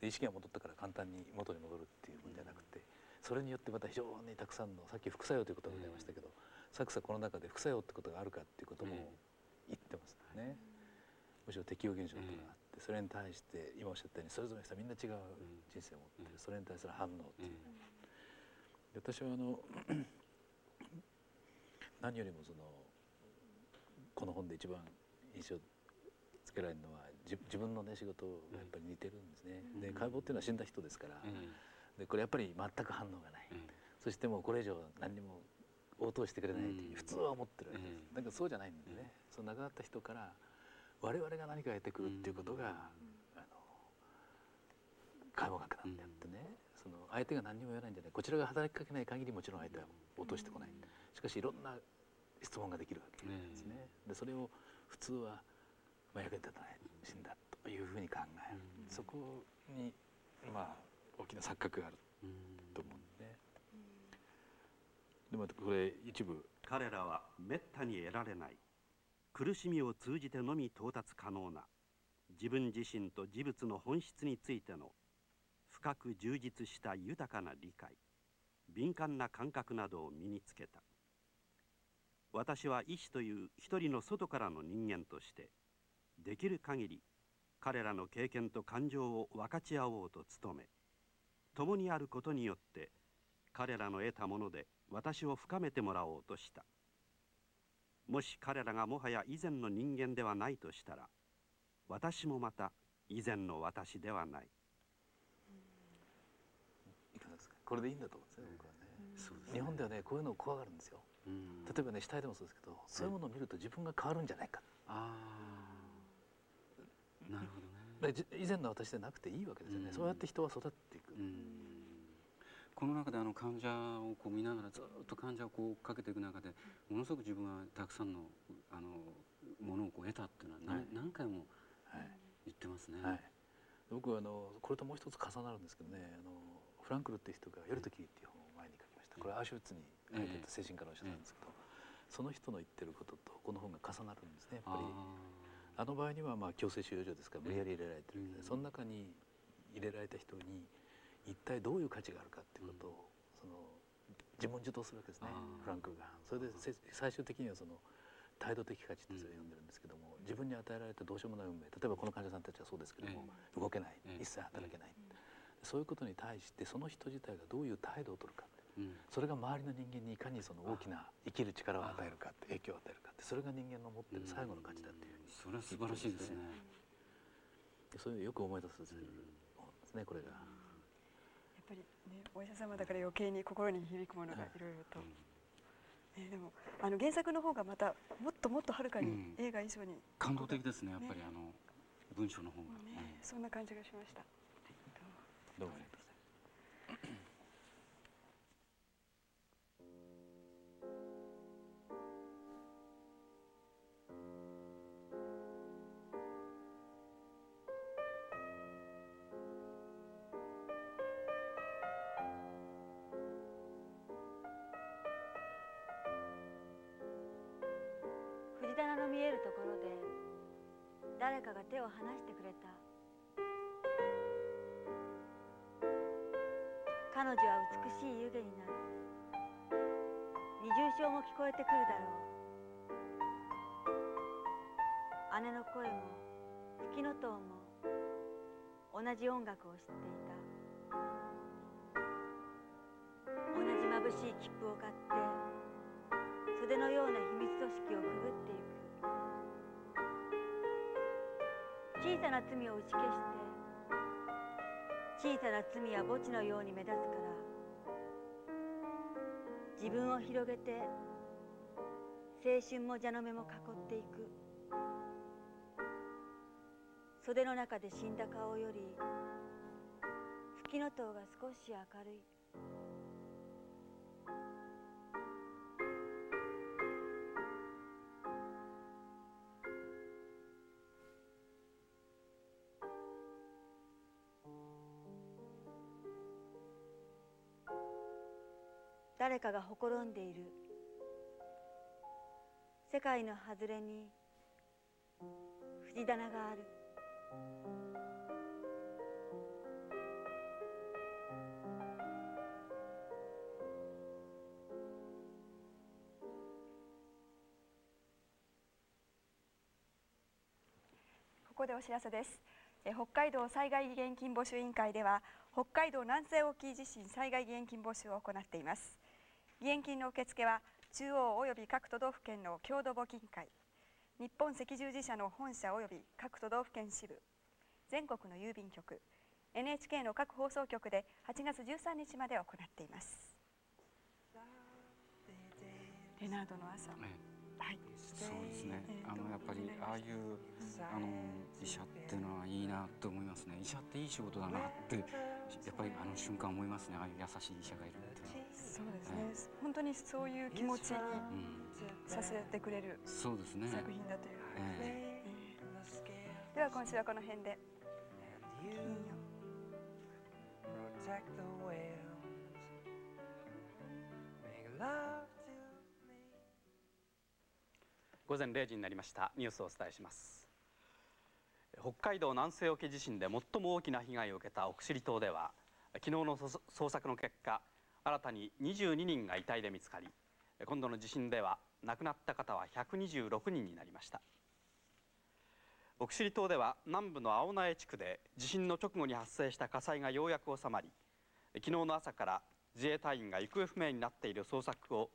で意識が戻ったから簡単に元に戻るっていうもんじゃなくてそれによってまた非常にたくさんのさっき副作用ということがございましたけど、サクサこの中で副作用ってことがあるかっていうことも言ってますね。むしろ適応現象というのがあって、それに対して今おっしゃったようにそれぞれの人はみんな違う人生を持ってる、それに対する反応っていう、で私はあの 何よりもそのこの本で一番印象つけられるのは自自分のね仕事がやっぱり似てるんですね。で解剖っていうのは死んだ人ですから、でこれやっぱり全く反応がない、そしてもうこれ以上何にも応答してくれないという普通は思ってるわけです。だけどそうじゃないんでね、その亡くなった人から我々が何か得てくるっていうことが、あの解剖学なんであってね、その相手が何にも言わないんじゃない。こちらが働きかけない限りもちろん相手は落としてこない、しかしいろんな質問ができるわけですね、でそれを普通は、まあ、役に立たない死んだというふうに考える、そこにまあ大きな錯覚があると思うんで。でもこれ一部。彼らはめったに得られない苦しみを通じてのみ到達可能な自分自身と事物の本質についての深く充実した豊かな理解敏感な感覚などを身につけた私は医師という一人の外からの人間としてできる限り彼らの経験と感情を分かち合おうと努め共にあることによって彼らの得たもので私を深めてもらおうとした。もし彼らがもはや以前の人間ではないとしたら私もまた以前の私ではない。いかがですか？これでいいんだと思うんですね、僕は。日本ではねこういうのを怖がるんですよ、例えばね死体でもそうですけど、そういうものを見ると自分が変わるんじゃないか。ああなるほどね。以前の私でなくていいわけですよね、そうやって人は育っていく、この中であの患者をこう見ながらずっと患者をこう追っかけていく中でものすごく自分はたくさんのあのものをこう得たっていうのは何,、何回も言ってますね。はい、僕はあのこれともう一つ重なるんですけどねあのフランクルっていう人が「夜と霧」っていう本これアウシュビッツに書いてた精神科のお医者さんなんですけど、その人の言ってることとこの本が重なるんですねやっぱり。あの場合にはまあ強制収容所ですから無理やり入れられてるけど、その中に入れられた人に一体どういう価値があるかっていうことを、その自問自答するわけですねフランクルが。それでせ最終的にはその態度的価値ってそれを呼んでるんですけども、自分に与えられたどうしようもない運命例えばこの患者さんたちはそうですけども、動けない、一切働けない、そういうことに対してその人自体がどういう態度を取るかそれが周りの人間にいかにその大きな生きる力を与えるかって影響を与えるかってそれが人間の持ってる最後の価値だっていうふうにそれは素晴らしいですね。でそういうよく思い出させる本ですねこれが。やっぱりねお医者様だから余計に心に響くものがいろいろと、ね、でもあの原作の方がまたもっともっとはるかに映画以上に、感動的ですねやっぱりあの文章の方が。ね。そんな感じがしました。どうも。ありがとう 誰かが手を離してくれた。彼女は美しい湯気になる。二重唱も聞こえてくるだろう。姉の声も吹きの塔も同じ音楽を知っていた。同じ眩しい切符を買って袖のような秘密組織をくぐっていく。小さな罪を打ち消して小さな罪は墓地のように目立つから自分を広げて青春も蛇の目も囲っていく。袖の中で死んだ顔より吹きの塔が少し明るい。誰かがほころんでいる。世界の外れに藤棚がある。ここでお知らせです。北海道災害義援金募集委員会では北海道南西沖地震災害義援金募集を行っています。義援金の受付は中央および各都道府県の郷土募金会。日本赤十字社の本社および各都道府県支部。全国の郵便局。NHK の各放送局で8月13日まで行っています。レナードの朝、はい。そうですね。あのやっぱりああいうあの医者っていうのはいいなと思いますね。医者っていい仕事だなってやっぱりあの瞬間思いますね。ああいう優しい医者がいるって。そうですね、本当にそういう気持ちにさせてくれるそうですね。作品だという、えでは今週はこの辺で。午前0時になりました。ニュースをお伝えします。北海道南西沖地震で最も大きな被害を受けた奥尻島では昨日の捜捜索の結果新たに22人が遺体で見つかり今度の地震では亡くなった方は126人になりました。奥尻島では南部の青苗地区で地震の直後に発生した火災がようやく収まり昨日の朝から自衛隊員が行方不明になっている捜索を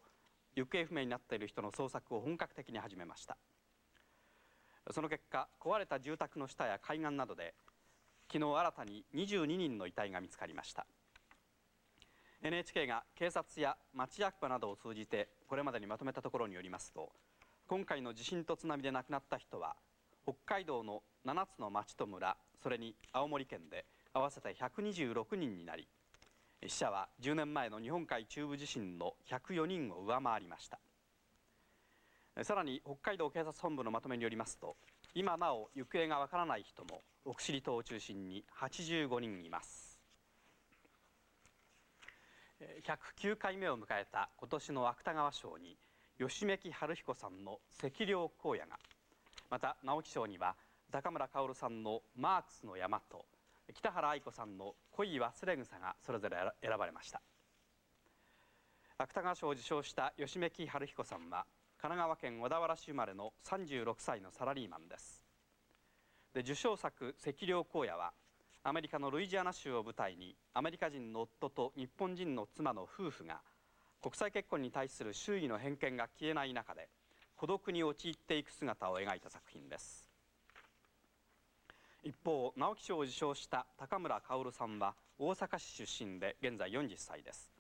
行方不明になっている人の捜索を本格的に始めました。その結果壊れた住宅の下や海岸などで昨日新たに22人の遺体が見つかりました。NHK が警察や町役場などを通じてこれまでにまとめたところによりますと今回の地震と津波で亡くなった人は北海道の7つの町と村それに青森県で合わせて126人になり死者は10年前の日本海中部地震の104人を上回りました。さらに北海道警察本部のまとめによりますと今なお行方がわからない人も奥尻島を中心に85人います。109回目を迎えた今年の芥川賞に吉目木春彦さんの「赤稜荒野」がまた直木賞には高村薫さんの「マークスの山」と北原愛子さんの「恋忘れ草」がそれぞれ選ばれました。芥川賞を受賞した吉目木春彦さんは神奈川県小田原市生まれの36歳のサラリーマンです。で受賞作「赤稜荒野」はアメリカのルイジアナ州を舞台にアメリカ人の夫と日本人の妻の夫婦が国際結婚に対する周囲の偏見が消えない中で孤独に陥っていく姿を描いた作品です。一方直木賞を受賞した高村薫さんは大阪市出身で現在40歳です。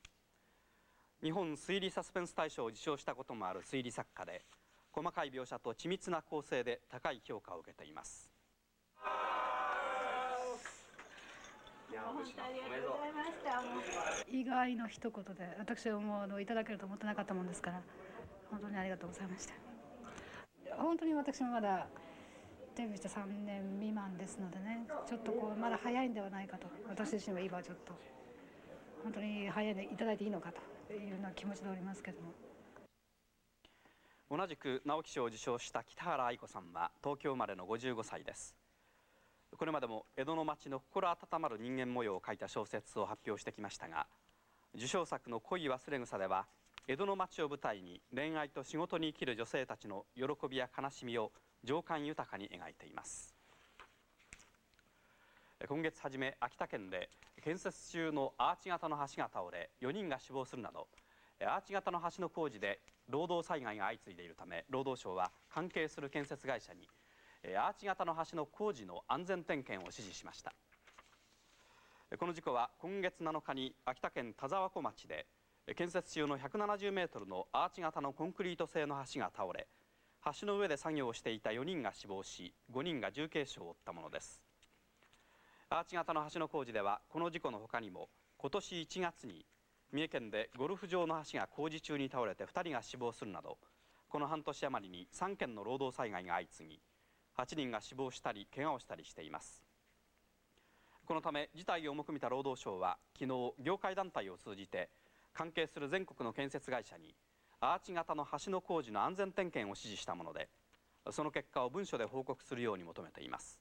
日本推理サスペンス大賞を受賞したこともある推理作家で細かい描写と緻密な構成で高い評価を受けています。意外の一言で私はもうあのいただけると思ってなかったもんですから本当にありがとうございました本当に私もまだデビューして3年未満ですのでねちょっとこうまだ早いんではないかと私自身は今ちょっと本当に早いでいただいていいのかというような気持ちでおりますけども。同じく直木賞を受賞した北原愛子さんは東京生まれの55歳です。これまでも江戸の町の心温まる人間模様を書いた小説を発表してきましたが受賞作の恋忘れ草では江戸の町を舞台に恋愛と仕事に生きる女性たちの喜びや悲しみを情感豊かに描いています。今月初め秋田県で建設中のアーチ型の橋が倒れ4人が死亡するなどアーチ型の橋の工事で労働災害が相次いでいるため労働省は関係する建設会社にアーチ型の橋の工事の安全点検を指示しました。この事故は今月7日に秋田県田沢湖町で建設中の170メートルのアーチ型のコンクリート製の橋が倒れ橋の上で作業をしていた4人が死亡し5人が重軽傷を負ったものです。アーチ型の橋の工事ではこの事故のほかにも今年1月に三重県でゴルフ場の橋が工事中に倒れて2人が死亡するなどこの半年余りに3件の労働災害が相次ぎ8人が死亡したり怪我をしたりしています。このため事態を重く見た労働省は昨日業界団体を通じて関係する全国の建設会社にアーチ型の橋の工事の安全点検を指示したものでその結果を文書で報告するように求めています。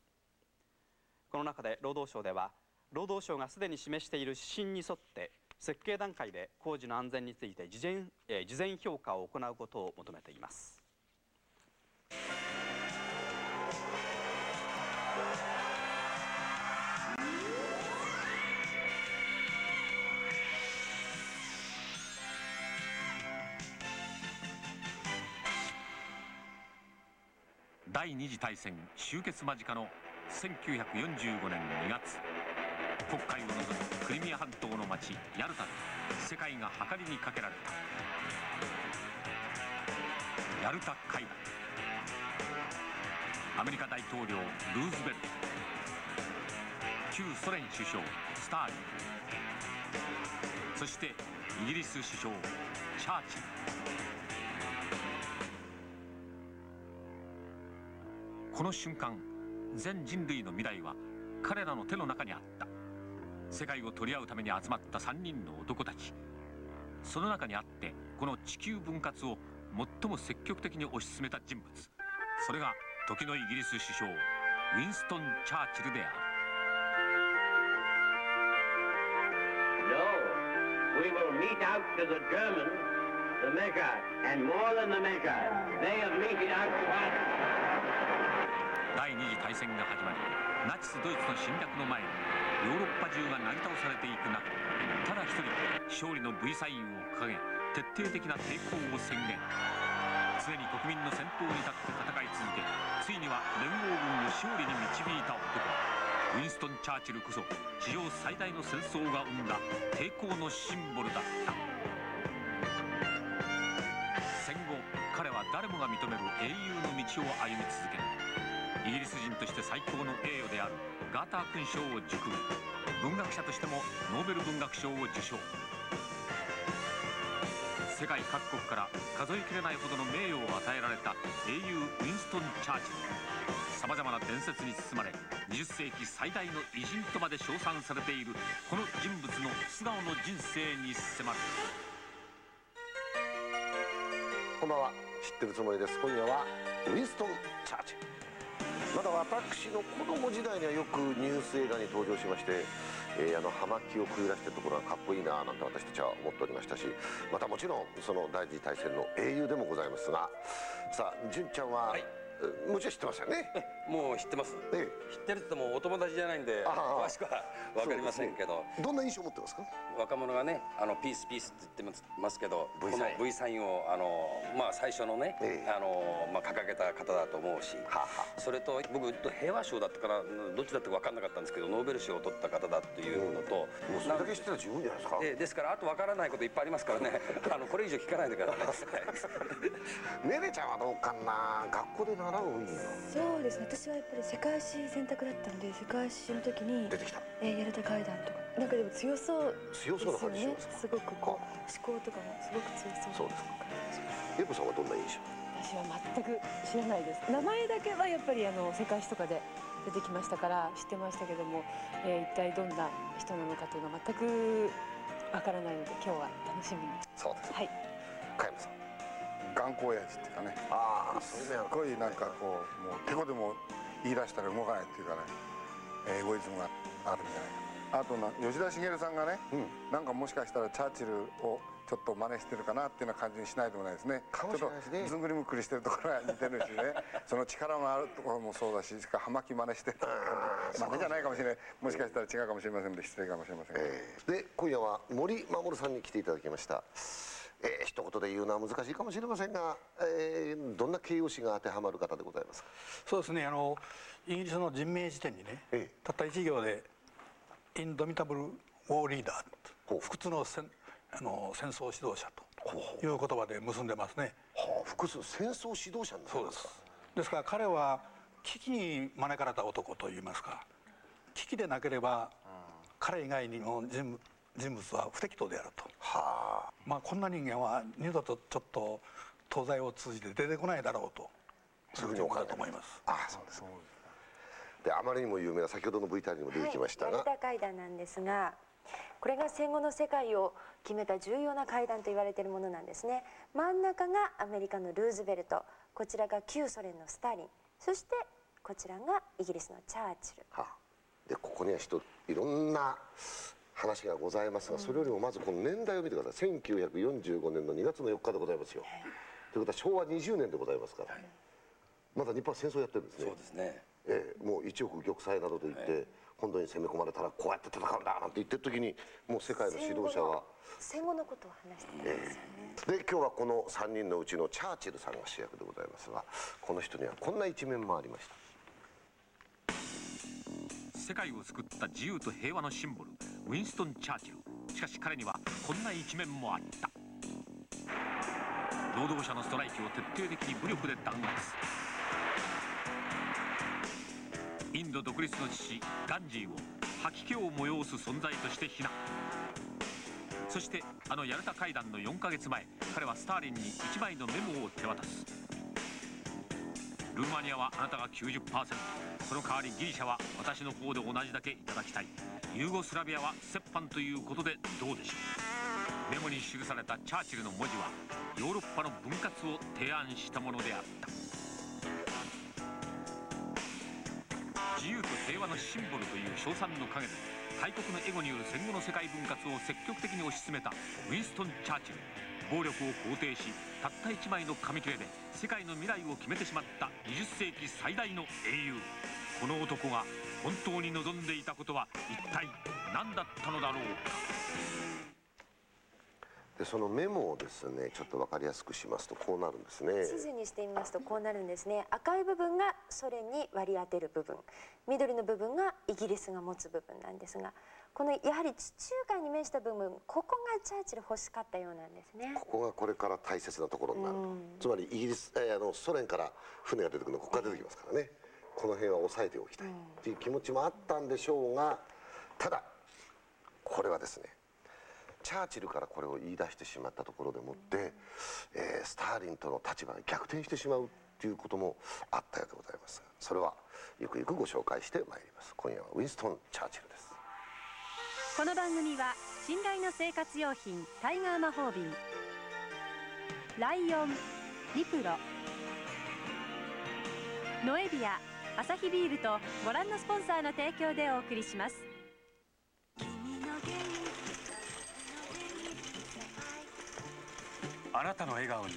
この中で労働省では労働省がすでに示している指針に沿って設計段階で工事の安全について事前,、えー、事前評価を行うことを求めています。第二次大戦終結間近の1945年2月。黒海を望むクリミア半島の町ヤルタで世界が計りにかけられた。ヤルタ会談アメリカ大統領ルーズベルト。旧ソ連首相スターリン。そしてイギリス首相チャーチル。この瞬間全人類の未来は彼らの手の中にあった世界を取り合うために集まった3人の男たちその中にあってこの地球分割を最も積極的に推し進めた人物それが時のイギリス首相ウィンストン・チャーチルである No, we will meet out to the Germans the measure, and more than the measure. They have meted out to us. 第二次大戦が始まりナチスドイツの侵略の前にヨーロッパ中がなぎ倒されていく中ただ一人勝利の V サインを掲げ徹底的な抵抗を宣言。常に国民の先頭に立って戦い続けついには連合軍を勝利に導いた男。ウィンストン・チャーチルこそ史上最大の戦争が生んだ抵抗のシンボルだった。戦後彼は誰もが認める英雄の道を歩み続ける。イギリス人として最高の栄誉であるガーター勲章を受勲。文学者としてもノーベル文学賞を受賞世界各国から数えきれないほどの名誉を与えられた英雄ウィンストン・チャーチル。さまざまな伝説に包まれ20世紀最大の偉人とまで称賛されているこの人物の素顔の人生に迫る。こんばんは。知ってるつもりです。今夜はウィンストン・チャーチル。まだ私の子供時代にはよくニュース映画に登場しまして、えー、あの葉巻を食い出してるところがかっこいいななんて私たちは思っておりましたしまたもちろんその第二次大戦の英雄でもございますがさあ純ちゃんは、はい。もちろん知ってますよね。もう知ってます。知ってるってもお友達じゃないんで詳しくはわかりませんけど、どんな印象を持ってますか？若者がね、あのピースピースって言ってますけど、この V サインをあのまあ最初のね、あのまあ掲げた方だと思うし、それと僕平和賞だったからどっちだったか分かんなかったんですけど、ノーベル賞を取った方だっていうのと、もうそれだけ知ってたら十分じゃないですか。えですからあと分からないこといっぱいありますからね、あのこれ以上聞かないでください。ねねちゃんはどうかな、学校で習うそうですね。私はやっぱり世界史選択だったので世界史の時に出てきた、えー、ヤルタ会談とか。なんかでも強そう強そうな感じしますすごくこう思考とかもすごく強そう。そうですか。エコさんはどんな印象？私は全く知らないです。名前だけはやっぱりあの世界史とかで出てきましたから知ってましたけども、えー、一体どんな人なのかというのは全くわからないので今日は楽しみに。そうです。はい。加山さん頑固親父っていうかね。ああすごいなんかこうもうてこでも言い出したら動かないっていうかね。エゴイズムがあるんじゃないかな。あとな吉田茂さんがね、なんかもしかしたらチャーチルをちょっと真似してるかなっていうような感じにしないでもないですね。ね。ちょっとずんぐりむっくりしてるところが似てるしね。その力があるところもそうだし葉巻真似してる真似じゃないかもしれない。もしかしたら違うかもしれませんで失礼かもしれませんけど、で今夜は森守さんに来ていただきました、えー、一言で言うのは難しいかもしれませんが、えー、どんな形容詞が当てはまる方でございますか？そうですね。あのイギリスの人名辞典にね、たった一行で「インドミタブル・ウォーリーダー」不屈の戦あの戦争指導者という言葉で結んでますね。はあ、不屈戦争指導者そうです。ですから彼は危機に招かれた男といいますか危機でなければ彼以外にの人物人物は不適当であると、はあ、まあこんな人間は二度とちょっと東西を通じて出てこないだろうと。そういうふうにお考えだと思います。ああそうですであまりにも有名な先ほどの VTR にも出てきましたが、はい、成田会談なんですがこれが戦後の世界を決めた重要な会談と言われているものなんですね。真ん中がアメリカのルーズベルト。こちらが旧ソ連のスターリン。そしてこちらがイギリスのチャーチル。はあ、でここには一いろんな話がございますが、それよりもまずこの年代を見てください。1945年の2月の4日でございますよ、ということは昭和20年でございますから、まだ日本は戦争やってるんですね。そうですね。ええもう一億玉砕などと言って、本土に攻め込まれたらこうやって戦うんだなんて言ってる時にもう世界の指導者は戦後のことを話してたんですよね、で今日はこの3人のうちのチャーチルさんが主役でございますがこの人にはこんな一面もありました世界を救った自由と平和のシンボルウィンストン・チャーチルしかし彼にはこんな一面もあった。労働者のストライキを徹底的に武力で弾圧。インド独立の父ガンジーを吐き気を催す存在として非難。そしてあのヤルタ会談の4ヶ月前彼はスターリンに1枚のメモを手渡す。ルーマニアはあなたが90%その代わりギリシャは私の方で同じだけいただきたい。ユーゴスラビアは折半ということでどうでしょう。メモに記されたチャーチルの文字はヨーロッパの分割を提案したものであった。自由と平和のシンボルという称賛の陰で大国のエゴによる戦後の世界分割を積極的に推し進めたウィンストン・チャーチル。暴力を肯定したった一枚の紙切れで世界の未来を決めてしまった20世紀最大の英雄。この男が本当に望んでいたことは一体何だったのだろうか。でそのメモをですねちょっと分かりやすくしますとこうなるんですね。地図にしてみますとこうなるんですね。赤い部分がソ連に割り当てる部分。緑の部分がイギリスが持つ部分なんですがこのやはり地中海に面した部分ここがチャーチル欲しかったようなんですね。ここがこれから大切なところになる。と、つまりイギリス、えーあのソ連から船が出てくるのここから出てきますからね。この辺は押さえておきたいっていう気持ちもあったんでしょうがただこれはですねチャーチルからこれを言い出してしまったところでもって、えースターリンとの立場が逆転してしまうっていうこともあったようでございます。それはゆくゆくご紹介してまいります。今夜はウィンストン・チャーチルですこの番組は信頼の生活用品タイガー魔法瓶ライオンリプロノエビアアサヒビールとご覧のスポンサーの提供でお送りします。あなたの笑顔に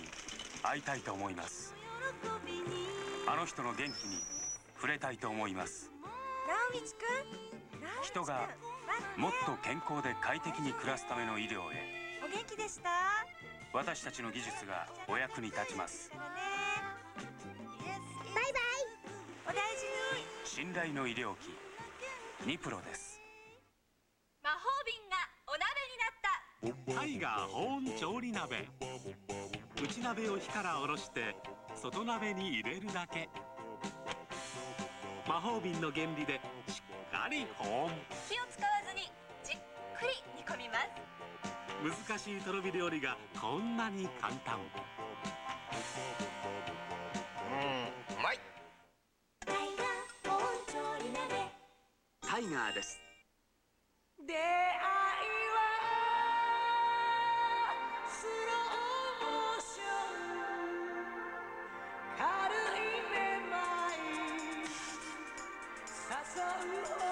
会いたいと思います。あの人の元気に触れたいと思います。直道くん人がもっと健康で快適に暮らすための医療へ。お元気でした？私たちの技術がお役に立ちます。バイバイお大事に。信頼の医療機ニプロです魔法瓶がお鍋になった。タイガー保温調理鍋内鍋を火から下ろして外鍋に入れるだけ。魔法瓶の原理でしっリホーム火を使わずにじっくり煮込みます。難しいとろ火料理がこんなに簡単。うんうまい。タイガーです。出会いはスローモーション。軽いめまい。誘う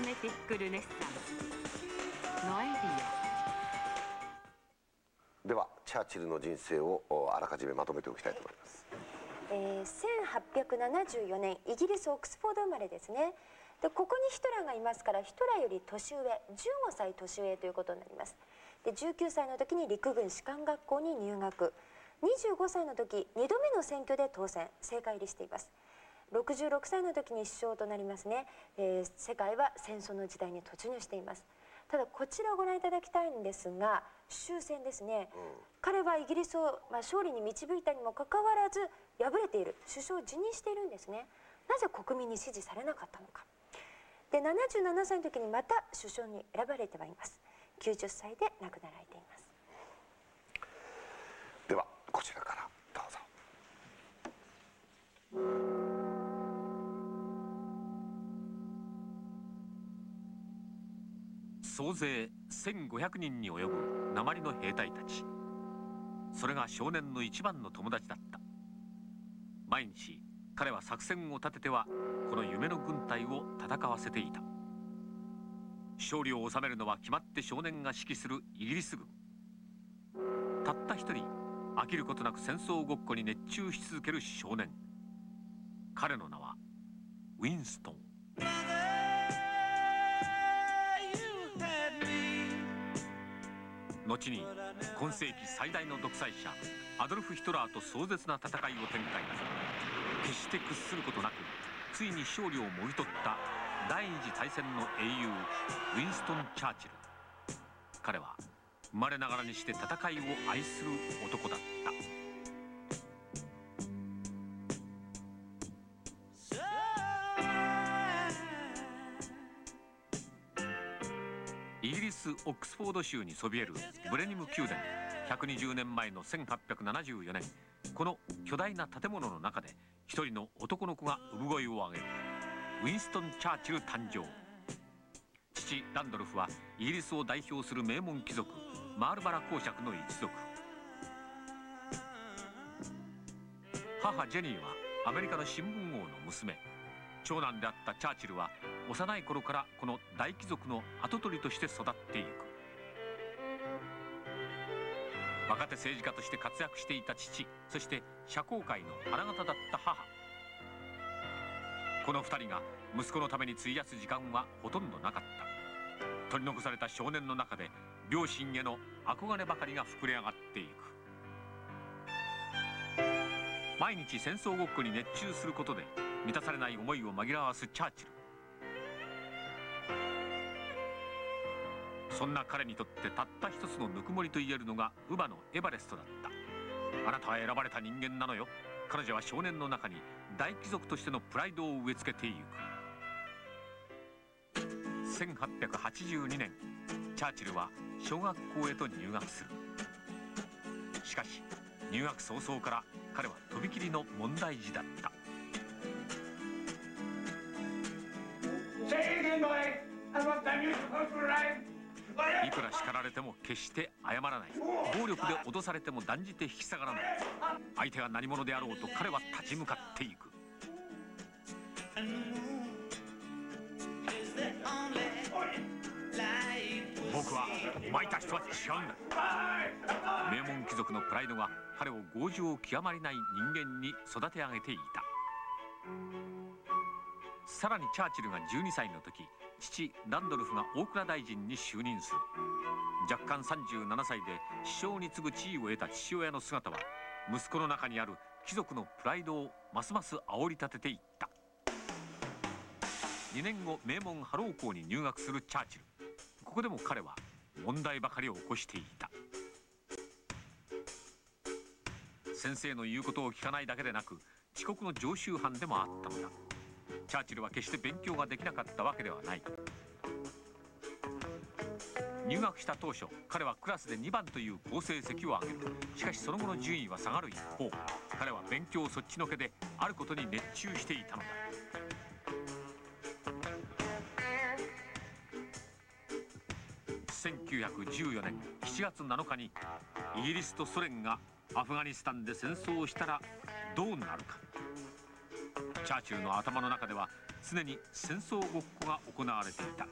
スメティックルネッサンス。ノエビアではチャーチルの人生をあらかじめまとめておきたいと思います。えー、1874年イギリスオックスフォード生まれですね。でここにヒトラーがいますからヒトラーより年上15歳年上ということになります。で19歳の時に陸軍士官学校に入学。25歳の時2度目の選挙で当選政界入りしています66歳の時に首相となりますね、えー、世界は戦争の時代に突入しています。ただこちらをご覧いただきたいんですが終戦ですね、うん、彼はイギリスを、まあ、勝利に導いたにもかかわらず敗れている。首相を辞任しているんですね。なぜ国民に支持されなかったのか。で77歳の時にまた首相に選ばれてはいます。90歳で亡くなられています。ではこちらからどうぞ総勢1500人に及ぶ鉛の兵隊たち。それが少年の一番の友達だった。毎日彼は作戦を立ててはこの夢の軍隊を戦わせていた。勝利を収めるのは決まって少年が指揮するイギリス軍。たった一人飽きることなく戦争ごっこに熱中し続ける少年。彼の名はウィンストン。後に今世紀最大の独裁者アドルフ・ヒトラーと壮絶な戦いを展開決して屈することなくついに勝利をもぎ取った第二次大戦の英雄ウィンストン・チャーチル。彼は生まれながらにして戦いを愛する男だった。オックスフォード州にそびえるブレニム宮殿。120年前の1874年この巨大な建物の中で一人の男の子が産声を上げる。ウィンストン・チャーチル誕生。父ランドルフはイギリスを代表する名門貴族マールバラ公爵の一族。母ジェニーはアメリカの新聞王の娘。長男であったチャーチルは幼い頃からこの大貴族の跡取りとして育っていく。若手政治家として活躍していた父そして社交界の花形だった母。この2人が息子のために費やす時間はほとんどなかった。取り残された少年の中で両親への憧ればかりが膨れ上がっていく。毎日戦争ごっこに熱中することで満たされない思いを紛らわすチャーチル。そんな彼にとってたった一つのぬくもりと言えるのが乳母のエバレストだった。あなたは選ばれた人間なのよ。彼女は少年の中に大貴族としてのプライドを植え付けていく。1882年チャーチルは小学校へと入学する。しかし入学早々から彼はとびきりの問題児だった。くら叱られても決して謝らない。暴力で脅されても断じて引き下がらない。相手が何者であろうと彼は立ち向かっていく。僕はお前たちとは違うんだ。名門貴族のプライドが彼を強情極まりない人間に育て上げていた。さらにチャーチルが12歳の時父ランドルフが大蔵大臣に就任する。若干37歳で首相に次ぐ地位を得た父親の姿は息子の中にある貴族のプライドをますます煽り立てていった。2年後名門ハロー校に入学するチャーチル。ここでも彼は問題ばかりを起こしていた。先生の言うことを聞かないだけでなく遅刻の常習犯でもあったのだ。チャーチルは決して勉強ができなかったわけではない。入学した当初彼はクラスで2番という好成績を上げる。しかしその後の順位は下がる一方彼は勉強そっちのけであることに熱中していたのだ。1914年7月7日にイギリスとソ連がアフガニスタンで戦争をしたらどうなるか。チャーチルの頭の中では常に戦争ごっこが行われていた。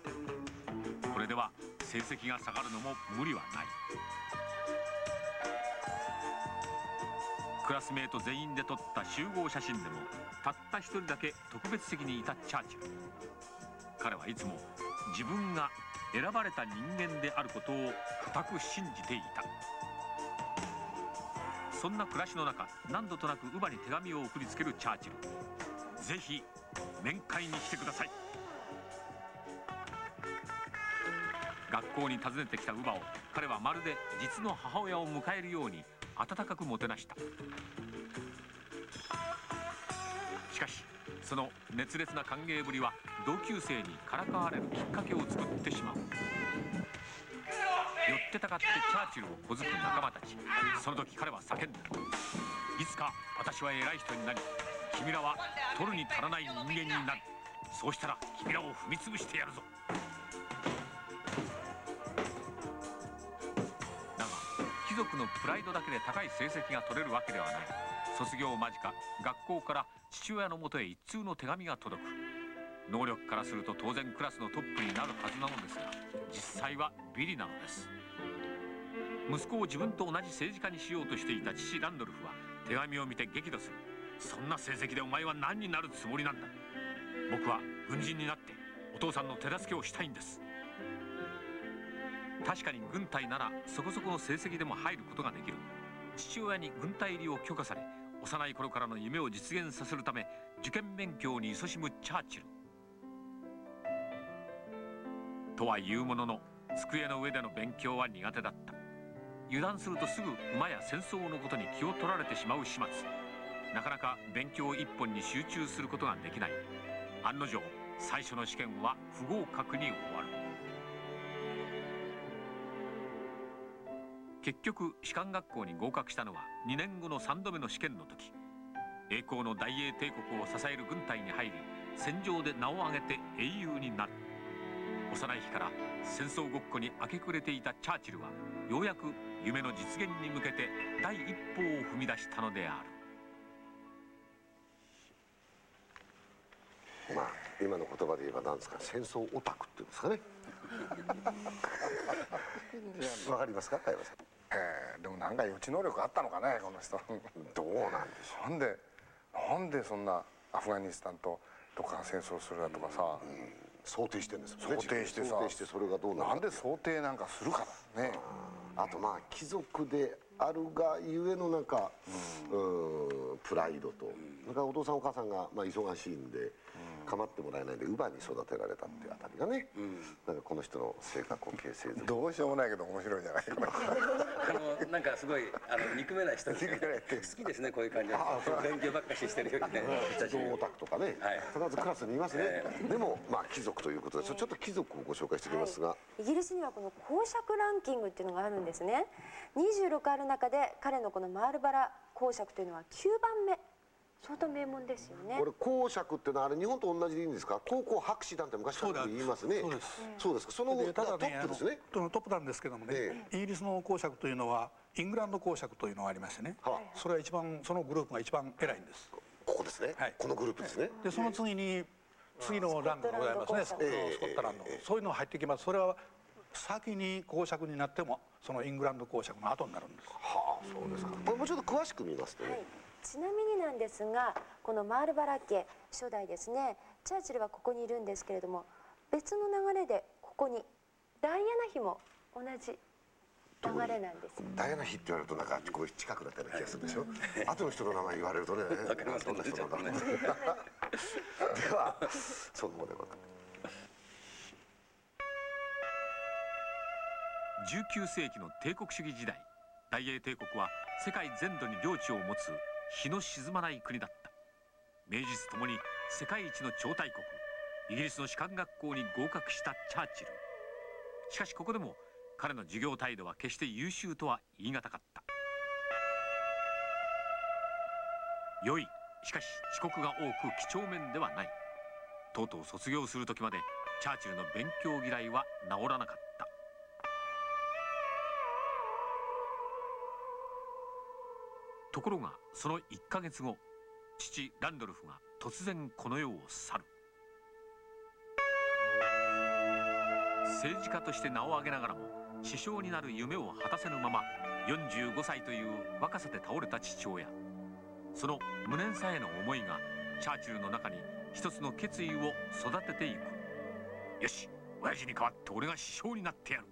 これでは成績が下がるのも無理はない。クラスメート全員で撮った集合写真でもたった一人だけ特別席にいたチャーチル彼はいつも自分が選ばれた人間であることを固く信じていた。そんな暮らしの中何度となく乳母に手紙を送りつけるチャーチルぜひ面会に来てください。学校に訪ねてきた乳母を彼はまるで実の母親を迎えるように温かくもてなした。しかしその熱烈な歓迎ぶりは同級生にからかわれるきっかけを作ってしまう。寄ってたかってチャーチルを小づく仲間たち。その時彼は叫んだいつか私は偉い人になり君らは取るに足らない人間になるそうしたら君らを踏み潰してやるぞ。だが貴族のプライドだけで高い成績が取れるわけではない。卒業間近学校から父親のもとへ一通の手紙が届く。能力からすると当然クラスのトップになるはずなのですが実際はビリなのです。息子を自分と同じ政治家にしようとしていた父ランドルフは手紙を見て激怒する。そんな成績でお前は何になるつもりなんだ？僕は軍人になってお父さんの手助けをしたいんです。確かに軍隊ならそこそこの成績でも入ることができる。父親に軍隊入りを許可され幼い頃からの夢を実現させるため受験勉強に勤しむチャーチル。とはいうものの机の上での勉強は苦手だった。油断するとすぐ馬や戦争のことに気を取られてしまう始末。なかなか勉強一本に集中することができない。案の定最初の試験は不合格に終わる。結局士官学校に合格したのは2年後の3度目の試験の時。栄光の大英帝国を支える軍隊に入り戦場で名を挙げて英雄になる。幼い日から戦争ごっこに明け暮れていたチャーチルはようやく夢の実現に向けて第一歩を踏み出したのである。まあ今の言葉で言えば何ですか戦争オタクっていうんですかね。わかりますか加山さん？えー、でもなんか予知能力あったのかねこの人。どうなんでしょう？なんでなんでそんなアフガニスタンととか戦争するだとかさ、うん。想定してんです想定してさ。想定してそれがどうなるなんで想定なんかするからね。あとまあ貴族であるがゆえのなん。か、うん、プライドと、なんかお父さんお母さんがまあ忙しいんで、構ってもらえないんで乳母に育てられたっていうあたりがね、なんかこの人の性格を形成どうしようもないけど面白いじゃない？あのなんかすごいあの憎めない人好きですねこういう感じで勉強ばっかししてるよりね同オタクとかね、必ずクラスにいますね、でもまあ貴族ということでちょっと貴族をご紹介しておきますが、イギリスにはこの公爵ランキングっていうのがあるんですね。26ある中で彼のこのマールバラ公爵というのは9番目相当名門ですよね。これ公爵っていうのはあれ日本と同じでいいんですか？高校博士団って昔から言いますね。そうです。そうですか。そのただ、ね、トップですね。トップなんですけどもね、ええ、イギリスの公爵というのはイングランド公爵というのがありましてね、はあ、それは一番そのグループが一番偉いんです。ここですね、はい、このグループですね。でその次に次のランクがございますねスコットランド、そういうのが入ってきます。それは先に公爵になってもそのイングランド公爵の後になるんです。はあそうですか。これもうちょっと詳しく見ますとね、はいちなみになんですがこのマールバラ家初代ですねチャーチルはここにいるんですけれども別の流れでここにダイアナ妃も同じ流れなんですダイアナ妃って言われるとなんかこう近くなったような気がするでしょ？後の人の名前言われるとねどんな人なんだ。ろうねではその方でまた19世紀の帝国主義時代大英帝国は世界全土に領地を持つ日の沈まない国だった。名実ともに世界一の超大国。イギリスの士官学校に合格したチャーチル。しかしここでも彼の授業態度は決して優秀とは言い難かった。良い。しかし遅刻が多く几帳面ではない。とうとう卒業する時までチャーチルの勉強嫌いは治らなかった。ところがその1ヶ月後父ランドルフが突然この世を去る。政治家として名を上げながらも首相になる夢を果たせぬまま45歳という若さで倒れた父親。その無念さへの思いがチャーチルの中に一つの決意を育てていく。よし親父に代わって俺が首相になってやる。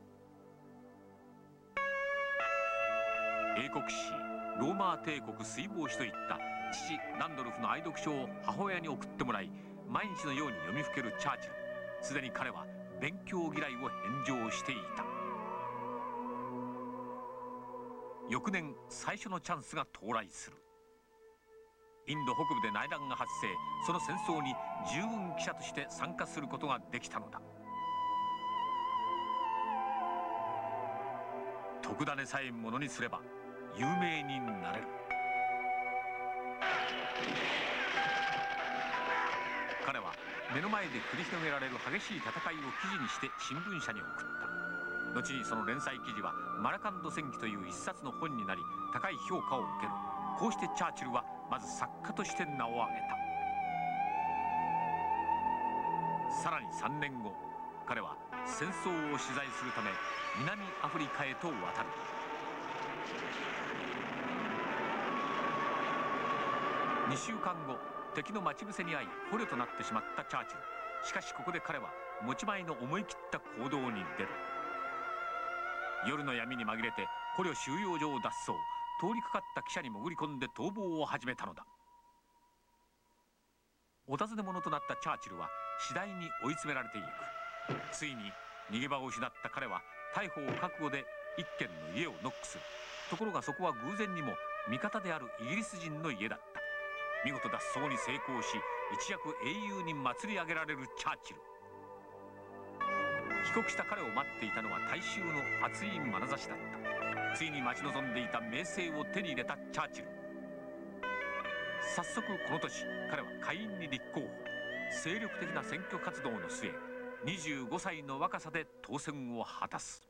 英国史ローマ帝国水防史といった父ランドルフの愛読書を母親に送ってもらい毎日のように読みふけるチャーチルすでに彼は勉強嫌いを返上していた。翌年最初のチャンスが到来する。インド北部で内乱が発生その戦争に従軍記者として参加することができたのだ。特ダネさえものにすれば有名になれる。彼は目の前で繰り広げられる激しい戦いを記事にして新聞社に送った。後にその連載記事はマラカンド戦記という一冊の本になり高い評価を受ける。こうしてチャーチルはまず作家として名を挙げた。さらに3年後彼は戦争を取材するため南アフリカへと渡る。2週間後敵の待ち伏せに遭い捕虜となってしまったチャーチル。しかしここで彼は持ち前の思い切った行動に出る。夜の闇に紛れて捕虜収容所を脱走通りかかった記者に潜り込んで逃亡を始めたのだ。お尋ね者となったチャーチルは次第に追い詰められていく。ついに逃げ場を失った彼は逮捕を覚悟で一軒の家をノックする。ところがそこは偶然にも味方であるイギリス人の家だった。見事脱走に成功し一躍英雄に祭り上げられるチャーチル。帰国した彼を待っていたのは大衆の熱い眼差しだった。ついに待ち望んでいた名声を手に入れたチャーチル。早速この年彼は下院に立候補。精力的な選挙活動の末25歳の若さで当選を果たす。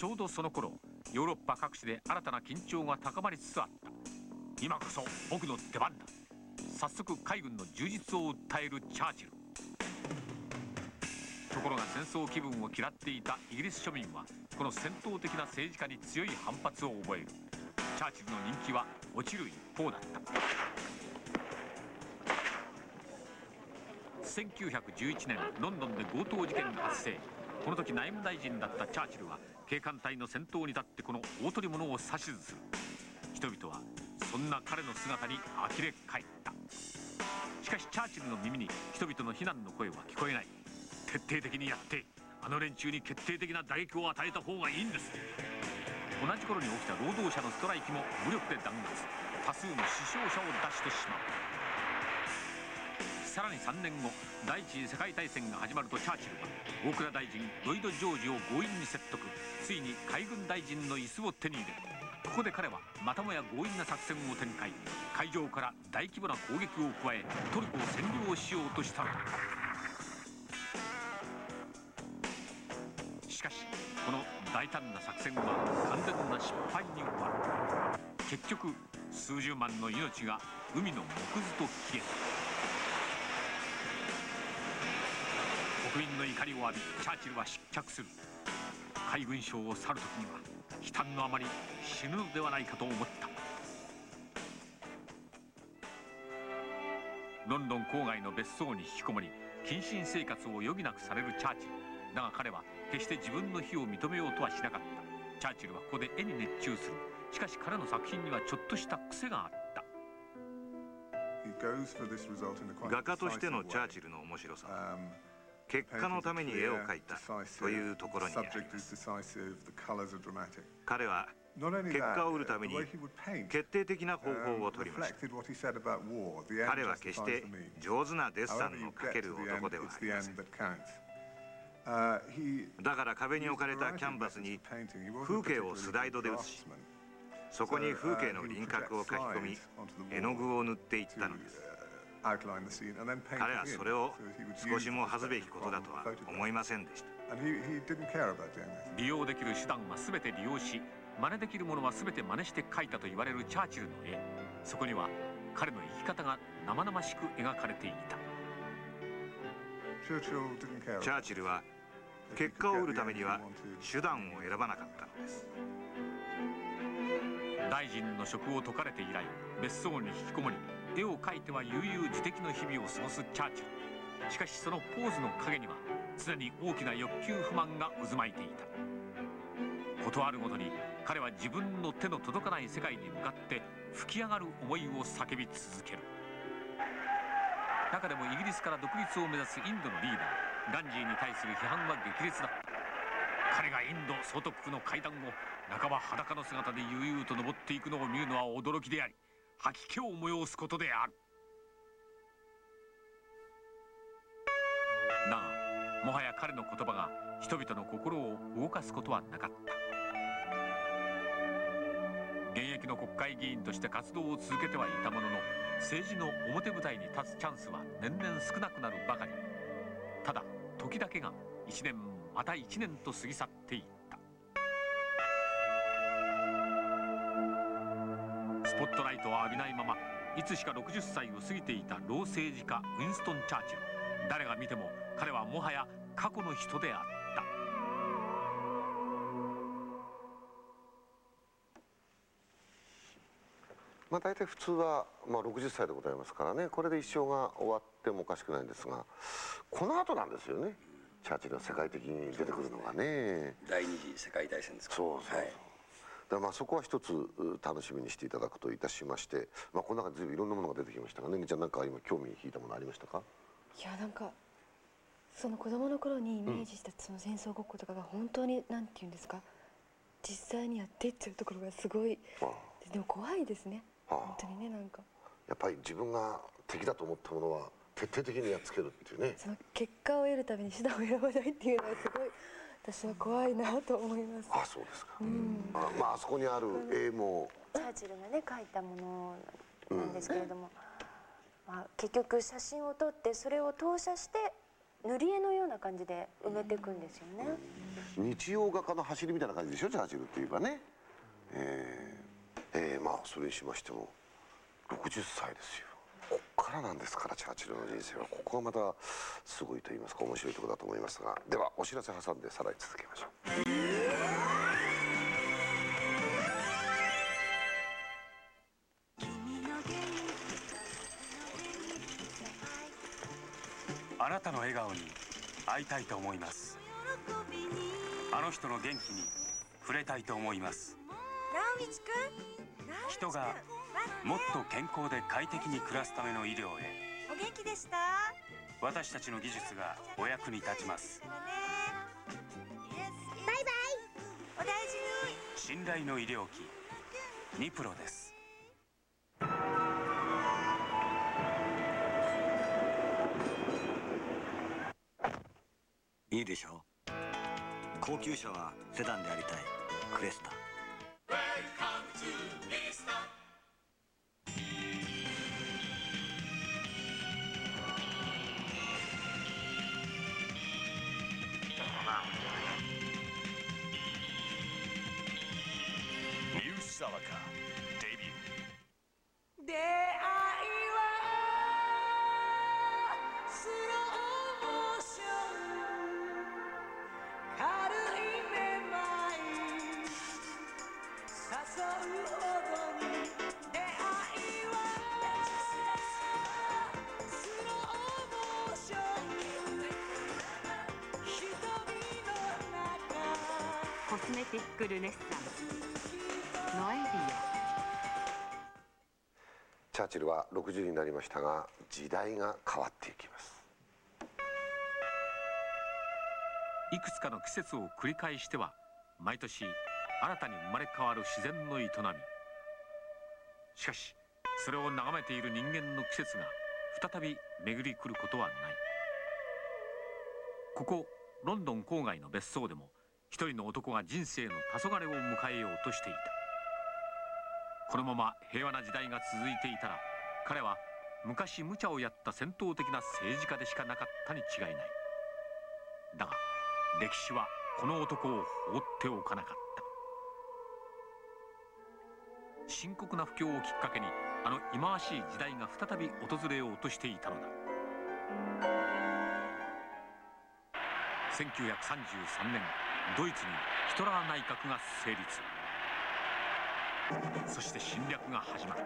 ちょうどその頃ヨーロッパ各地で新たな緊張が高まりつつあった。今こそ僕の出番だ。早速海軍の充実を訴えるチャーチル。ところが戦争気分を嫌っていたイギリス庶民はこの戦闘的な政治家に強い反発を覚える。チャーチルの人気は落ちる一方だった。1911年ロンドンで強盗事件が発生。この時内務大臣だったチャーチルは警官隊の先頭に立ってこの大取り物を指図する。人々はそんな彼の姿に呆れ返った。しかしチャーチルの耳に人々の非難の声は聞こえない。徹底的にやってあの連中に決定的な打撃を与えた方がいいんです。同じ頃に起きた労働者のストライキも武力で弾圧。多数の死傷者を出してしまう。さらに3年後第一次世界大戦が始まるとチャーチルは大蔵大臣ロイド・ジョージを強引に説得。ついに海軍大臣の椅子を手に入れここで彼はまたもや強引な作戦を展開。海上から大規模な攻撃を加えトルコを占領しようとしたのだ。しかしこの大胆な作戦は完全な失敗に終わる。結局数十万の命が海の木図と消えた。国民の怒りを浴びチャーチルは失脚する。海軍省を去る時には悲嘆のあまり死ぬのではないかと思った。ロンドン郊外の別荘に引きこもり謹慎生活を余儀なくされるチャーチル。だが彼は決して自分の非を認めようとはしなかった。チャーチルはここで絵に熱中する。しかし彼の作品にはちょっとした癖があった。画家としてのチャーチルの面白さ結果のために絵を描いたというところにあります。彼は結果を売るために決定的な方法を取りました。彼は決して上手なデッサンの描ける男ではありませんだから壁に置かれたキャンバスに風景をスライドで写しそこに風景の輪郭を書き込み絵の具を塗っていったのです彼はそれを少しも恥ずべきことだとは思いませんでした。利用できる手段は全て利用し真似できるものは全て真似して描いたと言われるチャーチルの絵。そこには彼の生き方が生々しく描かれていた。チャーチルは結果を得るためには手段を選ばなかったのです。大臣の職を解かれて以来別荘に引きこもり絵を描いては悠々自適の日々を過ごすチャーチル。しかしそのポーズの陰には常に大きな欲求不満が渦巻いていた。事あるごとに彼は自分の手の届かない世界に向かって吹き上がる思いを叫び続ける。中でもイギリスから独立を目指すインドのリーダーガンジーに対する批判は激烈だ彼がインド総督府の階段を半ば裸の姿で悠々と登っていくのを見るのは驚きであり吐き気を催すことである。だがもはや彼の言葉が人々の心を動かすことはなかった。現役の国会議員として活動を続けてはいたものの政治の表舞台に立つチャンスは年々少なくなるばかり。ただ時だけが1年また1年と過ぎ去っていった。ポットライトを浴びないままいつしか60歳を過ぎていた老政治家ウィンストン・チャーチル。誰が見ても彼はもはや過去の人であった。まあ大体普通は、まあ、60歳でございますからね。これで一生が終わってもおかしくないんですがこの後なんですよね。チャーチルが世界的に出てくるのがね。第二次世界大戦ですか。そうそうそう、はい、だまあそこは一つ楽しみにしていただくといたしまして、まあ、この中で随分いろんなものが出てきましたがねぎちゃんなんか今興味引いたものありましたか？いやなんかその子供の頃にイメージしたその戦争ごっことかが本当になんていうんですか？実際にやっていってるところがすごいでも怖いですね。本当にねなんか。やっぱり自分が敵だと思ったものは徹底的にやっつけるっていうね。その結果を得るために手段を選ばないっていうのはすごい私は怖いなと思います。あそうですか、うん、あまああそこにある絵も。チャーチルがね描いたものなんですけれども、うん、まあ、結局写真を撮ってそれを投射して塗り絵のような感じで埋めていくんですよね、うん、日曜画家の走りみたいな感じでしょチャーチルっていうかね。えー、えー、まあそれにしましても60歳ですよこっからなんですからチャーチルの人生は。ここがまたすごいと言いますか面白いところだと思いますが。ではお知らせ挟んでさらに続けましょう。あなたの笑顔に会いたいと思います。あの人の元気に触れたいと思います。直道くん人がもっと健康で快適に暮らすための医療へ。お元気でした？私たちの技術がお役に立ちます。バイバイ。お大事に。信頼の医療機ニプロです。いいでしょう。高級車はセダンでありたい。クレスタスメティックルネッサンチャーチルは60になりましたが時代が変わっていきます。いくつかの季節を繰り返しては毎年新たに生まれ変わる自然の営み。しかしそれを眺めている人間の季節が再び巡り来ることはない。ここロンドン郊外の別荘でも一人の男が人生の黄昏を迎えようとしていた。このまま平和な時代が続いていたら彼は昔無茶をやった戦闘的な政治家でしかなかったに違いない。だが歴史はこの男を放っておかなかった。深刻な不況をきっかけにあの忌まわしい時代が再び訪れようとしていたのだ。1933年。ドイツにヒトラー内閣が成立。そして侵略が始まった。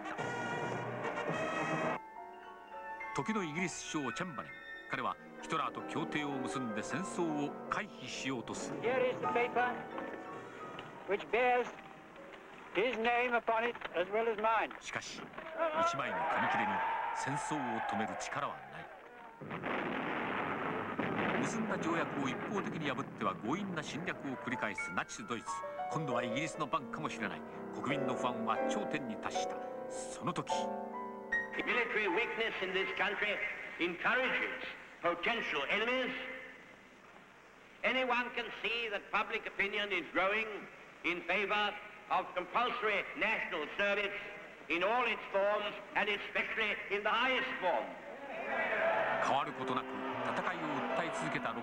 時のイギリス首相チェンバリン。彼はヒトラーと協定を結んで戦争を回避しようとする。As well as. しかし一枚の紙切れに戦争を止める力はない結んだ条約を一方的に破っては強引な侵略を繰り返すナチスドイツ。今度はイギリスの番かもしれない。国民の不安は頂点に達した。その時。変わることなく戦いを続けた64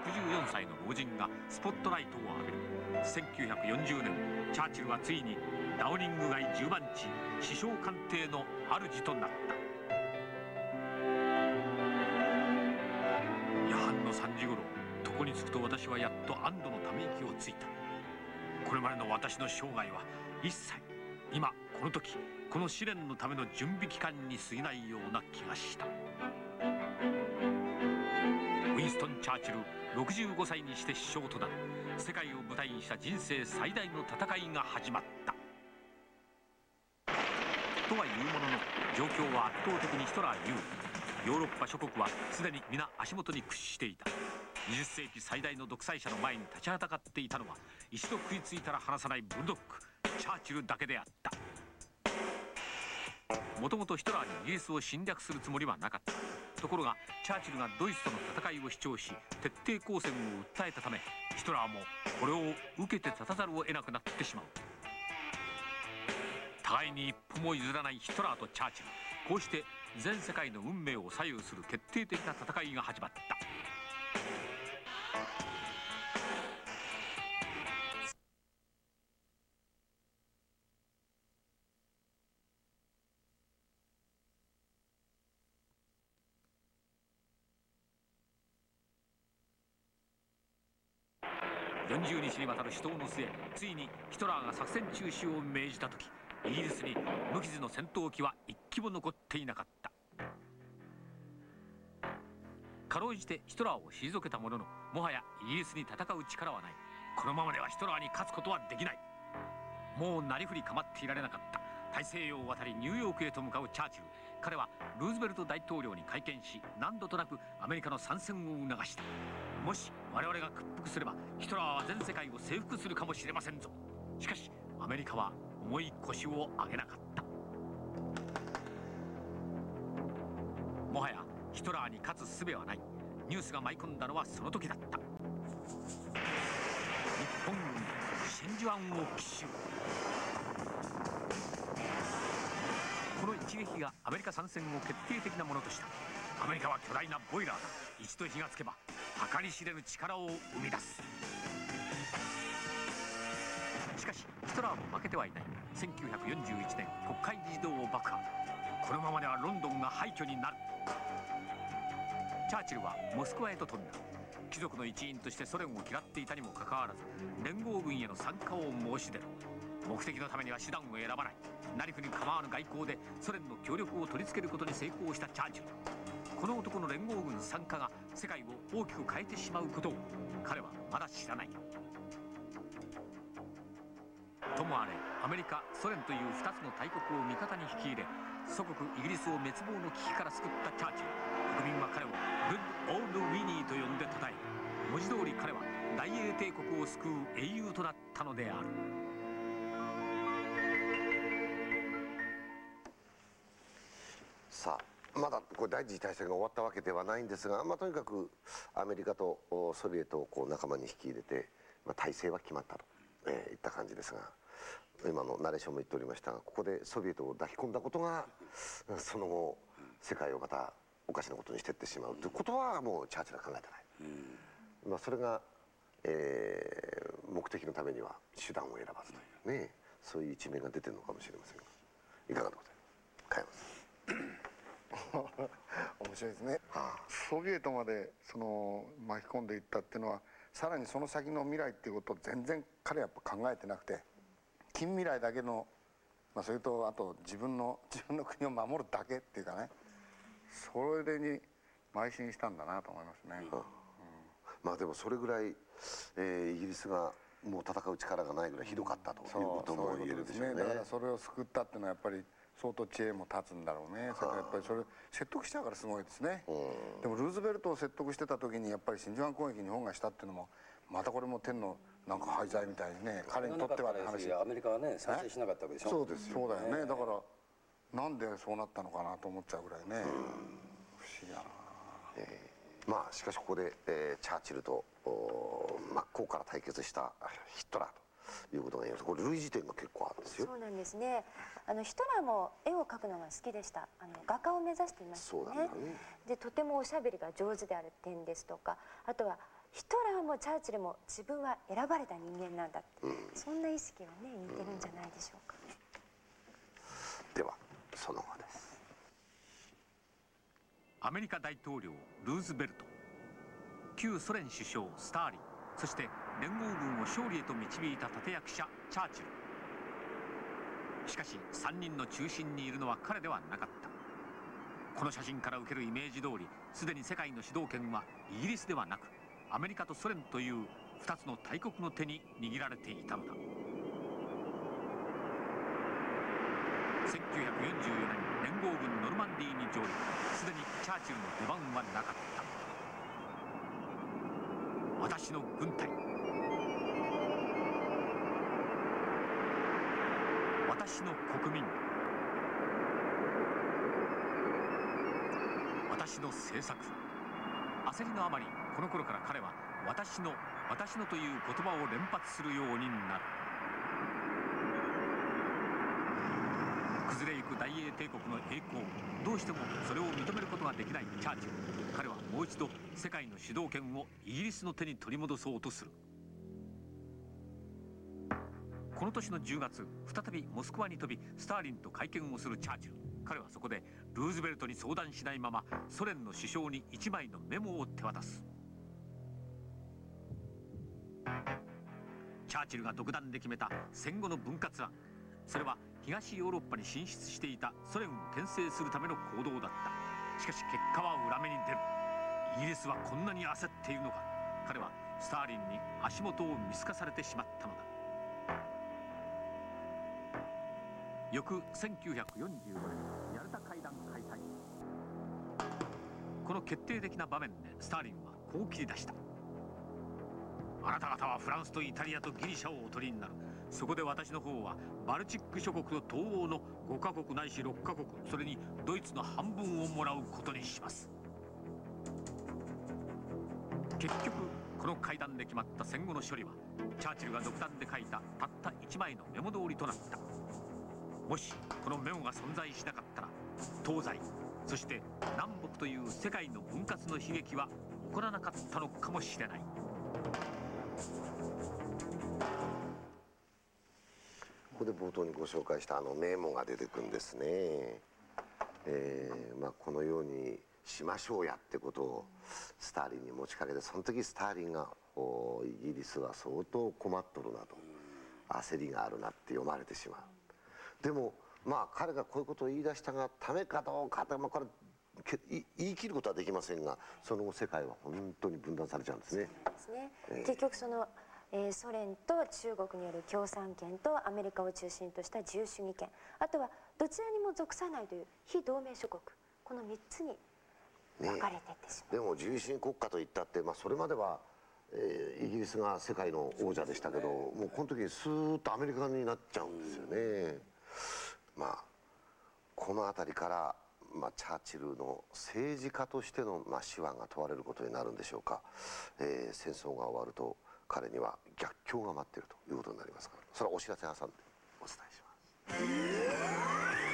歳の老人がスポットライトを浴びる。1940年チャーチルはついにダウニング街10番地首相官邸の主となった。夜半の3時頃床に着くと私はやっと安堵のため息をついた。これまでの私の生涯は一切今この時この試練のための準備期間に過ぎないような気がした。ィンストン・チャーチル65歳にして首相となる世界を舞台にした人生最大の戦いが始まった。とはいうものの状況は圧倒的にヒトラー有利ヨーロッパ諸国はすでに皆足元に屈していた。20世紀最大の独裁者の前に立ちはだかっていたのは一度食いついたら離さないブルドッグチャーチルだけであった。もともとヒトラーにイギリスを侵略するつもりはなかった。ところがチャーチルがドイツとの戦いを主張し徹底抗戦を訴えたためヒトラーもこれを受けて立たざるを得なくなってしまう。互いに一歩も譲らないヒトラーとチャーチル。こうして全世界の運命を左右する決定的な戦いが始まった。にわたる死闘の末ついにヒトラーが作戦中止を命じた時イギリスに無傷の戦闘機は一機も残っていなかった。かろうじてヒトラーを退けたもののもはやイギリスに戦う力はない。このままではヒトラーに勝つことはできない。もうなりふり構っていられなかった。大西洋を渡りニューヨークへと向かうチャーチル。彼はルーズベルト大統領に会見し何度となくアメリカの参戦を促した。もし我々が屈服すればヒトラーは全世界を征服するかもしれませんぞ。しかしアメリカは重い腰を上げなかった。もはやヒトラーに勝つ術はない。ニュースが舞い込んだのはその時だった。日本軍真珠湾を奇襲。この一撃がアメリカ参戦を決定的なものとした。アメリカは巨大なボイラーだ。一度火がつけば計り知れぬ力を生み出す。しかしヒトラーも負けてはいない。1941年国会議事堂を爆破。このままではロンドンが廃墟になる。チャーチルはモスクワへと飛んだ。貴族の一員としてソ連を嫌っていたにもかかわらず連合軍への参加を申し出る。目的のためには手段を選ばない。なりふに構わぬ外交でソ連の協力を取り付けることに成功したチャーチル。この男の連合軍参加が世界を大きく変えてしまうことを彼はまだ知らない。ともあれアメリカソ連という2つの大国を味方に引き入れ祖国イギリスを滅亡の危機から救ったチャーチル。国民は彼を Good Old Winnie と呼んで称え文字通り彼は大英帝国を救う英雄となったのである。さあまだこれ第二次大戦が終わったわけではないんですが、まあ、とにかくアメリカとソビエトをこう仲間に引き入れて、まあ、体制は決まったと、えー、いった感じですが今のナレーションも言っておりましたがここでソビエトを抱き込んだことがその後世界をまたおかしなことにしていってしまう。ということはもうチャーチルは考えてない、まあ、それが、えー、目的のためには手段を選ばずというねそういう一面が出てるのかもしれませんがいかがでございます？加山さん 面白いですね、ソビエトまでその巻き込んでいったっていうのはさらにその先の未来っていうことを全然彼はやっぱ考えてなくて近未来だけの、まあ、それとあと自分の 自分の国を守るだけっていうかねそれに邁進したんだなと思いますね、まあでもそれぐらい、えーイギリスがもう戦う力がないぐらいひどかったということも言えるでしょうね。だからそれを救ったっていうのはやっぱり相当知恵も立つんだろうね。それからやっぱりそれ説得しちゃうからすごいですね。でもルーズベルトを説得してた時にやっぱり真珠湾攻撃日本がしたっていうのもまたこれも天のなんか廃材みたいにね彼にとってはって話アメリカはね賛成しなかったわけでしょ。そうですそうだよね。だからなんでそうなったのかなと思っちゃうぐらいね。不思議だな。まあしかしここで、えーチャーチルと真っ向から対決したヒトラーということが言えます。これ類似点が結構あるんですよ。そうなんですね。あのヒトラーも絵を描くのが好きでした。あの画家を目指していましたそうだね。ねでとてもおしゃべりが上手である点ですとかあとはヒトラーもチャーチルも自分は選ばれた人間なんだって、そんな意識がね似てるんじゃないでしょうか、ではその後です。アメリカ大統領ルーズベルト。旧ソ連首相スターリン。そして連合軍を勝利へと導いた立役者チャーチル。しかし3人の中心にいるのは彼ではなかった。この写真から受けるイメージ通りすでに世界の主導権はイギリスではなくアメリカとソ連という2つの大国の手に握られていたのだ。1944年連合軍ノルマンディーに上陸。すでにチャーチルの出番はなかった。私の軍隊私の国民。私の政策。焦りのあまりこの頃から彼は私の私のという言葉を連発するようになる。崩れゆく大英帝国の栄光。どうしてもそれを認めることができないチャーチル。彼はもう一度世界の主導権をイギリスの手に取り戻そうとする。この年の10月再びモスクワに飛びスターリンと会見をするチャーチル。彼はそこでルーズベルトに相談しないままソ連の首相に一枚のメモを手渡す。チャーチルが独断で決めた戦後の分割案。それは東ヨーロッパに進出していたソ連を牽制するための行動だった。しかし結果は裏目に出る。イギリスはこんなに焦っているのか。彼はスターリンに足元を見透かされてしまったのだ。翌1945年ヤルタ会談開催。この決定的な場面でスターリンはこう切り出した。あなた方はフランスとイタリアとギリシャをお取りになる。そこで私の方はバルチック諸国と東欧の5カ国ないし6カ国それにドイツの半分をもらうことにします。結局この会談で決まった戦後の処理はチャーチルが独断で書いたたった1枚のメモ通りとなった。もしこのメモが存在しなかったら東西そして南北という世界の分割の悲劇は起こらなかったのかもしれない。ここで冒頭にご紹介したあのメモが出てくるんですね、えーまあ、このようにしましょうやってことをスターリンに持ちかけてその時スターリンがおイギリスは相当困っとるなと。焦りがあるなって読まれてしまう。でもまあ彼がこういうことを言い出したがためかどうかって、まあ、これ言い切ることはできませんがその後世界は本当に分断されちゃうんですね。ですねええ結局その、えーソ連と中国による共産権とアメリカを中心とした自由主義権あとはどちらにも属さないという非同盟諸国この3つに分かれていってしまう、でも自由主義国家といったって、まあ、それまでは、えーイギリスが世界の王者でしたけど、もうこの時にスーッとアメリカになっちゃうんですよね。まあこの辺りから、まあ、チャーチルの政治家としての、まあ、手腕が問われることになるんでしょうか、えー戦争が終わると彼には逆境が待っているということになりますからそれはお知らせ挟んでお伝えします。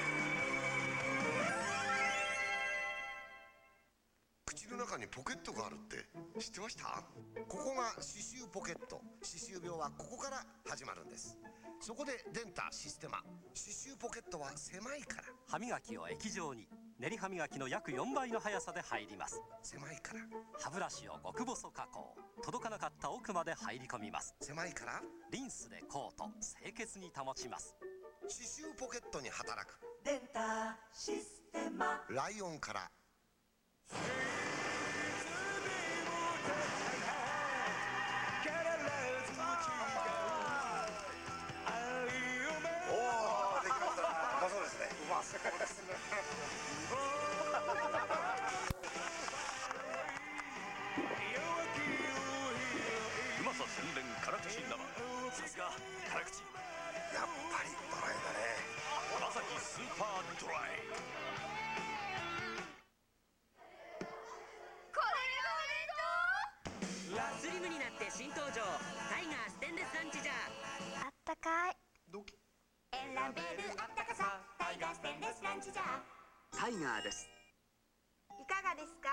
中にポケットがあるって知ってました？ここが歯周ポケット。歯周病はここから始まるんです。そこでデンタシステマ。歯周ポケットは狭いから。歯磨きを液状に。練り歯磨きの約4倍の速さで入ります。狭いから。歯ブラシを極細加工。届かなかった奥まで入り込みます。狭いから？リンスでコート。清潔に保ちます。歯周ポケットに働く。デンタシステマ。ライオンからやっぱりドライだねまさきスーパードライかい。選べるあったかさタイガーステンレスランチジャータイガーです。いかがですか？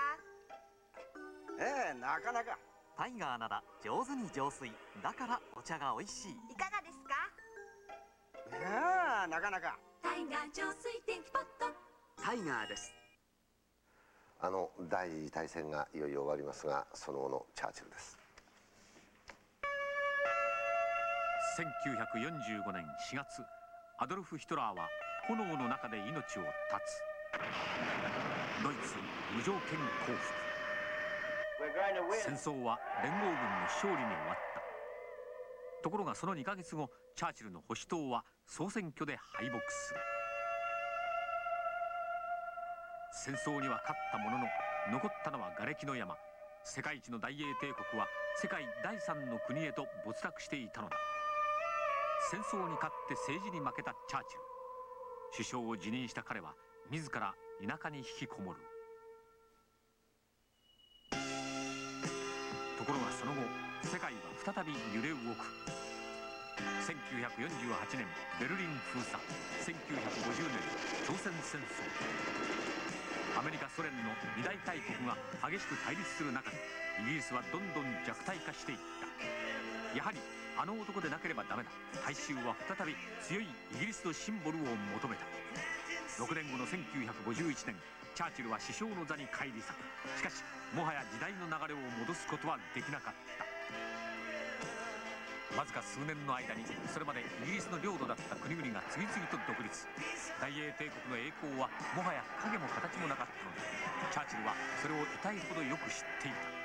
ええなかなか。タイガーなら上手に浄水。だからお茶が美味しい。いかがですか？ああなかなか。タイガー浄水電気ポット。タイガーです。あの第二次大戦がいよいよ終わりますがその後のチャーチルです1945年4月アドルフ・ヒトラーは炎の中で命を絶つ。ドイツ無条件降伏。戦争は連合軍の勝利に終わった。ところがその2ヶ月後チャーチルの保守党は総選挙で敗北する。戦争には勝ったものの残ったのは瓦礫の山。世界一の大英帝国は世界第三の国へと没落していたのだ。戦争に勝って政治に負けたチャーチル。首相を辞任した彼は自ら田舎に引きこもる。ところがその後世界は再び揺れ動く。1948年ベルリン封鎖。1950年朝鮮戦争。アメリカソ連の二大大国が激しく対立する中でイギリスはどんどん弱体化していった。やはりあの男でなければダメだ。大衆は再び強いイギリスのシンボルを求めた。6年後の1951年チャーチルは首相の座に返り咲く。しかしもはや時代の流れを戻すことはできなかった。わずか数年の間にそれまでイギリスの領土だった国々が次々と独立。大英帝国の栄光はもはや影も形もなかったのでチャーチルはそれを痛いほどよく知っていた。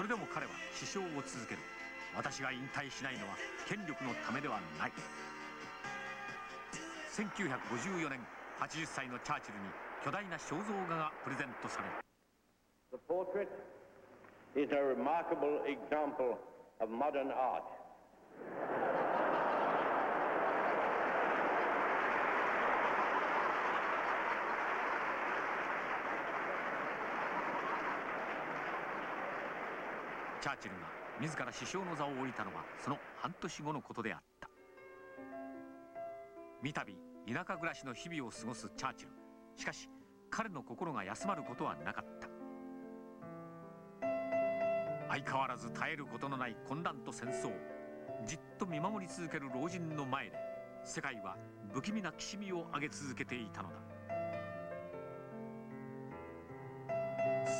それでも彼は師匠を続ける。私が引退しないのは権力のためではない。1954年80歳のチャーチルに巨大な肖像画がプレゼントされる。The portrait is a remarkable example of modern art. チャーチルが自ら首相の座を降りたのはその半年後のことであった。三度田舎暮らしの日々を過ごすチャーチル。しかし彼の心が休まることはなかった。相変わらず絶えることのない混乱と戦争。じっと見守り続ける老人の前で世界は不気味なきしみを上げ続けていたのだ。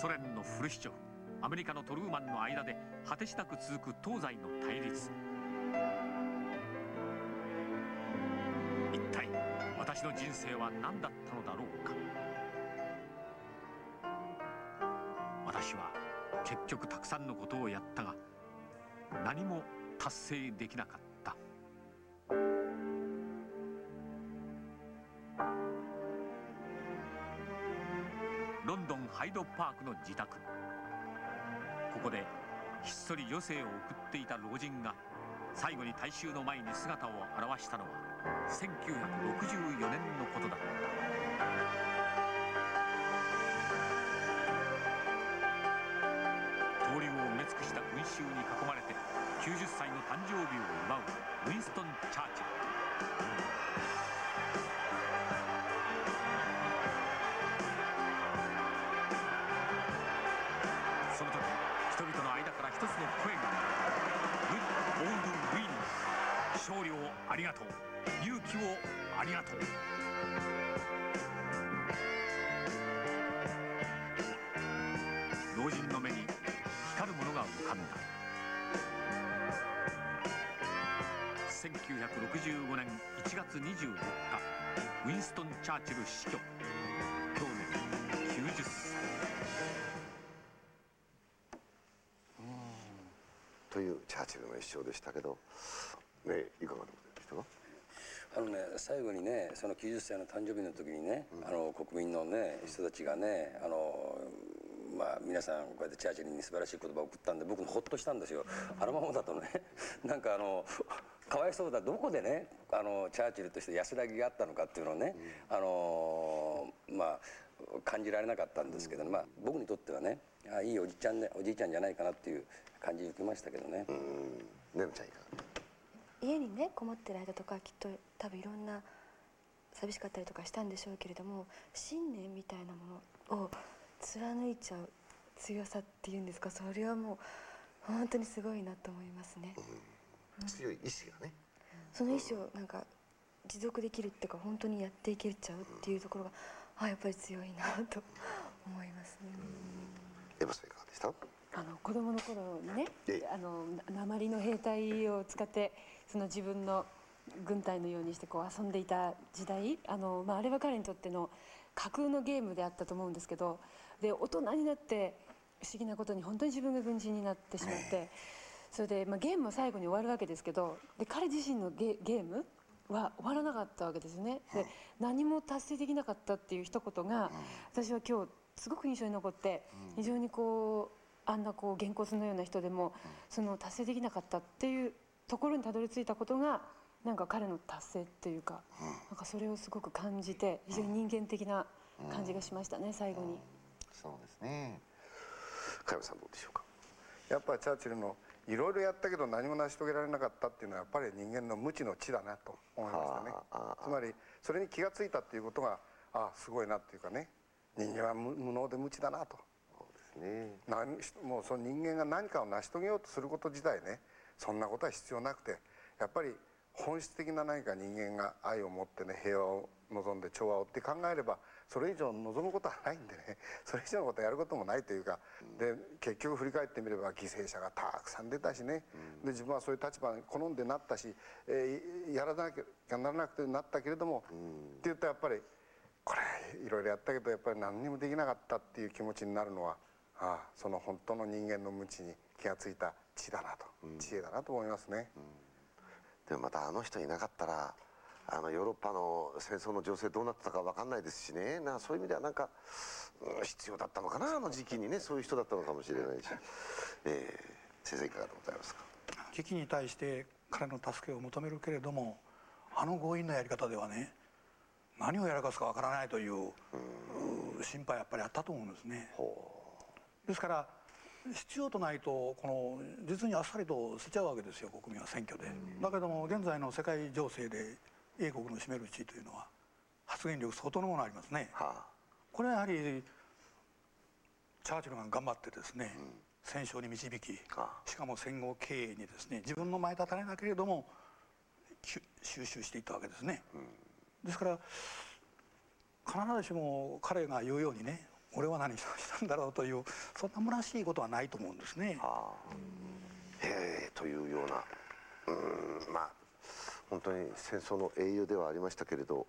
ソ連のフルシチョフ。アメリカのトルーマンの間で果てしなく続く東西の対立。一体私の人生は何だったのだろうか。私は結局たくさんのことをやったが何も達成できなかった。ロンドンハイドパークの自宅。こでひっそり余生を送っていた老人が最後に大衆の前に姿を現したのは1964年のことだ。った通りを埋め尽くした群衆に囲まれて90歳の誕生日を祝うウィンストン・チャーチル。がとう。勇気をありがとう。老人の目に光るものが浮かんだ。1965年1月24日ウィンストン・チャーチル死去。享年90歳。というチャーチルの一生でしたけどねいかがでしたかあのね最後にねその90歳の誕生日の時にね、あの国民のね人たちがねあのまあ皆さんこうやってチャーチルに素晴らしい言葉を送ったんで僕ほっとしたんですよ。あのままだとね なんかあのかわいそうだどこでねあのチャーチルとして安らぎがあったのかっていうのをね、あのまあ感じられなかったんですけど、ね、まあ僕にとってはねあいいおじちゃんねおじいちゃんじゃないかなっていう感じを受けましたけどね。ねるちゃんいかが家にねこもってる間とかきっと多分いろんな寂しかったりとかしたんでしょうけれども信念みたいなものを貫いちゃう強さっていうんですかそれはもう本当にすごいなと思いますね、強い意志がねその意志をなんか持続できるっていうか本当にやっていけちゃうっていうところがあやっぱり強いなと思いますね、エヴァさんいかがでした？あの子供の頃にねあのな鉛の兵隊を使ってその自分の軍隊のようにしてこう遊んでいた時代あの、まあ、あれは彼にとっての架空のゲームであったと思うんですけどで大人になって不思議なことに本当に自分が軍人になってしまって、それで、まあ、ゲームは最後に終わるわけですけどで彼自身のゲゲームは終わらなかったわけですね。で何も達成できなかったっていう一言が、私は今日すごく印象に残って非常にこうあんなこうげんこつのような人でもその達成できなかったっていうところにたどり着いたことがなんか彼の達成っていうか、なんかそれをすごく感じて非常に人間的な感じがしましたね、最後に。そうですね。加山さんどうでしょうか？やっぱりチャーチルのいろいろやったけど何も成し遂げられなかったっていうのはやっぱり人間の無知の知だなと思いましたね。つまりそれに気がついたっていうことがああすごいなっていうかね。人間は無無能で無知だなと。そうですね。何もうその人間が何かを成し遂げようとすること自体ねそんなことは必要なくてやっぱり本質的な何か人間が愛を持ってね平和を望んで調和をって考えればそれ以上望むことはないんでね それ以上のことやることもないというかで結局振り返ってみれば犠牲者がたくさん出たしねで自分はそういう立場に好んでなったし、えーやらなきゃならなくてなったけれども、って言うとやっぱりこれいろいろやったけどやっぱり何にもできなかったっていう気持ちになるのはああその本当の人間の無知に気がついた知だなと、知恵だなと思いますね。でもまたあの人いなかったらあのヨーロッパの戦争の情勢どうなってたか分かんないですしね。なそういう意味ではなんか、うん必要だったのかなあの時期にね。そういう人だったのかもしれないし、えー、先生いかがでございますか？危機に対して彼の助けを求めるけれどもあの強引なやり方ではね何をやらかすかわからないというう心配やっぱりあったと思うんですね。ですから必要とないとこの実にあっさりと捨てちゃうわけですよ国民は選挙で。だけども現在の世界情勢で英国の占める地位というのは発言力相当のものありますね。これはやはりチャーチルが頑張ってですね、戦勝に導きしかも戦後経営にですね自分の前立たれなけれども収集していったわけですね。ですから必ずしも彼が言うようにね俺は何したんだろうというそんな虚しいことはないと思うんですね。えーというような。うんまあ本当に戦争の英雄ではありましたけれど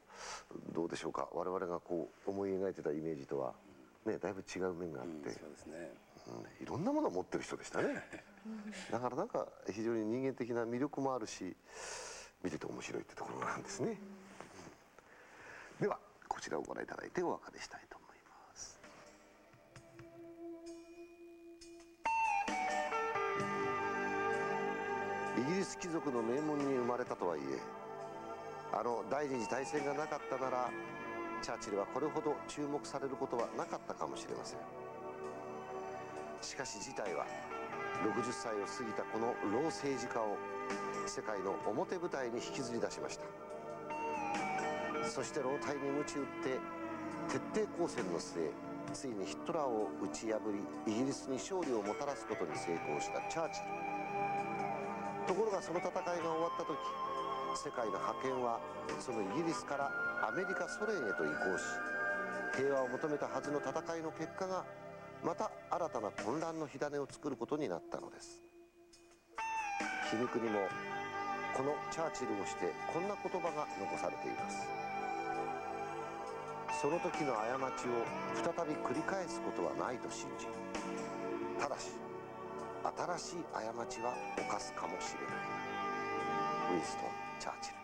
どうでしょうか。我々がこう思い描いてたイメージとはねだいぶ違う面があって、そうですね。うんいろんなものを持ってる人でしたね。だからなんか非常に人間的な魅力もあるし見てて面白いってところなんですね、ではこちらをご覧いただいてお別れしたいイギリス貴族の名門に生まれたとはいえあの第二次大戦がなかったならチャーチルはこれほど注目されることはなかったかもしれません。しかし事態は60歳を過ぎたこの老政治家を世界の表舞台に引きずり出しました。そして老体に鞭打って徹底抗戦の末ついにヒットラーを打ち破りイギリスに勝利をもたらすことに成功したチャーチル。ところがその戦いが終わった時世界の覇権はそのイギリスからアメリカソ連へと移行し平和を求めたはずの戦いの結果がまた新たな混乱の火種を作ることになったのです。皮肉にもこのチャーチルをしてこんな言葉が残されています。その時の過ちを再び繰り返すことはないと信じただし新しい過ちは犯すかもしれない。ウィンストン・チャーチル。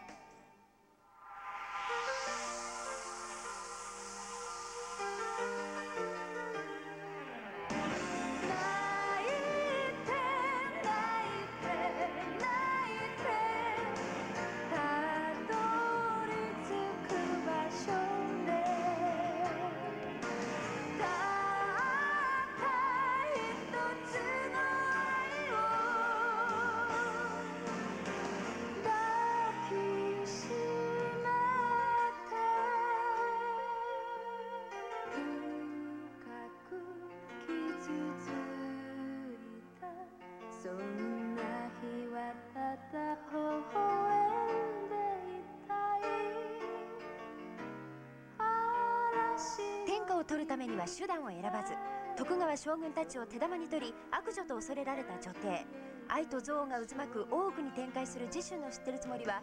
取るためには手段を選ばず徳川将軍たちを手玉に取り悪女と恐れられた女帝。愛と憎悪が渦巻く大奥に展開する自主の知ってるつもりは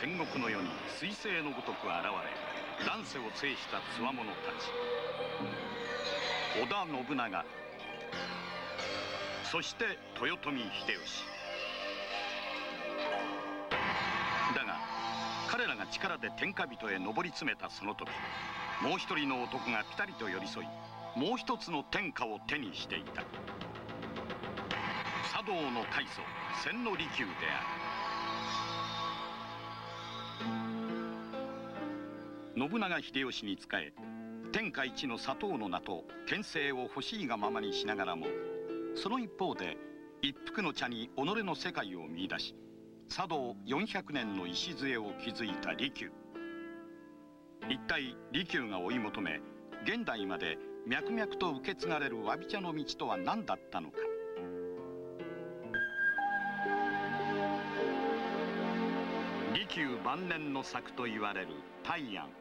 戦国の世に彗星のごとく現れ乱世を制したつわものたち。織田信長。そして豊臣秀吉。だが彼らが力で天下人へ上り詰めたその時もう一人の男がピタリと寄り添いもう一つの天下を手にしていた。茶道の大祖千利休である。信長秀吉に仕え天下一の砂糖の名と権勢を欲しいがままにしながらもその一方で一服の茶に己の世界を見出し茶道400年の礎を築いた利休。一体利休が追い求め現代まで脈々と受け継がれるわび茶の道とは何だったのか。利休晩年の作と言われる大安。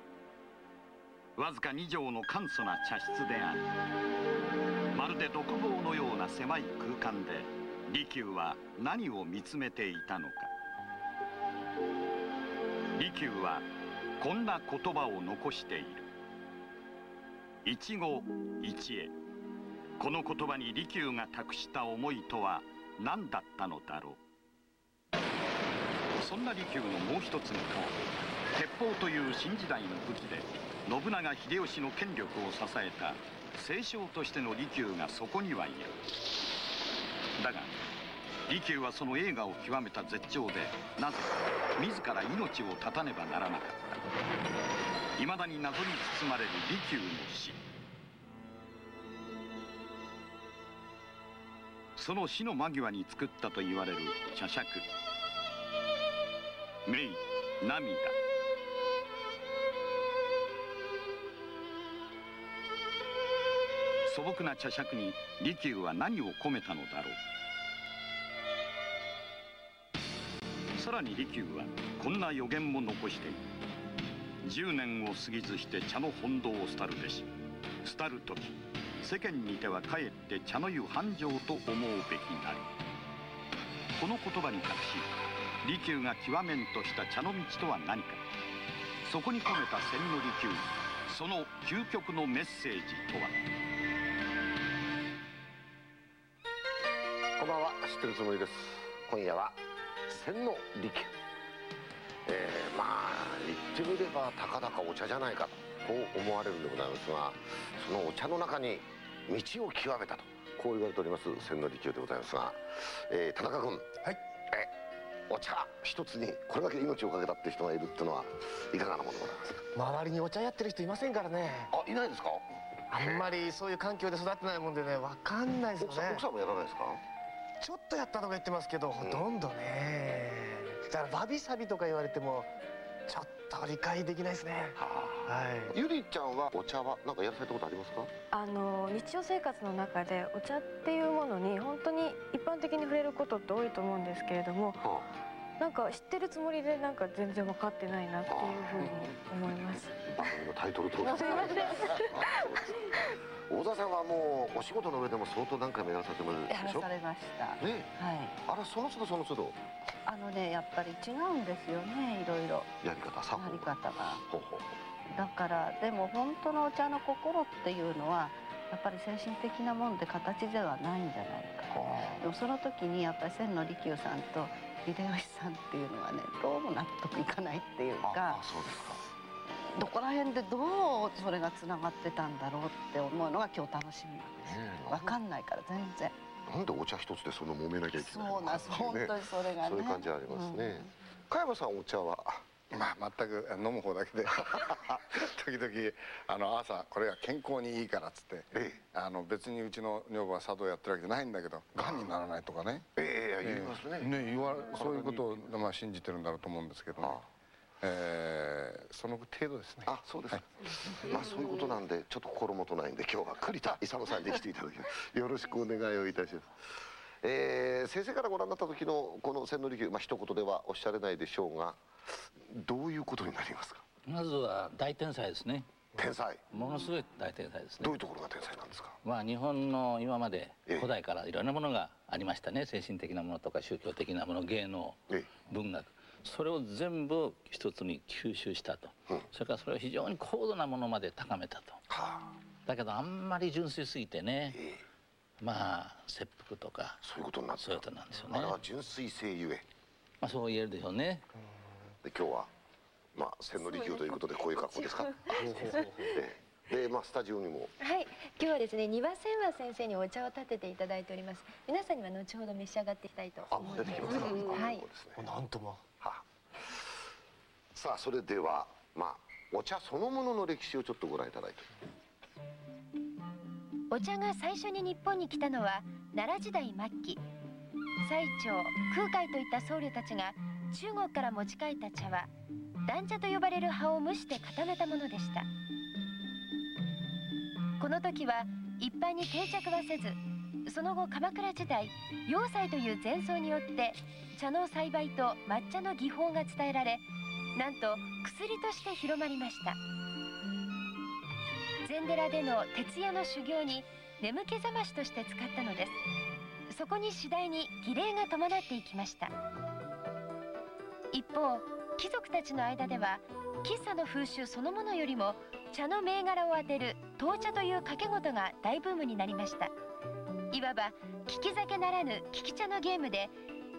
わずか2畳の簡素な茶室である。まるで独房のような狭い空間で利休は何を見つめていたのか。利休はこんな言葉を残している。一期一会。この言葉に利休が託した思いとは何だったのだろう。そんな利休のもう一つの顔。鉄砲という新時代の武器で信長秀吉の権力を支えた清将としての利休がそこにはいる。だが利休はその栄華を極めた絶頂でなぜか自ら命を絶たねばならなかった。いまだに謎に包まれる利休の死。その死の間際に作ったと言われる茶杓。名涙。素朴な茶杓に利休は何を込めたのだろう。さらに利休はこんな予言も残している。10年を過ぎずして茶の本堂を廃るべし。廃る時世間にてはかえって茶の湯繁盛と思うべきなり。この言葉に隠し利休が極めんとした茶の道とは何か。そこに込めた千利休その究極のメッセージとは。こんばんは。知ってるつもりです。今夜は千の利休。えー、まあ言ってみればたかだかお茶じゃないかとこう思われるんでございますがそのお茶の中に道を極めたとこう言われております千利休でございますが、えー、田中君。はい。えお茶一つにこれだけ命をかけたって人がいるっていうのはいかがなものでございますか？周りにお茶やってる人いませんからね。あいないですか？あんまりそういう環境で育ってないもんでねわかんないですよね。奥さんもやらないですか？ちょっとやったとか言ってますけど、ほとんどね。だからわびさびとか言われてもちょっと理解できないですね。はい。ゆりちゃんはお茶はなんかやらされたことありますか？あの日常生活の中でお茶っていうものに本当に一般的に触れることって多いと思うんですけれども、なんか知ってるつもりでなんか全然分かってないなっていうふうに思います。番組のタイトル通り。すいません大沢さんはもうお仕事の上でも相当何回もやらさせてもらやらうでしょ？されました。ね。はい。あらその都度その都度。あのねやっぱり違うんですよねいろいろ。やり方作法やり方が。ほうほうだからでも本当のお茶の心っていうのはやっぱり精神的なもんで形ではないんじゃないか。でもその時にやっぱり千利休さんと秀吉さんっていうのはねどうも納得いかないっていうか。そうですかどこら辺でどうそれがつながってたんだろうって思うのが今日楽しみなんですねえわかんないから全然。なんでお茶一つでその揉めなきゃいけないのそうなんです本当にそれがね。そういう感じありますね、加山さんお茶はまあ全く飲む方だけで 時々あの朝これが健康にいいからっつって、あの別にうちの女房は茶道やってるわけじゃないんだけどがんにならないとかね。ええ言いますね。ね言わそういうことを、まあ、信じてるんだろうと思うんですけどねえーその程度ですね。あそうですか、まあそういうことなんでちょっと心もとないんで今日は栗田勇さんに来ていただきます。よろしくお願いをいたします。えー先生からご覧になった時のこの千利休まあ一言ではおっしゃれないでしょうがどういうことになりますか？まずは大天才ですね。天才。ものすごい大天才ですね。どういうところが天才なんですか？まあ日本の今まで古代からいろんなものがありましたね。精神的なものとか宗教的なもの芸能文学それを全部一つに吸収したと、それからそれを非常に高度なものまで高めたと、だけどあんまり純粋すぎてね、まあ切腹とかそういうことになってそういうことなんですよね。あれは純粋性ゆえ。まあそう言えるでしょうね。で今日はまあ千利休ということでこういう格好ですか？ええ。でまあスタジオにも。はい、今日はですね、丹羽千和先生にお茶を立てていただいております。皆さんには後ほど召し上がっていきたいと思います。出てきますかはい。なんともさあそれではまあお茶そのものの歴史をちょっとご覧いただいて。お茶が最初に日本に来たのは奈良時代末期。最澄空海といった僧侶たちが中国から持ち帰った茶は団茶と呼ばれる葉を蒸して固めたものでした。この時は一般に定着はせずその後鎌倉時代要塞という前奏によって茶の栽培と抹茶の技法が伝えられなんと薬として広まりました。禅寺での徹夜の修行に眠気覚ましとして使ったのです。そこに次第に儀礼が伴っていきました。一方貴族たちの間では喫茶の風習そのものよりも茶の銘柄を当てる当茶という掛け事が大ブームになりました。いわば利き酒ならぬ利き茶のゲームで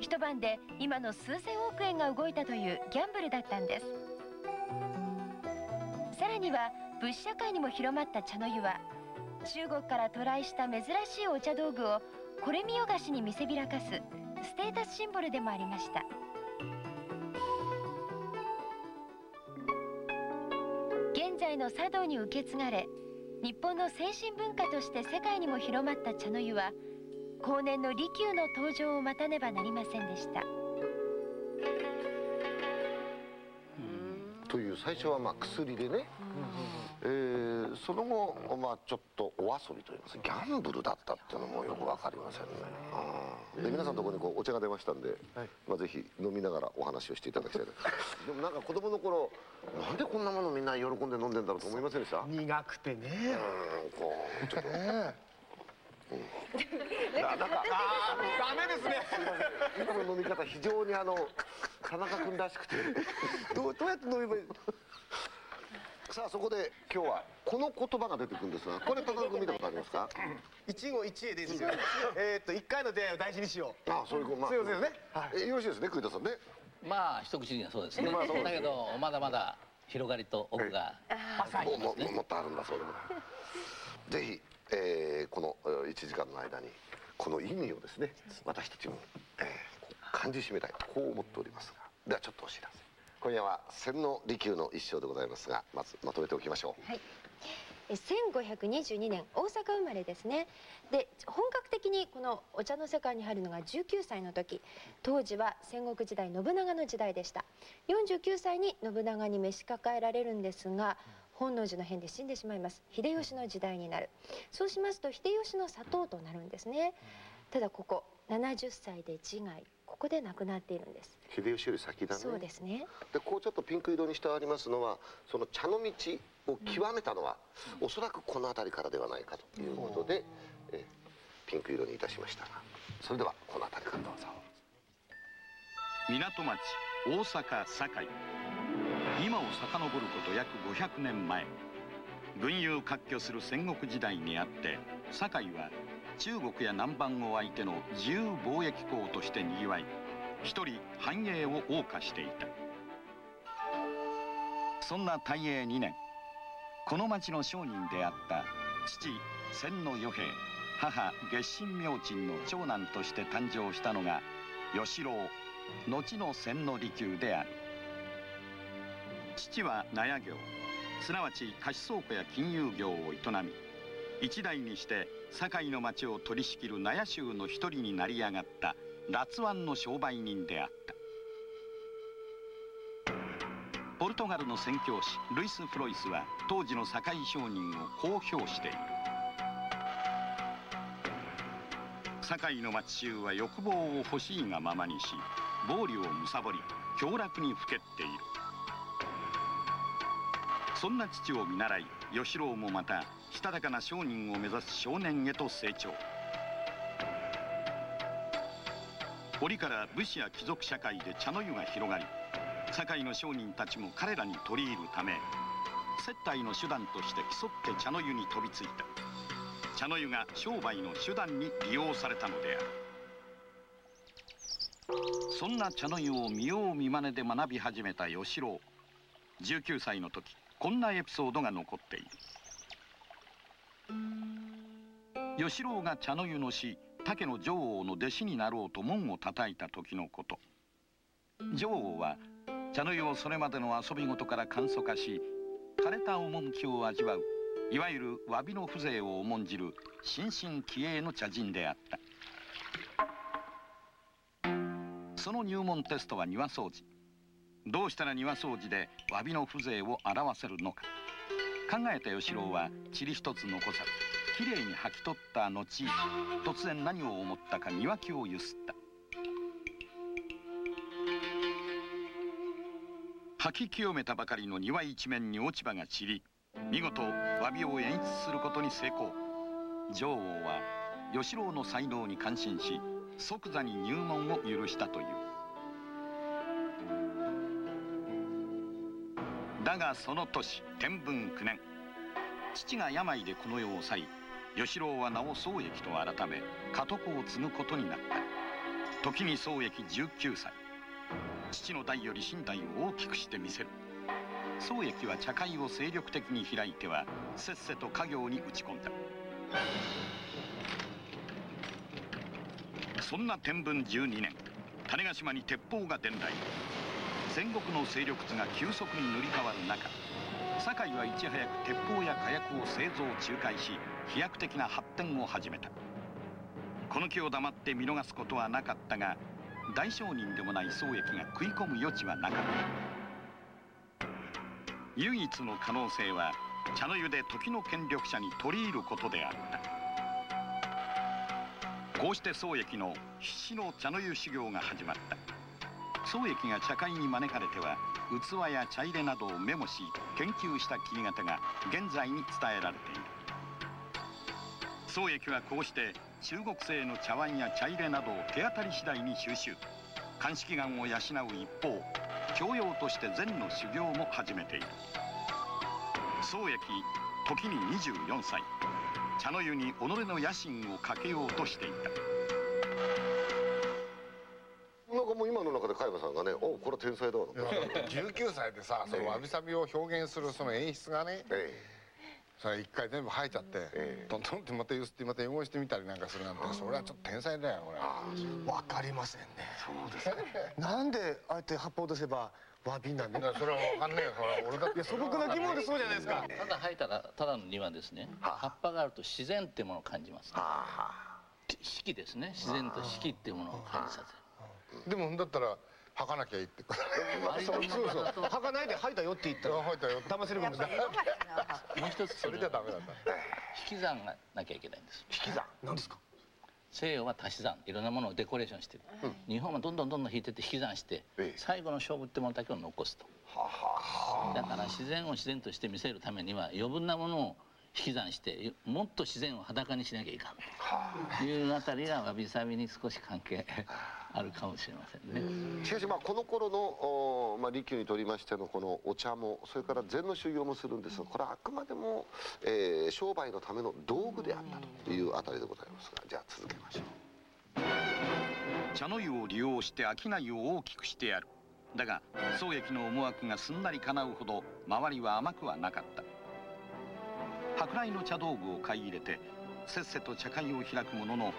一晩で今の数千億円が動いたというギャンブルだったんです。さらには物社会にも広まった茶の湯は中国から渡来した珍しいお茶道具をこれ見よがしに見せびらかすステータスシンボルでもありました。現在の茶道に受け継がれ日本の精神文化として世界にも広まった茶の湯は後年の利休の登場を待たねばなりませんでした。という最初はまあ薬でね、えーその後まあちょっとお遊びといいます。かギャンブルだったっていうのもよくわかりませんね。うん。で皆さんのところにこうお茶が出ましたんで、まあ、ぜひ飲みながらお話をしていただきたいなでもなんか子供の頃なんでこんなものみんな喜んで飲んでんだろうと思いませんでした？苦くてね。うんこうちょっとなんかあーダメですね。今の飲み方非常にあの田中君らしくて。どうどうやって飲めばいい？さあそこで今日はこの言葉が出てくるんですがこれ田中君見たことありますか？一期一会ですよ。えーっと一回の出会いを大事にしよう。あそういうこと。まあそういうことですねえよろしいですね栗田さんね。まあ一口にはそうですね、まあそうですね。だけどまだまだ広がりと奥が浅いももももっとあるんだそうでもぜひ、えーこのえー1時間の間にこの意味をですね私たちも、えー感じしめたいこう思っておりますが。ではちょっとお知らせ。今夜は千利休の一生でございますがまずまとめておきましょう、え1522年大阪生まれですね。で本格的にこのお茶の世界に入るのが19歳の時。当時は戦国時代信長の時代でした。49歳に信長に召し抱えられるんですが本能寺の変で死んでしまいます。秀吉の時代になる。そうしますと秀吉の砂糖となるんですね。ただここ70歳で自害。ここで亡くなっているんです。秀吉より先だね。そうですね。でこうちょっとピンク色にしてありますのはその茶の道を極めたのは、うん、おそらくこの辺りからではないかということで、うん、えピンク色にいたしました。がそれではこの辺りからどうぞ。港町大阪堺今を遡ること約500年前。群雄割拠する戦国時代にあって堺は中国や南蛮を相手の自由貿易港としてにぎわい一人繁栄を謳歌していた。そんな大永2年この町の商人であった父千の与兵母月神明珍の長男として誕生したのが吉郎後の千の利休である。父は納屋業。すなわち貸倉庫や金融業を営み一代にして堺の町を取り仕切る納屋衆の一人になり上がった辣腕の商売人であった。ポルトガルの宣教師ルイス・フロイスは当時の堺商人をこう評している。堺の町衆は欲望を欲しいがままにし暴利を貪り凶楽にふけっている。そんな父を見習い吉郎もまたしたたかな商人を目指す少年へと成長。折から武士や貴族社会で茶の湯が広がり堺の商人たちも彼らに取り入るため接待の手段として競って茶の湯に飛びついた。茶の湯が商売の手段に利用されたのである。そんな茶の湯を見よう見まねで学び始めた吉郎19歳の時こんなエピソードが残っている。吉郎が茶の湯の師竹の女王の弟子になろうと門を叩いた時のこと。女王は茶の湯をそれまでの遊び事から簡素化し枯れた趣を味わういわゆる詫びの風情を重んじる新進気鋭の茶人であった。その入門テストは庭掃除。どうしたら庭掃除で詫びの風情を表せるのか。考えた吉郎は塵一つ残さずきれいに履き取った後突然何を思ったか庭木をゆすった。吐き清めたばかりの庭一面に落ち葉が散り見事詫びを演出することに成功。女王は吉郎の才能に感心し即座に入門を許したという。だがその年天文9年。父が病でこの世を去り吉郎は名を宗益と改め家督を継ぐことになった。時に宗益19歳。父の代より身体を大きくしてみせる。宗益は茶会を精力的に開いてはせっせと家業に打ち込んだ。そんな天文12年種子島に鉄砲が伝来。戦国の勢力図が急速に塗り替わる中堺はいち早く鉄砲や火薬を製造仲介し飛躍的な発展を始めた。この気を黙って見逃すことはなかったが大商人でもない宗益が食い込む余地はなかった。唯一の可能性は茶の湯で時の権力者に取り入ることであった。こうして宗益の必死の茶の湯修行が始まった。宗益が茶会に招かれては器や茶入れなどをメモし研究した切り型が現在に伝えられている。宗益はこうして中国製の茶碗や茶入れなどを手当たり次第に収集。鑑識眼を養う一方教養として禅の修行も始めている。宗益時に24歳。茶の湯に己の野心をかけようとしていた。19歳だろ19歳でさ そのわびさびを表現するその演出がね、ええ、それ一回全部吐いちゃって、ええ、トントンってまた揺すってまた汚してみたりなんかするなんてそれはちょっと天才だよこれ。わかりませんね。そうですかなんであえて発砲出せばわびなの？それはわかんないよそれ俺だって素朴な疑問でそうじゃないですか。ただ吐いたらただの庭ですね。葉っぱがあると自然ってものを感じます、ね、四季ですね。自然と四季っていうものを感じさせる。でもだったら吐かなきゃいいって。そうそう 吐かないで吐いたよって言ったら吐いたよ騙せるかもしれない。もう一つそれじゃダメだった引き算がなきゃいけないんです。引き算？何ですか？西洋は足し算いろんなものをデコレーションしてる、うん、日本はどんどんどんどん引いてって引き算して、最後の勝負ってものだけを残すと。だから自然を自然として見せるためには余分なものを引き算してもっと自然を裸にしなきゃいかん。というあたりがわびさびに少し関係あるかもしれませんね。しかしまあこの頃の、まあ、利休にとりましてのこのお茶もそれから禅の修行もするんですがこれはあくまでも、えー、商売のための道具であったというあたりでございますがじゃあ続けましょう。茶の湯を利用して商いを大きくしてやる。だが漱石の思惑がすんなり叶うほど周りは甘くはなかった。舶来の茶道具を買い入れてせっせと茶会を開くものの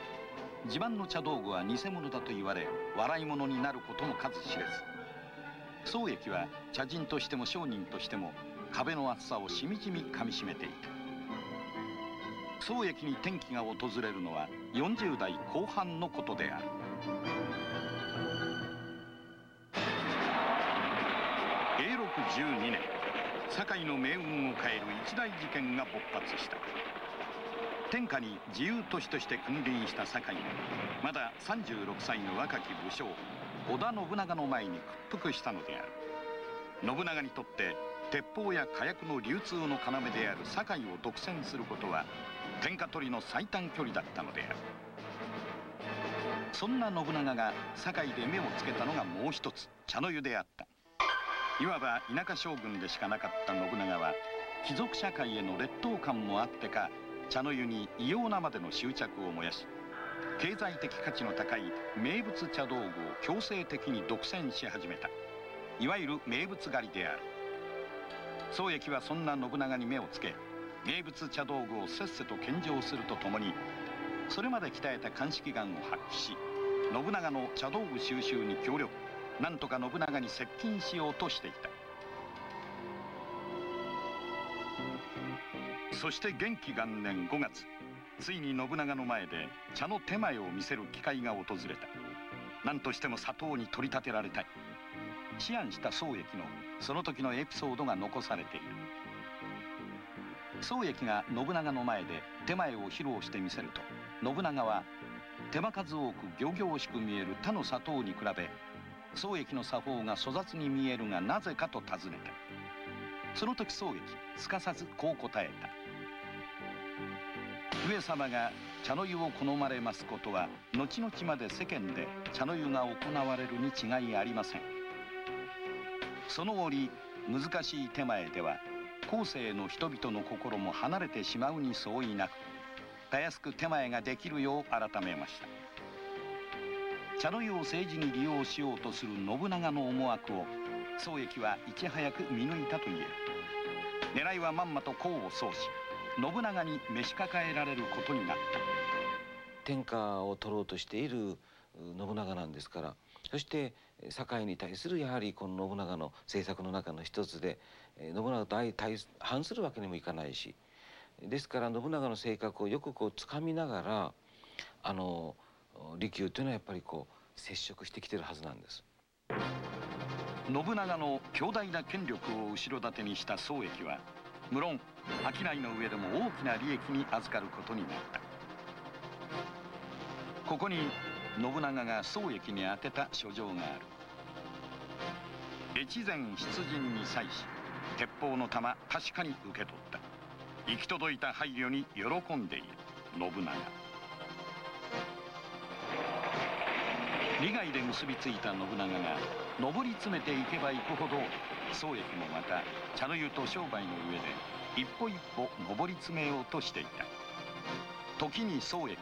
自慢の茶道具は偽物だと言われ笑い物になることも数知れず。漱石は茶人としても商人としても壁の厚さをしみじみかみしめていた。漱石に転機が訪れるのは40代後半のことである。永禄12年堺の命運を変える一大事件が勃発した。天下に自由都市として君臨した堺。がまだ36歳の若き武将織田信長の前に屈服したのである。信長にとって鉄砲や火薬の流通の要である堺を独占することは天下取りの最短距離だったのである。そんな信長が堺で目をつけたのがもう一つ茶の湯であった。いわば田舎将軍でしかなかった信長は貴族社会への劣等感もあってか茶の湯に異様なまでの執着を燃やし経済的価値の高い名物茶道具を強制的に独占し始めた。いわゆる名物狩りである。宗益はそんな信長に目をつけ名物茶道具をせっせと献上するとともにそれまで鍛えた鑑識眼を発揮し信長の茶道具収集に協力なんとか信長に接近しようとしていた。そして元気元年5月ついに信長の前で茶の手前を見せる機会が訪れた。何としても砂糖に取り立てられたい。思案した宗益のその時のエピソードが残されている。宗益が信長の前で手前を披露してみせると信長は手間数多く仰々しく見える他の砂糖に比べ宗益の作法が粗雑に見えるがなぜかと尋ねた。その時宗益すかさずこう答えた。上様が茶の湯を好まれますことは後々まで世間で茶の湯が行われるに違いありません。その折難しい手前では後世の人々の心も離れてしまうに相違なくたやすく手前ができるよう改めました。茶の湯を政治に利用しようとする信長の思惑を宗益はいち早く見抜いたと言える。狙いはまんまと功を奏し信長に召し抱えられることになった。天下を取ろうとしている信長なんですから。そして堺に対するやはりこの信長の政策の中の一つで信長と相対反するわけにもいかないし。ですから信長の性格をよくこうつかみながらあの利休というのはやっぱりこう接触してきてるはずなんです。信長の強大な権力を後ろ盾にした宗益は無論商いの上でも大きな利益に預かることになった。ここに信長が宗益に宛てた書状がある。越前出陣に際し鉄砲の弾確かに受け取った。行き届いた配慮に喜んでいる信長。利害で結びついた信長が上り詰めていけばいくほど宗益もまた茶の湯と商売の上で一歩一歩上り詰めようとしていた。時に宗益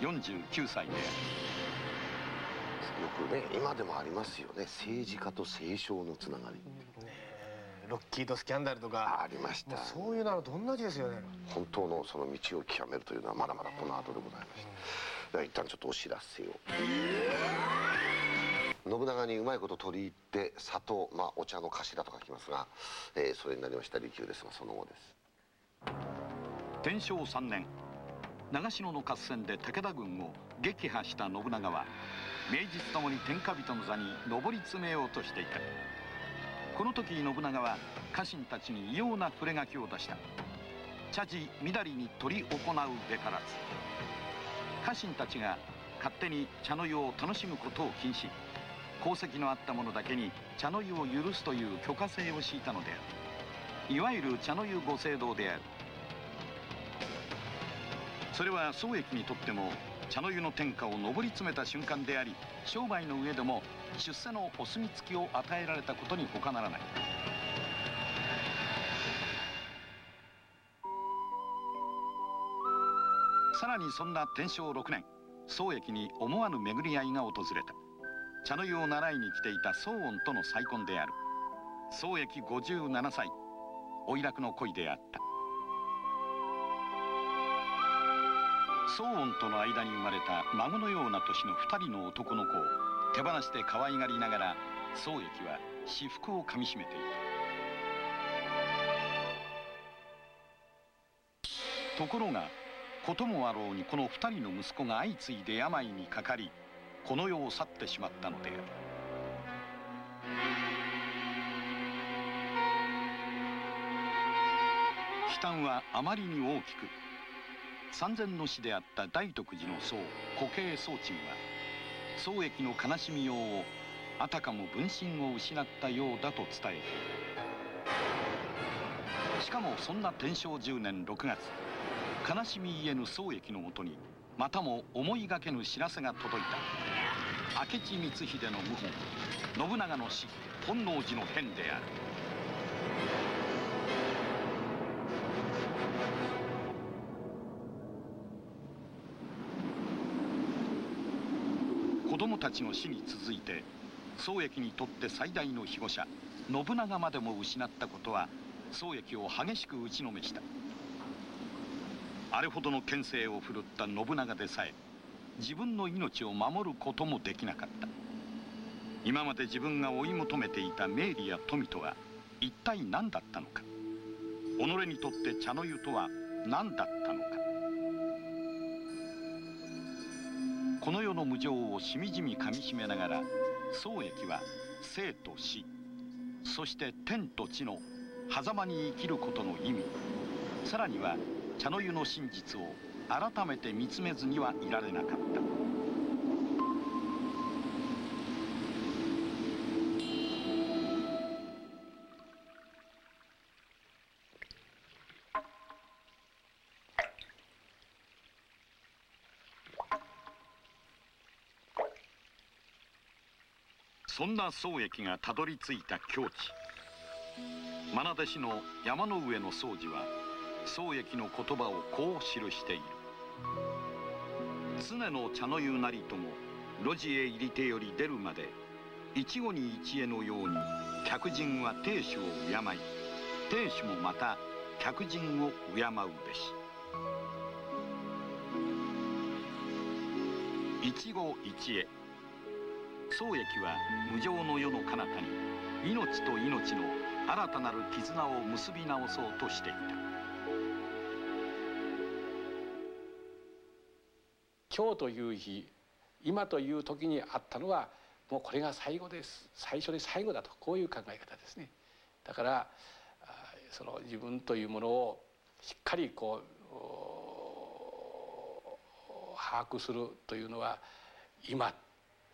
49歳である。よくね今でもありますよね。政治家と清少のつながり、ねロッキードスキャンダルとか。ありました。そういうのはどんな字ですよね。本当のその道を極めるというのはまだまだこの後でございましてでは一旦ちょっとお知らせを信長にうまいこと取り入って砂糖、まあ、お茶の頭と書きますが、えー、それになりました利休ですがその後です。天正3年長篠の合戦で武田軍を撃破した信長は名実ともに天下人の座に上り詰めようとしていた。この時信長は家臣たちに異様な触れ書きを出した。茶事乱りに取り行うべからず。家臣たちが勝手に茶の湯を楽しむことを禁止。功績のあった者だけに茶の湯を許すという許可制を敷いたのである。いわゆる茶の湯ご制度である。それは宋益にとっても茶の湯の天下を上り詰めた瞬間であり商売の上でも出世のお墨付きを与えられたことに他ならない。さらにそんな天正6年宋益に思わぬ巡り合いが訪れた。茶の湯を習いに来ていた宋恩との再婚である。宋益57歳。おいらくの恋であった。宋恩との間に生まれた孫のような年の2人の男の子を手放して可愛がりながら宋益は私腹をかみしめていた。ところがこともあろうにこの2人の息子が相次いで病にかかりこの世を去ってしまったのである。悲嘆はあまりに大きく三千の死であった大徳寺の僧固形宗鎮は宋益の悲しみようをあたかも分身を失ったようだと伝えている。しかもそんな天正10年6月悲しみ言えぬ宋益のもとにまたも思いがけぬ知らせが届いた。明智光秀の謀反。信長の死本能寺の変である。子供たちの死に続いて宋益にとって最大の庇護者信長までも失ったことは宋益を激しく打ちのめした。あれほどの権勢を振るった信長でさえ自分の命を守ることもできなかった。今まで自分が追い求めていた名利や富とは一体何だったのか。己にとって茶の湯とは何だったのか。この世の無常をしみじみかみしめながら宋益は生と死そして天と地の狭間に生きることの意味さらには茶の湯の真実を改めて見つめずにはいられなかった。そんな宋益がたどり着いた境地。愛弟子の山の上の宗寺は宋益の言葉をこう記している。常の茶の湯なりとも路地へ入り手より出るまで一期に一会のように客人は亭主を敬い亭主もまた客人を敬うべし。一期一会。宋益は無常の世の彼方に命と命の新たなる絆を結び直そうとしていた。今日という日今という時にあったのはもうこれが最後です。最初で最後だと。こういう考え方ですね。だからその自分というものをしっかりこう把握するというのは今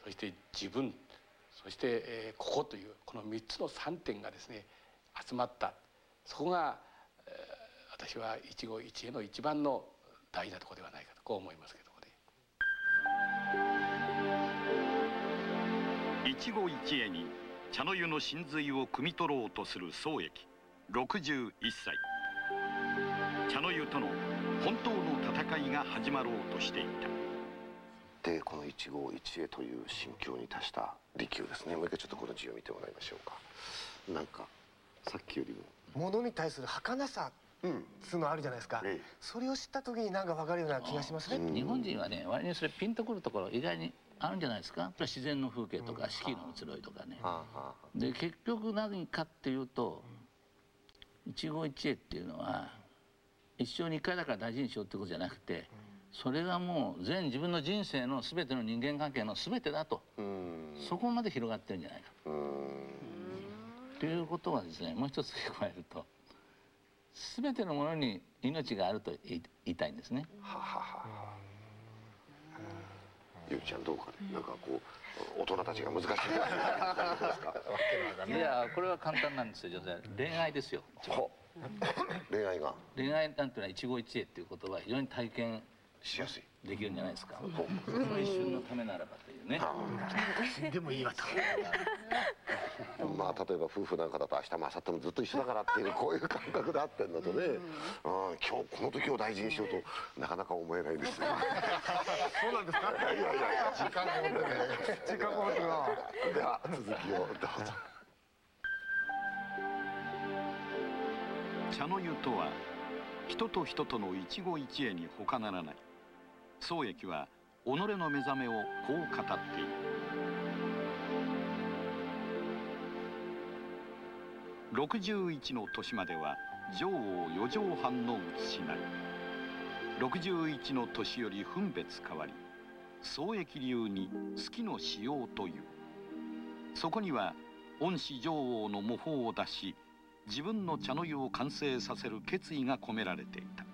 そして自分そして、え、ここというこの3つの3点がですね集まった。そこが、えー、私は一期一会の一番の大事なところではないかとこう思いますけど。一期一会に茶の湯の真髄を汲み取ろうとする宋益。61歳。茶の湯との本当の戦いが始まろうとしていた。でこの一期一会という心境に達した利休ですね。もう一回ちょっとこの字を見てもらいましょうか。なんかさっきよりも。ものに対する儚さつうのあるじゃないですか、それを知った時になんか分かるような気がしますね。日本人はね割にそれピンとくるところ意外にあるんじゃないですか？自然の風景とか四季の移ろいとかね、で結局何かっていうと一期一会っていうのは一生に一回だから大事にしようってことじゃなくてそれがもう全自分の人生の全ての人間関係の全てだと。そこまで広がってるんじゃないか。ということはですねもう一つ加えると全てのものに命があると言いたいんですね。はははゆうちゃんどうかね。なんかこう大人たちが難しい。い。やこれは簡単なんですよ女性。恋愛ですよ。恋愛が。恋愛なんていうのは一期一会っていう言葉は非常に体験しやすい。できるんじゃないですか？その一瞬のためならばというね。でもいいわと。まあ例えば夫婦なんかだと明日も明後日もずっと一緒だからっていうこういう感覚であってんだとね、うん、今日この時を大事にしようとなかなか思えないですね そうなんですか？いやいやいや時間がね。時間がでは続きをどうぞ。茶の湯とは人と人との一期一会に他ならない漱石は己の目覚めをこう語っている。61の年までは女王四畳半の写しなり61の年より分別変わり漱石流に好きのしようという。そこには恩師女王の模倣を出し自分の茶の湯を完成させる決意が込められていた。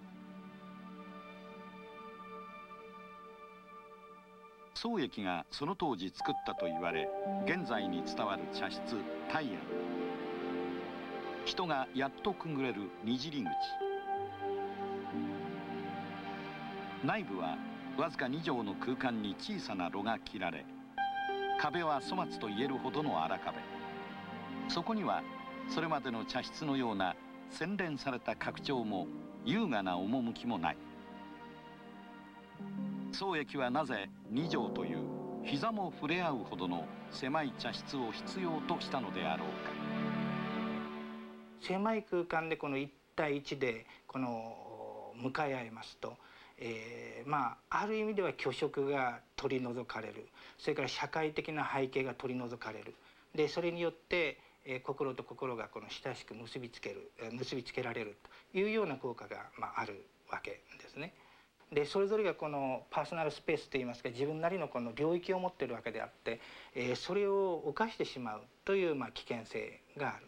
漱石がその当時作ったと言われ現在に伝わる茶室大安人がやっとくぐれるにじり口。内部はわずか2畳の空間に小さな炉が切られ壁は粗末と言えるほどの荒壁。そこにはそれまでの茶室のような洗練された格調も優雅な趣もない。漱石はなぜ二畳という膝も触れ合うほどの狭い茶室を必要としたのであろうか。狭い空間でこの一対一でこの向かい合いますと、えー、まあある意味では虚飾が取り除かれる。それから社会的な背景が取り除かれる。でそれによってえ心と心がこの親しく結びつける結びつけられるというような効果が、まあ、あるわけですね。でそれぞれがこのパーソナルスペースといいますか自分なりのこの領域を持っているわけであって、えー、それを犯してしまうという、まあ、危険性があ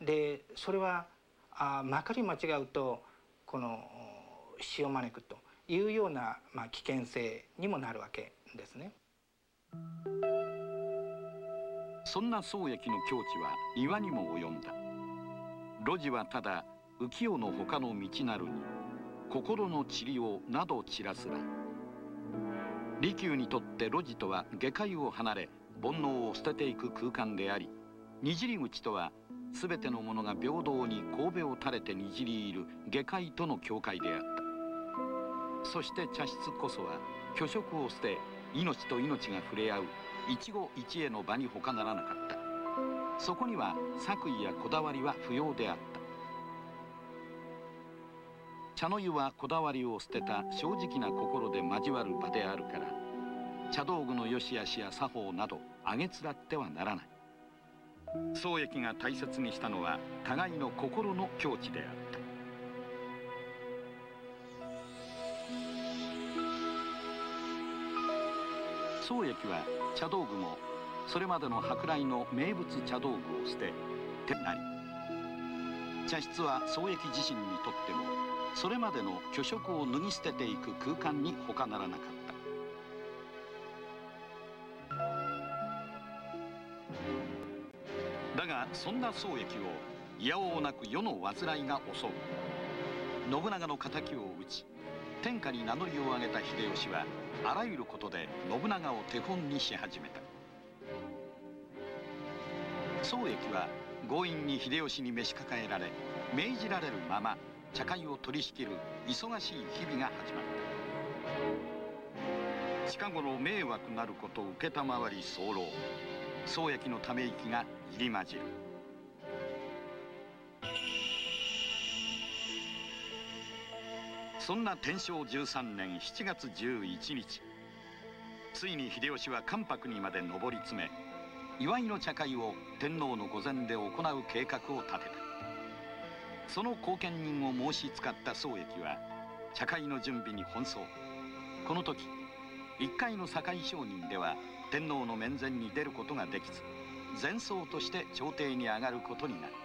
る。でそれはあまかり間違うとこの死を招くというような、まあ、危険性にもなるわけですね。そんな漱石の境地は岩にも及んだ路地はただ浮世の他の道なるに心の塵をなど散らすら利休にとって路地とは下界を離れ煩悩を捨てていく空間でありにじり口とは全てのものが平等に神戸を垂れてにじり入る下界との境界であった。そして茶室こそは虚飾を捨て命と命が触れ合う一期一会の場に他ならなかった。そこには作為やこだわりは不要であった。茶の湯はこだわりを捨てた正直な心で交わる場であるから茶道具の良し悪しや作法などあげつらってはならない。漱石が大切にしたのは互いの心の境地であった。漱石は茶道具もそれまでの舶来の名物茶道具を捨て手なり茶室は漱石自身にとってもそれまでの虚飾を脱ぎ捨てていく空間に他ならなかった。だがそんな漱石をいやおうなく世の煩いが襲う。信長の敵を討ち天下に名乗りを上げた秀吉はあらゆることで信長を手本にし始めた。漱石は強引に秀吉に召し抱えられ命じられるまま茶会を取り仕切る忙しい日々が始まった。近頃迷惑なることを承り候宗役のため息が入り混じる。そんな天正13年7月11日。ついに秀吉は関白にまで上り詰め祝いの茶会を天皇の御前で行う計画を立てた。その後見人を申し使った宋駅は茶会の準備に奔走。この時一回の堺商人では天皇の面前に出ることができず前奏として朝廷に上がることになった。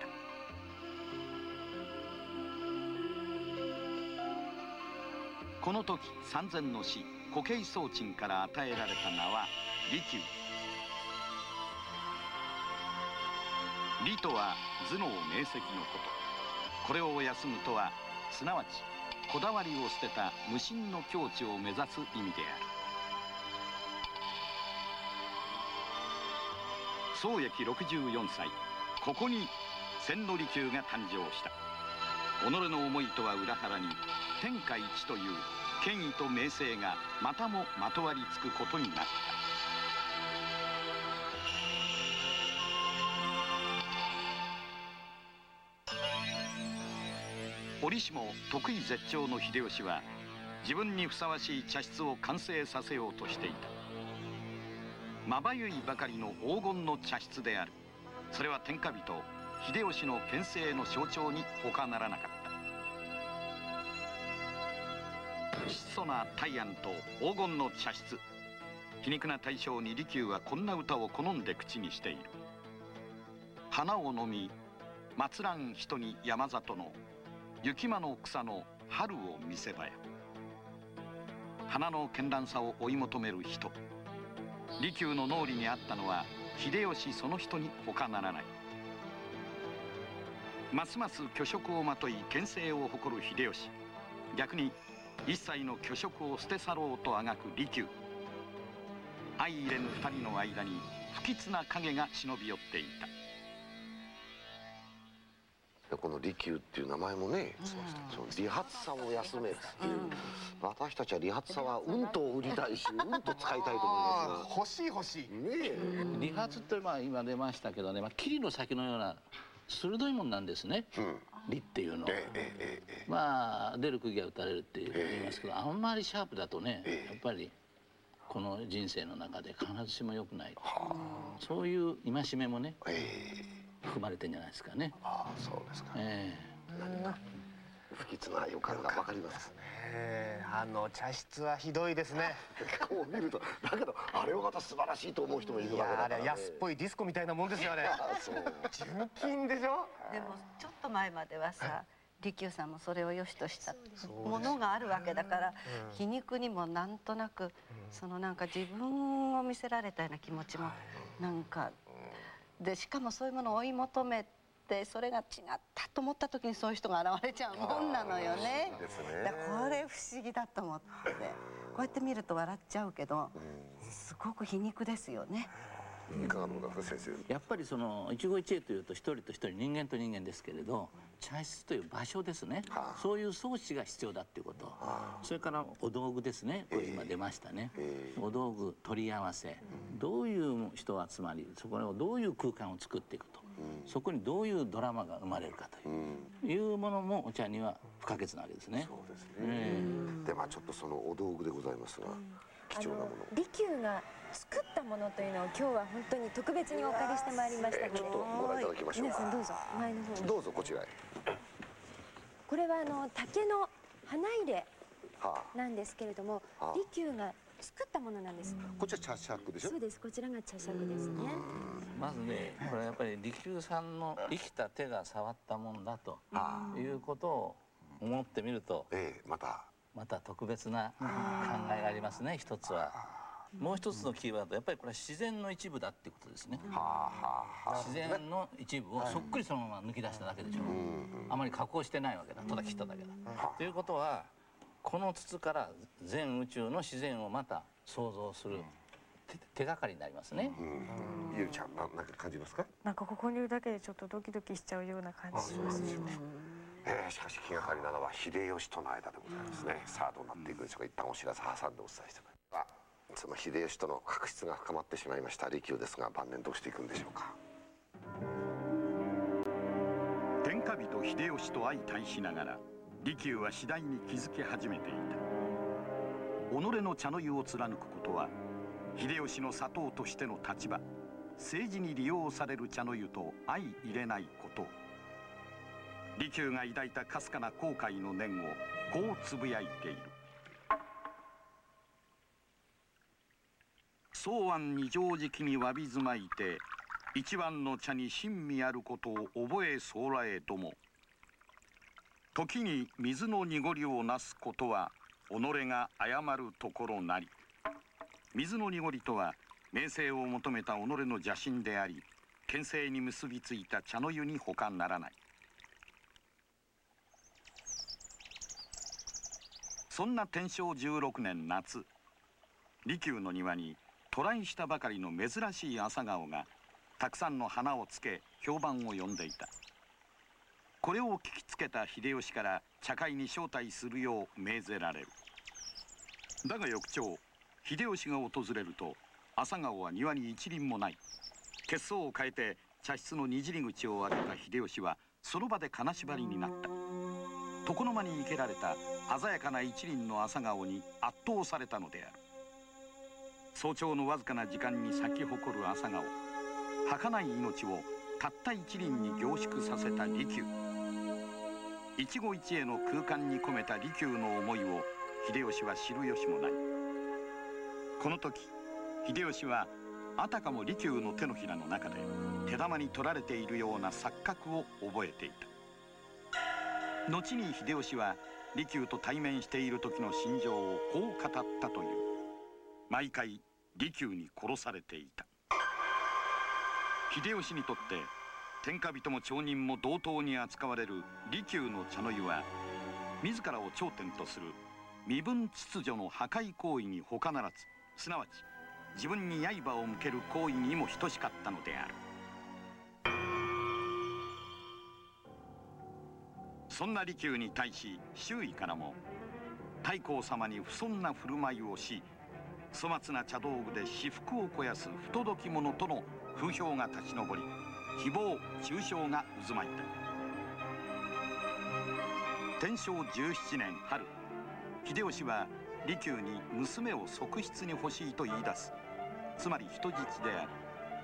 この時三千の死古慶宗鎮から与えられた名は利休。利とは頭脳明晰のこと。これを休むとはすなわちこだわりを捨てた無心の境地を目指す意味である。宋駅64歳ここに千利休が誕生した。己の思いとは裏腹に天下一という権威と名声がまたもまとわりつくことになった。折しも得意絶頂の秀吉は自分にふさわしい茶室を完成させようとしていた。まばゆいばかりの黄金の茶室である。それは天下人秀吉の権勢の象徴に他ならなかった。質素な大安と黄金の茶室。皮肉な大将に利休はこんな歌を好んで口にしている。花を飲み松蘭人に山里の雪間の草の春を見せ場や。花の絢爛さを追い求める人。利休の脳裏にあったのは秀吉その人に他ならない。ますます虚飾をまとい権勢を誇る秀吉。逆に一切の虚飾を捨て去ろうとあがく利休。相入れぬ二人の間に不吉な影が忍び寄っていた。この利休っていう名前もね、その利発さを休めっていう、私たちは利発さはうんと売りたいしうんと使いたいと思います欲しい欲しい。ね理髪ってまあ今出ましたけどね、まあ、霧の先のような鋭いもんなんですね、利っていうのは、まあ出る釘は打たれるって言いますけど、あんまりシャープだとねやっぱりこの人生の中で必ずしも良くない、そういう戒めもね、含まれてんじゃないですかね。ああそうですか。え不吉な予感がわかります。えーあの茶室はひどいですね。こう見るとだけどあれをまた素晴らしいと思う人もいるわけだから、ね。れ安っぽいディスコみたいなもんですよね 純金でしょ？でもちょっと前まではさ利休さんもそれを良しとしたものがあるわけだからうん。皮肉にもなんとなくそのなんか自分を見せられたような気持ちもなんかでしかもそういうものを追い求めてそれが違ったと思った時にそういう人が現れちゃう。もんなのよね。ね。これ不思議だと思って。こうやって見ると笑っちゃうけどすごく皮肉ですよね。いかがでございますか先生。やっぱりその一期一会というと一人と一人人間と人間ですけれど茶室という場所ですね、そういう装置が必要だっていうこと、それからお道具ですね。これ今出ましたね、お道具取り合わせ、どういう人が集まりそこをどういう空間を作っていくと、そこにどういうドラマが生まれるかという,、いうものもお茶には不可欠なわけですね。そうですね。でまあちょっとそのお道具でございますが貴重なもの。利休が作ったものというのを今日は本当に特別にお借りしてまいりましたので、ちょっとご覧いただきましょう皆さんどうぞ。前の方にどうぞこちらへ。これはあの竹の花入れはなんですけれども、はあ。利休が作ったものなんです、あ。こっちは茶杓でしょ？そう。です。こちらが茶杓ですね、まずねこれやっぱり利休さんの生きた手が触ったもんだということを思ってみると、また。また特別な考えがありますね一つは。もう一つのキーワードやっぱりこれは自然の一部だってことですね。自然の一部をそっくりそのまま抜き出しただけでしょ。あまり加工してないわけだただ切っただけだ。ということはこの筒から全宇宙の自然をまた想像する手手がかりになりますね。ゆうちゃんななんか感じますか？なんかここにいるだけでちょっとドキドキしちゃうような感じしますね。えーしかし気がかりなのは秀吉との間でございますね。さあどうなっていくでしょうか。一旦お知らせ挟んでお伝えしてください。その秀吉との確執が深まってしまいました。利休ですが晩年どうしていくんでしょうか。天下人秀吉と相対しながら利休は次第に気づき始めていた。己の茶の湯を貫くことは秀吉の砂糖としての立場政治に利用される茶の湯と相入れないこと。利休が抱いたかすかな後悔の念をこうつぶやいている。宗安二条敷にわびずまいて一番の茶に親身あることを覚えそうらえども。時に水の濁りをなすことは己が謝るところなり。水の濁りとは名声を求めた己の邪心であり牽制に結びついた茶の湯に他ならない。そんな天正16年夏利休の庭に渡来したばかりの珍しい朝顔がたくさんの花をつけ評判を呼んでいた。これを聞きつけた秀吉から茶会に招待するよう命ぜられる。だが翌朝秀吉が訪れると朝顔は庭に一輪もない。血相を変えて茶室のにじり口を開けた秀吉はその場で金縛りになった。床の間に生けられた鮮やかな一輪の朝顔に圧倒されたのである。早朝のわずかな時間に咲き誇る朝顔。儚い命をたった一輪に凝縮させた利休。一期一会の空間に込めた利休の思いを秀吉は知る由もない。この時秀吉はあたかも利休の手のひらの中で手玉に取られているような錯覚を覚えていた。後に秀吉は利休と対面している時の心情をこう語ったという。毎回利休に殺されていた。秀吉にとって天下人も町人も同等に扱われる利休の茶の湯は自らを頂点とする身分秩序の破壊行為に他ならずすなわち自分に刃を向ける行為にも等しかったのである。そんな利休に対し周囲からも太閤様に不遜な振る舞いをし粗末な茶道具で私腹を肥やす不届き者との風評が立ち上り誹謗中傷が渦巻いた。天正17年春秀吉は利休に娘を側室に欲しいと言い出す。つまり人質である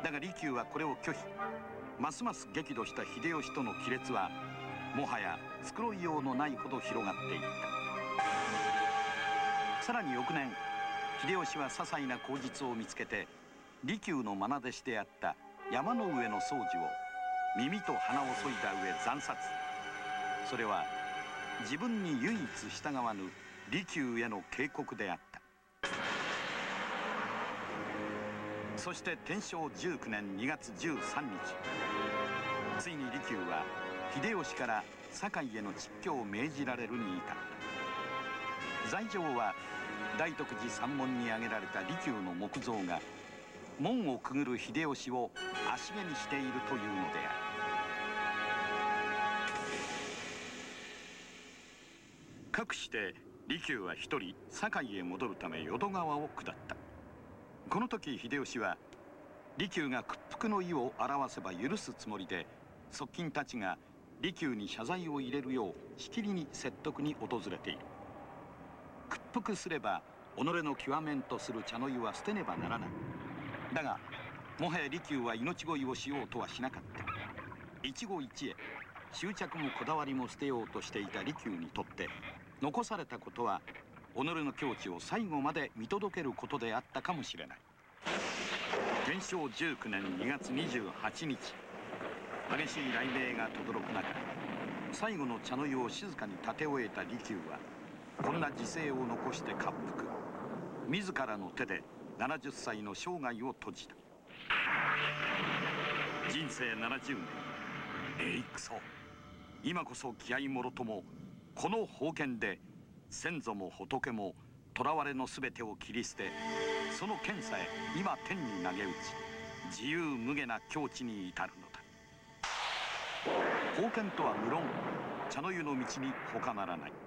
だが利休はこれを拒否。ますます激怒した秀吉との亀裂はもはや繕いようのないほど広がっていった。さらに翌年秀吉は些細な口実を見つけて利休の愛弟子であった山の上の宗次を耳と鼻を削いだ上惨殺。それは自分に唯一従わぬ利休への警告であった。そして天正19年2月13日。ついに利休は秀吉から堺への蟄居を命じられるに至った。罪状は大徳寺三門に挙げられた利休の木像が門をくぐる秀吉を足毛にしているというのである。かくして利休は一人堺へ戻るため淀川を下った。この時秀吉は利休が屈服の意を表せば許すつもりで側近たちが利休に謝罪を入れるようしきりに説得に訪れている。すれば己の極めんとする茶の湯は捨てねばならない。だがもはや利休は命乞いをしようとはしなかった。一期一会執着もこだわりも捨てようとしていた利休にとって残されたことは己の境地を最後まで見届けることであったかもしれない。天正19年2月28日激しい雷鳴が轟く中最後の茶の湯を静かに立て終えた利休はこんな時勢を残して滑腹。自らの手で70歳の生涯を閉じた。人生70年。えいくそ。今こそ気合もろともこの宝剣で先祖も仏も囚われの全てを切り捨てその剣さえ今天に投げ打ち自由無下な境地に至るのだ。宝剣とは無論茶の湯の道に他ならない。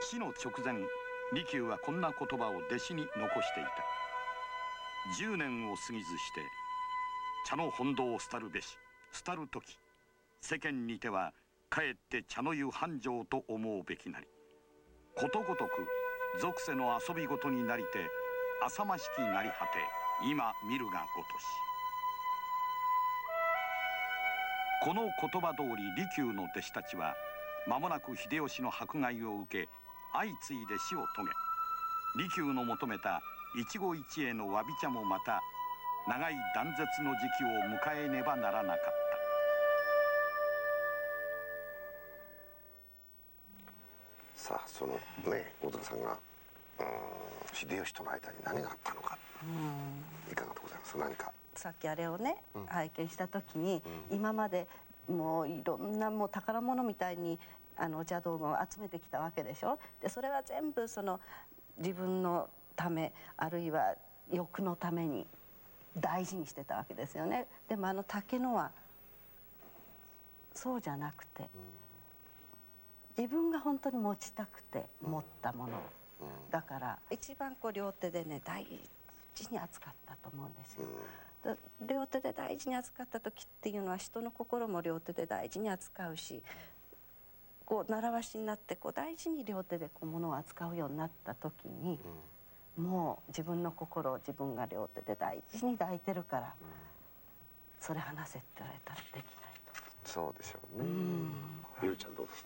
死の直前利休はこんな言葉を弟子に残していた。10年を過ぎずして茶の本道を廃るべし廃る時世間にてはかえって茶の湯繁盛と思うべきなりことごとく俗世の遊び事になりて浅ましきなり果て今見るがごとし。この言葉通り利休の弟子たちは間もなく秀吉の迫害を受け相次いで死を遂げ利休の求めた一期一会の詫び茶もまた長い断絶の時期を迎えねばならなかった。さあそのね大塚さんが秀吉との間に何があったのかいかがでございます何かさっきあれをね、うん、拝見した時に、うん、今までもういろんなもう宝物みたいにあのお茶道具を集めてきたわけでしょ？でそれは全部その自分のためあるいは欲のために大事にしてたわけですよね。でもあの竹のはそうじゃなくて、うん、自分が本当に持ちたくて持ったもの、うん、だから一番こう両手でね大事に扱ったと思うんですよ。うん、両手で大事に扱った時っていうのは人の心も両手で大事に扱うしこう習わしになってこう大事に両手でこう物を扱うようになった時に、もう自分の心を自分が両手で大事に抱いてるから、それ話せって言われたらできないと。そうでしょうね、ゆうちゃんどうでし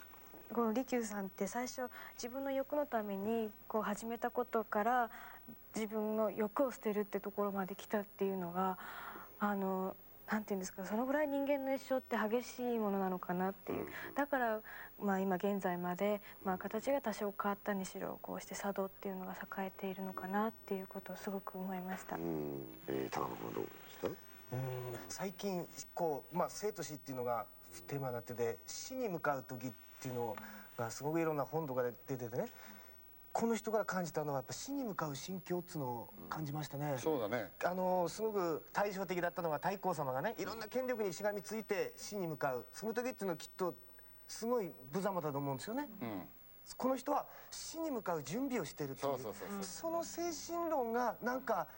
た？この利休さんって最初自分の欲のためにこう始めたことから自分の欲を捨てるってところまで来たっていうのがあのなんていうんですかそのぐらい人間の一生って激しいものなのかなっていう。だからまあ今現在までまあ形が多少変わったにしろこうして茶道っていうのが栄えているのかなっていうことをすごく思いました。うん、えー、高野君はどうでした？うん最近こうまあ生と死っていうのがテーマになってて死に向かう時っていうのがすごくいろんな本とかで出ててねこの人から感じたのはやっぱ死に向かう心境っつうのを感じましたね、うん、そうだね。あのすごく対照的だったのが太閤様がねいろんな権力にしがみついて死に向かう。その時っていうのはきっとすごい無様だと思うんですよね、うん、この人は死に向かう準備をしてるっていう。その精神論がなんか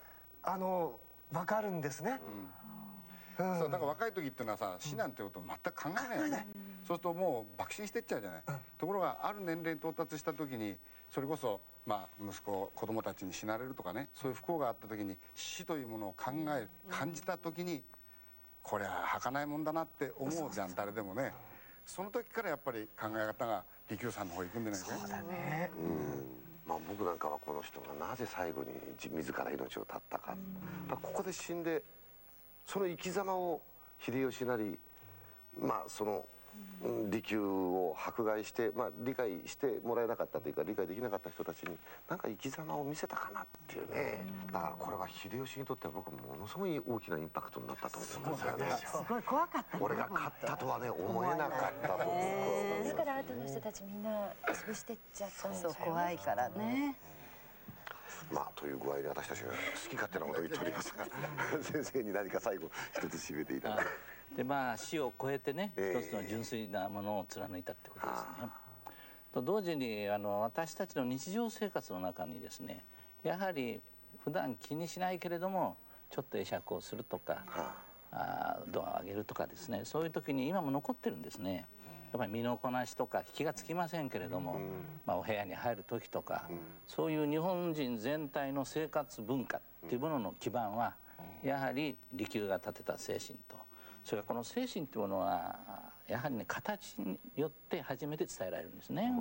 あの分かるんですね、うん、そうだから若い時っていうのはさ死なんてこと全く考えないよね、そうするともう爆心してっちゃうじゃない、ところがある年齢に到達した時にそれこそ、まあ、息子子供たちに死なれるとかねそういう不幸があった時に死というものを考え感じた時にこれは儚いもんだなって思うじゃん誰でもね。その時からやっぱり考え方が利休さんの方行くんじゃないですか。そうだね。うん。まあ、僕なんかはこの人がなぜ最後に自ら命を絶ったか、ここで死んでその生き様を秀吉なりまあその利休を迫害して、まあ、理解してもらえなかったというか理解できなかった人たちに何か生き様を見せたかなっていうね。だからこれは秀吉にとっては僕はものすごい大きなインパクトになったと思うんですよね。すごい怖かった俺が勝ったとはね思えなかったとだから後の人たちみんな潰してっちゃったんですよ怖いからね。まあという具合で私たちが好き勝手なことを言っておりますが先生に何か最後一つ締めていただいて。でまあ死を超えてね、えー、一つの純粋なものを貫いたってことですね。と同時にあの私たちの日常生活の中にですねやはり普段気にしないけれどもちょっと会釈をするとか、はあ、ドアを上げるとかですねそういう時に今も残ってるんですね。やっぱり身のこなしとか気がつきませんけれども、うん、まあ、お部屋に入る時とか、うん、そういう日本人全体の生活文化っていうものの基盤は、やはり利休が立てた精神とそれからこの精神というものはやはりね形によって初めて伝えられるんですね。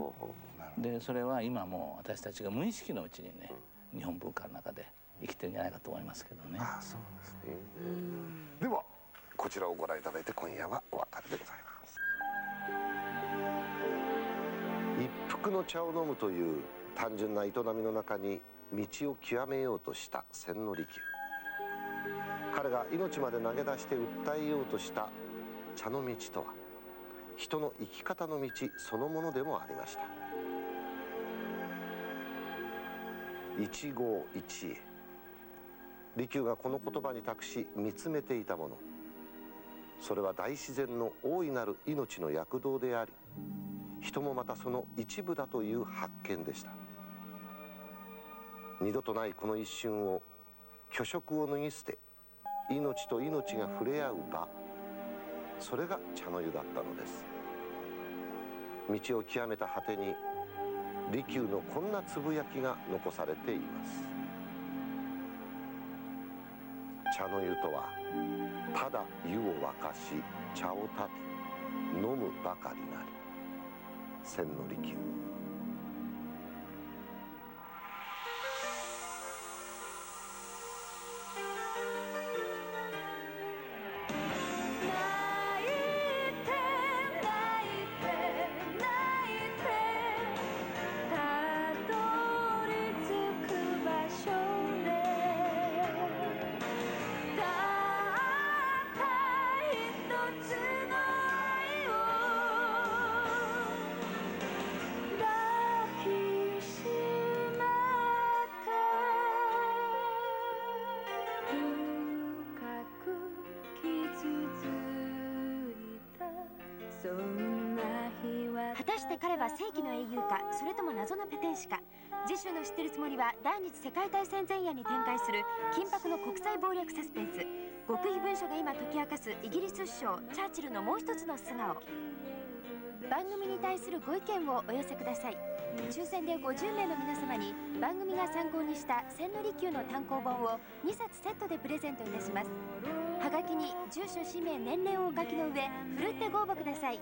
でそれは今も私たちが無意識のうちにね、日本文化の中で生きてるんじゃないかと思いますけどね。あそうですねではこちらをご覧いただいて今夜はお別れでございます。一服の茶を飲むという単純な営みの中に道を極めようとした千利休。彼が命まで投げ出して訴えようとした茶の道とは人の生き方の道そのものでもありました。一号一会。利休がこの言葉に託し見つめていたもの。それは大自然の大いなる命の躍動であり人もまたその一部だという発見でした。二度とないこの一瞬を虚飾を脱ぎ捨て命と命が触れ合う場。それが茶の湯だったのです。道を極めた果てに利休のこんなつぶやきが残されています。茶の湯とはただ湯を沸かし茶をたて飲むばかりなり。千利休。週の知ってるつもりは第二次世界大戦前夜に展開する緊迫の国際謀略サスペンス。極秘文書が今解き明かすイギリス首相チャーチルのもう一つの素顔。番組に対するご意見をお寄せください。抽選で50名の皆様に番組が参考にした千利休の単行本を2冊セットでプレゼントいたします。はがきに住所氏名年齢をお書きの上ふるってご応募ください。